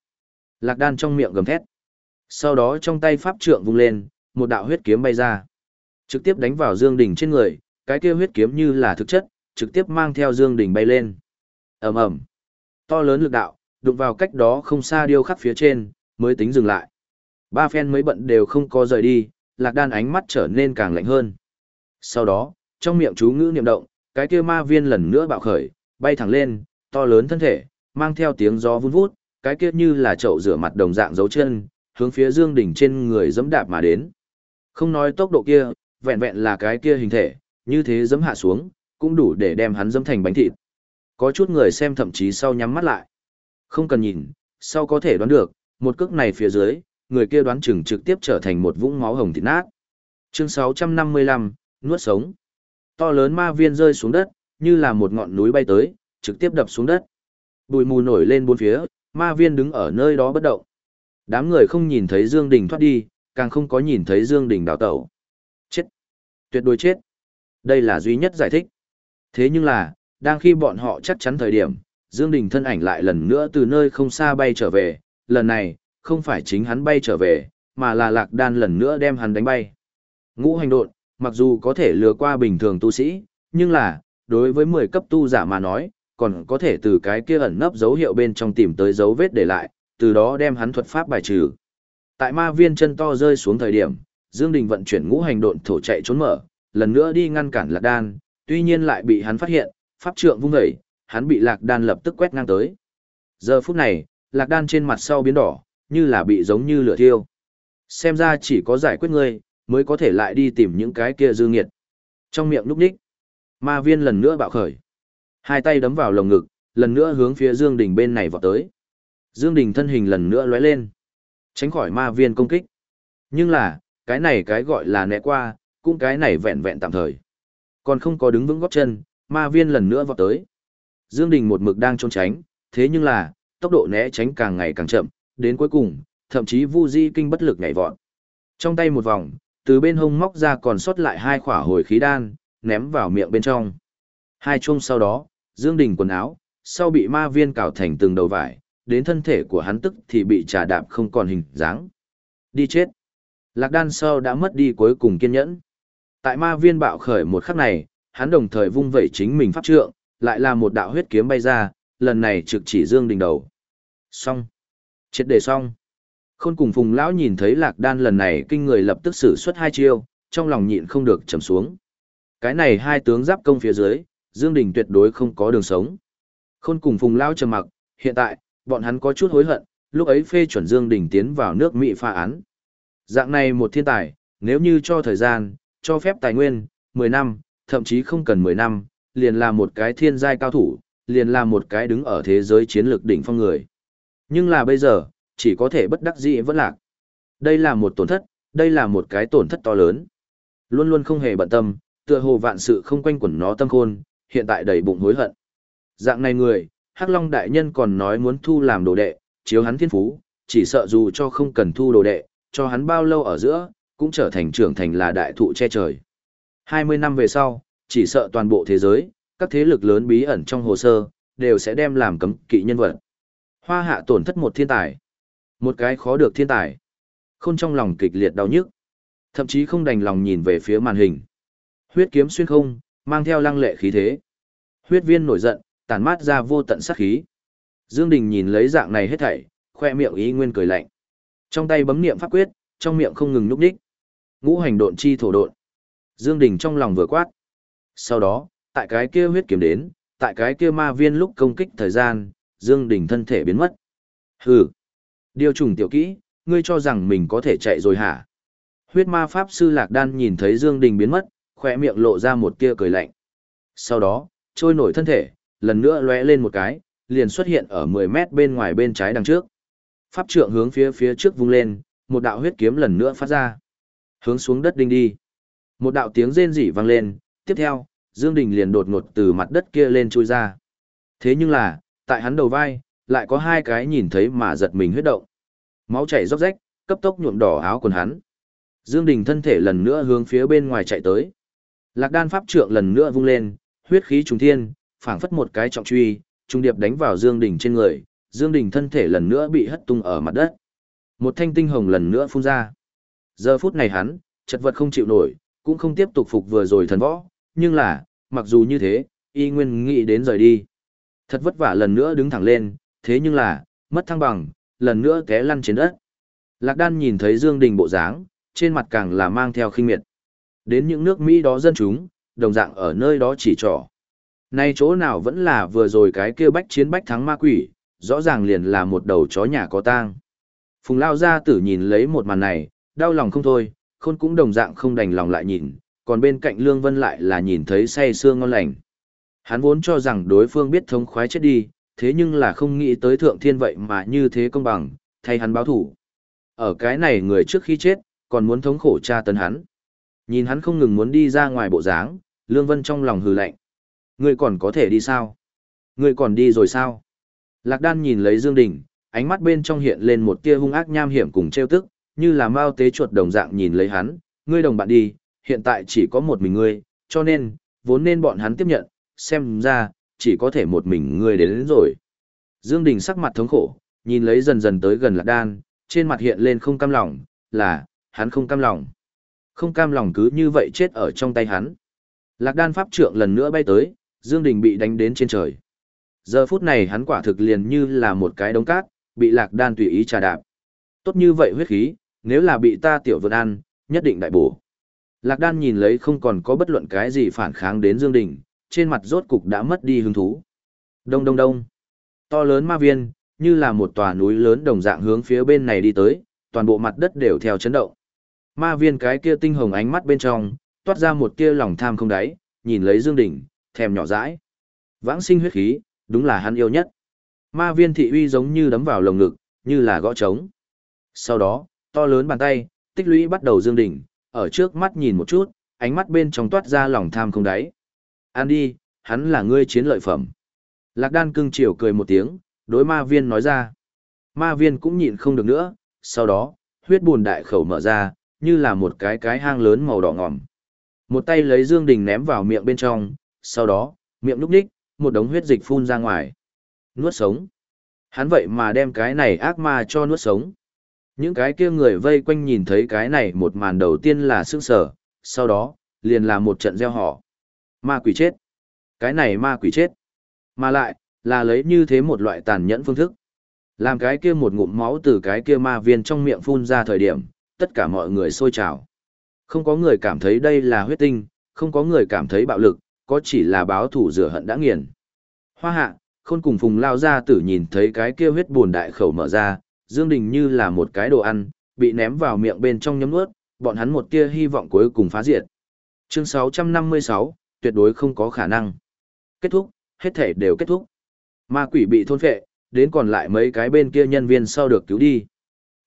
A: Lạc đan trong miệng gầm thét. Sau đó trong tay pháp trượng vung lên, một đạo huyết kiếm bay ra. Trực tiếp đánh vào Dương Đình trên người, cái kia huyết kiếm như là thực chất, trực tiếp mang theo Dương Đình bay lên. ầm ầm, To lớn lực đạo, đụng vào cách đó không xa điêu khắc phía trên, mới tính dừng lại. Ba phen mới bận đều không có rời đi, lạc đan ánh mắt trở nên càng lạnh hơn. Sau đó, trong miệng chú ngữ niệm động, cái kia ma viên lần nữa bạo khởi, bay thẳng lên, to lớn thân thể, mang theo tiếng gió vun vút, cái kia như là chậu rửa mặt đồng dạng dấu chân, hướng phía Dương đỉnh trên người giẫm đạp mà đến. Không nói tốc độ kia, vẹn vẹn là cái kia hình thể, như thế giẫm hạ xuống, cũng đủ để đem hắn giẫm thành bánh thịt. Có chút người xem thậm chí sau nhắm mắt lại. Không cần nhìn, sau có thể đoán được, một cước này phía dưới, người kia đoán chừng trực tiếp trở thành một vũng máu hồng thịt nát. Chương 655, nuốt sống. To lớn ma viên rơi xuống đất, như là một ngọn núi bay tới, trực tiếp đập xuống đất. Bụi mù nổi lên bốn phía, ma viên đứng ở nơi đó bất động. Đám người không nhìn thấy Dương Đình thoát đi, càng không có nhìn thấy Dương Đình đào tẩu. Chết! Tuyệt đối chết! Đây là duy nhất giải thích. Thế nhưng là, đang khi bọn họ chắc chắn thời điểm, Dương Đình thân ảnh lại lần nữa từ nơi không xa bay trở về, lần này, không phải chính hắn bay trở về, mà là lạc đan lần nữa đem hắn đánh bay. Ngũ hành độn, mặc dù có thể lừa qua bình thường tu sĩ, nhưng là, đối với 10 cấp tu giả mà nói, còn có thể từ cái kia ẩn nấp dấu hiệu bên trong tìm tới dấu vết để lại, từ đó đem hắn thuật pháp bài trừ. Tại ma viên chân to rơi xuống thời điểm, Dương Đình vận chuyển ngũ hành độn thổ chạy trốn mở, lần nữa đi ngăn cản Lạc Đan, tuy nhiên lại bị hắn phát hiện, pháp trượng vung vẩy, hắn bị Lạc Đan lập tức quét ngang tới. Giờ phút này, Lạc Đan trên mặt sau biến đỏ, như là bị giống như lửa thiêu. Xem ra chỉ có giải quyết ngươi, mới có thể lại đi tìm những cái kia dư nghiệt. Trong miệng lúc ních, ma viên lần nữa bạo khởi. Hai tay đấm vào lồng ngực, lần nữa hướng phía Dương Đình bên này vọt tới. Dương Đình thân hình lần nữa lóe lên, tránh khỏi ma viên công kích. Nhưng là, cái này cái gọi là né qua, cũng cái này vẹn vẹn tạm thời. Còn không có đứng vững gót chân, ma viên lần nữa vọt tới. Dương Đình một mực đang trốn tránh, thế nhưng là, tốc độ né tránh càng ngày càng chậm, đến cuối cùng, thậm chí Vu Di kinh bất lực nhảy vọt. Trong tay một vòng, từ bên hông móc ra còn sót lại hai khỏa hồi khí đan, ném vào miệng bên trong. Hai chung sau đó, Dương Đình quần áo, sau bị ma viên cào thành từng đầu vải, đến thân thể của hắn tức thì bị trà đạp không còn hình dáng. Đi chết. Lạc đan sau đã mất đi cuối cùng kiên nhẫn. Tại ma viên bạo khởi một khắc này, hắn đồng thời vung vẩy chính mình pháp trượng, lại là một đạo huyết kiếm bay ra, lần này trực chỉ Dương Đình đầu. Xong. Chết đề xong. Khôn cùng Phùng Lão nhìn thấy lạc đan lần này kinh người lập tức sử xuất hai chiêu, trong lòng nhịn không được trầm xuống. Cái này hai tướng giáp công phía dưới, Dương Đình tuyệt đối không có đường sống. Khôn cùng Phùng Lão trầm mặc, hiện tại, bọn hắn có chút hối hận, lúc ấy phê chuẩn Dương Đình tiến vào nước Mỹ pha án. Dạng này một thiên tài, nếu như cho thời gian, cho phép tài nguyên, 10 năm, thậm chí không cần 10 năm, liền là một cái thiên giai cao thủ, liền là một cái đứng ở thế giới chiến lược đỉnh phong người. Nhưng là bây giờ, chỉ có thể bất đắc dĩ vẫn lạc. Đây là một tổn thất, đây là một cái tổn thất to lớn. Luôn luôn không hề bận tâm, tựa hồ vạn sự không quanh quẩn nó tâm khôn, hiện tại đầy bụng hối hận. Dạng này người, Hắc Long đại nhân còn nói muốn thu làm đồ đệ, chiếu hắn thiên phú, chỉ sợ dù cho không cần thu đồ đệ, cho hắn bao lâu ở giữa, cũng trở thành trưởng thành là đại thụ che trời. 20 năm về sau, chỉ sợ toàn bộ thế giới, các thế lực lớn bí ẩn trong hồ sơ, đều sẽ đem làm cấm kỵ nhân vật. Hoa hạ tổn thất một thiên tài. Một cái khó được thiên tài. Không trong lòng kịch liệt đau nhức. Thậm chí không đành lòng nhìn về phía màn hình. Huyết kiếm xuyên không, mang theo lăng lệ khí thế. Huyết viên nổi giận, tàn mát ra vô tận sát khí. Dương Đình nhìn lấy dạng này hết thảy, khoe miệng ý nguyên cười lạnh. Trong tay bấm niệm pháp quyết, trong miệng không ngừng nhúc nhích. Ngũ hành độn chi thổ độn. Dương Đình trong lòng vừa quát. Sau đó, tại cái kia huyết kiếm đến, tại cái kia ma viên lúc công kích thời gian, Dương Đình thân thể biến mất. Hừ. Điều trùng tiểu kỹ, ngươi cho rằng mình có thể chạy rồi hả? Huyết ma pháp sư Lạc Đan nhìn thấy Dương Đình biến mất, khỏe miệng lộ ra một tia cười lạnh. Sau đó, trôi nổi thân thể, lần nữa lóe lên một cái, liền xuất hiện ở 10 mét bên ngoài bên trái đằng trước. Pháp trượng hướng phía phía trước vung lên, một đạo huyết kiếm lần nữa phát ra. Hướng xuống đất đinh đi. Một đạo tiếng rên rỉ vang lên, tiếp theo, Dương Đình liền đột ngột từ mặt đất kia lên chui ra. Thế nhưng là, tại hắn đầu vai, lại có hai cái nhìn thấy mà giật mình huyết động. Máu chảy róc rách, cấp tốc nhuộm đỏ áo quần hắn. Dương Đình thân thể lần nữa hướng phía bên ngoài chạy tới. Lạc đan pháp trượng lần nữa vung lên, huyết khí trùng thiên, phảng phất một cái trọng truy, trung điệp đánh vào Dương Đình trên người, Dương Đình thân thể lần nữa bị hất tung ở mặt đất. Một thanh tinh hồng lần nữa phun ra. Giờ phút này hắn, chật vật không chịu nổi, cũng không tiếp tục phục vừa rồi thần võ, nhưng là, mặc dù như thế, y nguyên nghĩ đến rời đi. Thật vất vả lần nữa đứng thẳng lên, thế nhưng là, mất thăng bằng, lần nữa té lăn trên đất. Lạc Đan nhìn thấy Dương Đình bộ dáng, trên mặt càng là mang theo khinh miệt. Đến những nước Mỹ đó dân chúng, đồng dạng ở nơi đó chỉ trỏ. Nay chỗ nào vẫn là vừa rồi cái kia bách chiến bách thắng ma quỷ, rõ ràng liền là một đầu chó nhà có tang. Phùng Lao Gia tử nhìn lấy một màn này, đau lòng không thôi, khôn cũng đồng dạng không đành lòng lại nhìn, còn bên cạnh Lương Vân lại là nhìn thấy say sương ngon lành. Hắn vốn cho rằng đối phương biết thống khoái chết đi, thế nhưng là không nghĩ tới thượng thiên vậy mà như thế công bằng, thay hắn báo thủ. Ở cái này người trước khi chết, còn muốn thống khổ tra tấn hắn. Nhìn hắn không ngừng muốn đi ra ngoài bộ dáng, Lương Vân trong lòng hừ lạnh. Ngươi còn có thể đi sao? Ngươi còn đi rồi sao? Lạc Đan nhìn lấy Dương Đình, ánh mắt bên trong hiện lên một tia hung ác nham hiểm cùng trêu tức, như là mao tế chuột đồng dạng nhìn lấy hắn, ngươi đồng bạn đi, hiện tại chỉ có một mình ngươi, cho nên, vốn nên bọn hắn tiếp nhận, xem ra, chỉ có thể một mình ngươi đến, đến rồi. Dương Đình sắc mặt thống khổ, nhìn lấy dần dần tới gần Lạc Đan, trên mặt hiện lên không cam lòng, là, hắn không cam lòng. Không cam lòng cứ như vậy chết ở trong tay hắn. Lạc Đan pháp trượng lần nữa bay tới, Dương Đình bị đánh đến trên trời. Giờ phút này hắn quả thực liền như là một cái đống cát, bị Lạc Đan tùy ý trà đạp. Tốt như vậy huyết khí, nếu là bị ta tiểu vượt ăn, nhất định đại bổ. Lạc Đan nhìn lấy không còn có bất luận cái gì phản kháng đến Dương Đình, trên mặt rốt cục đã mất đi hứng thú. Đông đông đông. To lớn ma viên, như là một tòa núi lớn đồng dạng hướng phía bên này đi tới, toàn bộ mặt đất đều theo chấn động. Ma viên cái kia tinh hồng ánh mắt bên trong, toát ra một tia lòng tham không đáy, nhìn lấy Dương Đình, thèm nhỏ dãi. Vãng sinh huyết khí, đúng là hắn yêu nhất. Ma viên thị uy giống như đấm vào lồng ngực, như là gõ trống. Sau đó, to lớn bàn tay, tích lũy bắt đầu Dương đỉnh ở trước mắt nhìn một chút, ánh mắt bên trong toát ra lòng tham không đáy. An đi, hắn là ngươi chiến lợi phẩm. Lạc đan cưng chiều cười một tiếng, đối ma viên nói ra. Ma viên cũng nhịn không được nữa, sau đó, huyết buồn đại khẩu mở ra, như là một cái cái hang lớn màu đỏ ngòm. Một tay lấy Dương Đình ném vào miệng bên trong, sau đó, miệng núp đích, một đống huyết dịch phun ra ngoài. Nuốt sống. Hắn vậy mà đem cái này ác ma cho nuốt sống. Những cái kia người vây quanh nhìn thấy cái này một màn đầu tiên là sương sở, sau đó, liền là một trận gieo họ. Ma quỷ chết. Cái này ma quỷ chết. Mà lại, là lấy như thế một loại tàn nhẫn phương thức. Làm cái kia một ngụm máu từ cái kia ma viên trong miệng phun ra thời điểm, tất cả mọi người sôi trào. Không có người cảm thấy đây là huyết tinh, không có người cảm thấy bạo lực, có chỉ là báo thủ rửa hận đã nghiền. Hoa hạ, khôn cùng phùng lao ra tử nhìn thấy cái kia huyết buồn đại khẩu mở ra, Dương Đình như là một cái đồ ăn, bị ném vào miệng bên trong nhấm nuốt, bọn hắn một tia hy vọng cuối cùng phá diệt. Chương 656, tuyệt đối không có khả năng. Kết thúc, hết thể đều kết thúc. Ma quỷ bị thôn phệ, đến còn lại mấy cái bên kia nhân viên sau được cứu đi.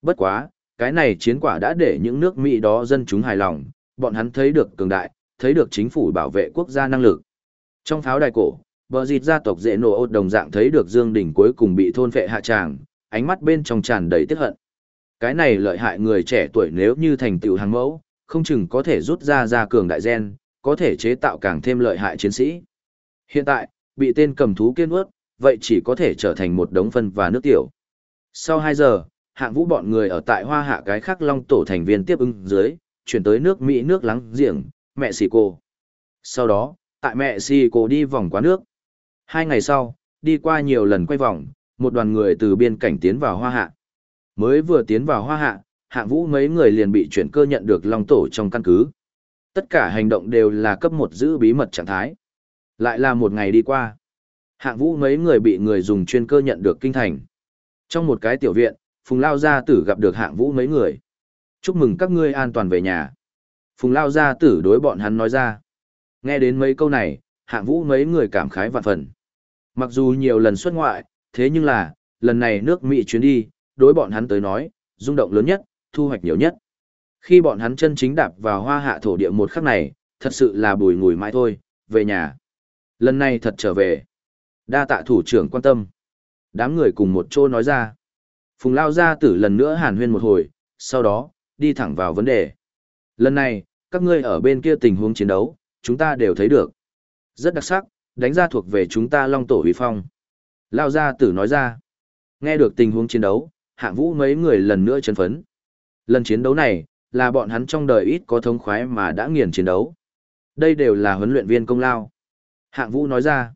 A: Bất quá, cái này chiến quả đã để những nước Mỹ đó dân chúng hài lòng, bọn hắn thấy được cường đại, thấy được chính phủ bảo vệ quốc gia năng lực. Trong pháo đài cổ, bờ dịt gia tộc dễ nổ ốt đồng dạng thấy được Dương Đình cuối cùng bị thôn phệ hạ tràng, ánh mắt bên trong tràn đầy tiếc hận. Cái này lợi hại người trẻ tuổi nếu như thành tựu hàng mẫu, không chừng có thể rút ra ra cường đại gen, có thể chế tạo càng thêm lợi hại chiến sĩ. Hiện tại, bị tên cầm thú kiên ướt, vậy chỉ có thể trở thành một đống phân và nước tiểu. Sau 2 giờ, hạng vũ bọn người ở tại hoa hạ cái khắc long tổ thành viên tiếp ứng dưới, chuyển tới nước Mỹ nước lắng giềng, mẹ xì cô. Sau đó, tại mẹ xì cô đi vòng qua nước. Hai ngày sau, đi qua nhiều lần quay vòng, một đoàn người từ biên cảnh tiến vào hoa hạ. Mới vừa tiến vào hoa hạ, hạng vũ mấy người liền bị chuyển cơ nhận được long tổ trong căn cứ. Tất cả hành động đều là cấp một giữ bí mật trạng thái. Lại là một ngày đi qua. Hạng vũ mấy người bị người dùng chuyên cơ nhận được kinh thành. Trong một cái tiểu viện, Phùng Lao Gia Tử gặp được hạng vũ mấy người. Chúc mừng các ngươi an toàn về nhà. Phùng Lao Gia Tử đối bọn hắn nói ra. Nghe đến mấy câu này, hạng vũ mấy người cảm khái vạn phần. Mặc dù nhiều lần xuất ngoại, thế nhưng là, lần này nước Mỹ chuyến đi, đối bọn hắn tới nói, rung động lớn nhất, thu hoạch nhiều nhất. Khi bọn hắn chân chính đạp vào hoa hạ thổ địa một khắc này, thật sự là bùi ngùi mãi thôi, về nhà. Lần này thật trở về. Đa tạ thủ trưởng quan tâm. Đám người cùng một chỗ nói ra. Phùng Lao gia tử lần nữa hàn huyên một hồi, sau đó, đi thẳng vào vấn đề. Lần này, các ngươi ở bên kia tình huống chiến đấu, chúng ta đều thấy được. Rất đặc sắc, đánh ra thuộc về chúng ta long tổ huy phong. Lao gia tử nói ra. Nghe được tình huống chiến đấu, hạng vũ mấy người lần nữa chấn phấn. Lần chiến đấu này, là bọn hắn trong đời ít có thống khoái mà đã nghiền chiến đấu. Đây đều là huấn luyện viên công lao. Hạng vũ nói ra.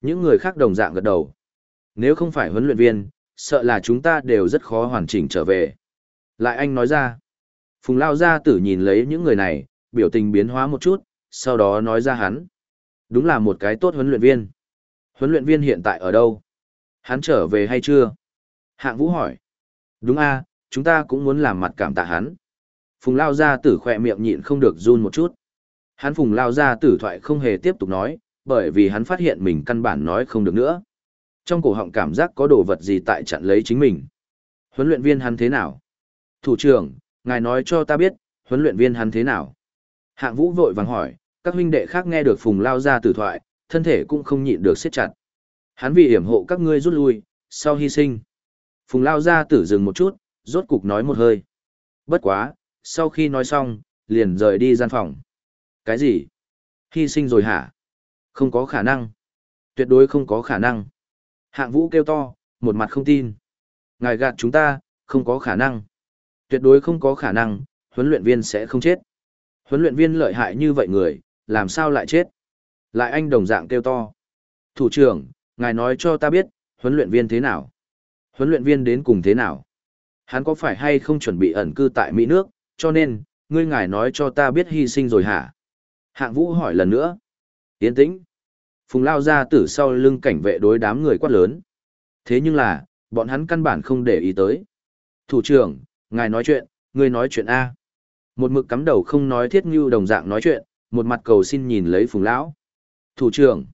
A: Những người khác đồng dạng gật đầu. Nếu không phải huấn luyện viên, sợ là chúng ta đều rất khó hoàn chỉnh trở về. Lại anh nói ra. Phùng Lao Gia tử nhìn lấy những người này, biểu tình biến hóa một chút, sau đó nói ra hắn. Đúng là một cái tốt huấn luyện viên. Huấn luyện viên hiện tại ở đâu? Hắn trở về hay chưa? Hạng Vũ hỏi. Đúng a, chúng ta cũng muốn làm mặt cảm tạ hắn. Phùng Lao Gia tử khỏe miệng nhịn không được run một chút. Hắn Phùng Lao Gia tử thoại không hề tiếp tục nói, bởi vì hắn phát hiện mình căn bản nói không được nữa. Trong cổ họng cảm giác có đồ vật gì tại chặn lấy chính mình. Huấn luyện viên hắn thế nào? Thủ trưởng, ngài nói cho ta biết, huấn luyện viên hắn thế nào? Hạng vũ vội vàng hỏi, các huynh đệ khác nghe được phùng lao Gia tử thoại, thân thể cũng không nhịn được siết chặt. Hắn vì hiểm hộ các ngươi rút lui, sau hy sinh. Phùng lao ra tử dừng một chút, rốt cục nói một hơi. Bất quá, sau khi nói xong, liền rời đi gian phòng. Cái gì? Hy sinh rồi hả? Không có khả năng. Tuyệt đối không có khả năng. Hạng vũ kêu to, một mặt không tin. Ngài gạt chúng ta, không có khả năng. Tuyệt đối không có khả năng, huấn luyện viên sẽ không chết. Huấn luyện viên lợi hại như vậy người, làm sao lại chết? Lại anh đồng dạng kêu to. Thủ trưởng, ngài nói cho ta biết, huấn luyện viên thế nào? Huấn luyện viên đến cùng thế nào? Hắn có phải hay không chuẩn bị ẩn cư tại Mỹ nước, cho nên, ngươi ngài nói cho ta biết hy sinh rồi hả? Hạng vũ hỏi lần nữa. Yên tĩnh. Phùng lao ra từ sau lưng cảnh vệ đối đám người quát lớn. Thế nhưng là, bọn hắn căn bản không để ý tới. Thủ trưởng, ngài nói chuyện, ngươi nói chuyện A. Một mực cắm đầu không nói thiết ngưu đồng dạng nói chuyện, một mặt cầu xin nhìn lấy phùng lão. Thủ trưởng,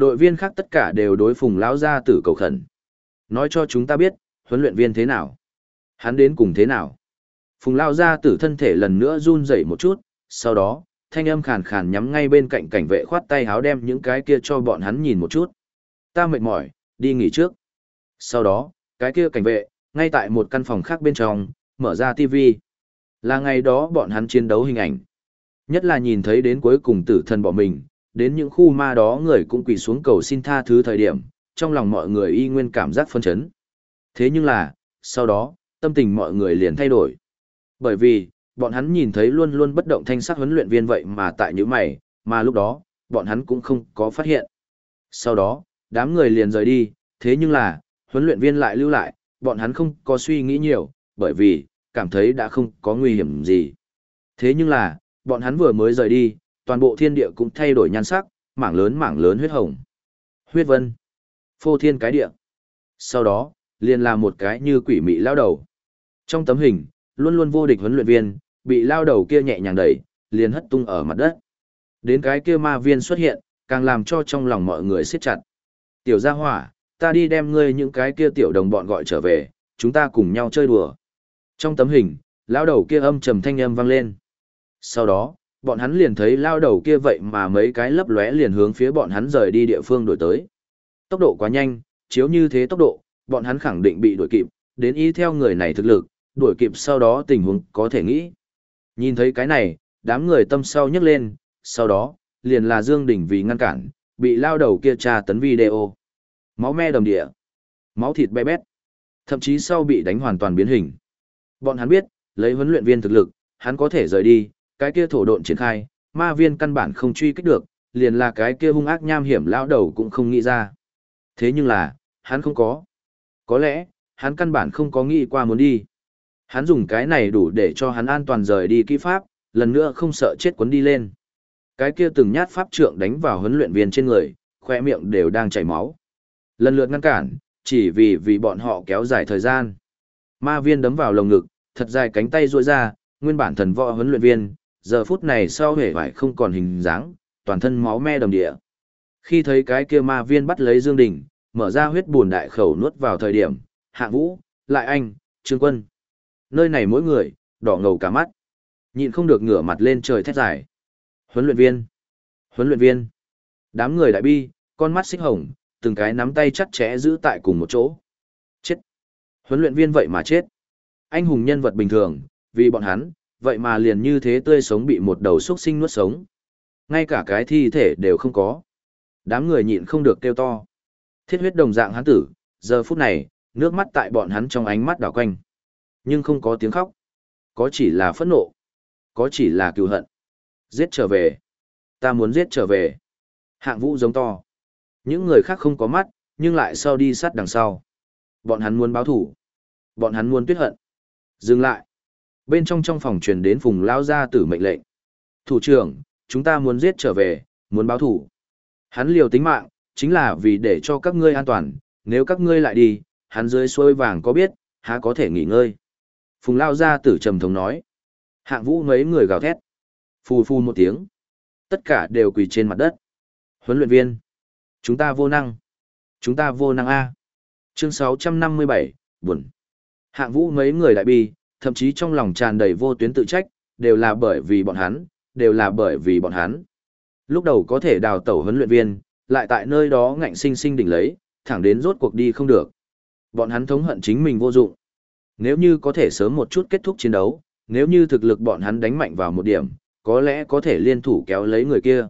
A: đội viên khác tất cả đều đối phùng lão Gia tử cầu khẩn. Nói cho chúng ta biết, huấn luyện viên thế nào? Hắn đến cùng thế nào? Phùng lao Gia tử thân thể lần nữa run rẩy một chút, sau đó, thanh âm khàn khàn nhắm ngay bên cạnh cảnh vệ khoát tay háo đem những cái kia cho bọn hắn nhìn một chút. Ta mệt mỏi, đi nghỉ trước. Sau đó, cái kia cảnh vệ, ngay tại một căn phòng khác bên trong, mở ra TV. Là ngày đó bọn hắn chiến đấu hình ảnh. Nhất là nhìn thấy đến cuối cùng tử thần bỏ mình, đến những khu ma đó người cũng quỳ xuống cầu xin tha thứ thời điểm, trong lòng mọi người y nguyên cảm giác phân chấn. Thế nhưng là, sau đó, tâm tình mọi người liền thay đổi. Bởi vì, bọn hắn nhìn thấy luôn luôn bất động thanh sắc huấn luyện viên vậy mà tại những mày, mà lúc đó, bọn hắn cũng không có phát hiện. Sau đó, đám người liền rời đi, thế nhưng là, huấn luyện viên lại lưu lại, bọn hắn không có suy nghĩ nhiều, bởi vì, cảm thấy đã không có nguy hiểm gì. Thế nhưng là, bọn hắn vừa mới rời đi, toàn bộ thiên địa cũng thay đổi nhan sắc, mảng lớn mảng lớn huyết hồng. Huyết vân. Phô thiên cái địa. Sau đó, liền là một cái như quỷ mị lao đầu. Trong tấm hình, luôn luôn vô địch huấn luyện viên, bị lao đầu kia nhẹ nhàng đẩy, liền hất tung ở mặt đất. Đến cái kia ma viên xuất hiện, càng làm cho trong lòng mọi người siết chặt. Tiểu gia hỏa, ta đi đem ngươi những cái kia tiểu đồng bọn gọi trở về, chúng ta cùng nhau chơi đùa. Trong tấm hình, lao đầu kia âm trầm thanh âm vang lên. Sau đó, bọn hắn liền thấy lao đầu kia vậy mà mấy cái lấp lóe liền hướng phía bọn hắn rời đi địa phương đổi tới. Tốc độ quá nhanh, chiếu như thế tốc độ, bọn hắn khẳng định bị đuổi kịp, đến y theo người này thực lực, đuổi kịp sau đó tình huống có thể nghĩ. Nhìn thấy cái này, đám người tâm sau nhấc lên, sau đó, liền là Dương Đình vì ngăn cản, bị lao đầu kia tra tấn video. Máu me đầm địa, máu thịt bé bét, thậm chí sau bị đánh hoàn toàn biến hình. Bọn hắn biết, lấy huấn luyện viên thực lực, hắn có thể rời đi, cái kia thổ độn triển khai, ma viên căn bản không truy kích được, liền là cái kia hung ác nham hiểm lão đầu cũng không nghĩ ra. Thế nhưng là, hắn không có. Có lẽ, hắn căn bản không có nghĩ qua muốn đi. Hắn dùng cái này đủ để cho hắn an toàn rời đi kỹ pháp, lần nữa không sợ chết quấn đi lên. Cái kia từng nhát pháp trượng đánh vào huấn luyện viên trên người, khoe miệng đều đang chảy máu. Lần lượt ngăn cản, chỉ vì vì bọn họ kéo dài thời gian. Ma viên đấm vào lồng ngực, thật dài cánh tay duỗi ra, nguyên bản thần võ huấn luyện viên, giờ phút này sau hề vải không còn hình dáng, toàn thân máu me đầm địa. Khi thấy cái kia ma viên bắt lấy Dương Đình, mở ra huyết buồn đại khẩu nuốt vào thời điểm, hạ vũ, lại anh, trương quân. Nơi này mỗi người, đỏ ngầu cả mắt. Nhịn không được ngửa mặt lên trời thét dài. Huấn luyện viên, huấn luyện viên. Đám người đại bi, con mắt xích hồng, từng cái nắm tay chặt chẽ giữ tại cùng một chỗ. Chết. Huấn luyện viên vậy mà chết. Anh hùng nhân vật bình thường, vì bọn hắn, vậy mà liền như thế tươi sống bị một đầu xúc sinh nuốt sống. Ngay cả cái thi thể đều không có. Đám người nhịn không được kêu to. Thiết huyết đồng dạng hắn tử, giờ phút này, nước mắt tại bọn hắn trong ánh mắt đảo quanh. Nhưng không có tiếng khóc. Có chỉ là phẫn nộ. Có chỉ là cựu hận. Giết trở về. Ta muốn giết trở về. Hạng vũ giống to. Những người khác không có mắt, nhưng lại sau đi sát đằng sau. Bọn hắn muốn báo thủ. Bọn hắn muốn tuyết hận. Dừng lại. Bên trong trong phòng truyền đến phùng lao ra tử mệnh lệnh. Thủ trưởng, chúng ta muốn giết trở về, muốn báo thủ. Hắn liều tính mạng, chính là vì để cho các ngươi an toàn, nếu các ngươi lại đi, hắn dưới xuôi vàng có biết, há có thể nghỉ ngơi. Phùng lao ra tử trầm thống nói. Hạng vũ mấy người gào thét. Phù phù một tiếng. Tất cả đều quỳ trên mặt đất. Huấn luyện viên. Chúng ta vô năng. Chúng ta vô năng A. Chương 657, buồn. Hạng vũ mấy người đại bi, thậm chí trong lòng tràn đầy vô tuyến tự trách, đều là bởi vì bọn hắn, đều là bởi vì bọn hắn. Lúc đầu có thể đào tẩu huấn luyện viên, lại tại nơi đó ngạnh sinh sinh đỉnh lấy, thẳng đến rốt cuộc đi không được. Bọn hắn thống hận chính mình vô dụng. Nếu như có thể sớm một chút kết thúc chiến đấu, nếu như thực lực bọn hắn đánh mạnh vào một điểm, có lẽ có thể liên thủ kéo lấy người kia.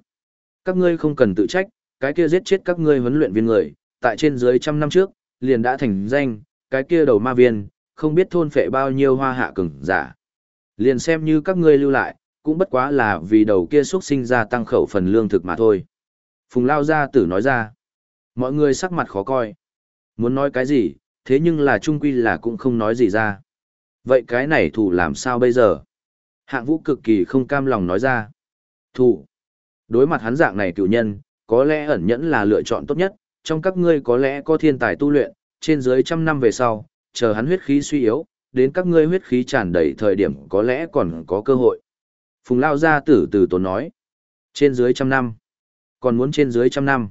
A: Các ngươi không cần tự trách, cái kia giết chết các ngươi huấn luyện viên người, tại trên dưới trăm năm trước, liền đã thành danh, cái kia đầu ma viên, không biết thôn phệ bao nhiêu hoa hạ cường giả. Liền xem như các ngươi lưu lại, cũng bất quá là vì đầu kia xuất sinh ra tăng khẩu phần lương thực mà thôi. Phùng Lao Gia Tử nói ra. Mọi người sắc mặt khó coi. Muốn nói cái gì, thế nhưng là trung quy là cũng không nói gì ra. Vậy cái này thủ làm sao bây giờ? Hạng vũ cực kỳ không cam lòng nói ra. Thủ. Đối mặt hắn dạng này cựu nhân, có lẽ ẩn nhẫn là lựa chọn tốt nhất, trong các ngươi có lẽ có thiên tài tu luyện, trên dưới trăm năm về sau, chờ hắn huyết khí suy yếu, đến các ngươi huyết khí tràn đầy thời điểm có lẽ còn có cơ hội. Phùng Lao Gia tử từ tốn nói. Trên dưới trăm năm. Còn muốn trên dưới trăm năm.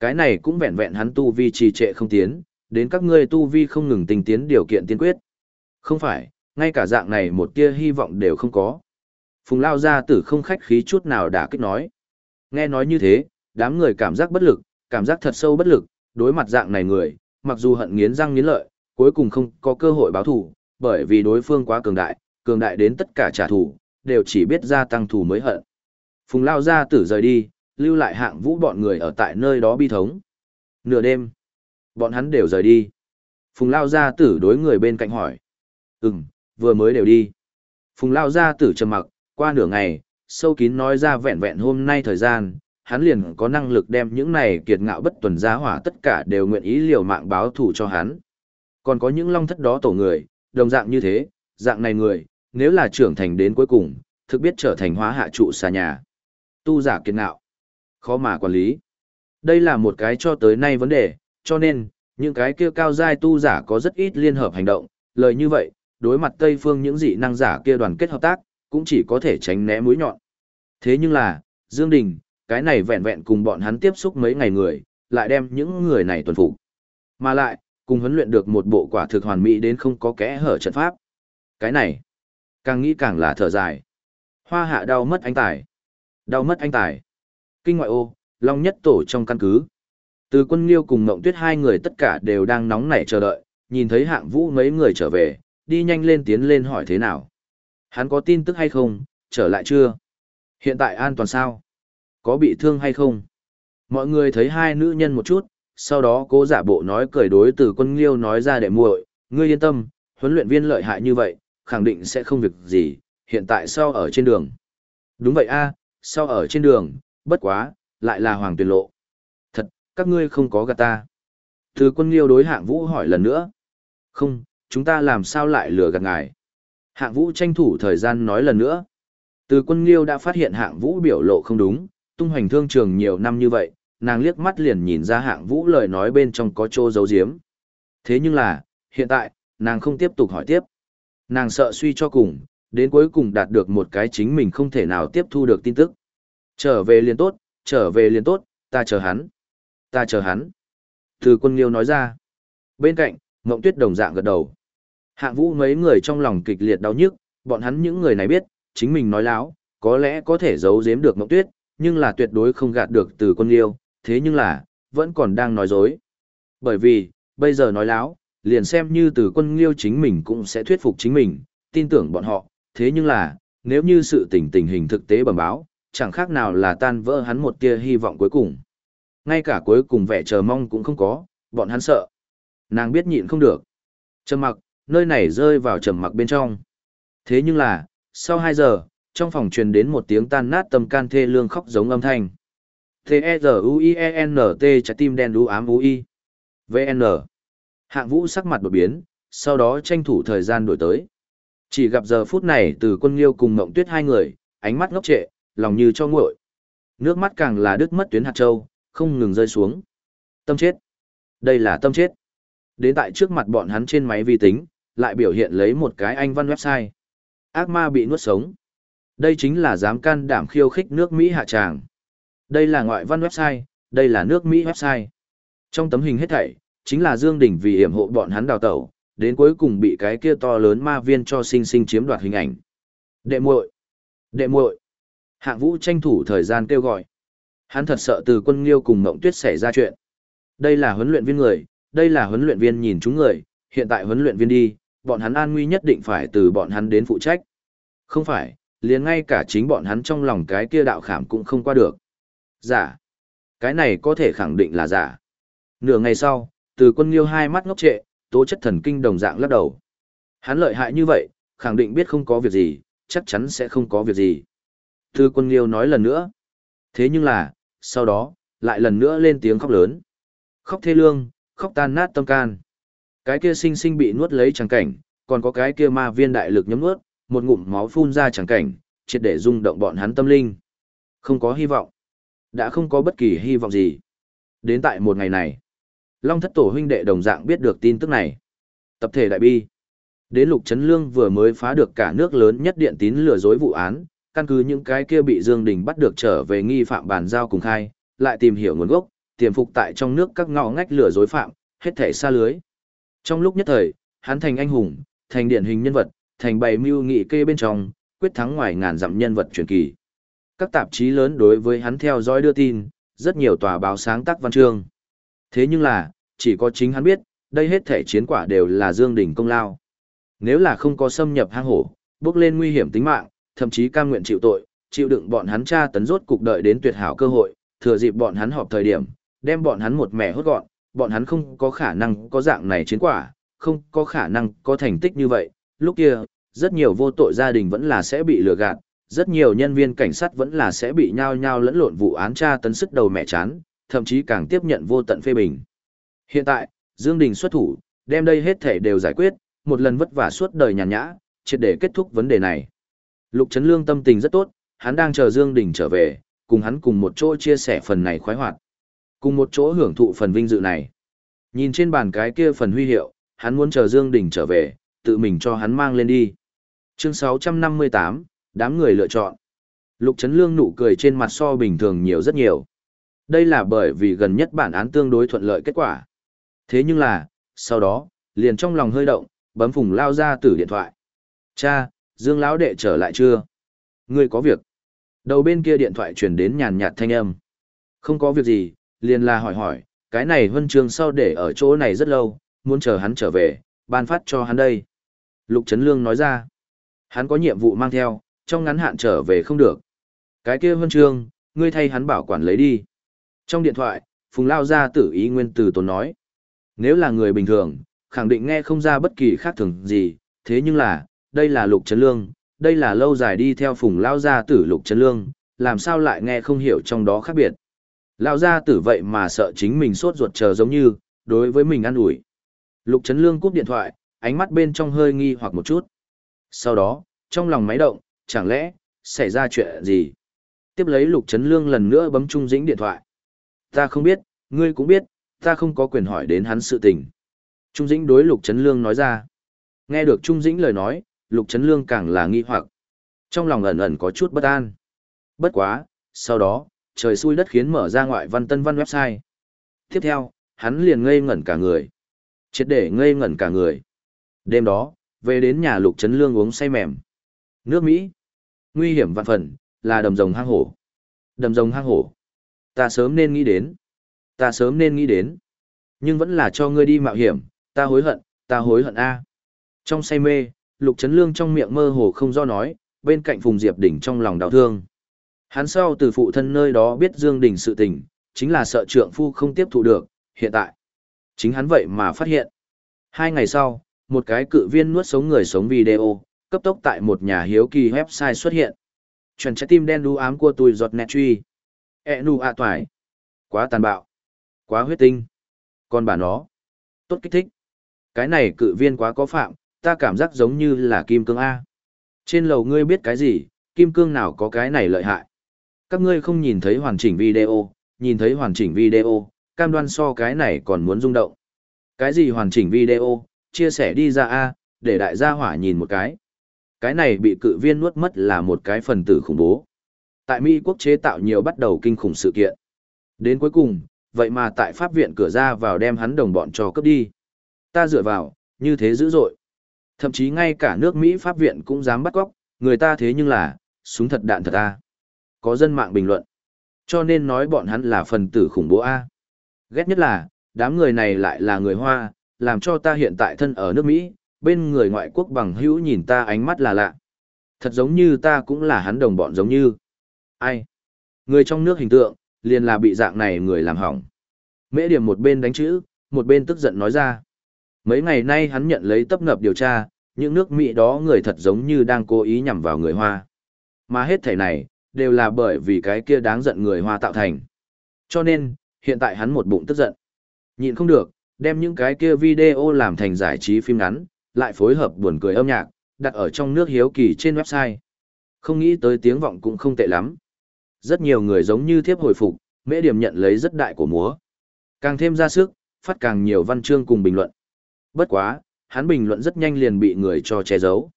A: Cái này cũng vẹn vẹn hắn tu vi trì trệ không tiến, đến các ngươi tu vi không ngừng tình tiến điều kiện tiên quyết. Không phải, ngay cả dạng này một tia hy vọng đều không có. Phùng Lao Gia tử không khách khí chút nào đã kích nói. Nghe nói như thế, đám người cảm giác bất lực, cảm giác thật sâu bất lực, đối mặt dạng này người, mặc dù hận nghiến răng nghiến lợi, cuối cùng không có cơ hội báo thù, bởi vì đối phương quá cường đại, cường đại đến tất cả trả thù, đều chỉ biết gia tăng thù mới hận. Phùng Lao Gia tử rời đi, lưu lại hạng vũ bọn người ở tại nơi đó bi thống. Nửa đêm, bọn hắn đều rời đi. Phùng Lao Gia tử đối người bên cạnh hỏi. Ừm, vừa mới đều đi. Phùng Lao Gia tử trầm mặc, qua nửa ngày, sâu kín nói ra vẹn vẹn hôm nay thời gian, hắn liền có năng lực đem những này kiệt ngạo bất tuần giá hỏa tất cả đều nguyện ý liều mạng báo thù cho hắn. Còn có những long thất đó tổ người, đồng dạng như thế, dạng này người, nếu là trưởng thành đến cuối cùng, thực biết trở thành hóa hạ trụ xa nhà. Tu giả kiệt nạo, khó mà quản lý. Đây là một cái cho tới nay vấn đề, cho nên, những cái kia cao giai tu giả có rất ít liên hợp hành động, lời như vậy, đối mặt Tây phương những dị năng giả kia đoàn kết hợp tác, cũng chỉ có thể tránh né mũi nhọn. Thế nhưng là, Dương Đình, cái này vẹn vẹn cùng bọn hắn tiếp xúc mấy ngày người, lại đem những người này tuần phục. Mà lại, cùng huấn luyện được một bộ quả thực hoàn mỹ đến không có kẽ hở trận pháp. Cái này, càng nghĩ càng là thở dài. Hoa hạ đau mất anh tài. Đau mất anh tài. Kinh ngoại ô, Long nhất tổ trong căn cứ. Từ quân liêu cùng Ngộng Tuyết hai người tất cả đều đang nóng nảy chờ đợi, nhìn thấy hạng vũ mấy người trở về, đi nhanh lên tiến lên hỏi thế nào. Hắn có tin tức hay không, trở lại chưa? Hiện tại an toàn sao? Có bị thương hay không? Mọi người thấy hai nữ nhân một chút, sau đó cố giả bộ nói cười đối từ quân liêu nói ra để muội, ngươi yên tâm, huấn luyện viên lợi hại như vậy, khẳng định sẽ không việc gì, hiện tại sau ở trên đường. Đúng vậy a, sau ở trên đường, bất quá, lại là hoàng tuyền lộ. Thật, các ngươi không có gạt ta. Từ quân liêu đối hạng vũ hỏi lần nữa. Không, chúng ta làm sao lại lừa gạt ngài. Hạng vũ tranh thủ thời gian nói lần nữa. Từ quân liêu đã phát hiện hạng vũ biểu lộ không đúng, tung hoành thương trường nhiều năm như vậy, nàng liếc mắt liền nhìn ra hạng vũ lời nói bên trong có chỗ giấu giếm. Thế nhưng là, hiện tại, nàng không tiếp tục hỏi tiếp. Nàng sợ suy cho cùng, đến cuối cùng đạt được một cái chính mình không thể nào tiếp thu được tin tức. Trở về liền tốt, trở về liền tốt, ta chờ hắn. Ta chờ hắn. Từ quân liêu nói ra. Bên cạnh, Ngộng Tuyết đồng dạng gật đầu. Hạng vũ mấy người trong lòng kịch liệt đau nhức, bọn hắn những người này biết, chính mình nói láo, có lẽ có thể giấu giếm được Ngộng Tuyết, nhưng là tuyệt đối không gạt được từ quân liêu, thế nhưng là, vẫn còn đang nói dối. Bởi vì, bây giờ nói láo, liền xem như từ quân liêu chính mình cũng sẽ thuyết phục chính mình, tin tưởng bọn họ, thế nhưng là, nếu như sự tình tình hình thực tế bẩm báo, chẳng khác nào là tan vỡ hắn một tia hy vọng cuối cùng. Ngay cả cuối cùng vẻ chờ mong cũng không có, bọn hắn sợ. Nàng biết nhịn không được. Trầm mặc, nơi này rơi vào trầm mặc bên trong. Thế nhưng là, sau 2 giờ, trong phòng truyền đến một tiếng tan nát tâm can thê lương khóc giống âm thanh. T-E-Z-U-I-E-N-T trái tim đen đu ám U-I. V-N. Hạng vũ sắc mặt đột biến, sau đó tranh thủ thời gian đổi tới. Chỉ gặp giờ phút này từ quân liêu cùng mộng tuyết hai người, ánh mắt ngốc trệ, lòng như cho nguội. Nước mắt càng là đứt mất tuyến hạt châu, không ngừng rơi xuống. Tâm chết. Đây là tâm chết. Đến tại trước mặt bọn hắn trên máy vi tính, lại biểu hiện lấy một cái anh văn website. Ác ma bị nuốt sống. Đây chính là dám can đảm khiêu khích nước Mỹ hạ tràng. Đây là ngoại văn website, đây là nước Mỹ website. Trong tấm hình hết thảy, chính là Dương Đình vì hiểm hộ bọn hắn đào tẩu, đến cuối cùng bị cái kia to lớn ma viên cho sinh sinh chiếm đoạt hình ảnh. Đệ muội, đệ muội. Hạng Vũ tranh thủ thời gian kêu gọi. Hắn thật sợ từ quân liêu cùng Mộng Tuyết xảy ra chuyện. Đây là huấn luyện viên người, đây là huấn luyện viên nhìn chúng người, hiện tại huấn luyện viên đi, bọn hắn an nguy nhất định phải từ bọn hắn đến phụ trách. Không phải, liền ngay cả chính bọn hắn trong lòng cái kia đạo khảm cũng không qua được. Giả. Cái này có thể khẳng định là giả. Nửa ngày sau, từ quân liêu hai mắt ngốc trệ, tố chất thần kinh đồng dạng lắc đầu. Hắn lợi hại như vậy, khẳng định biết không có việc gì, chắc chắn sẽ không có việc gì. Từ quân liêu nói lần nữa. Thế nhưng là, sau đó, lại lần nữa lên tiếng khóc lớn. Khóc thê lương, khóc tan nát tâm can. Cái kia sinh sinh bị nuốt lấy chẳng cảnh, còn có cái kia ma viên đại lực nhấm nuốt, một ngụm máu phun ra chẳng cảnh, triệt để rung động bọn hắn tâm linh. Không có hy vọng. Đã không có bất kỳ hy vọng gì. Đến tại một ngày này, Long thất tổ huynh đệ đồng dạng biết được tin tức này. Tập thể đại bi. Đến lục chấn lương vừa mới phá được cả nước lớn nhất điện tín lừa dối vụ án, căn cứ những cái kia bị Dương Đình bắt được trở về nghi phạm bàn giao cùng khai, lại tìm hiểu nguồn gốc, tiềm phục tại trong nước các ngõ ngách lừa dối phạm, hết thể xa lưới. Trong lúc nhất thời, hắn thành anh hùng, thành điển hình nhân vật, thành bày mưu nghị kê bên trong, quyết thắng ngoài ngàn dặm nhân vật truyền kỳ. Các tạp chí lớn đối với hắn theo dõi đưa tin, rất nhiều tòa báo sáng tác văn chương. Thế nhưng là, chỉ có chính hắn biết, đây hết thể chiến quả đều là Dương Đình công lao. Nếu là không có xâm nhập hang hổ, bước lên nguy hiểm tính mạng, thậm chí cam nguyện chịu tội, chịu đựng bọn hắn tra tấn rốt cục đợi đến tuyệt hảo cơ hội, thừa dịp bọn hắn họp thời điểm, đem bọn hắn một mẻ hốt gọn, bọn hắn không có khả năng có dạng này chiến quả, không có khả năng có thành tích như vậy, lúc kia, rất nhiều vô tội gia đình vẫn là sẽ bị lừa gạt, rất nhiều nhân viên cảnh sát vẫn là sẽ bị nhao nhao lẫn lộn vụ án tra tấn sức đầu mẹ chán, thậm chí càng tiếp nhận vô tận phê bình. Hiện tại, Dương Đình xuất thủ, đem đây hết thể đều giải quyết, một lần vất vả suốt đời nhàn nhã, triệt để kết thúc vấn đề này. Lục Trấn Lương tâm tình rất tốt, hắn đang chờ Dương Đình trở về, cùng hắn cùng một chỗ chia sẻ phần này khoái hoạt. Cùng một chỗ hưởng thụ phần vinh dự này. Nhìn trên bàn cái kia phần huy hiệu, hắn muốn chờ Dương Đình trở về, tự mình cho hắn mang lên đi. Chương 658, đám người lựa chọn. Lục Trấn Lương nụ cười trên mặt so bình thường nhiều rất nhiều. Đây là bởi vì gần nhất bản án tương đối thuận lợi kết quả. Thế nhưng là, sau đó, liền trong lòng hơi động, bấm phùng lao ra từ điện thoại. Cha, Dương lão đệ trở lại chưa? Ngươi có việc. Đầu bên kia điện thoại truyền đến nhàn nhạt thanh âm. Không có việc gì, liền là hỏi hỏi, cái này huân trường sau để ở chỗ này rất lâu, muốn chờ hắn trở về, ban phát cho hắn đây. Lục Trấn Lương nói ra, hắn có nhiệm vụ mang theo, trong ngắn hạn trở về không được. Cái kia huân chương, ngươi thay hắn bảo quản lấy đi. Trong điện thoại, Phùng Lao ra tử ý nguyên từ tốn nói. Nếu là người bình thường, khẳng định nghe không ra bất kỳ khác thường gì, thế nhưng là, đây là Lục chấn Lương, đây là lâu dài đi theo Phùng Lao gia tử Lục chấn Lương, làm sao lại nghe không hiểu trong đó khác biệt. Lao gia tử vậy mà sợ chính mình sốt ruột chờ giống như, đối với mình ăn ủi Lục chấn Lương cúp điện thoại, ánh mắt bên trong hơi nghi hoặc một chút. Sau đó, trong lòng máy động, chẳng lẽ, xảy ra chuyện gì? Tiếp lấy Lục Trấn Lương lần nữa bấm Trung Dĩnh điện thoại. Ta không biết, ngươi cũng biết, ta không có quyền hỏi đến hắn sự tình. Trung Dĩnh đối Lục Trấn Lương nói ra. Nghe được Trung Dĩnh lời nói, Lục Trấn Lương càng là nghi hoặc. Trong lòng ẩn ẩn có chút bất an. Bất quá, sau đó, trời xui đất khiến mở ra ngoại văn tân văn website. Tiếp theo, hắn liền ngây ngẩn cả người. Triệt để ngây ngẩn cả người. Đêm đó, về đến nhà Lục Trấn Lương uống say mềm. Nước Mỹ. Nguy hiểm vạn phần, là đầm rồng hang hổ. Đầm rồng hang hổ. Ta sớm nên nghĩ đến. Ta sớm nên nghĩ đến. Nhưng vẫn là cho ngươi đi mạo hiểm, ta hối hận, ta hối hận a. Trong say mê, Lục Trấn Lương trong miệng mơ hồ không do nói, bên cạnh Phùng Diệp Đỉnh trong lòng đau thương. Hắn sau từ phụ thân nơi đó biết Dương Đình sự tình, chính là sợ trượng phu không tiếp thụ được, hiện tại. Chính hắn vậy mà phát hiện. Hai ngày sau, một cái cự viên nuốt sống người sống video, cấp tốc tại một nhà hiếu kỳ website xuất hiện. Chuẩn trái tim đen đu ám của tôi giọt nẹt truy. E nu a toài. Quá tàn bạo. Quá huyết tinh. Còn bà nó. Tốt kích thích. Cái này cự viên quá có phạm, ta cảm giác giống như là kim cương A. Trên lầu ngươi biết cái gì, kim cương nào có cái này lợi hại. Các ngươi không nhìn thấy hoàn chỉnh video, nhìn thấy hoàn chỉnh video, cam đoan so cái này còn muốn rung động. Cái gì hoàn chỉnh video, chia sẻ đi ra A, để đại gia hỏa nhìn một cái. Cái này bị cự viên nuốt mất là một cái phần tử khủng bố. Tại Mỹ quốc chế tạo nhiều bắt đầu kinh khủng sự kiện. Đến cuối cùng, vậy mà tại pháp viện cửa ra vào đem hắn đồng bọn cho cấp đi. Ta dựa vào, như thế dữ dội. Thậm chí ngay cả nước Mỹ pháp viện cũng dám bắt cóc, người ta thế nhưng là, súng thật đạn thật A. Có dân mạng bình luận. Cho nên nói bọn hắn là phần tử khủng bố A. Ghét nhất là, đám người này lại là người Hoa, làm cho ta hiện tại thân ở nước Mỹ, bên người ngoại quốc bằng hữu nhìn ta ánh mắt là lạ. Thật giống như ta cũng là hắn đồng bọn giống như. Ai? Người trong nước hình tượng, liền là bị dạng này người làm hỏng. Mễ điểm một bên đánh chữ, một bên tức giận nói ra. Mấy ngày nay hắn nhận lấy tấp nập điều tra, những nước Mỹ đó người thật giống như đang cố ý nhằm vào người Hoa. Mà hết thể này, đều là bởi vì cái kia đáng giận người Hoa tạo thành. Cho nên, hiện tại hắn một bụng tức giận. Nhịn không được, đem những cái kia video làm thành giải trí phim ngắn, lại phối hợp buồn cười âm nhạc, đặt ở trong nước hiếu kỳ trên website. Không nghĩ tới tiếng vọng cũng không tệ lắm. Rất nhiều người giống như thiếp hồi phục, mễ điểm nhận lấy rất đại của múa. Càng thêm ra sức, phát càng nhiều văn chương cùng bình luận. Bất quá, hắn bình luận rất nhanh liền bị người cho che giấu.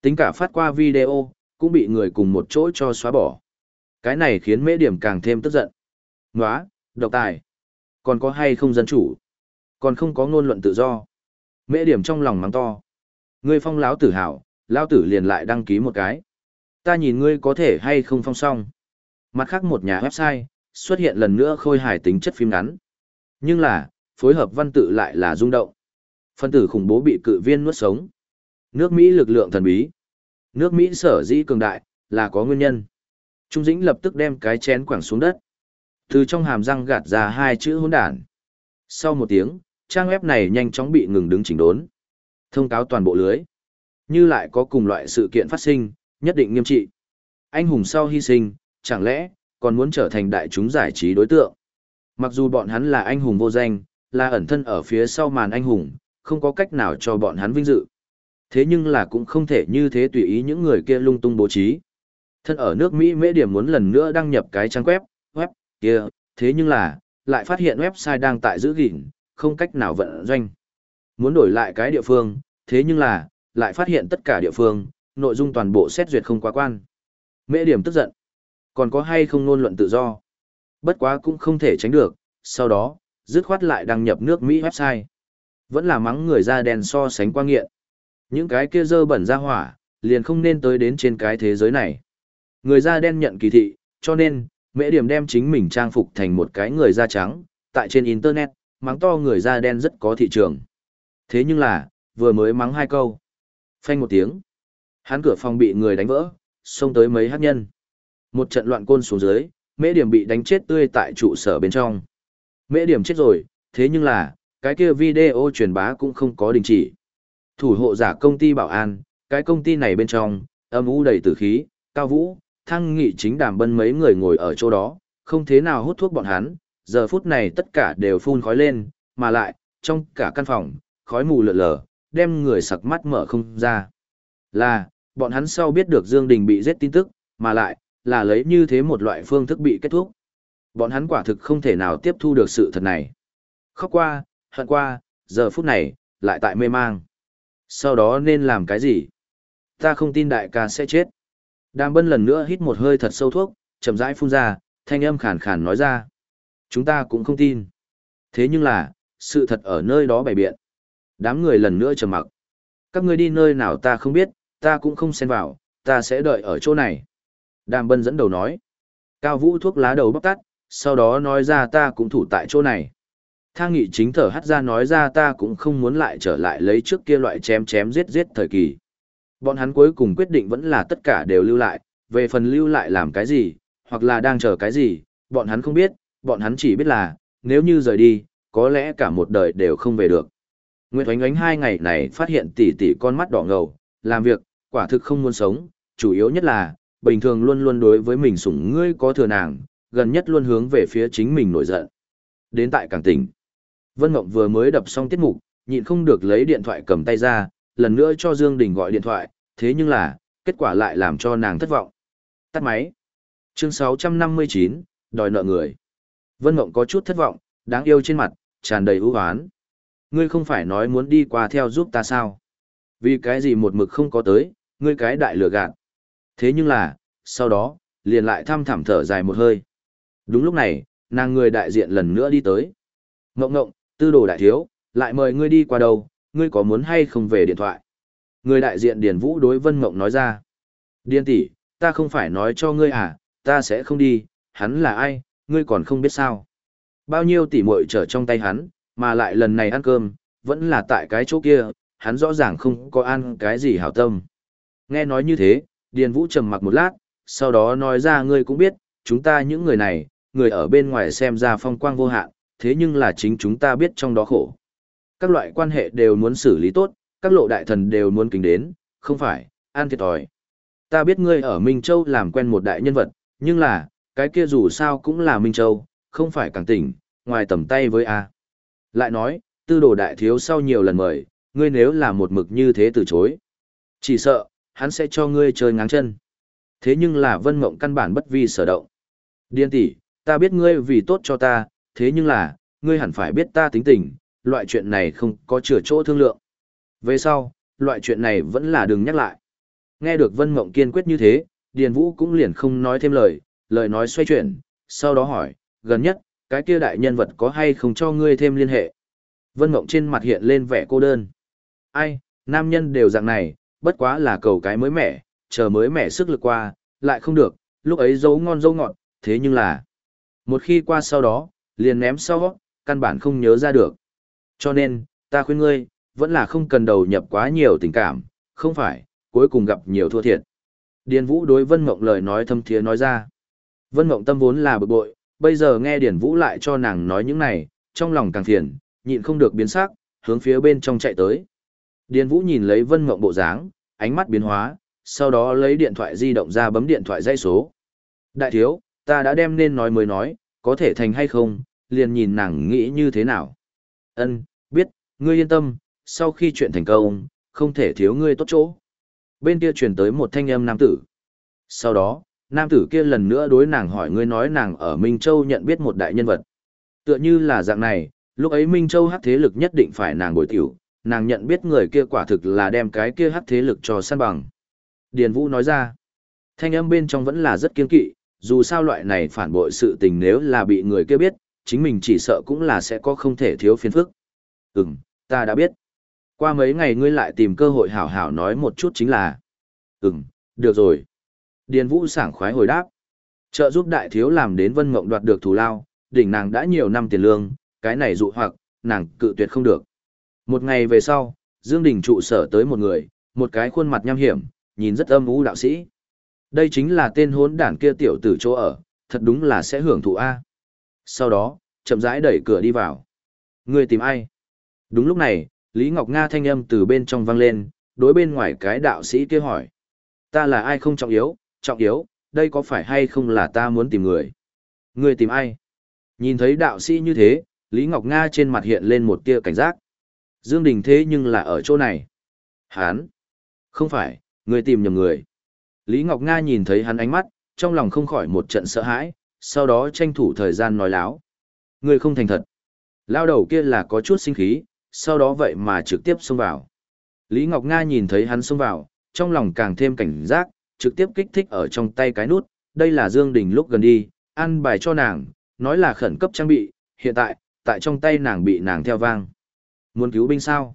A: Tính cả phát qua video, cũng bị người cùng một chỗ cho xóa bỏ. Cái này khiến mễ điểm càng thêm tức giận. Nóa, độc tài. Còn có hay không dân chủ? Còn không có ngôn luận tự do. Mễ điểm trong lòng mắng to. Ngươi phong láo tử hào, lão tử liền lại đăng ký một cái. Ta nhìn ngươi có thể hay không phong xong. Mặt khác một nhà website, xuất hiện lần nữa khôi hài tính chất phim ngắn. Nhưng là, phối hợp văn tự lại là rung động. Phân tử khủng bố bị cự viên nuốt sống. Nước Mỹ lực lượng thần bí. Nước Mỹ sở dĩ cường đại, là có nguyên nhân. Trung Dĩnh lập tức đem cái chén quẳng xuống đất. Từ trong hàm răng gạt ra hai chữ hỗn đản. Sau một tiếng, trang web này nhanh chóng bị ngừng đứng chỉnh đốn. Thông cáo toàn bộ lưới. Như lại có cùng loại sự kiện phát sinh, nhất định nghiêm trị. Anh hùng sau hy sinh, chẳng lẽ, còn muốn trở thành đại chúng giải trí đối tượng. Mặc dù bọn hắn là anh hùng vô danh, là ẩn thân ở phía sau màn anh hùng, không có cách nào cho bọn hắn vinh dự. Thế nhưng là cũng không thể như thế tùy ý những người kia lung tung bố trí. Thân ở nước Mỹ mễ điểm muốn lần nữa đăng nhập cái trang web, web, kia, thế nhưng là, lại phát hiện website đang tại giữ gìn, không cách nào vận doanh. Muốn đổi lại cái địa phương, thế nhưng là, lại phát hiện tất cả địa phương, nội dung toàn bộ xét duyệt không quá quan. Mễ điểm tức giận. Còn có hay không ngôn luận tự do? Bất quá cũng không thể tránh được, sau đó, dứt khoát lại đăng nhập nước Mỹ website. Vẫn là mắng người da đen so sánh qua nghiện. Những cái kia dơ bẩn ra hỏa, liền không nên tới đến trên cái thế giới này. Người da đen nhận kỳ thị, cho nên, mễ điểm đem chính mình trang phục thành một cái người da trắng, tại trên Internet, mắng to người da đen rất có thị trường. Thế nhưng là, vừa mới mắng hai câu. Phanh một tiếng. Hắn cửa phòng bị người đánh vỡ, xông tới mấy hát nhân. Một trận loạn côn xuống dưới, mễ điểm bị đánh chết tươi tại trụ sở bên trong. Mễ điểm chết rồi, thế nhưng là, cái kia video truyền bá cũng không có đình chỉ. Thủ hộ giả công ty bảo an, cái công ty này bên trong, âm u đầy tử khí, cao vũ, thăng nghị chính đàm bân mấy người ngồi ở chỗ đó, không thế nào hút thuốc bọn hắn, giờ phút này tất cả đều phun khói lên, mà lại, trong cả căn phòng, khói mù lượn lờ, đem người sặc mắt mở không ra. Là, bọn hắn sau biết được Dương Đình bị giết tin tức, mà lại, là lấy như thế một loại phương thức bị kết thúc. Bọn hắn quả thực không thể nào tiếp thu được sự thật này. Khóc qua, hận qua, giờ phút này, lại tại mê mang. Sau đó nên làm cái gì? Ta không tin đại ca sẽ chết. Đàm bân lần nữa hít một hơi thật sâu thuốc, chậm rãi phun ra, thanh âm khàn khàn nói ra. Chúng ta cũng không tin. Thế nhưng là, sự thật ở nơi đó bày biện. Đám người lần nữa trầm mặc. Các ngươi đi nơi nào ta không biết, ta cũng không xen vào, ta sẽ đợi ở chỗ này. Đàm bân dẫn đầu nói. Cao vũ thuốc lá đầu bóc tắt, sau đó nói ra ta cũng thủ tại chỗ này. Thang nghị chính thở hắt ra nói ra ta cũng không muốn lại trở lại lấy trước kia loại chém chém giết giết thời kỳ. Bọn hắn cuối cùng quyết định vẫn là tất cả đều lưu lại, về phần lưu lại làm cái gì, hoặc là đang chờ cái gì, bọn hắn không biết, bọn hắn chỉ biết là, nếu như rời đi, có lẽ cả một đời đều không về được. Nguyệt Oánh Oánh hai ngày này phát hiện tỷ tỷ con mắt đỏ ngầu, làm việc, quả thực không muốn sống, chủ yếu nhất là, bình thường luôn luôn đối với mình sủng ngươi có thừa nàng, gần nhất luôn hướng về phía chính mình nổi giận. Đến tại càng tỉnh, Vân Ngọc vừa mới đập xong tiết mục, nhịn không được lấy điện thoại cầm tay ra, lần nữa cho Dương Đình gọi điện thoại, thế nhưng là, kết quả lại làm cho nàng thất vọng. Tắt máy. Chương 659, đòi nợ người. Vân Mộng có chút thất vọng, đáng yêu trên mặt, tràn đầy ưu hoán. Ngươi không phải nói muốn đi qua theo giúp ta sao? Vì cái gì một mực không có tới, ngươi cái đại lừa gạt. Thế nhưng là, sau đó, liền lại thăm thẳm thở dài một hơi. Đúng lúc này, nàng người đại diện lần nữa đi tới. Ngộng ngộng, tư đồ đại thiếu, lại mời ngươi đi qua đâu, ngươi có muốn hay không về điện thoại. Người đại diện Điền Vũ đối Vân Ngộng nói ra. Điền tỷ, ta không phải nói cho ngươi à, ta sẽ không đi, hắn là ai, ngươi còn không biết sao. Bao nhiêu tỷ muội trở trong tay hắn, mà lại lần này ăn cơm, vẫn là tại cái chỗ kia, hắn rõ ràng không có ăn cái gì hảo tâm. Nghe nói như thế, Điền Vũ trầm mặc một lát, sau đó nói ra ngươi cũng biết, chúng ta những người này, người ở bên ngoài xem ra phong quang vô hạn, thế nhưng là chính chúng ta biết trong đó khổ. Các loại quan hệ đều muốn xử lý tốt, các lộ đại thần đều muốn kính đến, không phải, an thiệt tòi. Ta biết ngươi ở Minh Châu làm quen một đại nhân vật, nhưng là, cái kia dù sao cũng là Minh Châu, không phải càng tỉnh, ngoài tầm tay với A. Lại nói, tư đồ đại thiếu sau nhiều lần mời, ngươi nếu là một mực như thế từ chối. Chỉ sợ, hắn sẽ cho ngươi chơi ngáng chân. Thế nhưng là vân mộng căn bản bất vi sở động. Điên tỷ, ta biết ngươi vì tốt cho ta, thế nhưng là, ngươi hẳn phải biết ta tính tình, loại chuyện này không có chừa chỗ thương lượng. Về sau, loại chuyện này vẫn là đừng nhắc lại. Nghe được Vân Mộng kiên quyết như thế, Điền Vũ cũng liền không nói thêm lời, lời nói xoay chuyển, sau đó hỏi, gần nhất, cái kia đại nhân vật có hay không cho ngươi thêm liên hệ. Vân Mộng trên mặt hiện lên vẻ cô đơn. Ai, nam nhân đều dạng này, bất quá là cầu cái mới mẻ, chờ mới mẻ sức lực qua, lại không được, lúc ấy dấu ngon dấu ngọt, thế nhưng là, một khi qua sau đó, liền ném sau, căn bản không nhớ ra được. Cho nên, ta khuyên ngươi, vẫn là không cần đầu nhập quá nhiều tình cảm, không phải, cuối cùng gặp nhiều thua thiệt. Điền Vũ đối Vân Mộng lời nói thâm thiế nói ra. Vân Mộng tâm vốn là bực bội, bây giờ nghe Điền Vũ lại cho nàng nói những này, trong lòng càng phiền, nhịn không được biến sắc, hướng phía bên trong chạy tới. Điền Vũ nhìn lấy Vân Mộng bộ dáng, ánh mắt biến hóa, sau đó lấy điện thoại di động ra bấm điện thoại dây số. Đại thiếu, ta đã đem nên nói mới nói, có thể thành hay không, liền nhìn nàng nghĩ như thế nào. Ân, biết, ngươi yên tâm, sau khi chuyện thành công, không thể thiếu ngươi tốt chỗ. Bên kia truyền tới một thanh âm nam tử. Sau đó, nam tử kia lần nữa đối nàng hỏi ngươi nói nàng ở Minh Châu nhận biết một đại nhân vật. Tựa như là dạng này, lúc ấy Minh Châu hắc thế lực nhất định phải nàng bồi tiểu, nàng nhận biết người kia quả thực là đem cái kia hắc thế lực cho săn bằng. Điền Vũ nói ra, thanh âm bên trong vẫn là rất kiên kỵ, dù sao loại này phản bội sự tình nếu là bị người kia biết, chính mình chỉ sợ cũng là sẽ có không thể thiếu phiền phức. Ừm, ta đã biết. Qua mấy ngày ngươi lại tìm cơ hội hảo hảo nói một chút chính là. Ừm, được rồi. Điền Vũ sảng khoái hồi đáp. Trợ giúp đại thiếu làm đến Vân Mộng đoạt được thù lao, đỉnh nàng đã nhiều năm tiền lương, cái này dụ hoặc, nàng cự tuyệt không được. Một ngày về sau, Dương Đình trụ sở tới một người, một cái khuôn mặt nham hiểm, nhìn rất âm u đạo sĩ. Đây chính là tên hốn đản kia tiểu tử chỗ ở, thật đúng là sẽ hưởng thụ A. Sau đó, chậm rãi đẩy cửa đi vào. Người tìm ai? Đúng lúc này, Lý Ngọc Nga thanh âm từ bên trong vang lên, đối bên ngoài cái đạo sĩ kia hỏi. Ta là ai không trọng yếu, trọng yếu, đây có phải hay không là ta muốn tìm người? Người tìm ai? Nhìn thấy đạo sĩ như thế, Lý Ngọc Nga trên mặt hiện lên một tia cảnh giác. Dương Đình thế nhưng là ở chỗ này. Hán! Không phải, người tìm nhầm người. Lý Ngọc Nga nhìn thấy hắn ánh mắt, trong lòng không khỏi một trận sợ hãi, sau đó tranh thủ thời gian nói láo. Người không thành thật. Lao đầu kia là có chút sinh khí, sau đó vậy mà trực tiếp xông vào. Lý Ngọc Nga nhìn thấy hắn xông vào, trong lòng càng thêm cảnh giác, trực tiếp kích thích ở trong tay cái nút, đây là Dương Đình lúc gần đi, ăn bài cho nàng, nói là khẩn cấp trang bị, hiện tại, tại trong tay nàng bị nàng theo vang. Muốn cứu binh sao?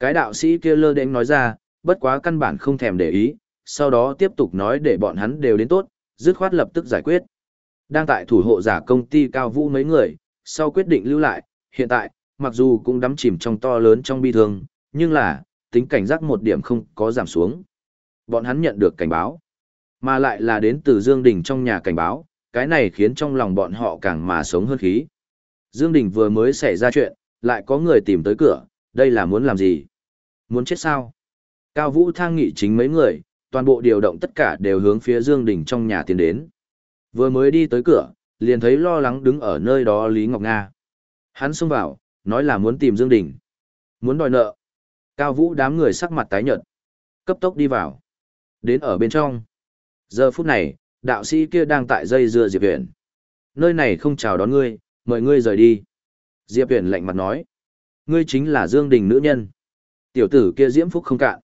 A: Cái đạo sĩ kia lơ đến nói ra, bất quá căn bản không thèm để ý, sau đó tiếp tục nói để bọn hắn đều đến tốt, dứt khoát lập tức giải quyết. Đang tại thủ hộ giả công ty cao vũ mấy người, sau quyết định lưu lại, hiện tại, mặc dù cũng đắm chìm trong to lớn trong bi thương, nhưng là, tính cảnh giác một điểm không có giảm xuống. Bọn hắn nhận được cảnh báo, mà lại là đến từ Dương Đình trong nhà cảnh báo, cái này khiến trong lòng bọn họ càng mà sống hơn khí. Dương Đình vừa mới xảy ra chuyện, lại có người tìm tới cửa, đây là muốn làm gì? Muốn chết sao? Cao Vũ thang nghị chính mấy người, toàn bộ điều động tất cả đều hướng phía Dương Đình trong nhà tiến đến. Vừa mới đi tới cửa, liền thấy lo lắng đứng ở nơi đó Lý Ngọc Nga. Hắn xông vào, nói là muốn tìm Dương Đình. Muốn đòi nợ. Cao Vũ đám người sắc mặt tái nhợt. Cấp tốc đi vào. Đến ở bên trong. Giờ phút này, đạo sĩ kia đang tại dây dưa Diệp Huyền. Nơi này không chào đón ngươi, mời ngươi rời đi. Diệp Huyền lạnh mặt nói. Ngươi chính là Dương Đình nữ nhân. Tiểu tử kia diễm phúc không cạn.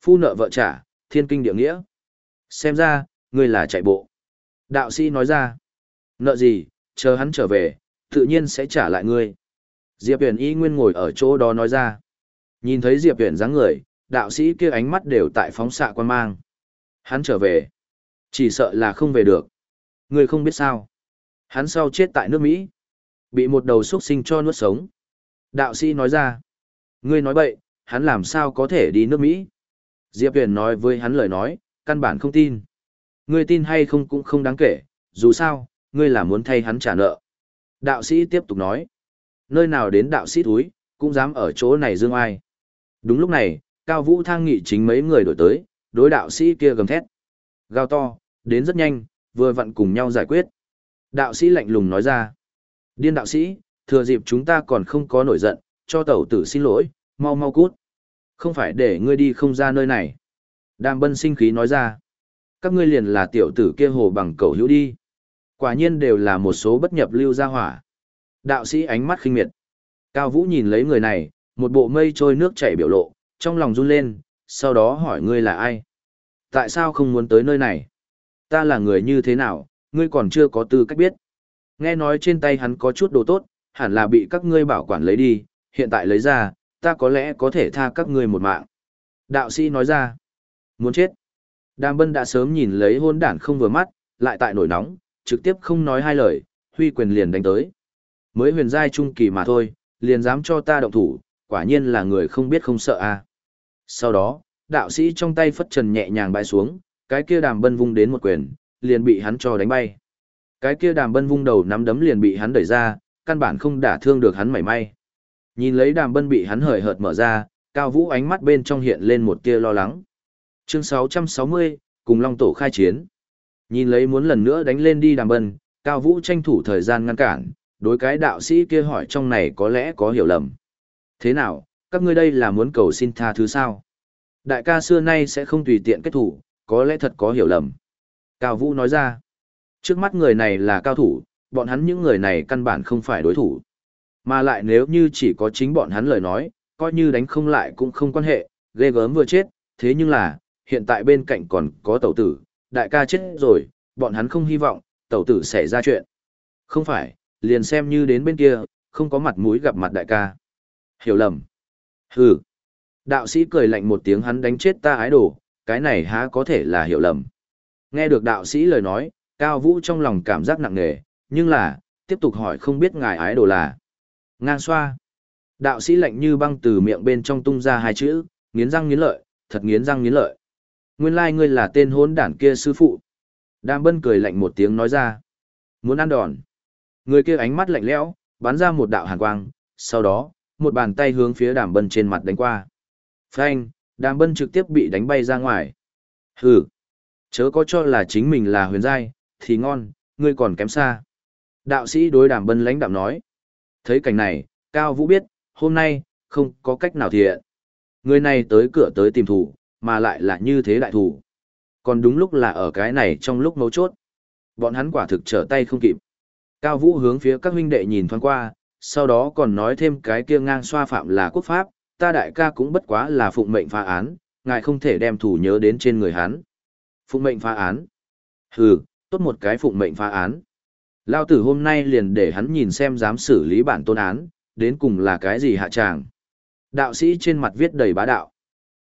A: Phu nợ vợ trả, thiên kinh địa nghĩa. Xem ra, ngươi là chạy bộ. Đạo sĩ nói ra. Nợ gì, chờ hắn trở về, tự nhiên sẽ trả lại ngươi. Diệp Huyền y nguyên ngồi ở chỗ đó nói ra. Nhìn thấy Diệp Huyền dáng người, đạo sĩ kia ánh mắt đều tại phóng xạ quan mang. Hắn trở về. Chỉ sợ là không về được. người không biết sao. Hắn sau chết tại nước Mỹ. Bị một đầu xuất sinh cho nuốt sống. Đạo sĩ nói ra. Ngươi nói bậy, hắn làm sao có thể đi nước Mỹ? Diệp Huyền nói với hắn lời nói, căn bản không tin. Ngươi tin hay không cũng không đáng kể, dù sao, ngươi là muốn thay hắn trả nợ. Đạo sĩ tiếp tục nói. Nơi nào đến đạo sĩ túi, cũng dám ở chỗ này dương ai. Đúng lúc này, Cao Vũ thang nghị chính mấy người đổi tới, đối đạo sĩ kia gầm thét. Gào to, đến rất nhanh, vừa vặn cùng nhau giải quyết. Đạo sĩ lạnh lùng nói ra. Điên đạo sĩ, thừa dịp chúng ta còn không có nổi giận, cho tẩu tử xin lỗi, mau mau cút. Không phải để ngươi đi không ra nơi này. Đàm bân sinh khí nói ra. Các ngươi liền là tiểu tử kia hồ bằng cầu hữu đi. Quả nhiên đều là một số bất nhập lưu gia hỏa. Đạo sĩ ánh mắt khinh miệt. Cao Vũ nhìn lấy người này, một bộ mây trôi nước chảy biểu lộ, trong lòng run lên, sau đó hỏi ngươi là ai? Tại sao không muốn tới nơi này? Ta là người như thế nào, ngươi còn chưa có tư cách biết. Nghe nói trên tay hắn có chút đồ tốt, hẳn là bị các ngươi bảo quản lấy đi, hiện tại lấy ra, ta có lẽ có thể tha các ngươi một mạng. Đạo sĩ nói ra, muốn chết. Đàm bân đã sớm nhìn lấy hôn đản không vừa mắt, lại tại nổi nóng, trực tiếp không nói hai lời, huy quyền liền đánh tới. Mới huyền giai trung kỳ mà thôi, liền dám cho ta động thủ, quả nhiên là người không biết không sợ a. À. Sau đó, đạo sĩ trong tay phất trần nhẹ nhàng bãi xuống, cái kia đàm bân vung đến một quyền, liền bị hắn cho đánh bay. Cái kia đàm bân vung đầu nắm đấm liền bị hắn đẩy ra, căn bản không đả thương được hắn mảy may. Nhìn lấy đàm bân bị hắn hời hợt mở ra, cao vũ ánh mắt bên trong hiện lên một tia lo lắng. Chương 660, cùng Long Tổ khai chiến. Nhìn lấy muốn lần nữa đánh lên đi đàm bân, Cao Vũ tranh thủ thời gian ngăn cản, đối cái đạo sĩ kia hỏi trong này có lẽ có hiểu lầm. Thế nào, các ngươi đây là muốn cầu xin tha thứ sao? Đại ca xưa nay sẽ không tùy tiện kết thủ, có lẽ thật có hiểu lầm. Cao Vũ nói ra, trước mắt người này là cao thủ, bọn hắn những người này căn bản không phải đối thủ. Mà lại nếu như chỉ có chính bọn hắn lời nói, coi như đánh không lại cũng không quan hệ, ghê gớm vừa chết, thế nhưng là, hiện tại bên cạnh còn có tẩu tử, đại ca chết rồi, bọn hắn không hy vọng, tẩu tử xảy ra chuyện. Không phải, liền xem như đến bên kia, không có mặt mũi gặp mặt đại ca. Hiểu lầm. Hừ. Đạo sĩ cười lạnh một tiếng hắn đánh chết ta ái đồ, cái này há có thể là hiểu lầm. Nghe được đạo sĩ lời nói, Cao Vũ trong lòng cảm giác nặng nề, nhưng là, tiếp tục hỏi không biết ngài ái đồ là. Ngang xoa. Đạo sĩ lạnh như băng từ miệng bên trong tung ra hai chữ, nghiến răng nghiến lợi, thật nghiến răng nghiến lợi. Nguyên lai like ngươi là tên hốn đản kia sư phụ. Đàm bân cười lạnh một tiếng nói ra. Muốn ăn đòn. Người kia ánh mắt lạnh lẽo, bắn ra một đạo hàn quang, sau đó, một bàn tay hướng phía đàm bân trên mặt đánh qua. Phanh, đàm bân trực tiếp bị đánh bay ra ngoài. Hừ, chớ có cho là chính mình là huyền giai, thì ngon, ngươi còn kém xa. Đạo sĩ đối đàm bân lãnh đạm nói. Thấy cảnh này, Cao Vũ biết, hôm nay, không có cách nào thiện. Người này tới cửa tới tìm thủ, mà lại là như thế đại thủ. Còn đúng lúc là ở cái này trong lúc mấu chốt. Bọn hắn quả thực trở tay không kịp. Cao Vũ hướng phía các huynh đệ nhìn thoáng qua, sau đó còn nói thêm cái kia ngang xoa phạm là quốc pháp, ta đại ca cũng bất quá là phụng mệnh phá án, ngài không thể đem thủ nhớ đến trên người hắn. Phụng mệnh phá án. Hừ, tốt một cái phụng mệnh phá án. Lao tử hôm nay liền để hắn nhìn xem dám xử lý bản tôn án, đến cùng là cái gì hạ tràng. Đạo sĩ trên mặt viết đầy bá đạo.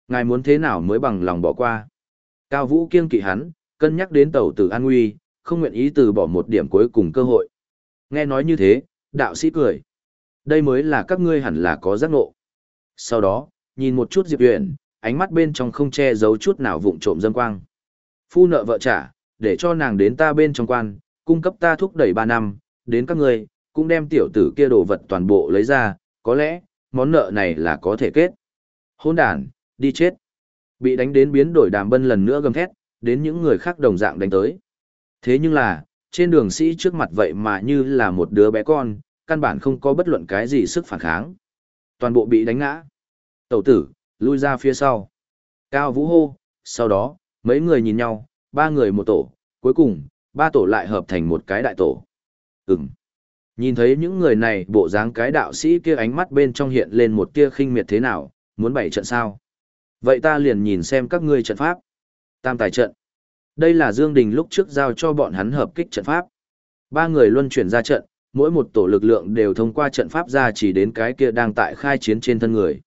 A: Ngài muốn thế nào mới bằng lòng bỏ qua. Cao Vũ kiêng kỵ hắn, cân nhắc đến tàu tử an nguy, không nguyện ý từ bỏ một điểm cuối cùng cơ hội. Nghe nói như thế, đạo sĩ cười. Đây mới là các ngươi hẳn là có giác ngộ. Sau đó, nhìn một chút Diệp uyển, ánh mắt bên trong không che giấu chút nào vụng trộm dâm quang. Phu nợ vợ trả, để cho nàng đến ta bên trong quan, cung cấp ta thúc đẩy ba năm, đến các ngươi, cũng đem tiểu tử kia đồ vật toàn bộ lấy ra, có lẽ, món nợ này là có thể kết. Hôn đàn, đi chết. Bị đánh đến biến đổi đàm bân lần nữa gầm thét, đến những người khác đồng dạng đánh tới. Thế nhưng là, trên đường sĩ trước mặt vậy mà như là một đứa bé con, căn bản không có bất luận cái gì sức phản kháng. Toàn bộ bị đánh ngã. Tẩu tử, lui ra phía sau. Cao vũ hô, sau đó, mấy người nhìn nhau, ba người một tổ, cuối cùng, ba tổ lại hợp thành một cái đại tổ. Ừm. Nhìn thấy những người này bộ dáng cái đạo sĩ kia ánh mắt bên trong hiện lên một tia khinh miệt thế nào, muốn bày trận sao? Vậy ta liền nhìn xem các ngươi trận pháp. Tam tài trận. Đây là Dương Đình lúc trước giao cho bọn hắn hợp kích trận pháp. Ba người luân chuyển ra trận, mỗi một tổ lực lượng đều thông qua trận pháp ra chỉ đến cái kia đang tại khai chiến trên thân người.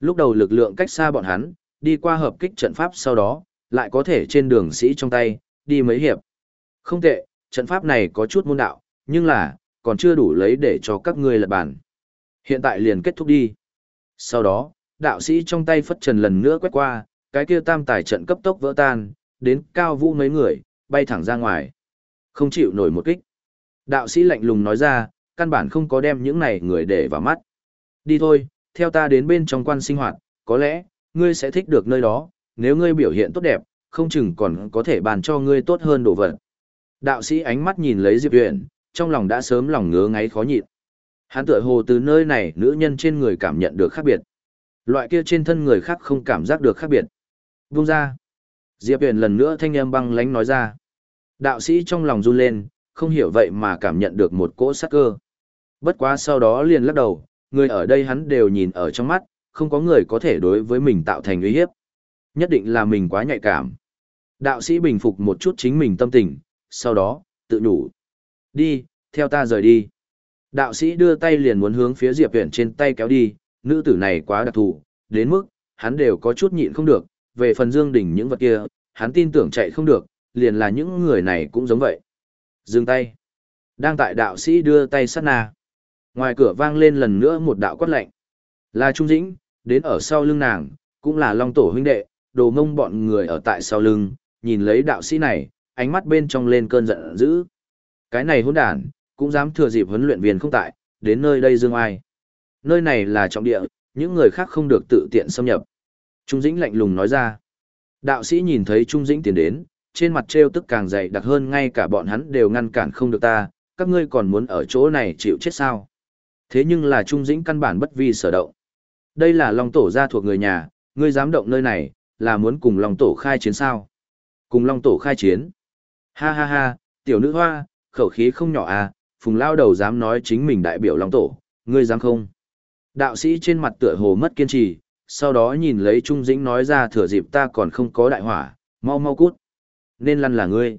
A: Lúc đầu lực lượng cách xa bọn hắn, đi qua hợp kích trận pháp sau đó, lại có thể trên đường sĩ trong tay, đi mấy hiệp. Không tệ, trận pháp này có chút môn đạo, nhưng là, còn chưa đủ lấy để cho các ngươi lật bản. Hiện tại liền kết thúc đi. Sau đó, đạo sĩ trong tay phất trần lần nữa quét qua, cái kia tam tài trận cấp tốc vỡ tan, đến cao vũ mấy người, bay thẳng ra ngoài. Không chịu nổi một kích. Đạo sĩ lạnh lùng nói ra, căn bản không có đem những này người để vào mắt. Đi thôi, theo ta đến bên trong quan sinh hoạt, có lẽ, ngươi sẽ thích được nơi đó, nếu ngươi biểu hiện tốt đẹp, không chừng còn có thể bàn cho ngươi tốt hơn đồ vật. Đạo sĩ ánh mắt nhìn lấy Diệp Huyền, trong lòng đã sớm lòng ngứa ngáy khó nhịn. Hắn tựa hồ từ nơi này nữ nhân trên người cảm nhận được khác biệt. Loại kia trên thân người khác không cảm giác được khác biệt. Vung ra. Diệp Huyền lần nữa thanh âm băng lánh nói ra. Đạo sĩ trong lòng run lên, không hiểu vậy mà cảm nhận được một cỗ sát cơ. Bất quá sau đó liền lắc đầu, người ở đây hắn đều nhìn ở trong mắt, không có người có thể đối với mình tạo thành uy hiếp. Nhất định là mình quá nhạy cảm. Đạo sĩ bình phục một chút chính mình tâm tình, sau đó, tự nhủ. Đi, theo ta rời đi. Đạo sĩ đưa tay liền muốn hướng phía Diệp Huyền trên tay kéo đi, nữ tử này quá đặc thù, đến mức, hắn đều có chút nhịn không được, về phần Dương Đình những vật kia, hắn tin tưởng chạy không được, liền là những người này cũng giống vậy. Dừng tay. Đang tại đạo sĩ đưa tay sát na. Ngoài cửa vang lên lần nữa một đạo quát lạnh. Là Trung Dĩnh, đến ở sau lưng nàng, cũng là Long Tổ huynh đệ, đồ mông bọn người ở tại sau lưng, nhìn lấy đạo sĩ này, ánh mắt bên trong lên cơn giận dữ. Cái này hỗn đản, cũng dám thừa dịp huấn luyện viên không tại, đến nơi đây dương ai. Nơi này là trọng địa, những người khác không được tự tiện xâm nhập. Trung Dĩnh lạnh lùng nói ra. Đạo sĩ nhìn thấy Trung Dĩnh tiến đến, trên mặt trêu tức càng dày đặc hơn ngay cả bọn hắn đều ngăn cản không được ta, các ngươi còn muốn ở chỗ này chịu chết sao. Thế nhưng là Trung Dĩnh căn bản bất vi sở động. Đây là Long Tổ gia thuộc người nhà, ngươi dám động nơi này, là muốn cùng Long Tổ khai chiến sao? Cùng Long Tổ khai chiến. Ha ha ha, tiểu nữ hoa, khẩu khí không nhỏ à, phùng lao đầu dám nói chính mình đại biểu Long Tổ, ngươi dám không? Đạo sĩ trên mặt tựa hồ mất kiên trì, sau đó nhìn lấy Trung Dĩnh nói ra thừa dịp ta còn không có đại hỏa, mau mau cút. Nên lăn là ngươi.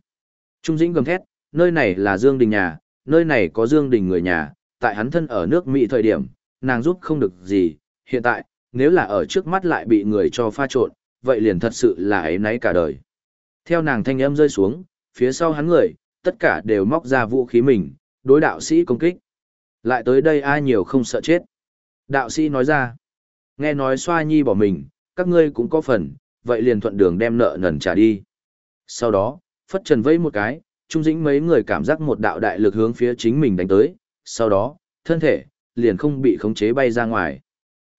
A: Trung Dĩnh gầm thét, nơi này là Dương Đình nhà, nơi này có Dương Đình người nhà, tại hắn thân ở nước Mỹ thời điểm, nàng giúp không được gì, hiện tại, nếu là ở trước mắt lại bị người cho pha trộn, vậy liền thật sự là ấy nấy cả đời. Theo nàng thanh âm rơi xuống, phía sau hắn người, tất cả đều móc ra vũ khí mình, đối đạo sĩ công kích. Lại tới đây ai nhiều không sợ chết. Đạo sĩ nói ra, nghe nói xoa nhi bỏ mình, các ngươi cũng có phần, vậy liền thuận đường đem nợ nần trả đi. Sau đó, phất trần vẫy một cái, trung dĩnh mấy người cảm giác một đạo đại lực hướng phía chính mình đánh tới, sau đó, thân thể, liền không bị khống chế bay ra ngoài.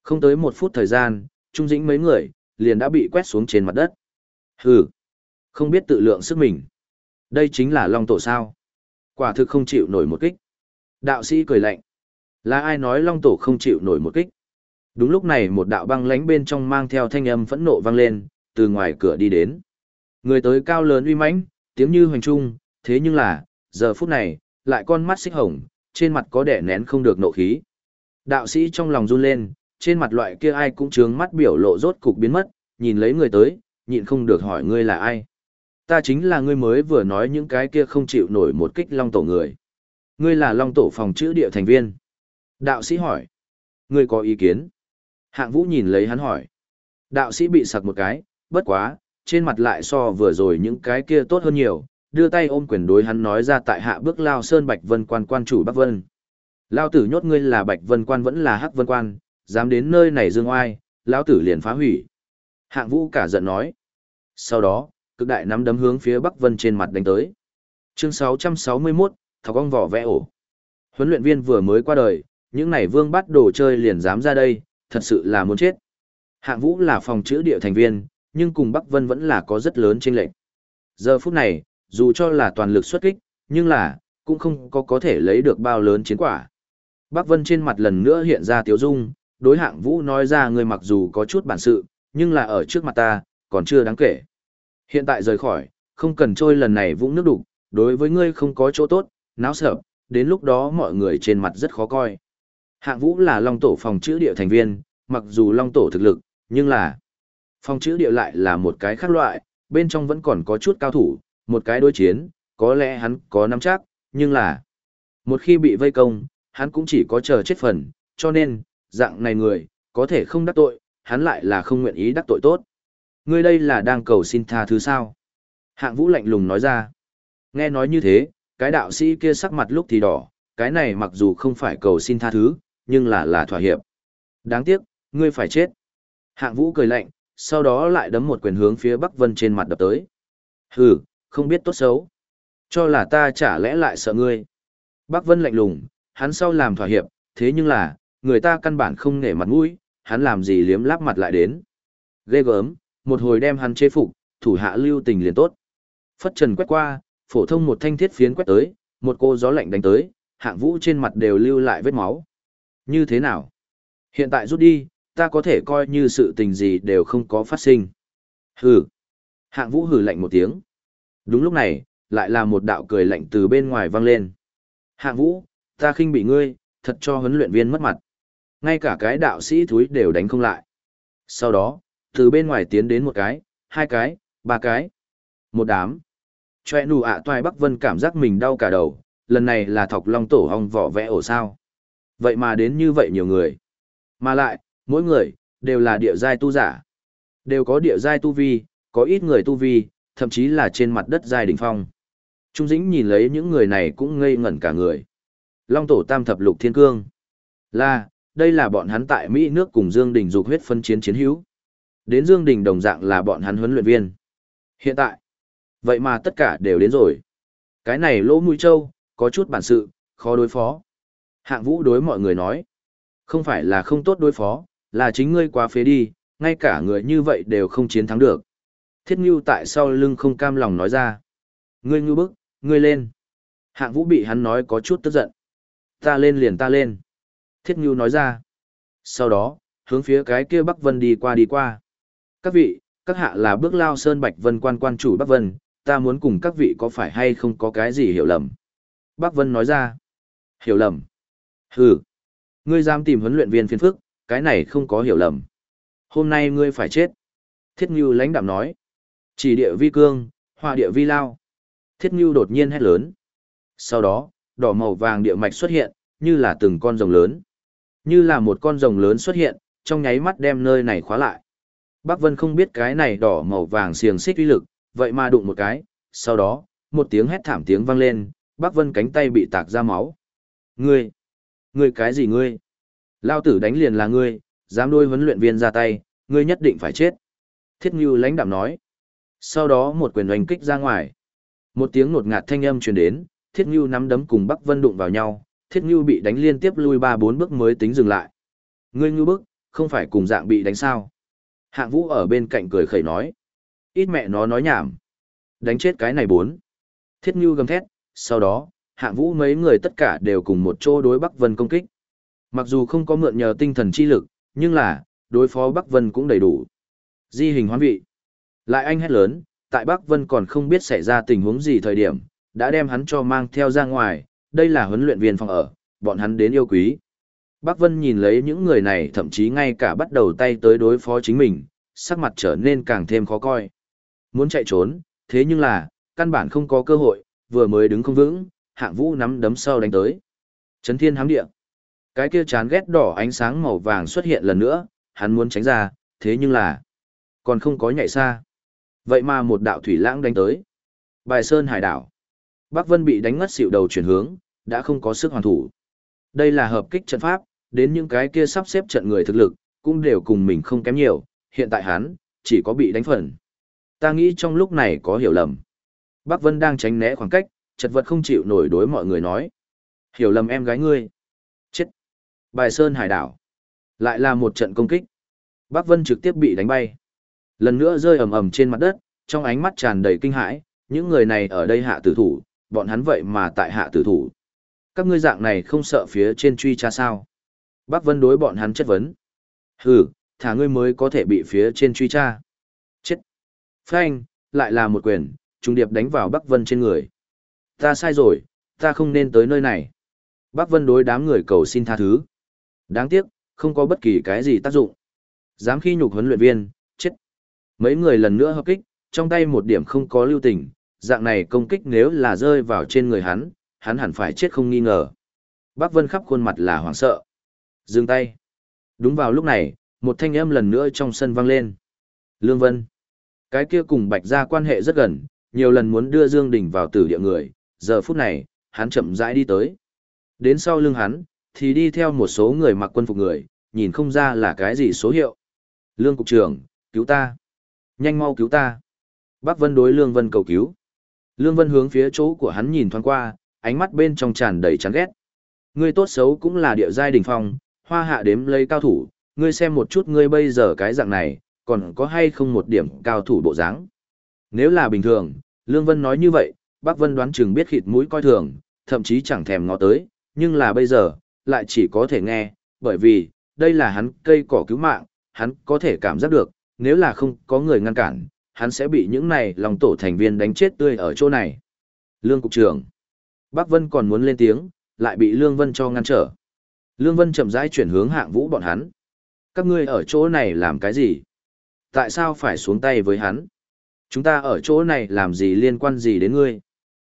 A: Không tới một phút thời gian, trung dĩnh mấy người, liền đã bị quét xuống trên mặt đất. Hừ, không biết tự lượng sức mình. Đây chính là Long Tổ sao. Quả thực không chịu nổi một kích. Đạo sĩ cười lạnh. Là ai nói Long Tổ không chịu nổi một kích? Đúng lúc này một đạo băng lánh bên trong mang theo thanh âm phẫn nộ vang lên, từ ngoài cửa đi đến. Người tới cao lớn uy mãnh, tiếng như hoành trung, thế nhưng là, giờ phút này, lại con mắt xích hồng, trên mặt có đẻ nén không được nộ khí. Đạo sĩ trong lòng run lên, trên mặt loại kia ai cũng trướng mắt biểu lộ rốt cục biến mất, nhìn lấy người tới, nhịn không được hỏi ngươi là ai. Ta chính là ngươi mới vừa nói những cái kia không chịu nổi một kích long tổ người. Ngươi là long tổ phòng chữ địa thành viên. Đạo sĩ hỏi. Ngươi có ý kiến? Hạng vũ nhìn lấy hắn hỏi. Đạo sĩ bị sặc một cái, bất quá, trên mặt lại so vừa rồi những cái kia tốt hơn nhiều, đưa tay ôm quyền đối hắn nói ra tại hạ bước lao sơn Bạch Vân quan quan chủ Bắc Vân. Lao tử nhốt ngươi là Bạch Vân quan vẫn là Hắc Vân quan, dám đến nơi này dương oai, lão tử liền phá hủy. Hạng vũ cả giận nói. Sau đó, cực đại nắm đấm hướng phía Bắc Vân trên mặt đánh tới. Chương 661, Thọc ong vỏ vẽ ổ. Huấn luyện viên vừa mới qua đời, những này vương bắt đồ chơi liền dám ra đây, thật sự là muốn chết. Hạng vũ là phòng chữa địa thành viên, nhưng cùng Bắc Vân vẫn là có rất lớn chênh lệch. Giờ phút này, dù cho là toàn lực xuất kích, nhưng là, cũng không có có thể lấy được bao lớn chiến quả. Bắc Vân trên mặt lần nữa hiện ra tiếu dung, đối hạng vũ nói ra người mặc dù có chút bản sự, nhưng là ở trước mặt ta, còn chưa đáng kể. Hiện tại rời khỏi, không cần trôi lần này vũng nước đục, đối với ngươi không có chỗ tốt, náo sợ, đến lúc đó mọi người trên mặt rất khó coi. Hạng vũ là long tổ phòng chữ địa thành viên, mặc dù long tổ thực lực, nhưng là phòng chữ địa lại là một cái khác loại, bên trong vẫn còn có chút cao thủ, một cái đối chiến, có lẽ hắn có nắm chắc, nhưng là một khi bị vây công, hắn cũng chỉ có chờ chết phần, cho nên, dạng này người, có thể không đắc tội, hắn lại là không nguyện ý đắc tội tốt. Ngươi đây là đang cầu xin tha thứ sao? Hạng vũ lạnh lùng nói ra. Nghe nói như thế, cái đạo sĩ kia sắc mặt lúc thì đỏ, cái này mặc dù không phải cầu xin tha thứ, nhưng là là thỏa hiệp. Đáng tiếc, ngươi phải chết. Hạng vũ cười lạnh, sau đó lại đấm một quyền hướng phía Bắc Vân trên mặt đập tới. Hừ, không biết tốt xấu. Cho là ta chả lẽ lại sợ ngươi. Bắc Vân lạnh lùng, hắn sau làm thỏa hiệp, thế nhưng là, người ta căn bản không nể mặt mũi, hắn làm gì liếm láp mặt lại đến. Ghê gớm, một hồi đem hắn chế phục, thủ hạ lưu tình liền tốt. Phất trần quét qua, phổ thông một thanh thiết phiến quét tới, một cô gió lạnh đánh tới, hạng vũ trên mặt đều lưu lại vết máu. Như thế nào? Hiện tại rút đi, ta có thể coi như sự tình gì đều không có phát sinh. Hừ. Hạng vũ hừ lạnh một tiếng. Đúng lúc này, lại là một đạo cười lạnh từ bên ngoài vang lên. Hạng vũ, ta khinh bị ngươi, thật cho huấn luyện viên mất mặt. Ngay cả cái đạo sĩ thúi đều đánh không lại. Sau đó, từ bên ngoài tiến đến một cái, hai cái, ba cái, một đám. Chòe nụ ạ toài Bắc Vân cảm giác mình đau cả đầu, lần này là thọc long tổ hong vỏ vẽ ổ sao. Vậy mà đến như vậy nhiều người. Mà lại, mỗi người, đều là địa giai tu giả. Đều có địa giai tu vi, có ít người tu vi, thậm chí là trên mặt đất giai đỉnh phong. Trung Dĩnh nhìn lấy những người này cũng ngây ngẩn cả người. Long tổ tam thập lục thiên cương. Là, đây là bọn hắn tại Mỹ nước cùng Dương Đình dục huyết phân chiến chiến hữu. Đến Dương Đình đồng dạng là bọn hắn huấn luyện viên. Hiện tại, vậy mà tất cả đều đến rồi. Cái này lỗ mũi trâu, có chút bản sự, khó đối phó. Hạng vũ đối mọi người nói. Không phải là không tốt đối phó, là chính ngươi quá phế đi, ngay cả người như vậy đều không chiến thắng được. Thiết Ngưu tại sau lưng không cam lòng nói ra. Ngươi ngưu bức, ngươi lên. Hạng vũ bị hắn nói có chút tức giận. Ta lên liền ta lên. Thiết Ngưu nói ra. Sau đó, hướng phía cái kia Bắc Vân đi qua đi qua. Các vị, các hạ là bước lao sơn Bạch Vân quan quan chủ Bắc Vân, ta muốn cùng các vị có phải hay không có cái gì hiểu lầm. Bắc Vân nói ra. Hiểu lầm. Hừ. Ngươi dám tìm huấn luyện viên phiền phức, cái này không có hiểu lầm. Hôm nay ngươi phải chết. Thiết Ngưu lãnh đạm nói. Chỉ địa vi cương, hòa địa vi lao. Thiết Ngưu đột nhiên hét lớn. Sau đó, đỏ màu vàng địa mạch xuất hiện, như là từng con rồng lớn. Như là một con rồng lớn xuất hiện, trong nháy mắt đem nơi này khóa lại. Bác Vân không biết cái này đỏ màu vàng xiềng xích uy lực, vậy mà đụng một cái, sau đó, một tiếng hét thảm tiếng vang lên, Bác Vân cánh tay bị tạc ra máu. Ngươi! Ngươi cái gì ngươi? Lao tử đánh liền là ngươi, dám đôi huấn luyện viên ra tay, ngươi nhất định phải chết. Thiết Ngưu lãnh đạm nói. Sau đó một quyền oanh kích ra ngoài. Một tiếng nột ngạt thanh âm truyền đến, Thiết Ngưu nắm đấm cùng Bắc Vân đụng vào nhau, Thiết Ngưu bị đánh liên tiếp lui ba bốn bước mới tính dừng lại. Ngươi ngưu bức, không phải cùng dạng bị đánh sao? Hạng Vũ ở bên cạnh cười khẩy nói. Ít mẹ nó nói nhảm. Đánh chết cái này bốn. Thiết Ngưu gầm thét, sau đó, Hạng Vũ mấy người tất cả đều cùng một chỗ đối Bắc Vân công kích. Mặc dù không có mượn nhờ tinh thần chi lực, nhưng là, đối phó Bắc Vân cũng đầy đủ. Di hình hoán vị. Lại anh hét lớn, tại Bắc Vân còn không biết xảy ra tình huống gì thời điểm, đã đem hắn cho mang theo ra ngoài, đây là huấn luyện viên phòng ở, bọn hắn đến yêu quý. Bắc Vân nhìn lấy những người này thậm chí ngay cả bắt đầu tay tới đối phó chính mình, sắc mặt trở nên càng thêm khó coi. Muốn chạy trốn, thế nhưng là, căn bản không có cơ hội, vừa mới đứng không vững, hạng vũ nắm đấm sau đánh tới. Chấn thiên hám địa. Cái kia chán ghét đỏ ánh sáng màu vàng xuất hiện lần nữa, hắn muốn tránh ra, thế nhưng là, còn không có nhảy xa. Vậy mà một đạo thủy lãng đánh tới. Bài Sơn Hải đảo. Bắc Vân bị đánh ngất xỉu đầu chuyển hướng, đã không có sức hoàn thủ. Đây là hợp kích trận pháp, đến những cái kia sắp xếp trận người thực lực, cũng đều cùng mình không kém nhiều, hiện tại hắn, chỉ có bị đánh phần. Ta nghĩ trong lúc này có hiểu lầm. Bắc Vân đang tránh né khoảng cách, chật vật không chịu nổi đối mọi người nói. Hiểu lầm em gái ngươi. Chết. Bài Sơn Hải đảo. Lại là một trận công kích. Bắc Vân trực tiếp bị đánh bay. Lần nữa rơi ầm ầm trên mặt đất, trong ánh mắt tràn đầy kinh hãi, những người này ở đây hạ tử thủ, bọn hắn vậy mà tại hạ tử thủ. Các ngươi dạng này không sợ phía trên truy tra sao? Bác Vân đối bọn hắn chất vấn. Hừ, thả ngươi mới có thể bị phía trên truy tra. Chết. Phanh, lại là một quyền, trung điệp đánh vào Bắc Vân trên người. Ta sai rồi, ta không nên tới nơi này. Bắc Vân đối đám người cầu xin tha thứ. Đáng tiếc, không có bất kỳ cái gì tác dụng. Dám khi nhục huấn luyện viên, chết. Mấy người lần nữa hợp kích, trong tay một điểm không có lưu tình, dạng này công kích nếu là rơi vào trên người hắn, hắn hẳn phải chết không nghi ngờ. Bác Vân khắp khuôn mặt là hoảng sợ. Dừng tay. Đúng vào lúc này, một thanh âm lần nữa trong sân vang lên. Lương Vân. Cái kia cùng Bạch Gia quan hệ rất gần, nhiều lần muốn đưa Dương Đình vào tử địa người, giờ phút này, hắn chậm rãi đi tới. Đến sau lưng hắn, thì đi theo một số người mặc quân phục người, nhìn không ra là cái gì số hiệu. Lương Cục trưởng, cứu ta. Nhanh mau cứu ta. Bác Vân đối Lương Vân cầu cứu. Lương Vân hướng phía chỗ của hắn nhìn thoáng qua, ánh mắt bên trong tràn đầy chán ghét. Ngươi tốt xấu cũng là địa giai đỉnh phong, hoa hạ đếm lấy cao thủ, ngươi xem một chút ngươi bây giờ cái dạng này, còn có hay không một điểm cao thủ bộ dáng. Nếu là bình thường, Lương Vân nói như vậy, Bác Vân đoán chừng biết khịt mũi coi thường, thậm chí chẳng thèm ngó tới, nhưng là bây giờ, lại chỉ có thể nghe, bởi vì, đây là hắn cây cỏ cứu mạng, hắn có thể cảm giác được, nếu là không có người ngăn cản, hắn sẽ bị những này lòng tổ thành viên đánh chết tươi ở chỗ này. Lương Cục trưởng. Bác Vân còn muốn lên tiếng, lại bị Lương Vân cho ngăn trở. Lương Vân chậm rãi chuyển hướng hạng vũ bọn hắn. Các ngươi ở chỗ này làm cái gì? Tại sao phải xuống tay với hắn? Chúng ta ở chỗ này làm gì liên quan gì đến ngươi?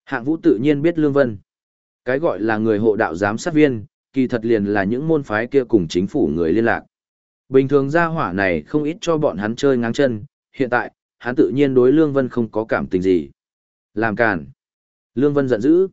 A: Hạng vũ tự nhiên biết Lương Vân. Cái gọi là người hộ đạo giám sát viên, kỳ thật liền là những môn phái kia cùng chính phủ người liên lạc. Bình thường gia hỏa này không ít cho bọn hắn chơi ngang chân, hiện tại, hắn tự nhiên đối Lương Vân không có cảm tình gì. Làm càn. Lương Vân giận dữ.